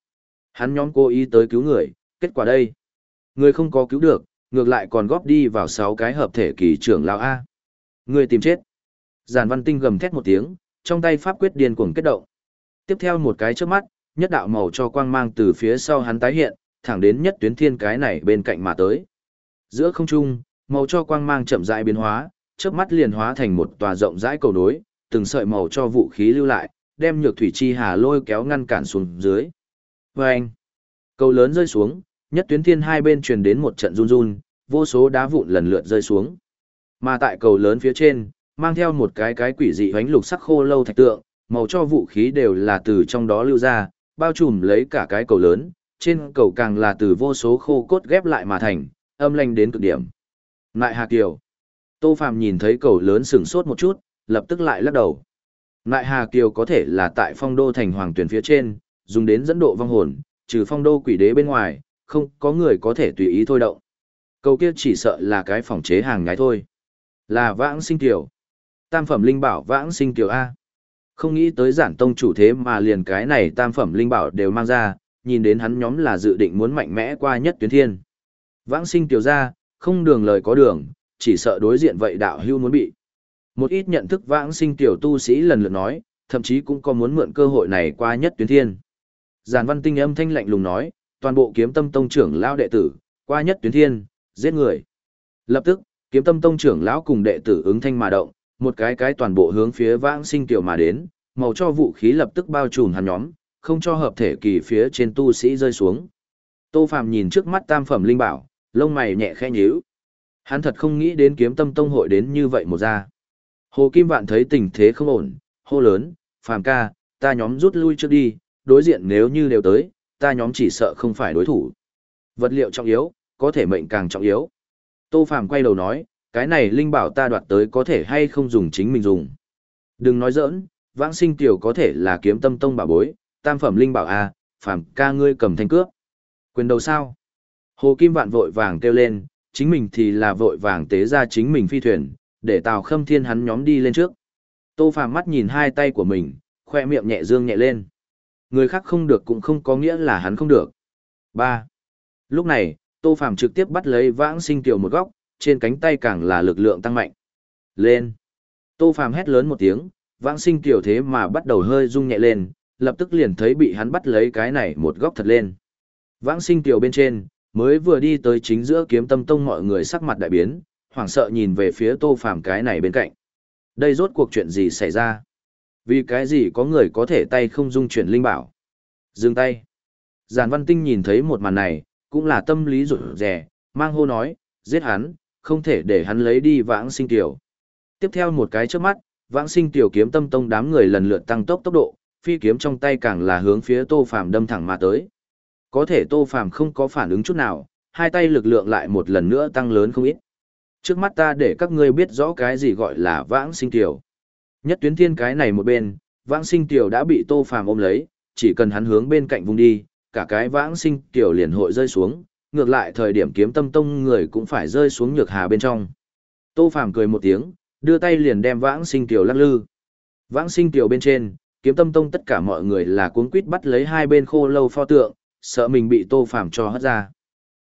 Hắn nhóm cô y tới cứu người, kết quả đây. Người không có cứu được, ngược lại còn góp đi vào sáu cái hợp thể kỳ trưởng lão A. Người tìm chết. Giản văn tinh gầm thét một tiếng, trong tay pháp quyết điên cuồng kết động. Tiếp theo một cái chớp mắt, nhất đạo màu cho quang mang từ phía sau hắn tái hiện, thẳng đến nhất tuyến thiên cái này bên cạnh mà tới. Giữa không trung, màu cho quang mang chậm rãi biến hóa, chớp mắt liền hóa thành một tòa rộng rãi cầu nối, từng sợi màu cho vũ khí lưu lại, đem nhược thủy chi hà lôi kéo ngăn cản xuống dưới. Vâng! Cầu lớn rơi xuống, nhất tuyến thiên hai bên truyền đến một trận run run, vô số đá vụn lần lượt rơi xuống. Mà tại cầu lớn phía trên, mang theo một cái cái quỷ dị hoánh lục sắc khô lâu thạch tượng, màu cho vũ khí đều là từ trong đó lưu ra, bao trùm lấy cả cái cầu lớn, trên cầu càng là từ vô số khô cốt ghép lại mà thành, âm lanh đến cực điểm. Nại Hà Kiều. Tô Phạm nhìn thấy cầu lớn sừng sốt một chút, lập tức lại lắc đầu. Nại Hà Kiều có thể là tại phong đô thành hoàng tuyển phía trên, dùng đến dẫn độ vong hồn, trừ phong đô quỷ đế bên ngoài, không có người có thể tùy ý thôi động. Cầu kia chỉ sợ là cái phòng chế hàng nhái thôi. Là vãng sinh tiểu. Tam phẩm linh bảo vãng sinh tiểu A. Không nghĩ tới giản tông chủ thế mà liền cái này tam phẩm linh bảo đều mang ra, nhìn đến hắn nhóm là dự định muốn mạnh mẽ qua nhất tuyến thiên. Vãng sinh tiểu ra, không đường lời có đường, chỉ sợ đối diện vậy đạo hưu muốn bị. Một ít nhận thức vãng sinh tiểu tu sĩ lần lượt nói, thậm chí cũng có muốn mượn cơ hội này qua nhất tuyến thiên. Giản văn tinh âm thanh lạnh lùng nói, toàn bộ kiếm tâm tông trưởng lao đệ tử, qua nhất tuyến thiên, giết người. Lập tức, kiếm tâm tông trưởng lão cùng đệ tử ứng thanh mà động, một cái cái toàn bộ hướng phía vãng sinh tiểu mà đến, màu cho vũ khí lập tức bao trùm hắn nhóm, không cho hợp thể kỳ phía trên tu sĩ rơi xuống. Tô Phàm nhìn trước mắt tam phẩm linh bảo, lông mày nhẹ khẽ nhíu. Hắn thật không nghĩ đến kiếm tâm tông hội đến như vậy một ra. Hồ Kim Vạn thấy tình thế không ổn, hô lớn, Phàm ca, ta nhóm rút lui trước đi, đối diện nếu như đều tới, ta nhóm chỉ sợ không phải đối thủ. Vật liệu trọng yếu, có thể mệnh càng trọng yếu. Tô Phàm quay đầu nói, cái này linh bảo ta đoạt tới có thể hay không dùng chính mình dùng. Đừng nói giỡn, vãng sinh tiểu có thể là kiếm tâm tông bảo bối, tam phẩm linh bảo a, à, Phàm ca ngươi cầm thanh cướp. Quyền đầu sao? Hồ Kim Vạn vội vàng kêu lên, chính mình thì là vội vàng tế ra chính mình phi thuyền, để Tào Khâm Thiên hắn nhóm đi lên trước. Tô Phàm mắt nhìn hai tay của mình, khoe miệng nhẹ dương nhẹ lên. Người khác không được cũng không có nghĩa là hắn không được. 3. Lúc này, Tô Phàm trực tiếp bắt lấy vãng sinh tiểu một góc, trên cánh tay càng là lực lượng tăng mạnh. Lên! Tô Phàm hét lớn một tiếng, vãng sinh tiểu thế mà bắt đầu hơi rung nhẹ lên, lập tức liền thấy bị hắn bắt lấy cái này một góc thật lên. Vãng sinh tiểu bên trên, mới vừa đi tới chính giữa kiếm tâm tông mọi người sắc mặt đại biến, hoảng sợ nhìn về phía Tô Phàm cái này bên cạnh. Đây rốt cuộc chuyện gì xảy ra? Vì cái gì có người có thể tay không dung chuyển linh bảo? Dừng tay. Giản Văn Tinh nhìn thấy một màn này, cũng là tâm lý rụt rè, mang hô nói, giết hắn, không thể để hắn lấy đi vãng sinh tiểu. Tiếp theo một cái trước mắt, vãng sinh tiểu kiếm tâm tông đám người lần lượt tăng tốc tốc độ, phi kiếm trong tay càng là hướng phía Tô Phàm đâm thẳng mà tới. Có thể Tô Phàm không có phản ứng chút nào, hai tay lực lượng lại một lần nữa tăng lớn không ít. Trước mắt ta để các ngươi biết rõ cái gì gọi là vãng sinh tiểu. Nhất tuyến thiên cái này một bên, vãng sinh tiểu đã bị Tô Phàm ôm lấy, chỉ cần hắn hướng bên cạnh vùng đi, cả cái vãng sinh tiểu liền hội rơi xuống, ngược lại thời điểm kiếm tâm tông người cũng phải rơi xuống nhược hà bên trong. Tô Phàm cười một tiếng, đưa tay liền đem vãng sinh tiểu lắc lư. Vãng sinh tiểu bên trên, kiếm tâm tông tất cả mọi người là cuống quýt bắt lấy hai bên khô lâu pho tượng, sợ mình bị Tô Phàm cho hất ra.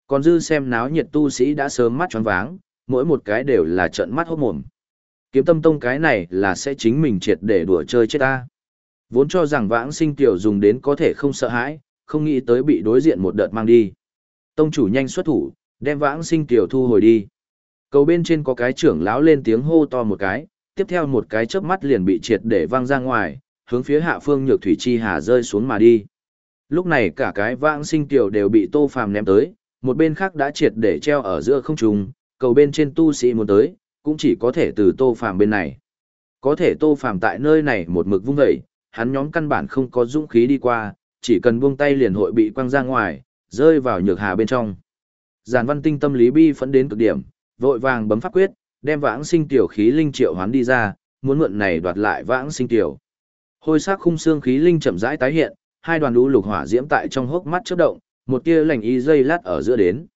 Còn dư xem náo nhiệt tu sĩ đã sớm mắt choáng váng, mỗi một cái đều là trợn mắt hốt mồm. Kiếm tâm tông cái này là sẽ chính mình triệt để đùa chơi chết ta. Vốn cho rằng vãng sinh tiểu dùng đến có thể không sợ hãi, không nghĩ tới bị đối diện một đợt mang đi. Tông chủ nhanh xuất thủ, đem vãng sinh tiểu thu hồi đi. Cầu bên trên có cái trưởng lão lên tiếng hô to một cái, tiếp theo một cái chớp mắt liền bị triệt để văng ra ngoài, hướng phía hạ phương nhược thủy chi hà rơi xuống mà đi. Lúc này cả cái vãng sinh tiểu đều bị tô phàm ném tới, một bên khác đã triệt để treo ở giữa không trung, cầu bên trên tu sĩ muốn tới, cũng chỉ có thể từ tô phàm bên này. Có thể tô phàm tại nơi này một mực vung vẩy, hắn nhóm căn bản không có dũng khí đi qua, chỉ cần buông tay liền hội bị quăng ra ngoài, rơi vào nhược hà bên trong. Giản văn tinh tâm lý bi phẫn đến cực điểm, vội vàng bấm pháp quyết, đem vãng sinh tiểu khí linh triệu hoán đi ra, muốn mượn này đoạt lại vãng sinh tiểu. Hôi sắc khung xương khí linh chậm rãi tái hiện, hai đoàn lũ lục hỏa diễm tại trong hốc mắt chớp động, một tia lạnh y dây lát ở giữa đến.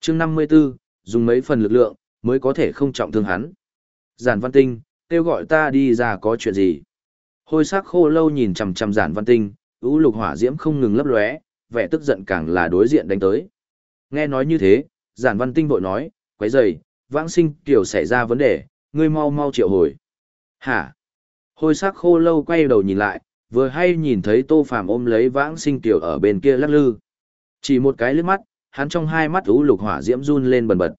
Chương 54, dùng mấy phần lực lượng mới có thể không trọng thương hắn. Giản Văn Tinh, kêu gọi ta đi ra có chuyện gì? Hôi sắc khô lâu nhìn chằm chằm Giản Văn Tinh, lũ lục hỏa diễm không ngừng lấp lóe, vẻ tức giận càng là đối diện đánh tới. Nghe nói như thế, Giản Văn Tinh vội nói, quấy rầy, vãng sinh kiểu xảy ra vấn đề, ngươi mau mau triệu hồi. Hả? Hôi sắc khô lâu quay đầu nhìn lại, vừa hay nhìn thấy tô phàm ôm lấy vãng sinh tiểu ở bên kia lắc lư. Chỉ một cái liếc mắt, hắn trong hai mắt ú lục hỏa diễm run lên bần bật.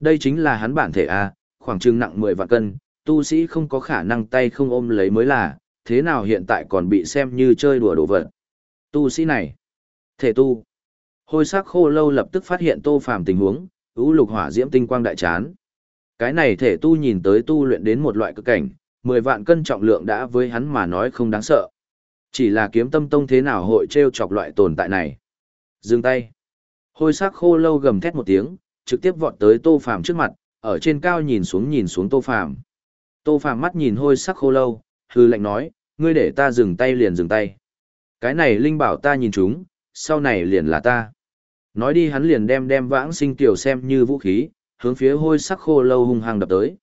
Đây chính là hắn bản thể A, khoảng chừng nặng 10 vạn cân, tu sĩ không có khả năng tay không ôm lấy mới là, thế nào hiện tại còn bị xem như chơi đùa đồ vật. Tu sĩ này, thể tu. Hôi sắc khô lâu lập tức phát hiện tô phàm tình huống, ú lục hỏa diễm tinh quang đại chán. Cái này thể tu nhìn tới tu luyện đến một loại cực cảnh, 10 vạn cân trọng lượng đã với hắn mà nói không đáng sợ. Chỉ là kiếm tâm tông thế nào hội treo chọc loại tồn tại này. Dừng tay. Hôi sắc khô lâu gầm thét một tiếng, trực tiếp vọt tới tô phàm trước mặt, ở trên cao nhìn xuống nhìn xuống tô phàm. Tô phàm mắt nhìn hôi sắc khô lâu, hư lệnh nói, ngươi để ta dừng tay liền dừng tay. Cái này linh bảo ta nhìn chúng, sau này liền là ta. Nói đi hắn liền đem đem vãng sinh tiểu xem như vũ khí, hướng phía hôi sắc khô lâu hung hăng đập tới.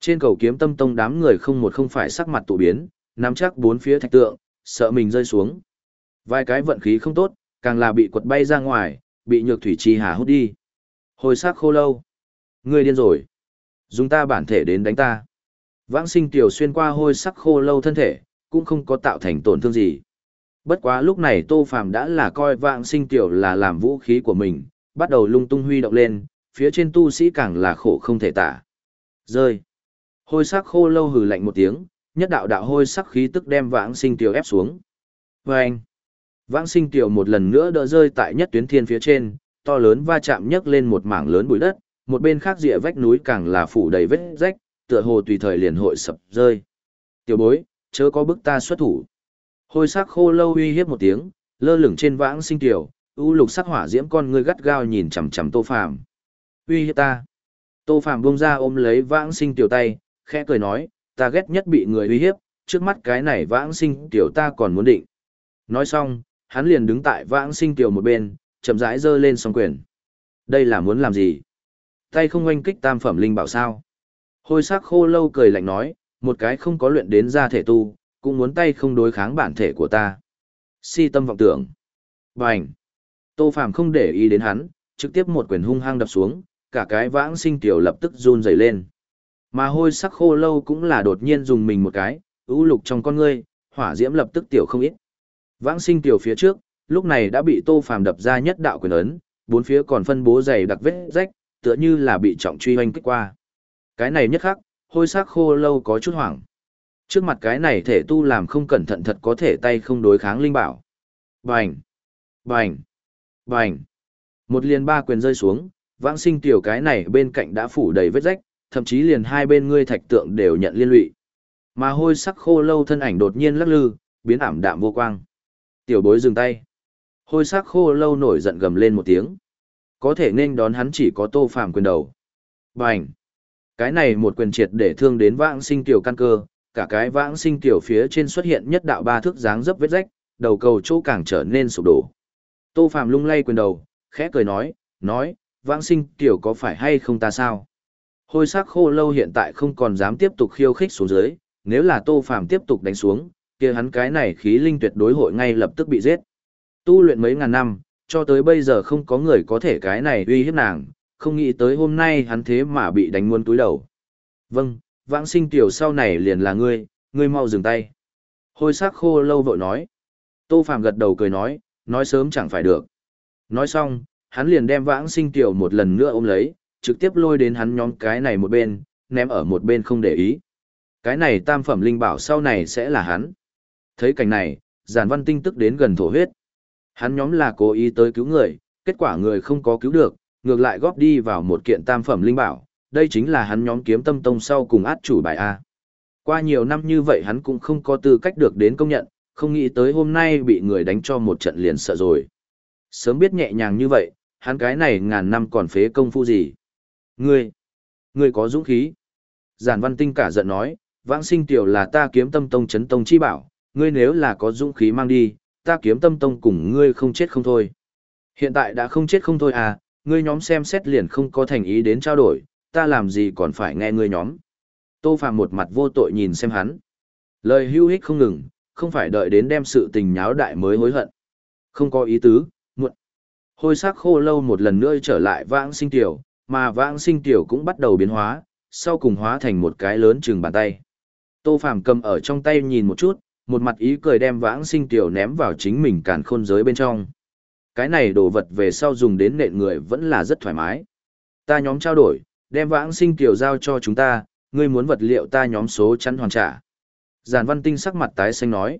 Trên cầu kiếm tâm tông đám người không một không phải sắc mặt tụ biến, nắm chắc bốn phía thạch tượng, sợ mình rơi xuống. Vài cái vận khí không tốt, càng là bị quật bay ra ngoài, bị nhược thủy chi hà hút đi. Hồi sắc khô lâu. Ngươi điên rồi. Dùng ta bản thể đến đánh ta. Vãng sinh tiểu xuyên qua hôi sắc khô lâu thân thể, cũng không có tạo thành tổn thương gì. Bất quá lúc này Tô Phàm đã là coi Vạn sinh tiểu là làm vũ khí của mình, bắt đầu lung tung huy động lên, phía trên tu sĩ càng là khổ không thể tả. Rơi. Hôi sắc khô lâu hừ lạnh một tiếng, nhất đạo đạo hôi sắc khí tức đem vãng sinh tiểu ép xuống. Và anh. Vãng sinh tiểu một lần nữa đỡ rơi tại nhất tuyến thiên phía trên, to lớn va chạm nhấc lên một mảng lớn bụi đất, một bên khác rìa vách núi càng là phủ đầy vết rách, tựa hồ tùy thời liền hội sập rơi. Tiểu bối, chớ có bức ta xuất thủ. Hôi sắc khô lâu uy hiếp một tiếng, lơ lửng trên vãng sinh tiểu, u lục sắc hỏa diễm con ngươi gắt gao nhìn chằm chằm Tô Phàm. Uy hiếp ta. Tô Phàm buông ra ôm lấy vãng sinh tiểu tay, khẽ cười nói, ta ghét nhất bị người uy hiếp, trước mắt cái này vãng sinh tiểu ta còn muốn định. Nói xong, hắn liền đứng tại vãng sinh tiểu một bên, chậm rãi giơ lên song quyền. Đây là muốn làm gì? Tay không oanh kích tam phẩm linh bảo sao? Hôi sắc khô lâu cười lạnh nói, một cái không có luyện đến ra thể tu, cũng muốn tay không đối kháng bản thể của ta. Si tâm vọng tưởng. Bành. Tô Phàm không để ý đến hắn, trực tiếp một quyền hung hăng đập xuống, cả cái vãng sinh tiểu lập tức run rẩy lên. Mà hôi sắc khô lâu cũng là đột nhiên dùng mình một cái, ưu lục trong con ngươi, hỏa diễm lập tức tiểu không ít. Vãng sinh tiểu phía trước, lúc này đã bị Tô Phàm đập ra nhất đạo quyền ấn, bốn phía còn phân bố dày đặc vết rách, tựa như là bị trọng truy hoanh kích qua. Cái này nhất khắc, hôi sắc khô lâu có chút hoảng. Trước mặt cái này thể tu làm không cẩn thận thật có thể tay không đối kháng linh bảo. Bành! Bành! Bành! Một liền ba quyền rơi xuống, vãng sinh tiểu cái này bên cạnh đã phủ đầy vết rách, thậm chí liền hai bên ngươi thạch tượng đều nhận liên lụy. Mà hôi sắc khô lâu thân ảnh đột nhiên lắc lư, biến ảm đạm vô quang. Tiểu bối dừng tay. Hôi sắc khô lâu nổi giận gầm lên một tiếng. Có thể nên đón hắn chỉ có tô phàm quyền đầu. Bành! Cái này một quyền triệt để thương đến vãng sinh tiểu căn cơ, cả cái vãng sinh tiểu phía trên xuất hiện nhất đạo ba thước dáng dấp vết rách, đầu cầu chỗ càng trở nên sụp đổ. Tô phàm lung lay quyền đầu, khẽ cười nói, nói, vãng sinh tiểu có phải hay không ta sao? Hôi sắc khô lâu hiện tại không còn dám tiếp tục khiêu khích xuống dưới, nếu là tô phàm tiếp tục đánh xuống, kia hắn cái này khí linh tuyệt đối hội ngay lập tức bị giết. Tu luyện mấy ngàn năm, cho tới bây giờ không có người có thể cái này uy hiếp nàng, không nghĩ tới hôm nay hắn thế mà bị đánh muôn túi đầu. Vâng, vãng sinh tiểu sau này liền là ngươi, ngươi mau dừng tay. Hôi sắc khô lâu vội nói. Tô Phạm gật đầu cười nói, nói sớm chẳng phải được. Nói xong, hắn liền đem vãng sinh tiểu một lần nữa ôm lấy, trực tiếp lôi đến hắn nhóm cái này một bên, ném ở một bên không để ý. Cái này tam phẩm linh bảo sau này sẽ là hắn. Thấy cảnh này, giản văn tinh tức đến gần thổ huyết. Hắn nhóm là cố ý tới cứu người, kết quả người không có cứu được, ngược lại góp đi vào một kiện tam phẩm linh bảo, đây chính là hắn nhóm kiếm tâm tông sau cùng át chủ bài A. Qua nhiều năm như vậy hắn cũng không có tư cách được đến công nhận, không nghĩ tới hôm nay bị người đánh cho một trận liền sợ rồi. Sớm biết nhẹ nhàng như vậy, hắn cái này ngàn năm còn phế công phu gì. Ngươi, ngươi có dũng khí. Giản văn tinh cả giận nói, vãng sinh tiểu là ta kiếm tâm tông chấn tông chi bảo, ngươi nếu là có dũng khí mang đi, ta kiếm tâm tông cùng ngươi không chết không thôi. Hiện tại đã không chết không thôi à, ngươi nhóm xem xét liền không có thành ý đến trao đổi, ta làm gì còn phải nghe ngươi nhóm. Tô Phạm một mặt vô tội nhìn xem hắn. Lời hưu hích không ngừng, không phải đợi đến đem sự tình nháo đại mới hối hận. Không có ý tứ, muộn. Hôi sắc khô lâu một lần nữa trở lại vãng sinh tiểu, mà vãng sinh tiểu cũng bắt đầu biến hóa, sau cùng hóa thành một cái lớn chừng bàn tay. Tô Phạm cầm ở trong tay nhìn một chút, một mặt ý cười đem vãng sinh tiểu ném vào chính mình càn khôn giới bên trong. Cái này đồ vật về sau dùng đến nện người vẫn là rất thoải mái. Ta nhóm trao đổi, đem vãng sinh tiểu giao cho chúng ta, ngươi muốn vật liệu ta nhóm số chắn hoàn trả. Giản văn tinh sắc mặt tái xanh nói.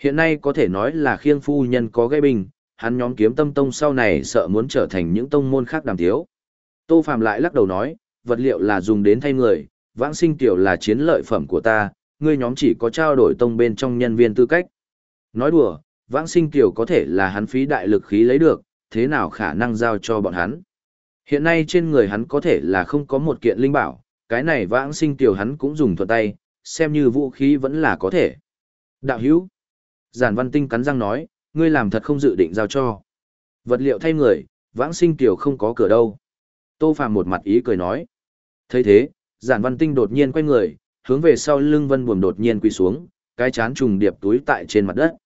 Hiện nay có thể nói là khiêng phu nhân có gây bình, hắn nhóm kiếm tâm tông sau này sợ muốn trở thành những tông môn khác đàm thiếu. Tô Phạm lại lắc đầu nói, vật liệu là dùng đến thay người, vãng sinh tiểu là chiến lợi phẩm của ta, ngươi nhóm chỉ có trao đổi tông bên trong nhân viên tư cách. Nói đùa, vãng sinh tiểu có thể là hắn phí đại lực khí lấy được, thế nào khả năng giao cho bọn hắn. Hiện nay trên người hắn có thể là không có một kiện linh bảo, cái này vãng sinh tiểu hắn cũng dùng thuận tay, xem như vũ khí vẫn là có thể. Đạo hữu. Giản văn tinh cắn răng nói, ngươi làm thật không dự định giao cho. Vật liệu thay người, vãng sinh tiểu không có cửa đâu. Tô Phàm một mặt ý cười nói. thấy thế, giản văn tinh đột nhiên quay người, hướng về sau lưng vân buồm đột nhiên quỳ xuống, cái chán trùng điệp túi tại trên mặt đất.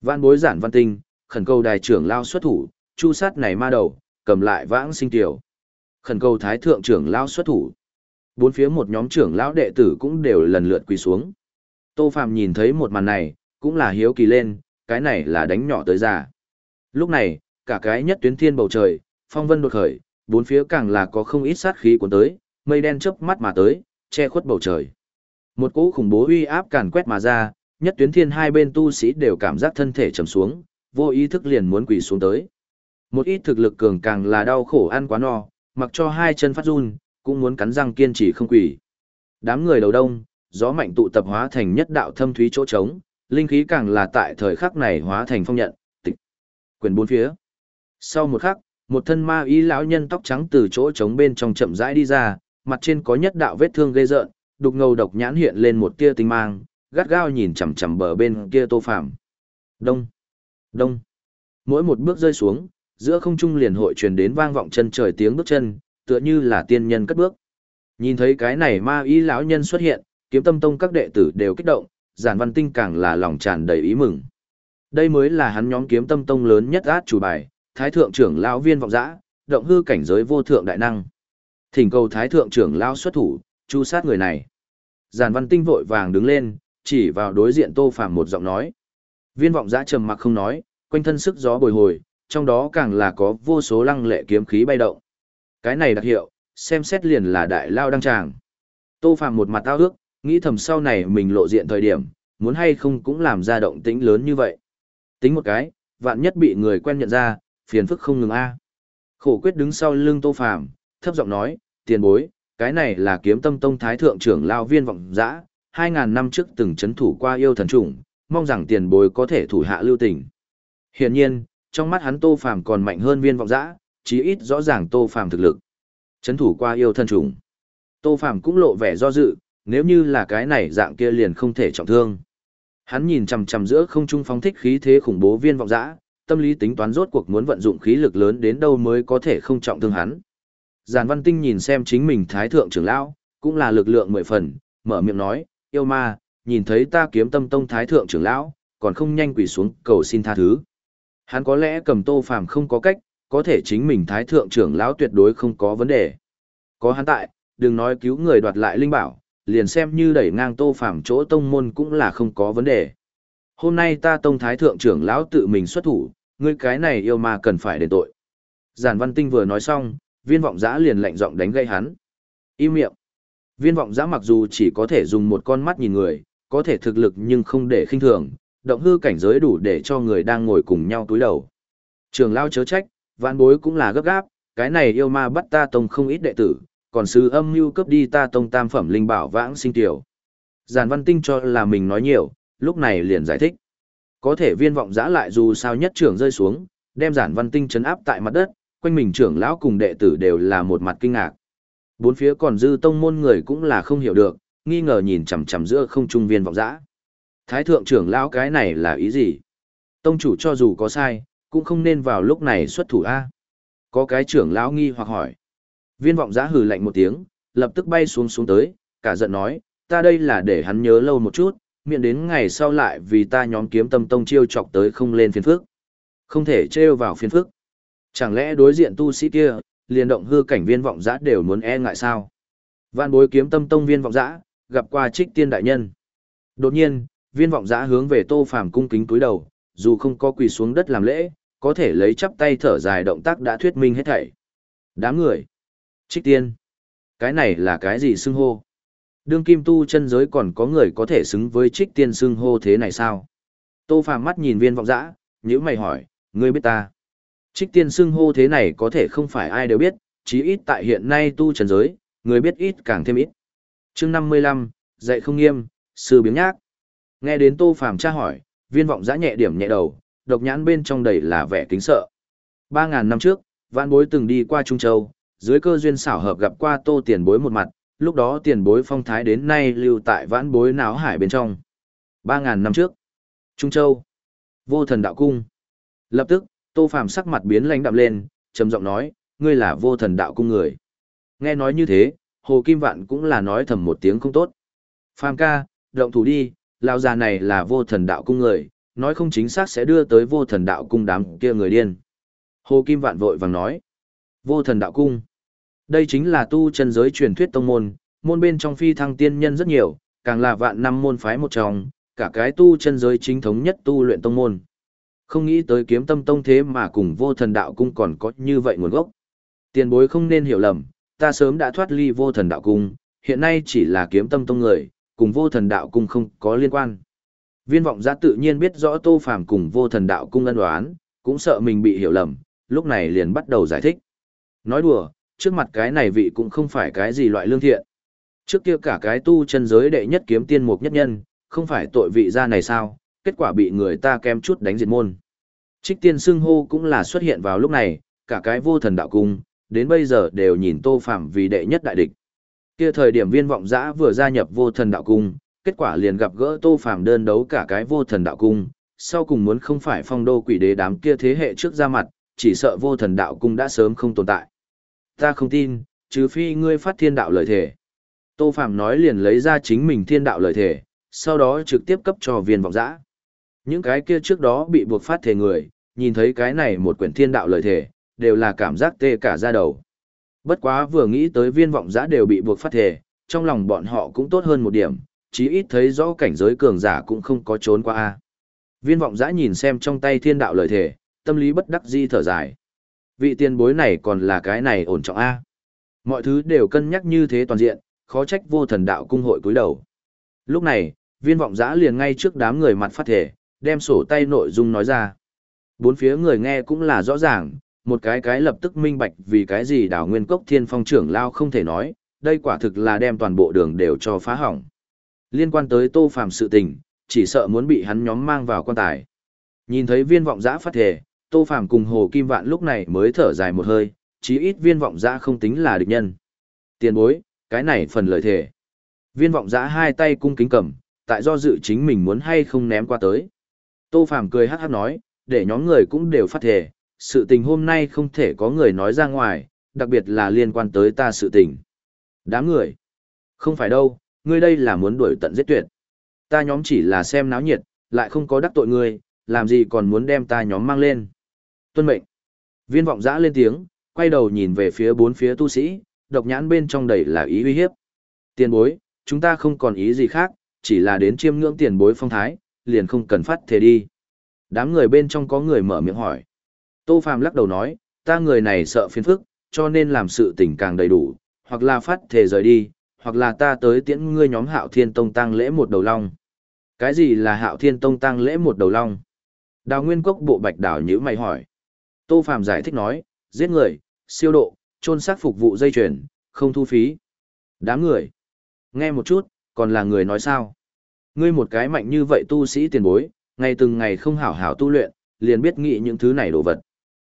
Vạn bối giản văn tinh, khẩn cầu đài trưởng lao xuất thủ, chu sát này ma đầu, cầm lại vãng sinh tiểu. Khẩn cầu thái thượng trưởng lão xuất thủ. Bốn phía một nhóm trưởng lão đệ tử cũng đều lần lượt quỳ xuống. Tô Phàm nhìn thấy một màn này, cũng là hiếu kỳ lên, cái này là đánh nhỏ tới già. Lúc này, cả cái nhất tuyến thiên bầu trời, phong vân đột khởi, bốn phía càng là có không ít sát khí cuốn tới, mây đen chớp mắt mà tới, che khuất bầu trời. Một cỗ khủng bố uy áp càn quét mà ra, nhất tuyến thiên hai bên tu sĩ đều cảm giác thân thể trầm xuống, vô ý thức liền muốn quỳ xuống tới. Một ít thực lực cường càng là đau khổ ăn quá no, mặc cho hai chân phát run, cũng muốn cắn răng kiên trì không quỳ. Đám người đầu đông, gió mạnh tụ tập hóa thành nhất đạo thâm thúy chỗ trống, linh khí càng là tại thời khắc này hóa thành phong nhận, tịch. Quyền bốn phía. Sau một khắc, một thân ma ý lão nhân tóc trắng từ chỗ trống bên trong chậm rãi đi ra, mặt trên có nhất đạo vết thương gây rợn, đục ngầu độc nhãn hiện lên một tia tinh mang, gắt gao nhìn chằm chằm bờ bên kia Tô Phàm. Đông, đông. Mỗi một bước rơi xuống, giữa không trung liền hội truyền đến vang vọng chân trời tiếng bước chân, tựa như là tiên nhân cất bước. Nhìn thấy cái này ma y lão nhân xuất hiện, kiếm tâm tông các đệ tử đều kích động, giản văn tinh càng là lòng tràn đầy ý mừng. Đây mới là hắn nhóm kiếm tâm tông lớn nhất át chủ bài, thái thượng trưởng lão viên vọng dã, động hư cảnh giới vô thượng đại năng. Thỉnh cầu thái thượng trưởng lão xuất thủ, chu sát người này. Giản văn tinh vội vàng đứng lên, chỉ vào đối diện tô phàm một giọng nói. Viên vọng dã trầm mặc không nói, quanh thân sức gió bồi hồi, trong đó càng là có vô số lăng lệ kiếm khí bay động. Cái này đặc hiệu, xem xét liền là đại lao đăng tràng. Tô phàm một mặt tao ước, nghĩ thầm sau này mình lộ diện thời điểm, muốn hay không cũng làm ra động tĩnh lớn như vậy. Tính một cái, vạn nhất bị người quen nhận ra, phiền phức không ngừng a. Khổ quyết đứng sau lưng Tô Phàm, thấp giọng nói, tiền bối, cái này là kiếm tâm tông thái thượng trưởng lao viên vọng dã, 2.000 năm trước từng chấn thủ qua yêu thần trùng, mong rằng tiền bối có thể thủ hạ lưu tình. Hiển nhiên, trong mắt hắn Tô Phàm còn mạnh hơn viên vọng dã, chí ít rõ ràng Tô Phàm thực lực. Chấn thủ qua yêu thân trùng. Tô Phàm cũng lộ vẻ do dự, nếu như là cái này dạng kia liền không thể trọng thương. Hắn nhìn chằm chằm giữa không trung phóng thích khí thế khủng bố viên vọng dã, tâm lý tính toán rốt cuộc muốn vận dụng khí lực lớn đến đâu mới có thể không trọng thương hắn. Giản Văn Tinh nhìn xem chính mình thái thượng trưởng lão, cũng là lực lượng mười phần, mở miệng nói, yêu ma, nhìn thấy ta kiếm tâm tông thái thượng trưởng lão, còn không nhanh quỳ xuống cầu xin tha thứ. Hắn có lẽ cầm tô phàm không có cách, có thể chính mình thái thượng trưởng lão tuyệt đối không có vấn đề. Có hắn tại, đừng nói cứu người đoạt lại linh bảo, liền xem như đẩy ngang tô phàm chỗ tông môn cũng là không có vấn đề. Hôm nay ta tông thái thượng trưởng lão tự mình xuất thủ, ngươi cái này yêu mà cần phải đền tội. Giản Văn Tinh vừa nói xong, viên vọng giã liền lạnh giọng đánh gây hắn. Im miệng. Viên vọng giã mặc dù chỉ có thể dùng một con mắt nhìn người, có thể thực lực nhưng không để khinh thường, động hư cảnh giới đủ để cho người đang ngồi cùng nhau túi đầu. Trường lao chớ trách, vạn bối cũng là gấp gáp, cái này yêu ma bắt ta tông không ít đệ tử, còn sứ âm mưu cướp đi ta tông tam phẩm linh bảo vãng sinh tiểu. Giản văn tinh cho là mình nói nhiều, lúc này liền giải thích. Có thể viên vọng giã lại dù sao nhất trưởng rơi xuống, đem giản văn tinh chấn áp tại mặt đất, quanh mình trưởng lão cùng đệ tử đều là một mặt kinh ngạc. Bốn phía còn dư tông môn người cũng là không hiểu được, nghi ngờ nhìn chằm chằm giữa không trung viên vọng giã. Thái thượng trưởng lão cái này là ý gì? Tông chủ cho dù có sai, cũng không nên vào lúc này xuất thủ A. Có cái trưởng lão nghi hoặc hỏi. Viên vọng giã hừ lạnh một tiếng, lập tức bay xuống xuống tới, cả giận nói, ta đây là để hắn nhớ lâu một chút, miệng đến ngày sau lại vì ta nhóm kiếm tâm tông chiêu chọc tới không lên phiền phức. Không thể trêu vào phiền phức. Chẳng lẽ đối diện tu sĩ kia, liền động hư cảnh viên vọng giã đều muốn e ngại sao? Vạn bối kiếm tâm tông viên vọng giã, gặp qua trích tiên đại nhân. Đột nhiên, viên vọng giã hướng về tô phàm cung kính túi đầu, dù không có quỳ xuống đất làm lễ, có thể lấy chắp tay thở dài động tác đã thuyết minh hết thảy. Đám người. Trích tiên. Cái này là cái gì xưng hô? Đương kim tu chân giới còn có người có thể xứng với trích tiên xưng hô thế này sao? Tô phàm mắt nhìn viên vọng Giã, nhữ mày hỏi, ngươi biết ta? Trích tiên xưng hô thế này có thể không phải ai đều biết, chí ít tại hiện nay tu chân giới, người biết ít càng thêm ít. chương 55, dạy không nghiêm, sư biếng nhác. Nghe đến tô phàm tra hỏi, viên vọng giã nhẹ điểm nhẹ đầu, độc nhãn bên trong đầy là vẻ kính sợ. Ba ngàn năm trước, vạn bối từng đi qua Trung Châu, dưới cơ duyên xảo hợp gặp qua tô tiền bối một mặt, lúc đó tiền bối phong thái đến nay lưu tại vãn bối náo hải bên trong. Ba ngàn năm trước, Trung Châu, vô thần đạo cung. Lập tức, tô phàm sắc mặt biến lãnh đạm lên, trầm giọng nói, ngươi là vô thần đạo cung người. Nghe nói như thế, Hồ Kim Vạn cũng là nói thầm một tiếng không tốt. Phàm ca, động thủ đi, lão già này là vô thần đạo cung người, nói không chính xác sẽ đưa tới vô thần đạo cung đám kia người điên. Hồ Kim Vạn vội vàng nói, vô thần đạo cung. Đây chính là tu chân giới truyền thuyết tông môn, môn bên trong phi thăng tiên nhân rất nhiều, càng là vạn năm môn phái một trong, cả cái tu chân giới chính thống nhất tu luyện tông môn. Không nghĩ tới kiếm tâm tông thế mà cùng vô thần đạo cung còn có như vậy nguồn gốc. Tiền bối không nên hiểu lầm, ta sớm đã thoát ly vô thần đạo cung, hiện nay chỉ là kiếm tâm tông người, cùng vô thần đạo cung không có liên quan. Viên vọng giã tự nhiên biết rõ tô phàm cùng vô thần đạo cung ân đoán, cũng sợ mình bị hiểu lầm, lúc này liền bắt đầu giải thích. Nói đùa, trước mặt cái này vị cũng không phải cái gì loại lương thiện. Trước kia cả cái tu chân giới đệ nhất kiếm tiên mục nhất nhân, không phải tội vị ra này sao, kết quả bị người ta kem chút đánh diệt môn. Trích tiên xưng hô cũng là xuất hiện vào lúc này, cả cái vô thần đạo cung, đến bây giờ đều nhìn tô phạm vì đệ nhất đại địch. Kia thời điểm viên vọng giã vừa gia nhập vô thần đạo cung, kết quả liền gặp gỡ tô phàm đơn đấu cả cái vô thần đạo cung, sau cùng muốn không phải phong đô quỷ đế đám kia thế hệ trước ra mặt, chỉ sợ vô thần đạo cung đã sớm không tồn tại. Ta không tin, trừ phi ngươi phát thiên đạo lời thể. Tô Phạm nói liền lấy ra chính mình thiên đạo lời thể, sau đó trực tiếp cấp cho viên vọng giã. Những cái kia trước đó bị buộc phát thể người, nhìn thấy cái này một quyển thiên đạo lời thể, đều là cảm giác tê cả da đầu. Bất quá vừa nghĩ tới viên vọng giã đều bị buộc phát thể, trong lòng bọn họ cũng tốt hơn một điểm, chí ít thấy rõ cảnh giới cường giả cũng không có trốn qua. a Viên vọng giã nhìn xem trong tay thiên đạo lời thể, tâm lý bất đắc di thở dài vị tiền bối này còn là cái này ổn trọng A. Mọi thứ đều cân nhắc như thế toàn diện, khó trách vô thần đạo cung hội cúi đầu. Lúc này, viên vọng giã liền ngay trước đám người mặt phát thể, đem sổ tay nội dung nói ra. Bốn phía người nghe cũng là rõ ràng, một cái cái lập tức minh bạch vì cái gì đảo nguyên cốc thiên phong trưởng lao không thể nói, đây quả thực là đem toàn bộ đường đều cho phá hỏng. Liên quan tới tô phàm sự tình, chỉ sợ muốn bị hắn nhóm mang vào quan tài. Nhìn thấy viên vọng giã phát thể, Tô Phàm cùng Hồ Kim Vạn lúc này mới thở dài một hơi, chí ít viên vọng giã không tính là địch nhân. Tiền bối, cái này phần lời thể. Viên vọng giã hai tay cung kính cầm, tại do dự chính mình muốn hay không ném qua tới. Tô Phàm cười hát hát nói, để nhóm người cũng đều phát thể, sự tình hôm nay không thể có người nói ra ngoài, đặc biệt là liên quan tới ta sự tình. Đám người. Không phải đâu, ngươi đây là muốn đuổi tận giết tuyệt. Ta nhóm chỉ là xem náo nhiệt, lại không có đắc tội ngươi, làm gì còn muốn đem ta nhóm mang lên. Tuân mệnh. Viên vọng giã lên tiếng, quay đầu nhìn về phía bốn phía tu sĩ, độc nhãn bên trong đầy là ý uy hiếp. Tiền bối, chúng ta không còn ý gì khác, chỉ là đến chiêm ngưỡng tiền bối phong thái, liền không cần phát thể đi. Đám người bên trong có người mở miệng hỏi. Tô Phàm lắc đầu nói, ta người này sợ phiền phức, cho nên làm sự tình càng đầy đủ, hoặc là phát thể rời đi, hoặc là ta tới tiễn ngươi nhóm hạo thiên tông tăng lễ một đầu long. Cái gì là hạo thiên tông tăng lễ một đầu long? Đào nguyên cốc bộ bạch đảo nhíu mày hỏi. Tô Phạm giải thích nói, giết người, siêu độ, trôn xác phục vụ dây chuyền, không thu phí. Đám người. Nghe một chút, còn là người nói sao? Ngươi một cái mạnh như vậy tu sĩ tiền bối, ngày từng ngày không hảo hảo tu luyện, liền biết nghĩ những thứ này đồ vật.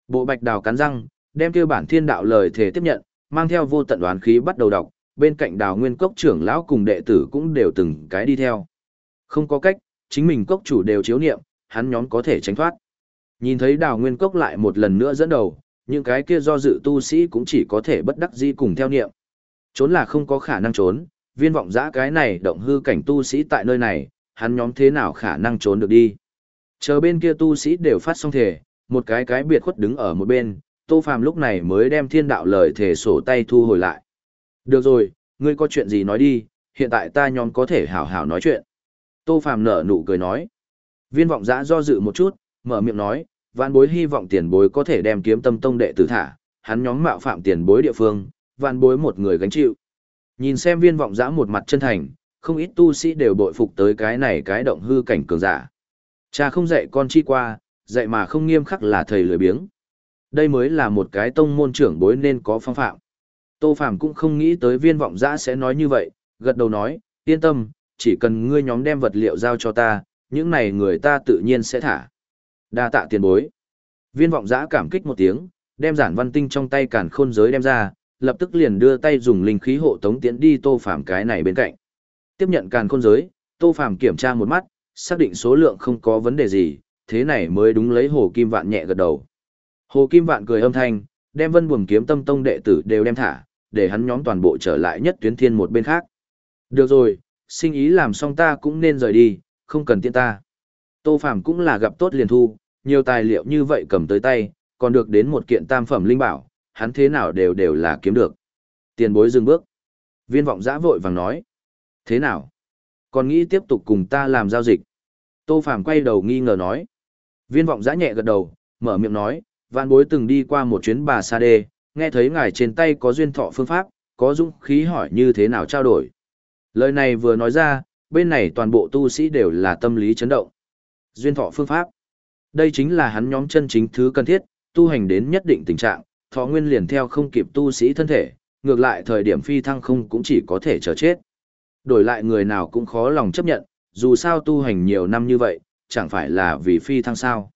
Bộ bạch đào cắn răng, đem kêu bản thiên đạo lời thể tiếp nhận, mang theo vô tận đoán khí bắt đầu đọc, bên cạnh đào nguyên cốc trưởng lão cùng đệ tử cũng đều từng cái đi theo. Không có cách, chính mình cốc chủ đều chiếu niệm, hắn nhóm có thể tránh thoát. Nhìn thấy đào nguyên cốc lại một lần nữa dẫn đầu, những cái kia do dự tu sĩ cũng chỉ có thể bất đắc dĩ cùng theo niệm. Trốn là không có khả năng trốn, viên vọng giã cái này động hư cảnh tu sĩ tại nơi này, hắn nhóm thế nào khả năng trốn được đi. Chờ bên kia tu sĩ đều phát xong thể, một cái cái biệt khuất đứng ở một bên, Tô Phàm lúc này mới đem thiên đạo lời thể sổ tay thu hồi lại. Được rồi, ngươi có chuyện gì nói đi, hiện tại ta nhóm có thể hảo hảo nói chuyện. Tô Phàm nở nụ cười nói. Viên vọng giã do dự một chút, mở miệng nói, vạn bối hy vọng tiền bối có thể đem kiếm tâm tông đệ tử thả, hắn nhóm mạo phạm tiền bối địa phương, vạn bối một người gánh chịu. Nhìn xem viên vọng giã một mặt chân thành, không ít tu sĩ đều bội phục tới cái này cái động hư cảnh cường giả. Cha không dạy con chi qua, dạy mà không nghiêm khắc là thầy lười biếng. Đây mới là một cái tông môn trưởng bối nên có phong phạm. Tô Phàm cũng không nghĩ tới viên vọng giã sẽ nói như vậy, gật đầu nói, yên tâm, chỉ cần ngươi nhóm đem vật liệu giao cho ta, những này người ta tự nhiên sẽ thả. Đa tạ tiền bối. Viên vọng giã cảm kích một tiếng, đem giản văn tinh trong tay càn khôn giới đem ra, lập tức liền đưa tay dùng linh khí hộ tống tiến đi tô phàm cái này bên cạnh. Tiếp nhận càn khôn giới, tô phàm kiểm tra một mắt, xác định số lượng không có vấn đề gì, thế này mới đúng lấy hồ kim vạn nhẹ gật đầu. Hồ kim vạn cười âm thanh, đem vân buồm kiếm tâm tông đệ tử đều đem thả, để hắn nhóm toàn bộ trở lại nhất tuyến thiên một bên khác. Được rồi, sinh ý làm xong ta cũng nên rời đi, không cần tiện ta. Tô Phàm cũng là gặp tốt liền thu, nhiều tài liệu như vậy cầm tới tay, còn được đến một kiện tam phẩm linh bảo, hắn thế nào đều đều là kiếm được. Tiền bối dừng bước. Viên vọng giã vội vàng nói. Thế nào? Còn nghĩ tiếp tục cùng ta làm giao dịch? Tô Phàm quay đầu nghi ngờ nói. Viên vọng giã nhẹ gật đầu, mở miệng nói, vạn bối từng đi qua một chuyến bà sa đê, nghe thấy ngài trên tay có duyên thọ phương pháp, có dũng khí hỏi như thế nào trao đổi. Lời này vừa nói ra, bên này toàn bộ tu sĩ đều là tâm lý chấn động. Duyên thọ phương pháp. Đây chính là hắn nhóm chân chính thứ cần thiết, tu hành đến nhất định tình trạng, thọ nguyên liền theo không kịp tu sĩ thân thể, ngược lại thời điểm phi thăng không cũng chỉ có thể chờ chết. Đổi lại người nào cũng khó lòng chấp nhận, dù sao tu hành nhiều năm như vậy, chẳng phải là vì phi thăng sao.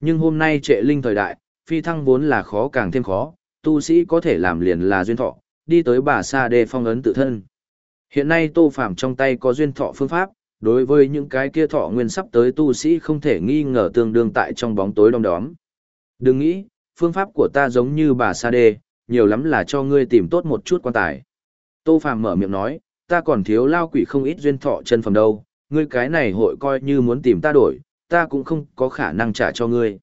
Nhưng hôm nay trệ linh thời đại, phi thăng vốn là khó càng thêm khó, tu sĩ có thể làm liền là duyên thọ, đi tới bà sa đề phong ấn tự thân. Hiện nay Tô Phàm trong tay có duyên thọ phương pháp, đối với những cái kia thọ nguyên sắp tới tu sĩ không thể nghi ngờ tương đương tại trong bóng tối đông đóm. Đừng nghĩ, phương pháp của ta giống như bà Sa Đê, nhiều lắm là cho ngươi tìm tốt một chút quan tài. Tô Phàm mở miệng nói, ta còn thiếu lao quỷ không ít duyên thọ chân phẩm đâu, ngươi cái này hội coi như muốn tìm ta đổi, ta cũng không có khả năng trả cho ngươi.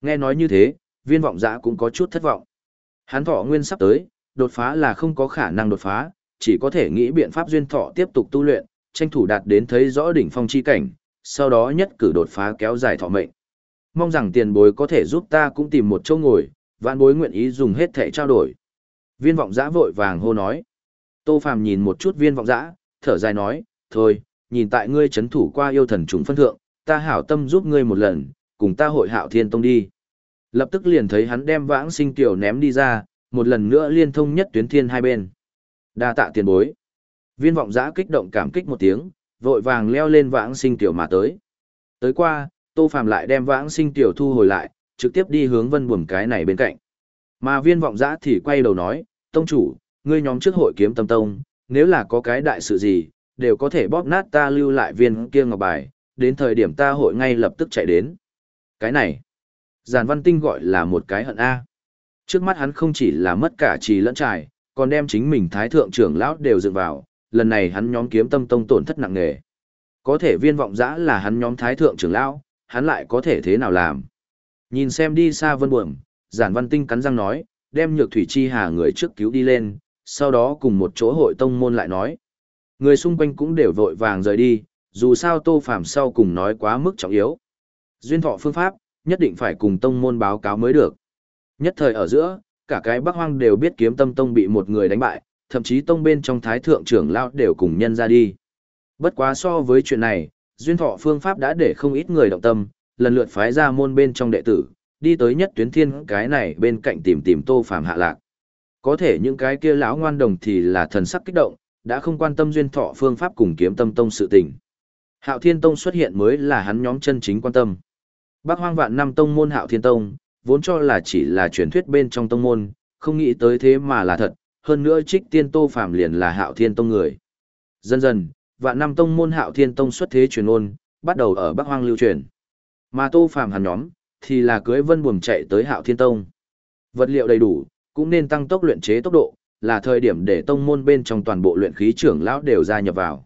Nghe nói như thế, viên vọng giã cũng có chút thất vọng. Hắn thọ nguyên sắp tới, đột phá là không có khả năng đột phá, chỉ có thể nghĩ biện pháp duyên thọ tiếp tục tu luyện, tranh thủ đạt đến thấy rõ đỉnh phong chi cảnh, sau đó nhất cử đột phá kéo dài thọ mệnh. Mong rằng tiền bối có thể giúp ta cũng tìm một chỗ ngồi, vạn bối nguyện ý dùng hết thể trao đổi. Viên vọng giã vội vàng hô nói. Tô Phàm nhìn một chút viên vọng giã, thở dài nói, thôi, nhìn tại ngươi chấn thủ qua yêu thần trùng phân thượng, ta hảo tâm giúp ngươi một lần, cùng ta hội hạo thiên tông đi. Lập tức liền thấy hắn đem vãng sinh tiểu ném đi ra, một lần nữa liên thông nhất tuyến thiên hai bên. Đa tạ tiền bối. Viên vọng giã kích động cảm kích một tiếng, vội vàng leo lên vãng sinh tiểu mà tới. Tới qua, Tô Phàm lại đem vãng sinh tiểu thu hồi lại, trực tiếp đi hướng vân buồm cái này bên cạnh. Mà viên vọng giã thì quay đầu nói, Tông chủ, ngươi nhóm trước hội kiếm tâm tông, nếu là có cái đại sự gì, đều có thể bóp nát ta lưu lại viên kia ngọc bài, đến thời điểm ta hội ngay lập tức chạy đến. Cái này, giàn văn tinh gọi là một cái hận A. Trước mắt hắn không chỉ là mất cả trì lẫn trải, còn đem chính mình thái thượng trưởng lão đều dựng vào, lần này hắn nhóm kiếm tâm tông tổn thất nặng nề. Có thể viên vọng dã là hắn nhóm thái thượng trưởng lão, hắn lại có thể thế nào làm. Nhìn xem đi xa vân buồm, giản văn tinh cắn răng nói, đem nhược thủy chi hà người trước cứu đi lên, sau đó cùng một chỗ hội tông môn lại nói. Người xung quanh cũng đều vội vàng rời đi, dù sao tô phàm sau cùng nói quá mức trọng yếu. Duyên thọ phương pháp, nhất định phải cùng tông môn báo cáo mới được. Nhất thời ở giữa, cả cái Bắc Hoang đều biết kiếm tâm tông bị một người đánh bại, thậm chí tông bên trong thái thượng trưởng lao đều cùng nhân ra đi. Bất quá so với chuyện này, duyên thọ phương pháp đã để không ít người động tâm, lần lượt phái ra môn bên trong đệ tử, đi tới nhất tuyến thiên cái này bên cạnh tìm tìm tô phàm hạ lạc. Có thể những cái kia lão ngoan đồng thì là thần sắc kích động, đã không quan tâm duyên thọ phương pháp cùng kiếm tâm tông sự tình. Hạo Thiên Tông xuất hiện mới là hắn nhóm chân chính quan tâm. Bắc Hoang Vạn năm tông môn Hạo Thiên Tông, vốn cho là chỉ là truyền thuyết bên trong tông môn, không nghĩ tới thế mà là thật, hơn nữa trích tiên tô phàm liền là hạo thiên tông người. Dần dần, vạn năm tông môn hạo thiên tông xuất thế truyền ôn, bắt đầu ở Bắc Hoang lưu truyền. Mà Tô Phàm hắn nhóm thì là cưới Vân Buồm chạy tới Hạo Thiên Tông. Vật liệu đầy đủ, cũng nên tăng tốc luyện chế tốc độ, là thời điểm để tông môn bên trong toàn bộ luyện khí trưởng lão đều gia nhập vào.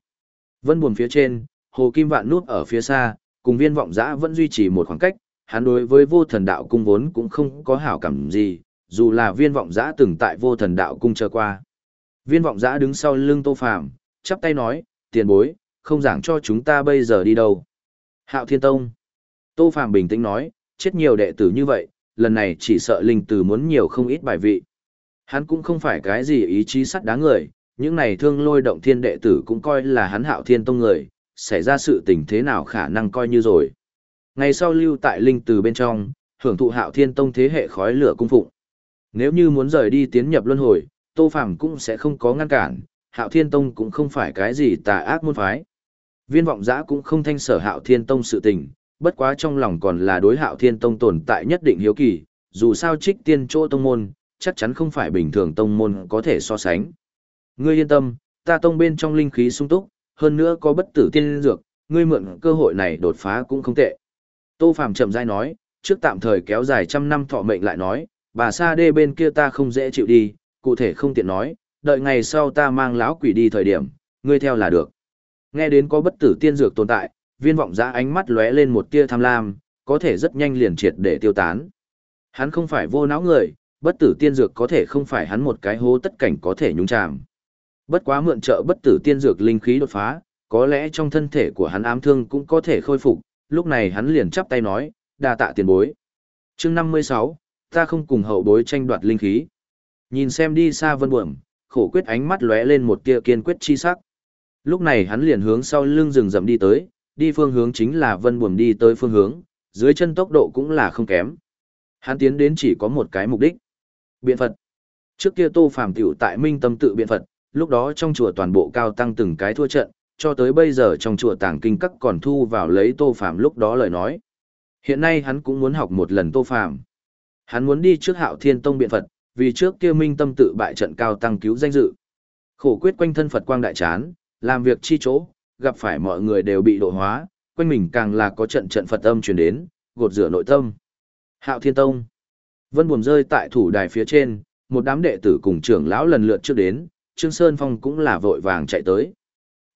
Vân buồn phía trên, Hồ Kim Vạn núp ở phía xa, cùng Viên Vọng giã vẫn duy trì một khoảng cách, hắn đối với Vô Thần Đạo cung vốn cũng không có hảo cảm gì, dù là Viên Vọng giã từng tại Vô Thần Đạo cung chờ qua. Viên Vọng giã đứng sau lưng Tô Phàm, chắp tay nói, "Tiền bối, không giảng cho chúng ta bây giờ đi đâu?" Hạo Thiên Tông. Tô Phàm bình tĩnh nói, chết nhiều đệ tử như vậy, lần này chỉ sợ linh tử muốn nhiều không ít bài vị. Hắn cũng không phải cái gì ý chí sắt đá người, những này thương lôi động thiên đệ tử cũng coi là hắn hạo thiên tông người, xảy ra sự tình thế nào khả năng coi như rồi. Ngày sau lưu tại linh từ bên trong, hưởng thụ hạo thiên tông thế hệ khói lửa cung phụng. Nếu như muốn rời đi tiến nhập luân hồi, Tô Phàm cũng sẽ không có ngăn cản, hạo thiên tông cũng không phải cái gì tà ác môn phái. Viên vọng giã cũng không thanh sở hạo thiên tông sự tình, bất quá trong lòng còn là đối hạo thiên tông tồn tại nhất định hiếu kỳ, dù sao trích tiên chỗ tông môn, chắc chắn không phải bình thường tông môn có thể so sánh. Ngươi yên tâm, ta tông bên trong linh khí sung túc, hơn nữa có bất tử tiên dược, ngươi mượn cơ hội này đột phá cũng không tệ. Tô Phàm chậm rãi nói, trước tạm thời kéo dài trăm năm thọ mệnh lại nói, bà sa đê bên kia ta không dễ chịu đi, cụ thể không tiện nói, đợi ngày sau ta mang lão quỷ đi thời điểm, ngươi theo là được. Nghe đến có bất tử tiên dược tồn tại, viên vọng giã ánh mắt lóe lên một tia tham lam, có thể rất nhanh liền triệt để tiêu tán. Hắn không phải vô não người, bất tử tiên dược có thể không phải hắn một cái hố tất cảnh có thể nhúng chàm. Bất quá mượn trợ bất tử tiên dược linh khí đột phá, có lẽ trong thân thể của hắn ám thương cũng có thể khôi phục, lúc này hắn liền chắp tay nói, đa tạ tiền bối. chương 56, ta không cùng hậu bối tranh đoạt linh khí. Nhìn xem đi xa vân buồm, khổ quyết ánh mắt lóe lên một tia kiên quyết chi sắc. Lúc này hắn liền hướng sau lưng rừng rậm đi tới, đi phương hướng chính là vân buồm đi tới phương hướng, dưới chân tốc độ cũng là không kém. Hắn tiến đến chỉ có một cái mục đích. Biện Phật. Trước kia Tô Phàm tiểu tại Minh Tâm tự biện Phật, lúc đó trong chùa toàn bộ cao tăng từng cái thua trận, cho tới bây giờ trong chùa Tàng Kinh Các còn thu vào lấy Tô Phàm lúc đó lời nói. Hiện nay hắn cũng muốn học một lần Tô Phàm. Hắn muốn đi trước Hạo Thiên Tông biện Phật, vì trước kia Minh Tâm tự bại trận cao tăng cứu danh dự. Khổ quyết quanh thân Phật quang đại chán, làm việc chi chỗ, gặp phải mọi người đều bị độ hóa, quanh mình càng là có trận trận Phật âm truyền đến, gột rửa nội tâm. Hạo Thiên Tông. Vân buồm rơi tại thủ đài phía trên, một đám đệ tử cùng trưởng lão lần lượt trước đến, Trương Sơn Phong cũng là vội vàng chạy tới.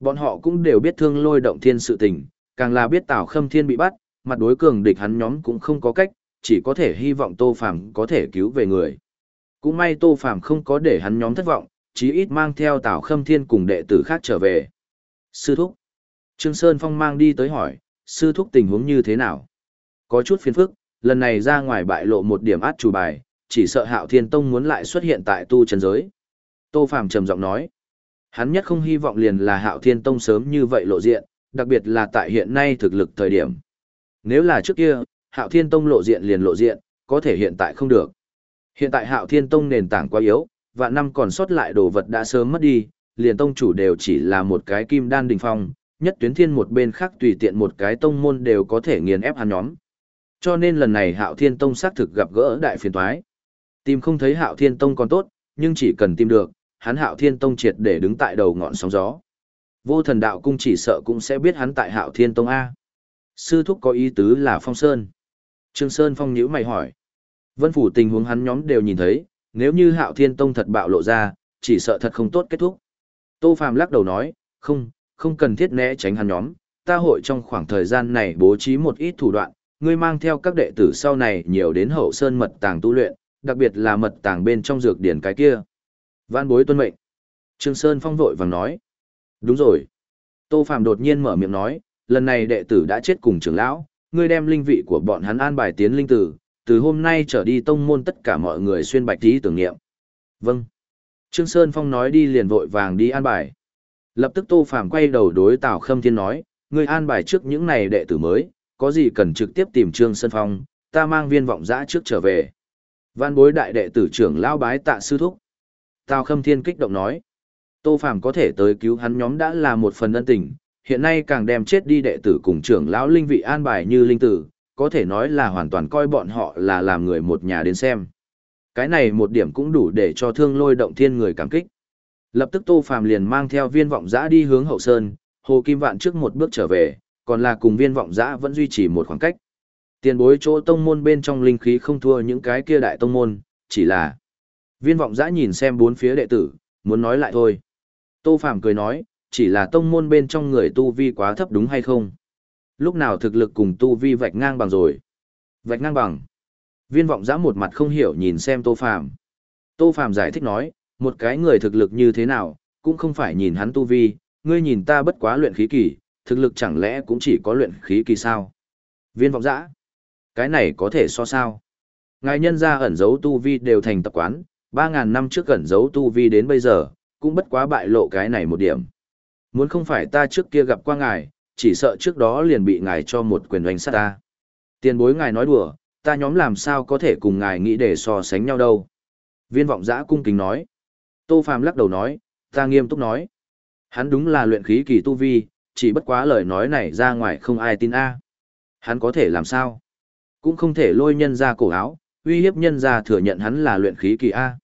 Bọn họ cũng đều biết thương lôi động thiên sự tình, càng là biết Tào Khâm Thiên bị bắt, mặt đối cường địch hắn nhóm cũng không có cách, chỉ có thể hy vọng Tô Phàm có thể cứu về người. Cũng may Tô Phàm không có để hắn nhóm thất vọng, chí ít mang theo Tào Khâm Thiên cùng đệ tử khác trở về. Sư thúc. Trương Sơn Phong mang đi tới hỏi, sư thúc tình huống như thế nào? Có chút phiền phức, lần này ra ngoài bại lộ một điểm át chủ bài, chỉ sợ Hạo Thiên Tông muốn lại xuất hiện tại tu chân giới. Tô Phàm trầm giọng nói, hắn nhất không hy vọng liền là Hạo Thiên Tông sớm như vậy lộ diện, đặc biệt là tại hiện nay thực lực thời điểm. Nếu là trước kia, Hạo Thiên Tông lộ diện liền lộ diện, có thể hiện tại không được. Hiện tại Hạo Thiên Tông nền tảng quá yếu, và năm còn sót lại đồ vật đã sớm mất đi, liền tông chủ đều chỉ là một cái kim đan đỉnh phong, nhất tuyến thiên một bên khác tùy tiện một cái tông môn đều có thể nghiền ép hắn nhóm. Cho nên lần này Hạo Thiên Tông xác thực gặp gỡ đại phiền toái. Tìm không thấy Hạo Thiên Tông còn tốt, nhưng chỉ cần tìm được, hắn Hạo Thiên Tông triệt để đứng tại đầu ngọn sóng gió. Vô thần đạo cung chỉ sợ cũng sẽ biết hắn tại Hạo Thiên Tông A. Sư thúc có ý tứ là Phong Sơn. Trương Sơn Phong nhíu mày hỏi. Vân phủ tình huống hắn nhóm đều nhìn thấy, nếu như Hạo Thiên Tông thật bạo lộ ra, chỉ sợ thật không tốt kết thúc. Tô Phàm lắc đầu nói, không, không cần thiết né tránh hắn nhóm, ta hội trong khoảng thời gian này bố trí một ít thủ đoạn, ngươi mang theo các đệ tử sau này nhiều đến hậu sơn mật tàng tu luyện, đặc biệt là mật tàng bên trong dược điển cái kia. Vạn bối tuân mệnh. Trương Sơn Phong vội vàng nói. Đúng rồi. Tô Phạm đột nhiên mở miệng nói, lần này đệ tử đã chết cùng trưởng lão, ngươi đem linh vị của bọn hắn an bài tiến linh tử, từ hôm nay trở đi tông môn tất cả mọi người xuyên bạch tí tưởng niệm. Vâng. Trương Sơn Phong nói đi liền vội vàng đi an bài. Lập tức Tô Phạm quay đầu đối Tào Khâm Thiên nói, ngươi an bài trước những này đệ tử mới, có gì cần trực tiếp tìm Trương Sơn Phong, ta mang viên vọng giã trước trở về. Văn bối đại đệ tử trưởng lao bái tạ sư thúc. Tào Khâm Thiên kích động nói. Tô Phàm có thể tới cứu hắn nhóm đã là một phần ân tình, hiện nay càng đem chết đi đệ tử cùng trưởng lão linh vị an bài như linh tử, có thể nói là hoàn toàn coi bọn họ là làm người một nhà đến xem. Cái này một điểm cũng đủ để cho thương lôi động thiên người cảm kích. Lập tức Tô Phàm liền mang theo viên vọng giã đi hướng hậu sơn, Hồ Kim Vạn trước một bước trở về, còn là cùng viên vọng giã vẫn duy trì một khoảng cách. Tiền bối chỗ tông môn bên trong linh khí không thua những cái kia đại tông môn, chỉ là viên vọng giã nhìn xem bốn phía đệ tử, muốn nói lại thôi. Tô Phạm cười nói, chỉ là tông môn bên trong người tu vi quá thấp đúng hay không? Lúc nào thực lực cùng tu vi vạch ngang bằng rồi? Vạch ngang bằng. Viên vọng giã một mặt không hiểu nhìn xem Tô Phạm. Tô Phạm giải thích nói, một cái người thực lực như thế nào, cũng không phải nhìn hắn tu vi, ngươi nhìn ta bất quá luyện khí kỳ, thực lực chẳng lẽ cũng chỉ có luyện khí kỳ sao? Viên vọng dã. Cái này có thể so sao? Ngài nhân gia ẩn giấu tu vi đều thành tập quán, 3.000 năm trước ẩn giấu tu vi đến bây giờ, cũng bất quá bại lộ cái này một điểm. Muốn không phải ta trước kia gặp qua ngài, chỉ sợ trước đó liền bị ngài cho một quyền đánh sát ta. Tiền bối ngài nói đùa, ta nhóm làm sao có thể cùng ngài nghĩ để so sánh nhau đâu. Viên vọng giã cung kính nói. Tô Phàm lắc đầu nói, ta nghiêm túc nói. Hắn đúng là luyện khí kỳ tu vi, chỉ bất quá lời nói này ra ngoài không ai tin a. Hắn có thể làm sao? Cũng không thể lôi nhân ra cổ áo, uy hiếp nhân ra thừa nhận hắn là luyện khí kỳ a.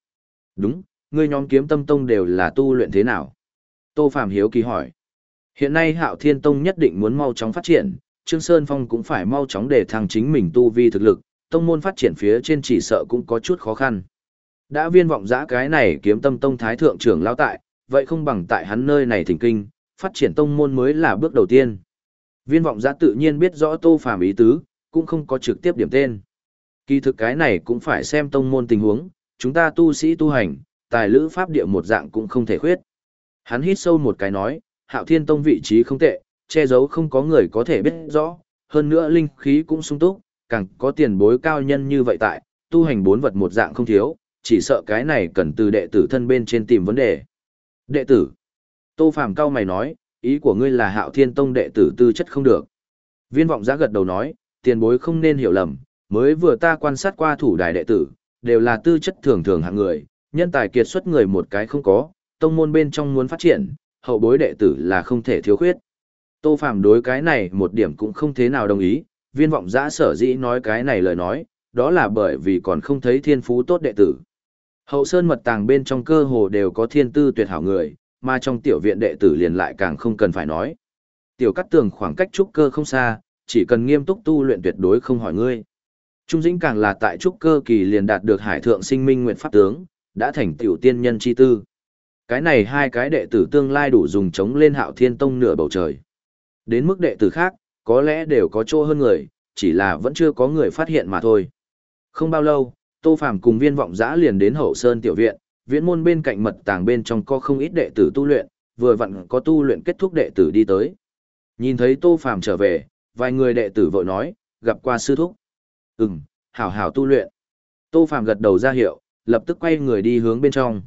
Đúng, ngươi nhóm kiếm tâm tông đều là tu luyện thế nào? Tô Phạm hiếu kỳ hỏi. Hiện nay Hạo Thiên Tông nhất định muốn mau chóng phát triển, Trương Sơn Phong cũng phải mau chóng để thăng chính mình tu vi thực lực, tông môn phát triển phía trên chỉ sợ cũng có chút khó khăn. Đã viên vọng dã cái này kiếm tâm tông thái thượng trưởng lao tại, vậy không bằng tại hắn nơi này thỉnh kinh, phát triển tông môn mới là bước đầu tiên. Viên vọng giã tự nhiên biết rõ tô phàm ý tứ, cũng không có trực tiếp điểm tên. Kỳ thực cái này cũng phải xem tông môn tình huống, chúng ta tu sĩ tu hành, tài lữ pháp địa một dạng cũng không thể khuyết. Hắn hít sâu một cái nói, hạo thiên tông vị trí không tệ, che giấu không có người có thể biết rõ, hơn nữa linh khí cũng sung túc, càng có tiền bối cao nhân như vậy tại, tu hành bốn vật một dạng không thiếu, chỉ sợ cái này cần từ đệ tử thân bên trên tìm vấn đề. Đệ tử. Tô Phàm cao mày nói, ý của ngươi là hạo thiên tông đệ tử tư chất không được. Viên vọng giã gật đầu nói, tiền bối không nên hiểu lầm, mới vừa ta quan sát qua thủ đài đệ tử, đều là tư chất thường thường hạng người, nhân tài kiệt xuất người một cái không có, tông môn bên trong muốn phát triển, hậu bối đệ tử là không thể thiếu khuyết. Tô Phàm đối cái này một điểm cũng không thế nào đồng ý, viên vọng giã sở dĩ nói cái này lời nói, đó là bởi vì còn không thấy thiên phú tốt đệ tử. Hậu sơn mật tàng bên trong cơ hồ đều có thiên tư tuyệt hảo người, mà trong tiểu viện đệ tử liền lại càng không cần phải nói. Tiểu cắt tường khoảng cách trúc cơ không xa, chỉ cần nghiêm túc tu luyện tuyệt đối không hỏi ngươi. Trung dĩnh càng là tại trúc cơ kỳ liền đạt được hải thượng sinh minh nguyện pháp tướng, đã thành tiểu tiên nhân chi tư. Cái này hai cái đệ tử tương lai đủ dùng chống lên hạo thiên tông nửa bầu trời. Đến mức đệ tử khác, có lẽ đều có chỗ hơn người, chỉ là vẫn chưa có người phát hiện mà thôi. Không bao lâu, Tô Phàm cùng viên vọng giã liền đến hậu sơn tiểu viện, viễn môn bên cạnh mật tàng bên trong có không ít đệ tử tu luyện, vừa vặn có tu luyện kết thúc đệ tử đi tới. Nhìn thấy Tô Phàm trở về, vài người đệ tử vội nói, gặp qua sư thúc. Ừm, hảo hảo tu luyện. Tô Phàm gật đầu ra hiệu, lập tức quay người đi hướng bên trong.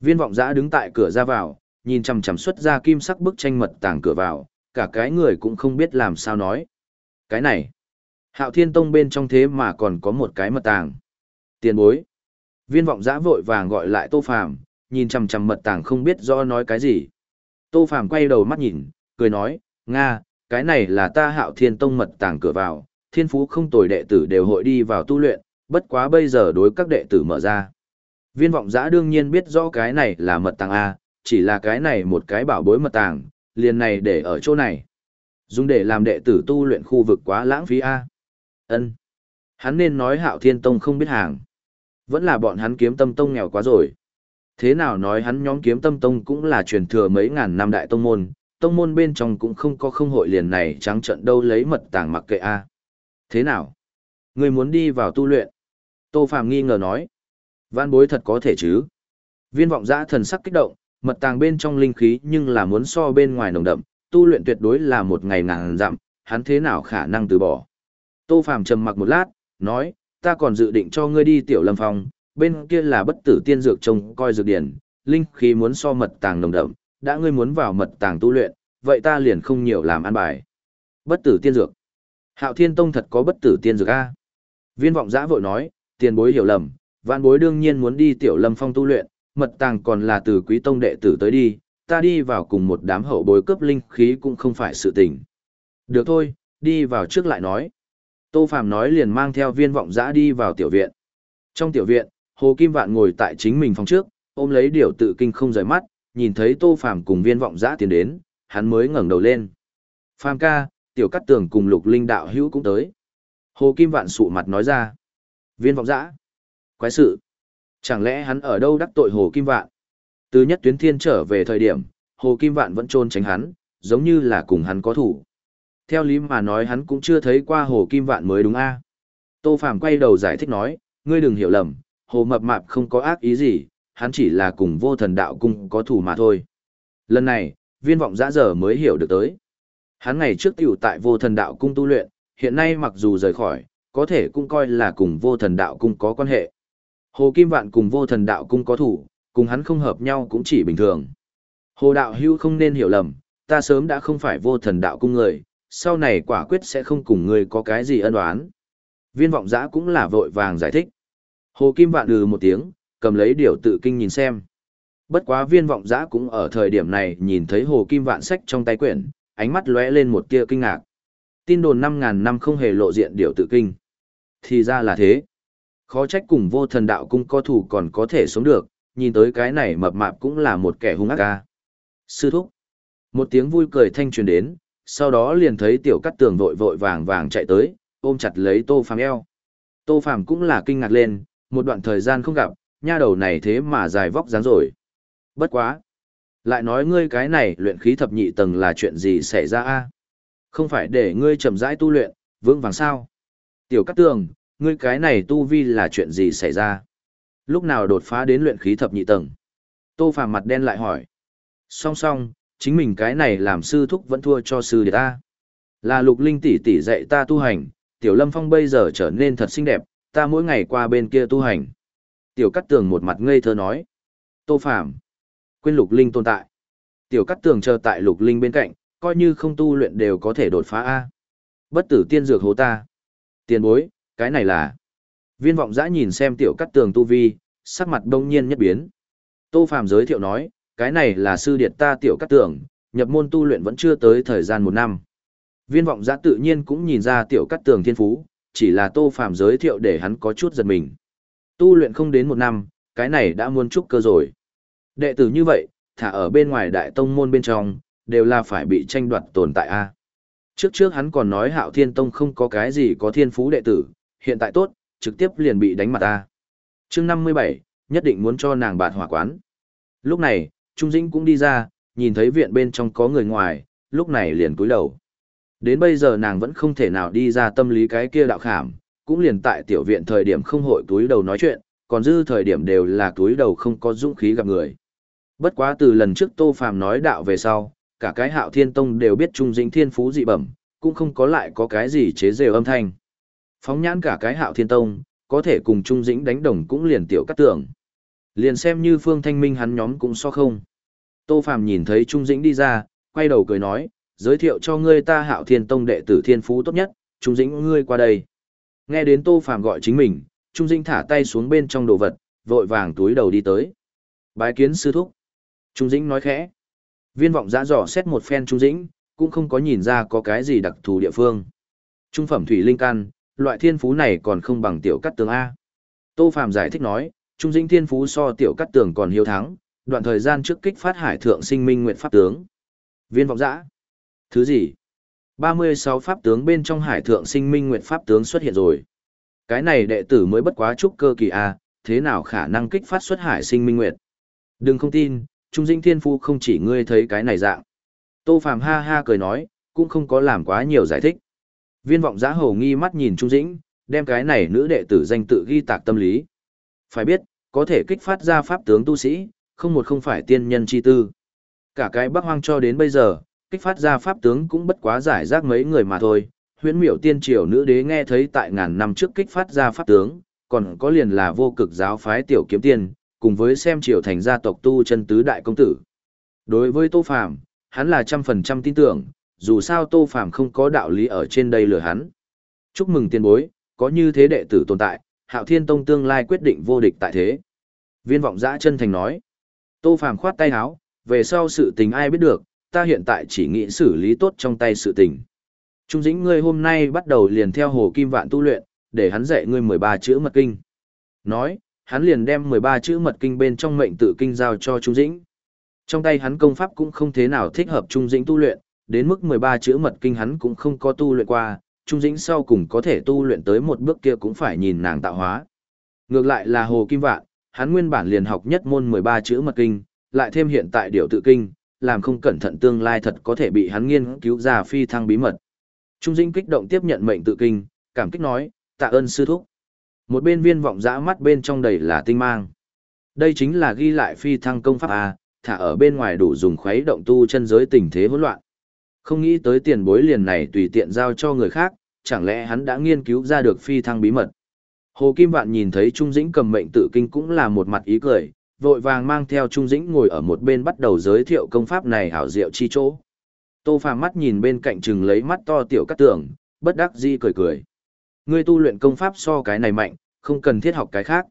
Viên vọng giã đứng tại cửa ra vào, nhìn chằm chằm xuất ra kim sắc bức tranh mật tàng cửa vào, cả cái người cũng không biết làm sao nói. Cái này, hạo thiên tông bên trong thế mà còn có một cái mật tàng. Tiền bối. Viên vọng giã vội vàng gọi lại Tô Phàm, nhìn chằm chằm mật tàng không biết do nói cái gì. Tô Phàm quay đầu mắt nhìn, cười nói, Nga, cái này là ta hạo thiên tông mật tàng cửa vào, thiên phú không tồi đệ tử đều hội đi vào tu luyện, bất quá bây giờ đối các đệ tử mở ra. Viên vọng giã đương nhiên biết rõ cái này là mật tàng A, chỉ là cái này một cái bảo bối mật tàng, liền này để ở chỗ này. Dùng để làm đệ tử tu luyện khu vực quá lãng phí A. ân Hắn nên nói hạo thiên tông không biết hàng. Vẫn là bọn hắn kiếm tâm tông nghèo quá rồi. Thế nào nói hắn nhóm kiếm tâm tông cũng là truyền thừa mấy ngàn năm đại tông môn, tông môn bên trong cũng không có không hội liền này trắng trận đâu lấy mật tàng mặc kệ a. Thế nào? Người muốn đi vào tu luyện? Tô Phàm nghi ngờ nói. van bối thật có thể chứ? Viên vọng giã thần sắc kích động, mật tàng bên trong linh khí nhưng là muốn so bên ngoài nồng đậm, tu luyện tuyệt đối là một ngày ngàn dặm, hắn thế nào khả năng từ bỏ. Tô Phàm trầm mặc một lát, nói, ta còn dự định cho ngươi đi tiểu lâm phong, bên kia là bất tử tiên dược trông coi dược điển, linh khí muốn so mật tàng nồng đậm, đã ngươi muốn vào mật tàng tu luyện, vậy ta liền không nhiều làm ăn bài. Bất tử tiên dược. Hạo Thiên Tông thật có bất tử tiên dược a? Viên vọng giã vội nói, tiền bối hiểu lầm, vạn bối đương nhiên muốn đi tiểu lâm phong tu luyện, mật tàng còn là từ quý tông đệ tử tới đi, ta đi vào cùng một đám hậu bối cướp linh khí cũng không phải sự tình. Được thôi, đi vào trước lại nói. Tô Phàm nói liền mang theo viên vọng dã đi vào tiểu viện. Trong tiểu viện, Hồ Kim Vạn ngồi tại chính mình phòng trước, ôm lấy điều tự kinh không rời mắt, nhìn thấy Tô Phàm cùng viên vọng dã tiến đến, hắn mới ngẩng đầu lên. Phàm ca, tiểu cắt tường cùng lục linh đạo hữu cũng tới. Hồ Kim Vạn sụ mặt nói ra. Viên vọng dã. Quái sự. Chẳng lẽ hắn ở đâu đắc tội Hồ Kim Vạn? Từ nhất tuyến thiên trở về thời điểm, Hồ Kim Vạn vẫn trôn tránh hắn, giống như là cùng hắn có thủ. Theo lý mà nói hắn cũng chưa thấy qua Hồ Kim Vạn mới đúng a. Tô Phàm quay đầu giải thích nói, ngươi đừng hiểu lầm, Hồ Mập Mạp không có ác ý gì, hắn chỉ là cùng vô thần đạo cung có thủ mà thôi. Lần này, viên vọng dã giờ mới hiểu được tới. Hắn ngày trước tiểu tại vô thần đạo cung tu luyện, hiện nay mặc dù rời khỏi, có thể cũng coi là cùng vô thần đạo cung có quan hệ. Hồ Kim Vạn cùng vô thần đạo cung có thủ, cùng hắn không hợp nhau cũng chỉ bình thường. Hồ đạo hưu không nên hiểu lầm, ta sớm đã không phải vô thần đạo cung người, sau này quả quyết sẽ không cùng người có cái gì ân oán. Viên vọng giã cũng là vội vàng giải thích. Hồ Kim Vạn ừ một tiếng, cầm lấy điều tự kinh nhìn xem. Bất quá viên vọng giã cũng ở thời điểm này nhìn thấy Hồ Kim Vạn sách trong tay quyển, ánh mắt lóe lên một tia kinh ngạc. Tin đồn 5.000 năm không hề lộ diện điều tự kinh. Thì ra là thế. Khó trách cùng vô thần đạo cung có thủ còn có thể sống được, nhìn tới cái này mập mạp cũng là một kẻ hung ác ca. Sư thúc. Một tiếng vui cười thanh truyền đến, sau đó liền thấy tiểu cắt tường vội vội vàng vàng chạy tới, ôm chặt lấy tô phàm eo. Tô phàm cũng là kinh ngạc lên, một đoạn thời gian không gặp, nha đầu này thế mà dài vóc dáng rồi. Bất quá. Lại nói ngươi cái này luyện khí thập nhị tầng là chuyện gì xảy ra a? Không phải để ngươi chậm rãi tu luyện, vững vàng sao? Tiểu Cát Tường, ngươi cái này tu vi là chuyện gì xảy ra? Lúc nào đột phá đến luyện khí thập nhị tầng? Tô Phàm mặt đen lại hỏi. Song song, chính mình cái này làm sư thúc vẫn thua cho sư đệ ta. Là Lục Linh tỷ tỷ dạy ta tu hành, Tiểu Lâm Phong bây giờ trở nên thật xinh đẹp, ta mỗi ngày qua bên kia tu hành. Tiểu cắt Tường một mặt ngây thơ nói. Tô phạm quên Lục Linh tồn tại. Tiểu cắt Tường chờ tại Lục Linh bên cạnh, coi như không tu luyện đều có thể đột phá A. Bất tử tiên dược hố ta. Tiền bối, cái này là... Viên vọng dã nhìn xem tiểu cắt tường tu vi, sắc mặt đông nhiên nhất biến. Tô phạm giới thiệu nói, cái này là sư điệt ta tiểu cát tường, nhập môn tu luyện vẫn chưa tới thời gian một năm. Viên vọng giã tự nhiên cũng nhìn ra tiểu cát tường thiên phú, chỉ là tô phàm giới thiệu để hắn có chút giật mình. Tu luyện không đến một năm, cái này đã muôn trúc cơ rồi. Đệ tử như vậy, thả ở bên ngoài đại tông môn bên trong, đều là phải bị tranh đoạt tồn tại a. Trước trước hắn còn nói hạo thiên tông không có cái gì có thiên phú đệ tử, hiện tại tốt, trực tiếp liền bị đánh mặt ta. chương 57, nhất định muốn cho nàng bạt hỏa quán. Lúc này, Trung Dĩnh cũng đi ra, nhìn thấy viện bên trong có người ngoài, lúc này liền cúi đầu. Đến bây giờ nàng vẫn không thể nào đi ra tâm lý cái kia đạo khảm, cũng liền tại tiểu viện thời điểm không hội túi đầu nói chuyện, còn dư thời điểm đều là túi đầu không có dũng khí gặp người. Bất quá từ lần trước Tô Phàm nói đạo về sau, cả cái hạo thiên tông đều biết Trung Dĩnh thiên phú dị bẩm, cũng không có lại có cái gì chế rêu âm thanh. Phóng nhãn cả cái hạo thiên tông, có thể cùng Trung Dĩnh đánh đồng cũng liền tiểu cắt tưởng. Liền xem như Phương Thanh Minh hắn nhóm cũng so không. Tô Phàm nhìn thấy Trung Dĩnh đi ra, quay đầu cười nói, giới thiệu cho ngươi ta hạo thiên tông đệ tử thiên phú tốt nhất, Trung Dĩnh ngươi qua đây. Nghe đến Tô Phàm gọi chính mình, Trung Dĩnh thả tay xuống bên trong đồ vật, vội vàng túi đầu đi tới. Bái kiến sư thúc. Trung Dĩnh nói khẽ. Viên vọng giã dò xét một phen Trung Dĩnh, cũng không có nhìn ra có cái gì đặc thù địa phương. Trung phẩm thủy linh căn, loại thiên phú này còn không bằng tiểu cắt tường A. Tô Phạm giải thích nói, Trung Dĩnh thiên phú so tiểu cắt tường còn hiếu thắng, đoạn thời gian trước kích phát hải thượng sinh minh nguyện pháp tướng. Viên vọng giã. Thứ gì? 36 pháp tướng bên trong hải thượng sinh minh nguyện pháp tướng xuất hiện rồi. Cái này đệ tử mới bất quá trúc cơ kỳ A, thế nào khả năng kích phát xuất hải sinh minh nguyện? Đừng không tin, Trung Dĩnh thiên phú không chỉ ngươi thấy cái này dạng. Tô Phạm ha ha cười nói, cũng không có làm quá nhiều giải thích. Viên vọng giã hầu nghi mắt nhìn Trung Dĩnh, đem cái này nữ đệ tử danh tự ghi tạc tâm lý. Phải biết, có thể kích phát ra pháp tướng tu sĩ, không một không phải tiên nhân chi tư. Cả cái bắc hoang cho đến bây giờ, kích phát ra pháp tướng cũng bất quá giải rác mấy người mà thôi. Huyễn miểu tiên triều nữ đế nghe thấy tại ngàn năm trước kích phát ra pháp tướng, còn có liền là vô cực giáo phái tiểu kiếm tiên, cùng với xem triều thành gia tộc tu chân tứ đại công tử. Đối với Tô Phàm, hắn là trăm phần trăm tin tưởng, dù sao Tô Phàm không có đạo lý ở trên đây lừa hắn. Chúc mừng tiền bối, có như thế đệ tử tồn tại, Hạo Thiên Tông tương lai quyết định vô địch tại thế. Viên vọng dã chân thành nói. Tô Phàm khoát tay áo, về sau sự tình ai biết được, ta hiện tại chỉ nghĩ xử lý tốt trong tay sự tình. Trung dĩnh ngươi hôm nay bắt đầu liền theo hồ kim vạn tu luyện, để hắn dạy ngươi 13 chữ mật kinh. Nói, hắn liền đem 13 chữ mật kinh bên trong mệnh tự kinh giao cho Trung dĩnh. Trong tay hắn công pháp cũng không thế nào thích hợp Trung dĩnh tu luyện, đến mức 13 chữ mật kinh hắn cũng không có tu luyện qua, Trung Dĩnh sau cùng có thể tu luyện tới một bước kia cũng phải nhìn nàng tạo hóa. Ngược lại là Hồ Kim Vạn, hắn nguyên bản liền học nhất môn 13 chữ mật kinh, lại thêm hiện tại điều tự kinh, làm không cẩn thận tương lai thật có thể bị hắn nghiên cứu ra phi thăng bí mật. Trung Dĩnh kích động tiếp nhận mệnh tự kinh, cảm kích nói, tạ ơn sư thúc. Một bên viên vọng dã mắt bên trong đầy là tinh mang. Đây chính là ghi lại phi thăng công pháp A, thả ở bên ngoài đủ dùng khuấy động tu chân giới tình thế hỗn loạn. Không nghĩ tới tiền bối liền này tùy tiện giao cho người khác, chẳng lẽ hắn đã nghiên cứu ra được phi thăng bí mật. Hồ Kim Vạn nhìn thấy Trung Dĩnh cầm mệnh tự kinh cũng là một mặt ý cười, vội vàng mang theo Trung Dĩnh ngồi ở một bên bắt đầu giới thiệu công pháp này hảo diệu chi chỗ. Tô Phàm mắt nhìn bên cạnh chừng lấy mắt to tiểu cắt tưởng, bất đắc dĩ cười cười. Ngươi tu luyện công pháp so cái này mạnh, không cần thiết học cái khác.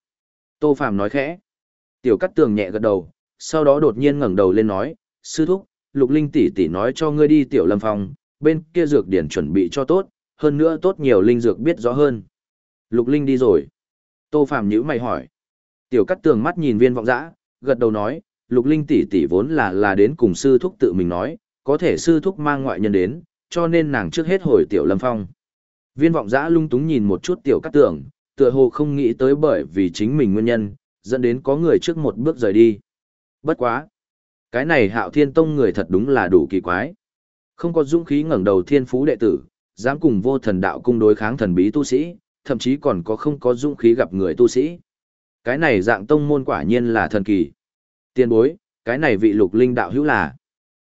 Tô Phàm nói khẽ. Tiểu cắt tường nhẹ gật đầu, sau đó đột nhiên ngẩng đầu lên nói, sư thúc, lục linh tỷ tỷ nói cho ngươi đi tiểu lâm phòng, bên kia dược điển chuẩn bị cho tốt, hơn nữa tốt nhiều linh dược biết rõ hơn. Lục linh đi rồi. Tô Phàm nhữ mày hỏi. Tiểu cắt tường mắt nhìn viên vọng dã, gật đầu nói, lục linh tỷ tỷ vốn là là đến cùng sư thúc tự mình nói, có thể sư thúc mang ngoại nhân đến, cho nên nàng trước hết hồi tiểu lâm phong. Viên vọng dã lung túng nhìn một chút tiểu cắt tường, tựa hồ không nghĩ tới bởi vì chính mình nguyên nhân, dẫn đến có người trước một bước rời đi. Bất quá. Cái này hạo thiên tông người thật đúng là đủ kỳ quái. Không có dũng khí ngẩng đầu thiên phú đệ tử, dám cùng vô thần đạo cung đối kháng thần bí tu sĩ, thậm chí còn có không có dũng khí gặp người tu sĩ. Cái này dạng tông môn quả nhiên là thần kỳ. Tiên bối, cái này vị lục linh đạo hữu là.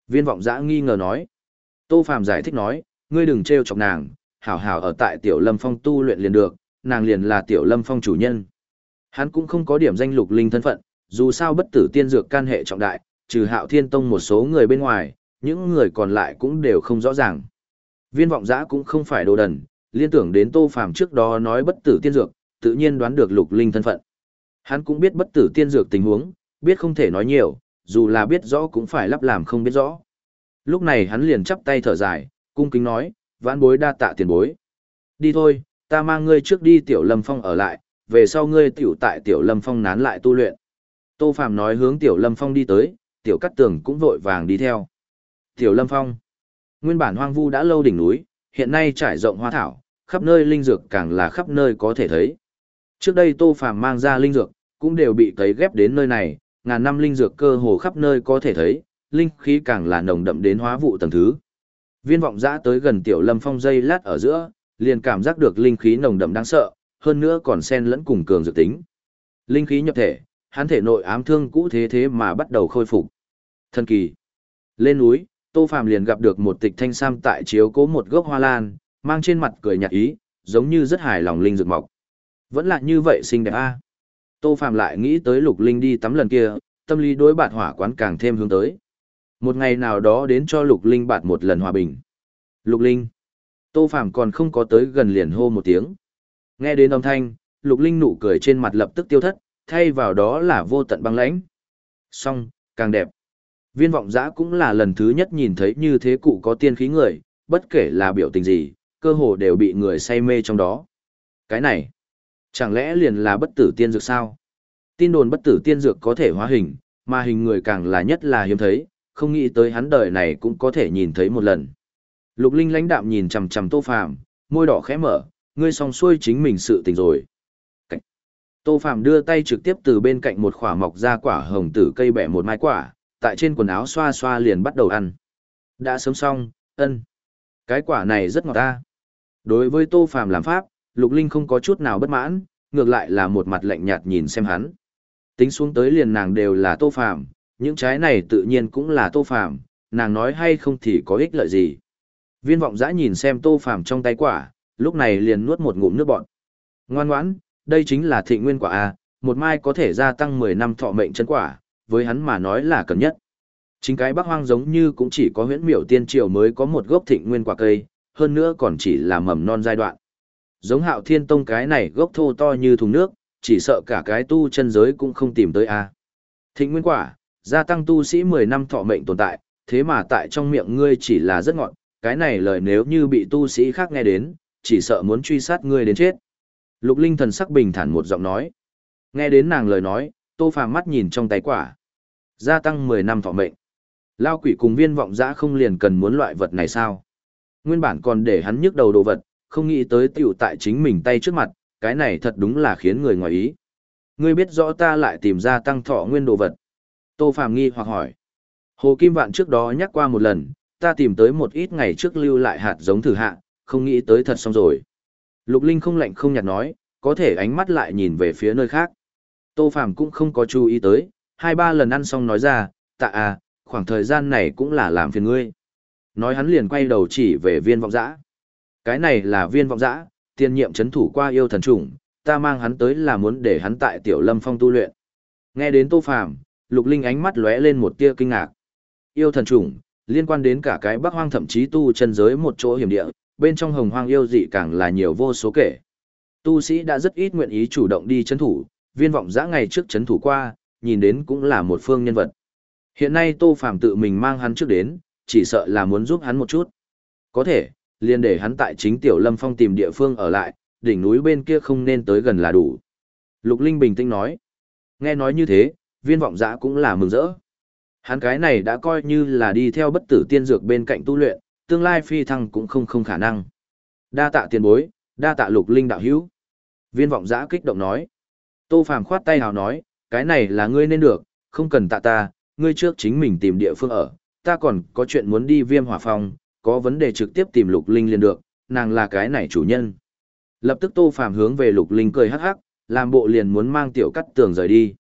Viên vọng giã nghi ngờ nói. Tô Phàm giải thích nói, ngươi đừng trêu chọc nàng, hảo hảo ở tại tiểu lâm phong tu luyện liền được, nàng liền là tiểu lâm phong chủ nhân. Hắn cũng không có điểm danh lục linh thân phận, dù sao bất tử tiên dược can hệ trọng đại, trừ hạo thiên tông một số người bên ngoài, những người còn lại cũng đều không rõ ràng. Viên vọng giã cũng không phải đồ đần, liên tưởng đến tô phàm trước đó nói bất tử tiên dược, tự nhiên đoán được lục linh thân phận. Hắn cũng biết bất tử tiên dược tình huống, biết không thể nói nhiều, dù là biết rõ cũng phải lắp làm không biết rõ. Lúc này hắn liền chắp tay thở dài, cung kính nói, vãn bối đa tạ tiền bối. Đi thôi, ta mang ngươi trước đi tiểu lâm phong ở lại, về sau ngươi tiểu tại tiểu lâm phong nán lại tu luyện. Tô Phạm nói hướng tiểu lâm phong đi tới, tiểu cắt tường cũng vội vàng đi theo. Tiểu lâm phong, nguyên bản hoang vu đã lâu đỉnh núi, hiện nay trải rộng hoa thảo, khắp nơi linh dược càng là khắp nơi có thể thấy. Trước đây Tô phàm mang ra linh dược, cũng đều bị cấy ghép đến nơi này, ngàn năm linh dược cơ hồ khắp nơi có thể thấy, linh khí càng là nồng đậm đến hóa vụ tầng thứ. Viên vọng dã tới gần tiểu lâm phong dây lát ở giữa, liền cảm giác được linh khí nồng đậm đáng sợ, hơn nữa còn xen lẫn cùng cường dược tính. Linh khí nhập thể, hắn thể nội ám thương cũ thế thế mà bắt đầu khôi phục. Thần kỳ. Lên núi, Tô Phàm liền gặp được một tịch thanh sam tại chiếu cố một gốc hoa lan, mang trên mặt cười nhạt ý, giống như rất hài lòng linh dược mọc. Vẫn là như vậy xinh đẹp a. Tô Phàm lại nghĩ tới Lục Linh đi tắm lần kia, tâm lý đối bạt hỏa quán càng thêm hướng tới. Một ngày nào đó đến cho Lục Linh bạt một lần hòa bình. Lục Linh. Tô Phàm còn không có tới gần liền hô một tiếng. Nghe đến âm thanh, Lục Linh nụ cười trên mặt lập tức tiêu thất, thay vào đó là vô tận băng lãnh. Song, càng đẹp. Viên vọng giã cũng là lần thứ nhất nhìn thấy như thế cụ có tiên khí người, bất kể là biểu tình gì, cơ hồ đều bị người say mê trong đó. Cái này, chẳng lẽ liền là bất tử tiên dược sao? Tin đồn bất tử tiên dược có thể hóa hình, mà hình người càng là nhất là hiếm thấy, không nghĩ tới hắn đời này cũng có thể nhìn thấy một lần. Lục Linh lãnh đạm nhìn chằm chằm Tô Phàm, môi đỏ khẽ mở, ngươi xong xuôi chính mình sự tình rồi. Tô Phạm đưa tay trực tiếp từ bên cạnh một khỏa mọc ra quả hồng tử cây bẻ một mai quả, tại trên quần áo xoa xoa liền bắt đầu ăn. Đã sớm xong, ân. Cái quả này rất ngọt ta. Đối với Tô Phạm làm pháp, Lục Linh không có chút nào bất mãn, ngược lại là một mặt lạnh nhạt nhìn xem hắn. Tính xuống tới liền nàng đều là Tô Phạm, những trái này tự nhiên cũng là Tô Phạm, nàng nói hay không thì có ích lợi gì. Viên vọng dã nhìn xem Tô Phạm trong tay quả, lúc này liền nuốt một ngụm nước bọt. Ngoan ngoãn, đây chính là thịnh nguyên quả A, một mai có thể gia tăng 10 năm thọ mệnh chân quả, với hắn mà nói là cần nhất. Chính cái bắc hoang giống như cũng chỉ có huyễn miểu tiên triều mới có một gốc thịnh nguyên quả cây, hơn nữa còn chỉ là mầm non giai đoạn. Giống hạo thiên tông cái này gốc thô to như thùng nước, chỉ sợ cả cái tu chân giới cũng không tìm tới A. Thịnh nguyên quả, gia tăng tu sĩ 10 năm thọ mệnh tồn tại, thế mà tại trong miệng ngươi chỉ là rất ngọn, cái này lời nếu như bị tu sĩ khác nghe đến, chỉ sợ muốn truy sát ngươi đến chết. Lục Linh thần sắc bình thản một giọng nói. Nghe đến nàng lời nói, Tô Phàm mắt nhìn trong tay quả. Gia tăng 10 năm thọ mệnh. Lao quỷ cùng viên vọng dã không liền cần muốn loại vật này sao? Nguyên bản còn để hắn nhức đầu đồ vật, không nghĩ tới tiểu tại chính mình tay trước mặt, cái này thật đúng là khiến người ngoài ý. Ngươi biết rõ ta lại tìm ra tăng thọ nguyên đồ vật. Tô Phàm nghi hoặc hỏi. Hồ Kim Vạn trước đó nhắc qua một lần, ta tìm tới một ít ngày trước lưu lại hạt giống thử hạ, không nghĩ tới thật xong rồi. Lục Linh không lạnh không nhạt nói, có thể ánh mắt lại nhìn về phía nơi khác. Tô Phàm cũng không có chú ý tới, hai ba lần ăn xong nói ra, tạ à, khoảng thời gian này cũng là làm phiền ngươi. Nói hắn liền quay đầu chỉ về viên vọng dã. Cái này là viên vọng dã, tiên nhiệm chấn thủ qua yêu thần trùng, ta mang hắn tới là muốn để hắn tại tiểu lâm phong tu luyện. Nghe đến Tô Phàm, Lục Linh ánh mắt lóe lên một tia kinh ngạc. Yêu thần trùng, liên quan đến cả cái bắc hoang thậm chí tu chân giới một chỗ hiểm địa, bên trong hồng hoang yêu dị càng là nhiều vô số kể. Tu sĩ đã rất ít nguyện ý chủ động đi chấn thủ, viên vọng giã ngày trước chấn thủ qua, nhìn đến cũng là một phương nhân vật. Hiện nay Tô Phàm tự mình mang hắn trước đến, chỉ sợ là muốn giúp hắn một chút. Có thể, liền để hắn tại chính tiểu lâm phong tìm địa phương ở lại, đỉnh núi bên kia không nên tới gần là đủ. Lục Linh bình tĩnh nói. Nghe nói như thế, viên vọng giã cũng là mừng rỡ. Hắn cái này đã coi như là đi theo bất tử tiên dược bên cạnh tu luyện, tương lai phi thăng cũng không không khả năng. Đa tạ tiền bối, đa tạ lục linh đạo hữu. Viên vọng giã kích động nói. Tô Phàm khoát tay hào nói, cái này là ngươi nên được, không cần tạ ta, ngươi trước chính mình tìm địa phương ở, ta còn có chuyện muốn đi viêm hỏa phòng, có vấn đề trực tiếp tìm lục linh liền được, nàng là cái này chủ nhân. Lập tức Tô Phàm hướng về lục linh cười hắc hắc, làm bộ liền muốn mang tiểu cắt tường rời đi.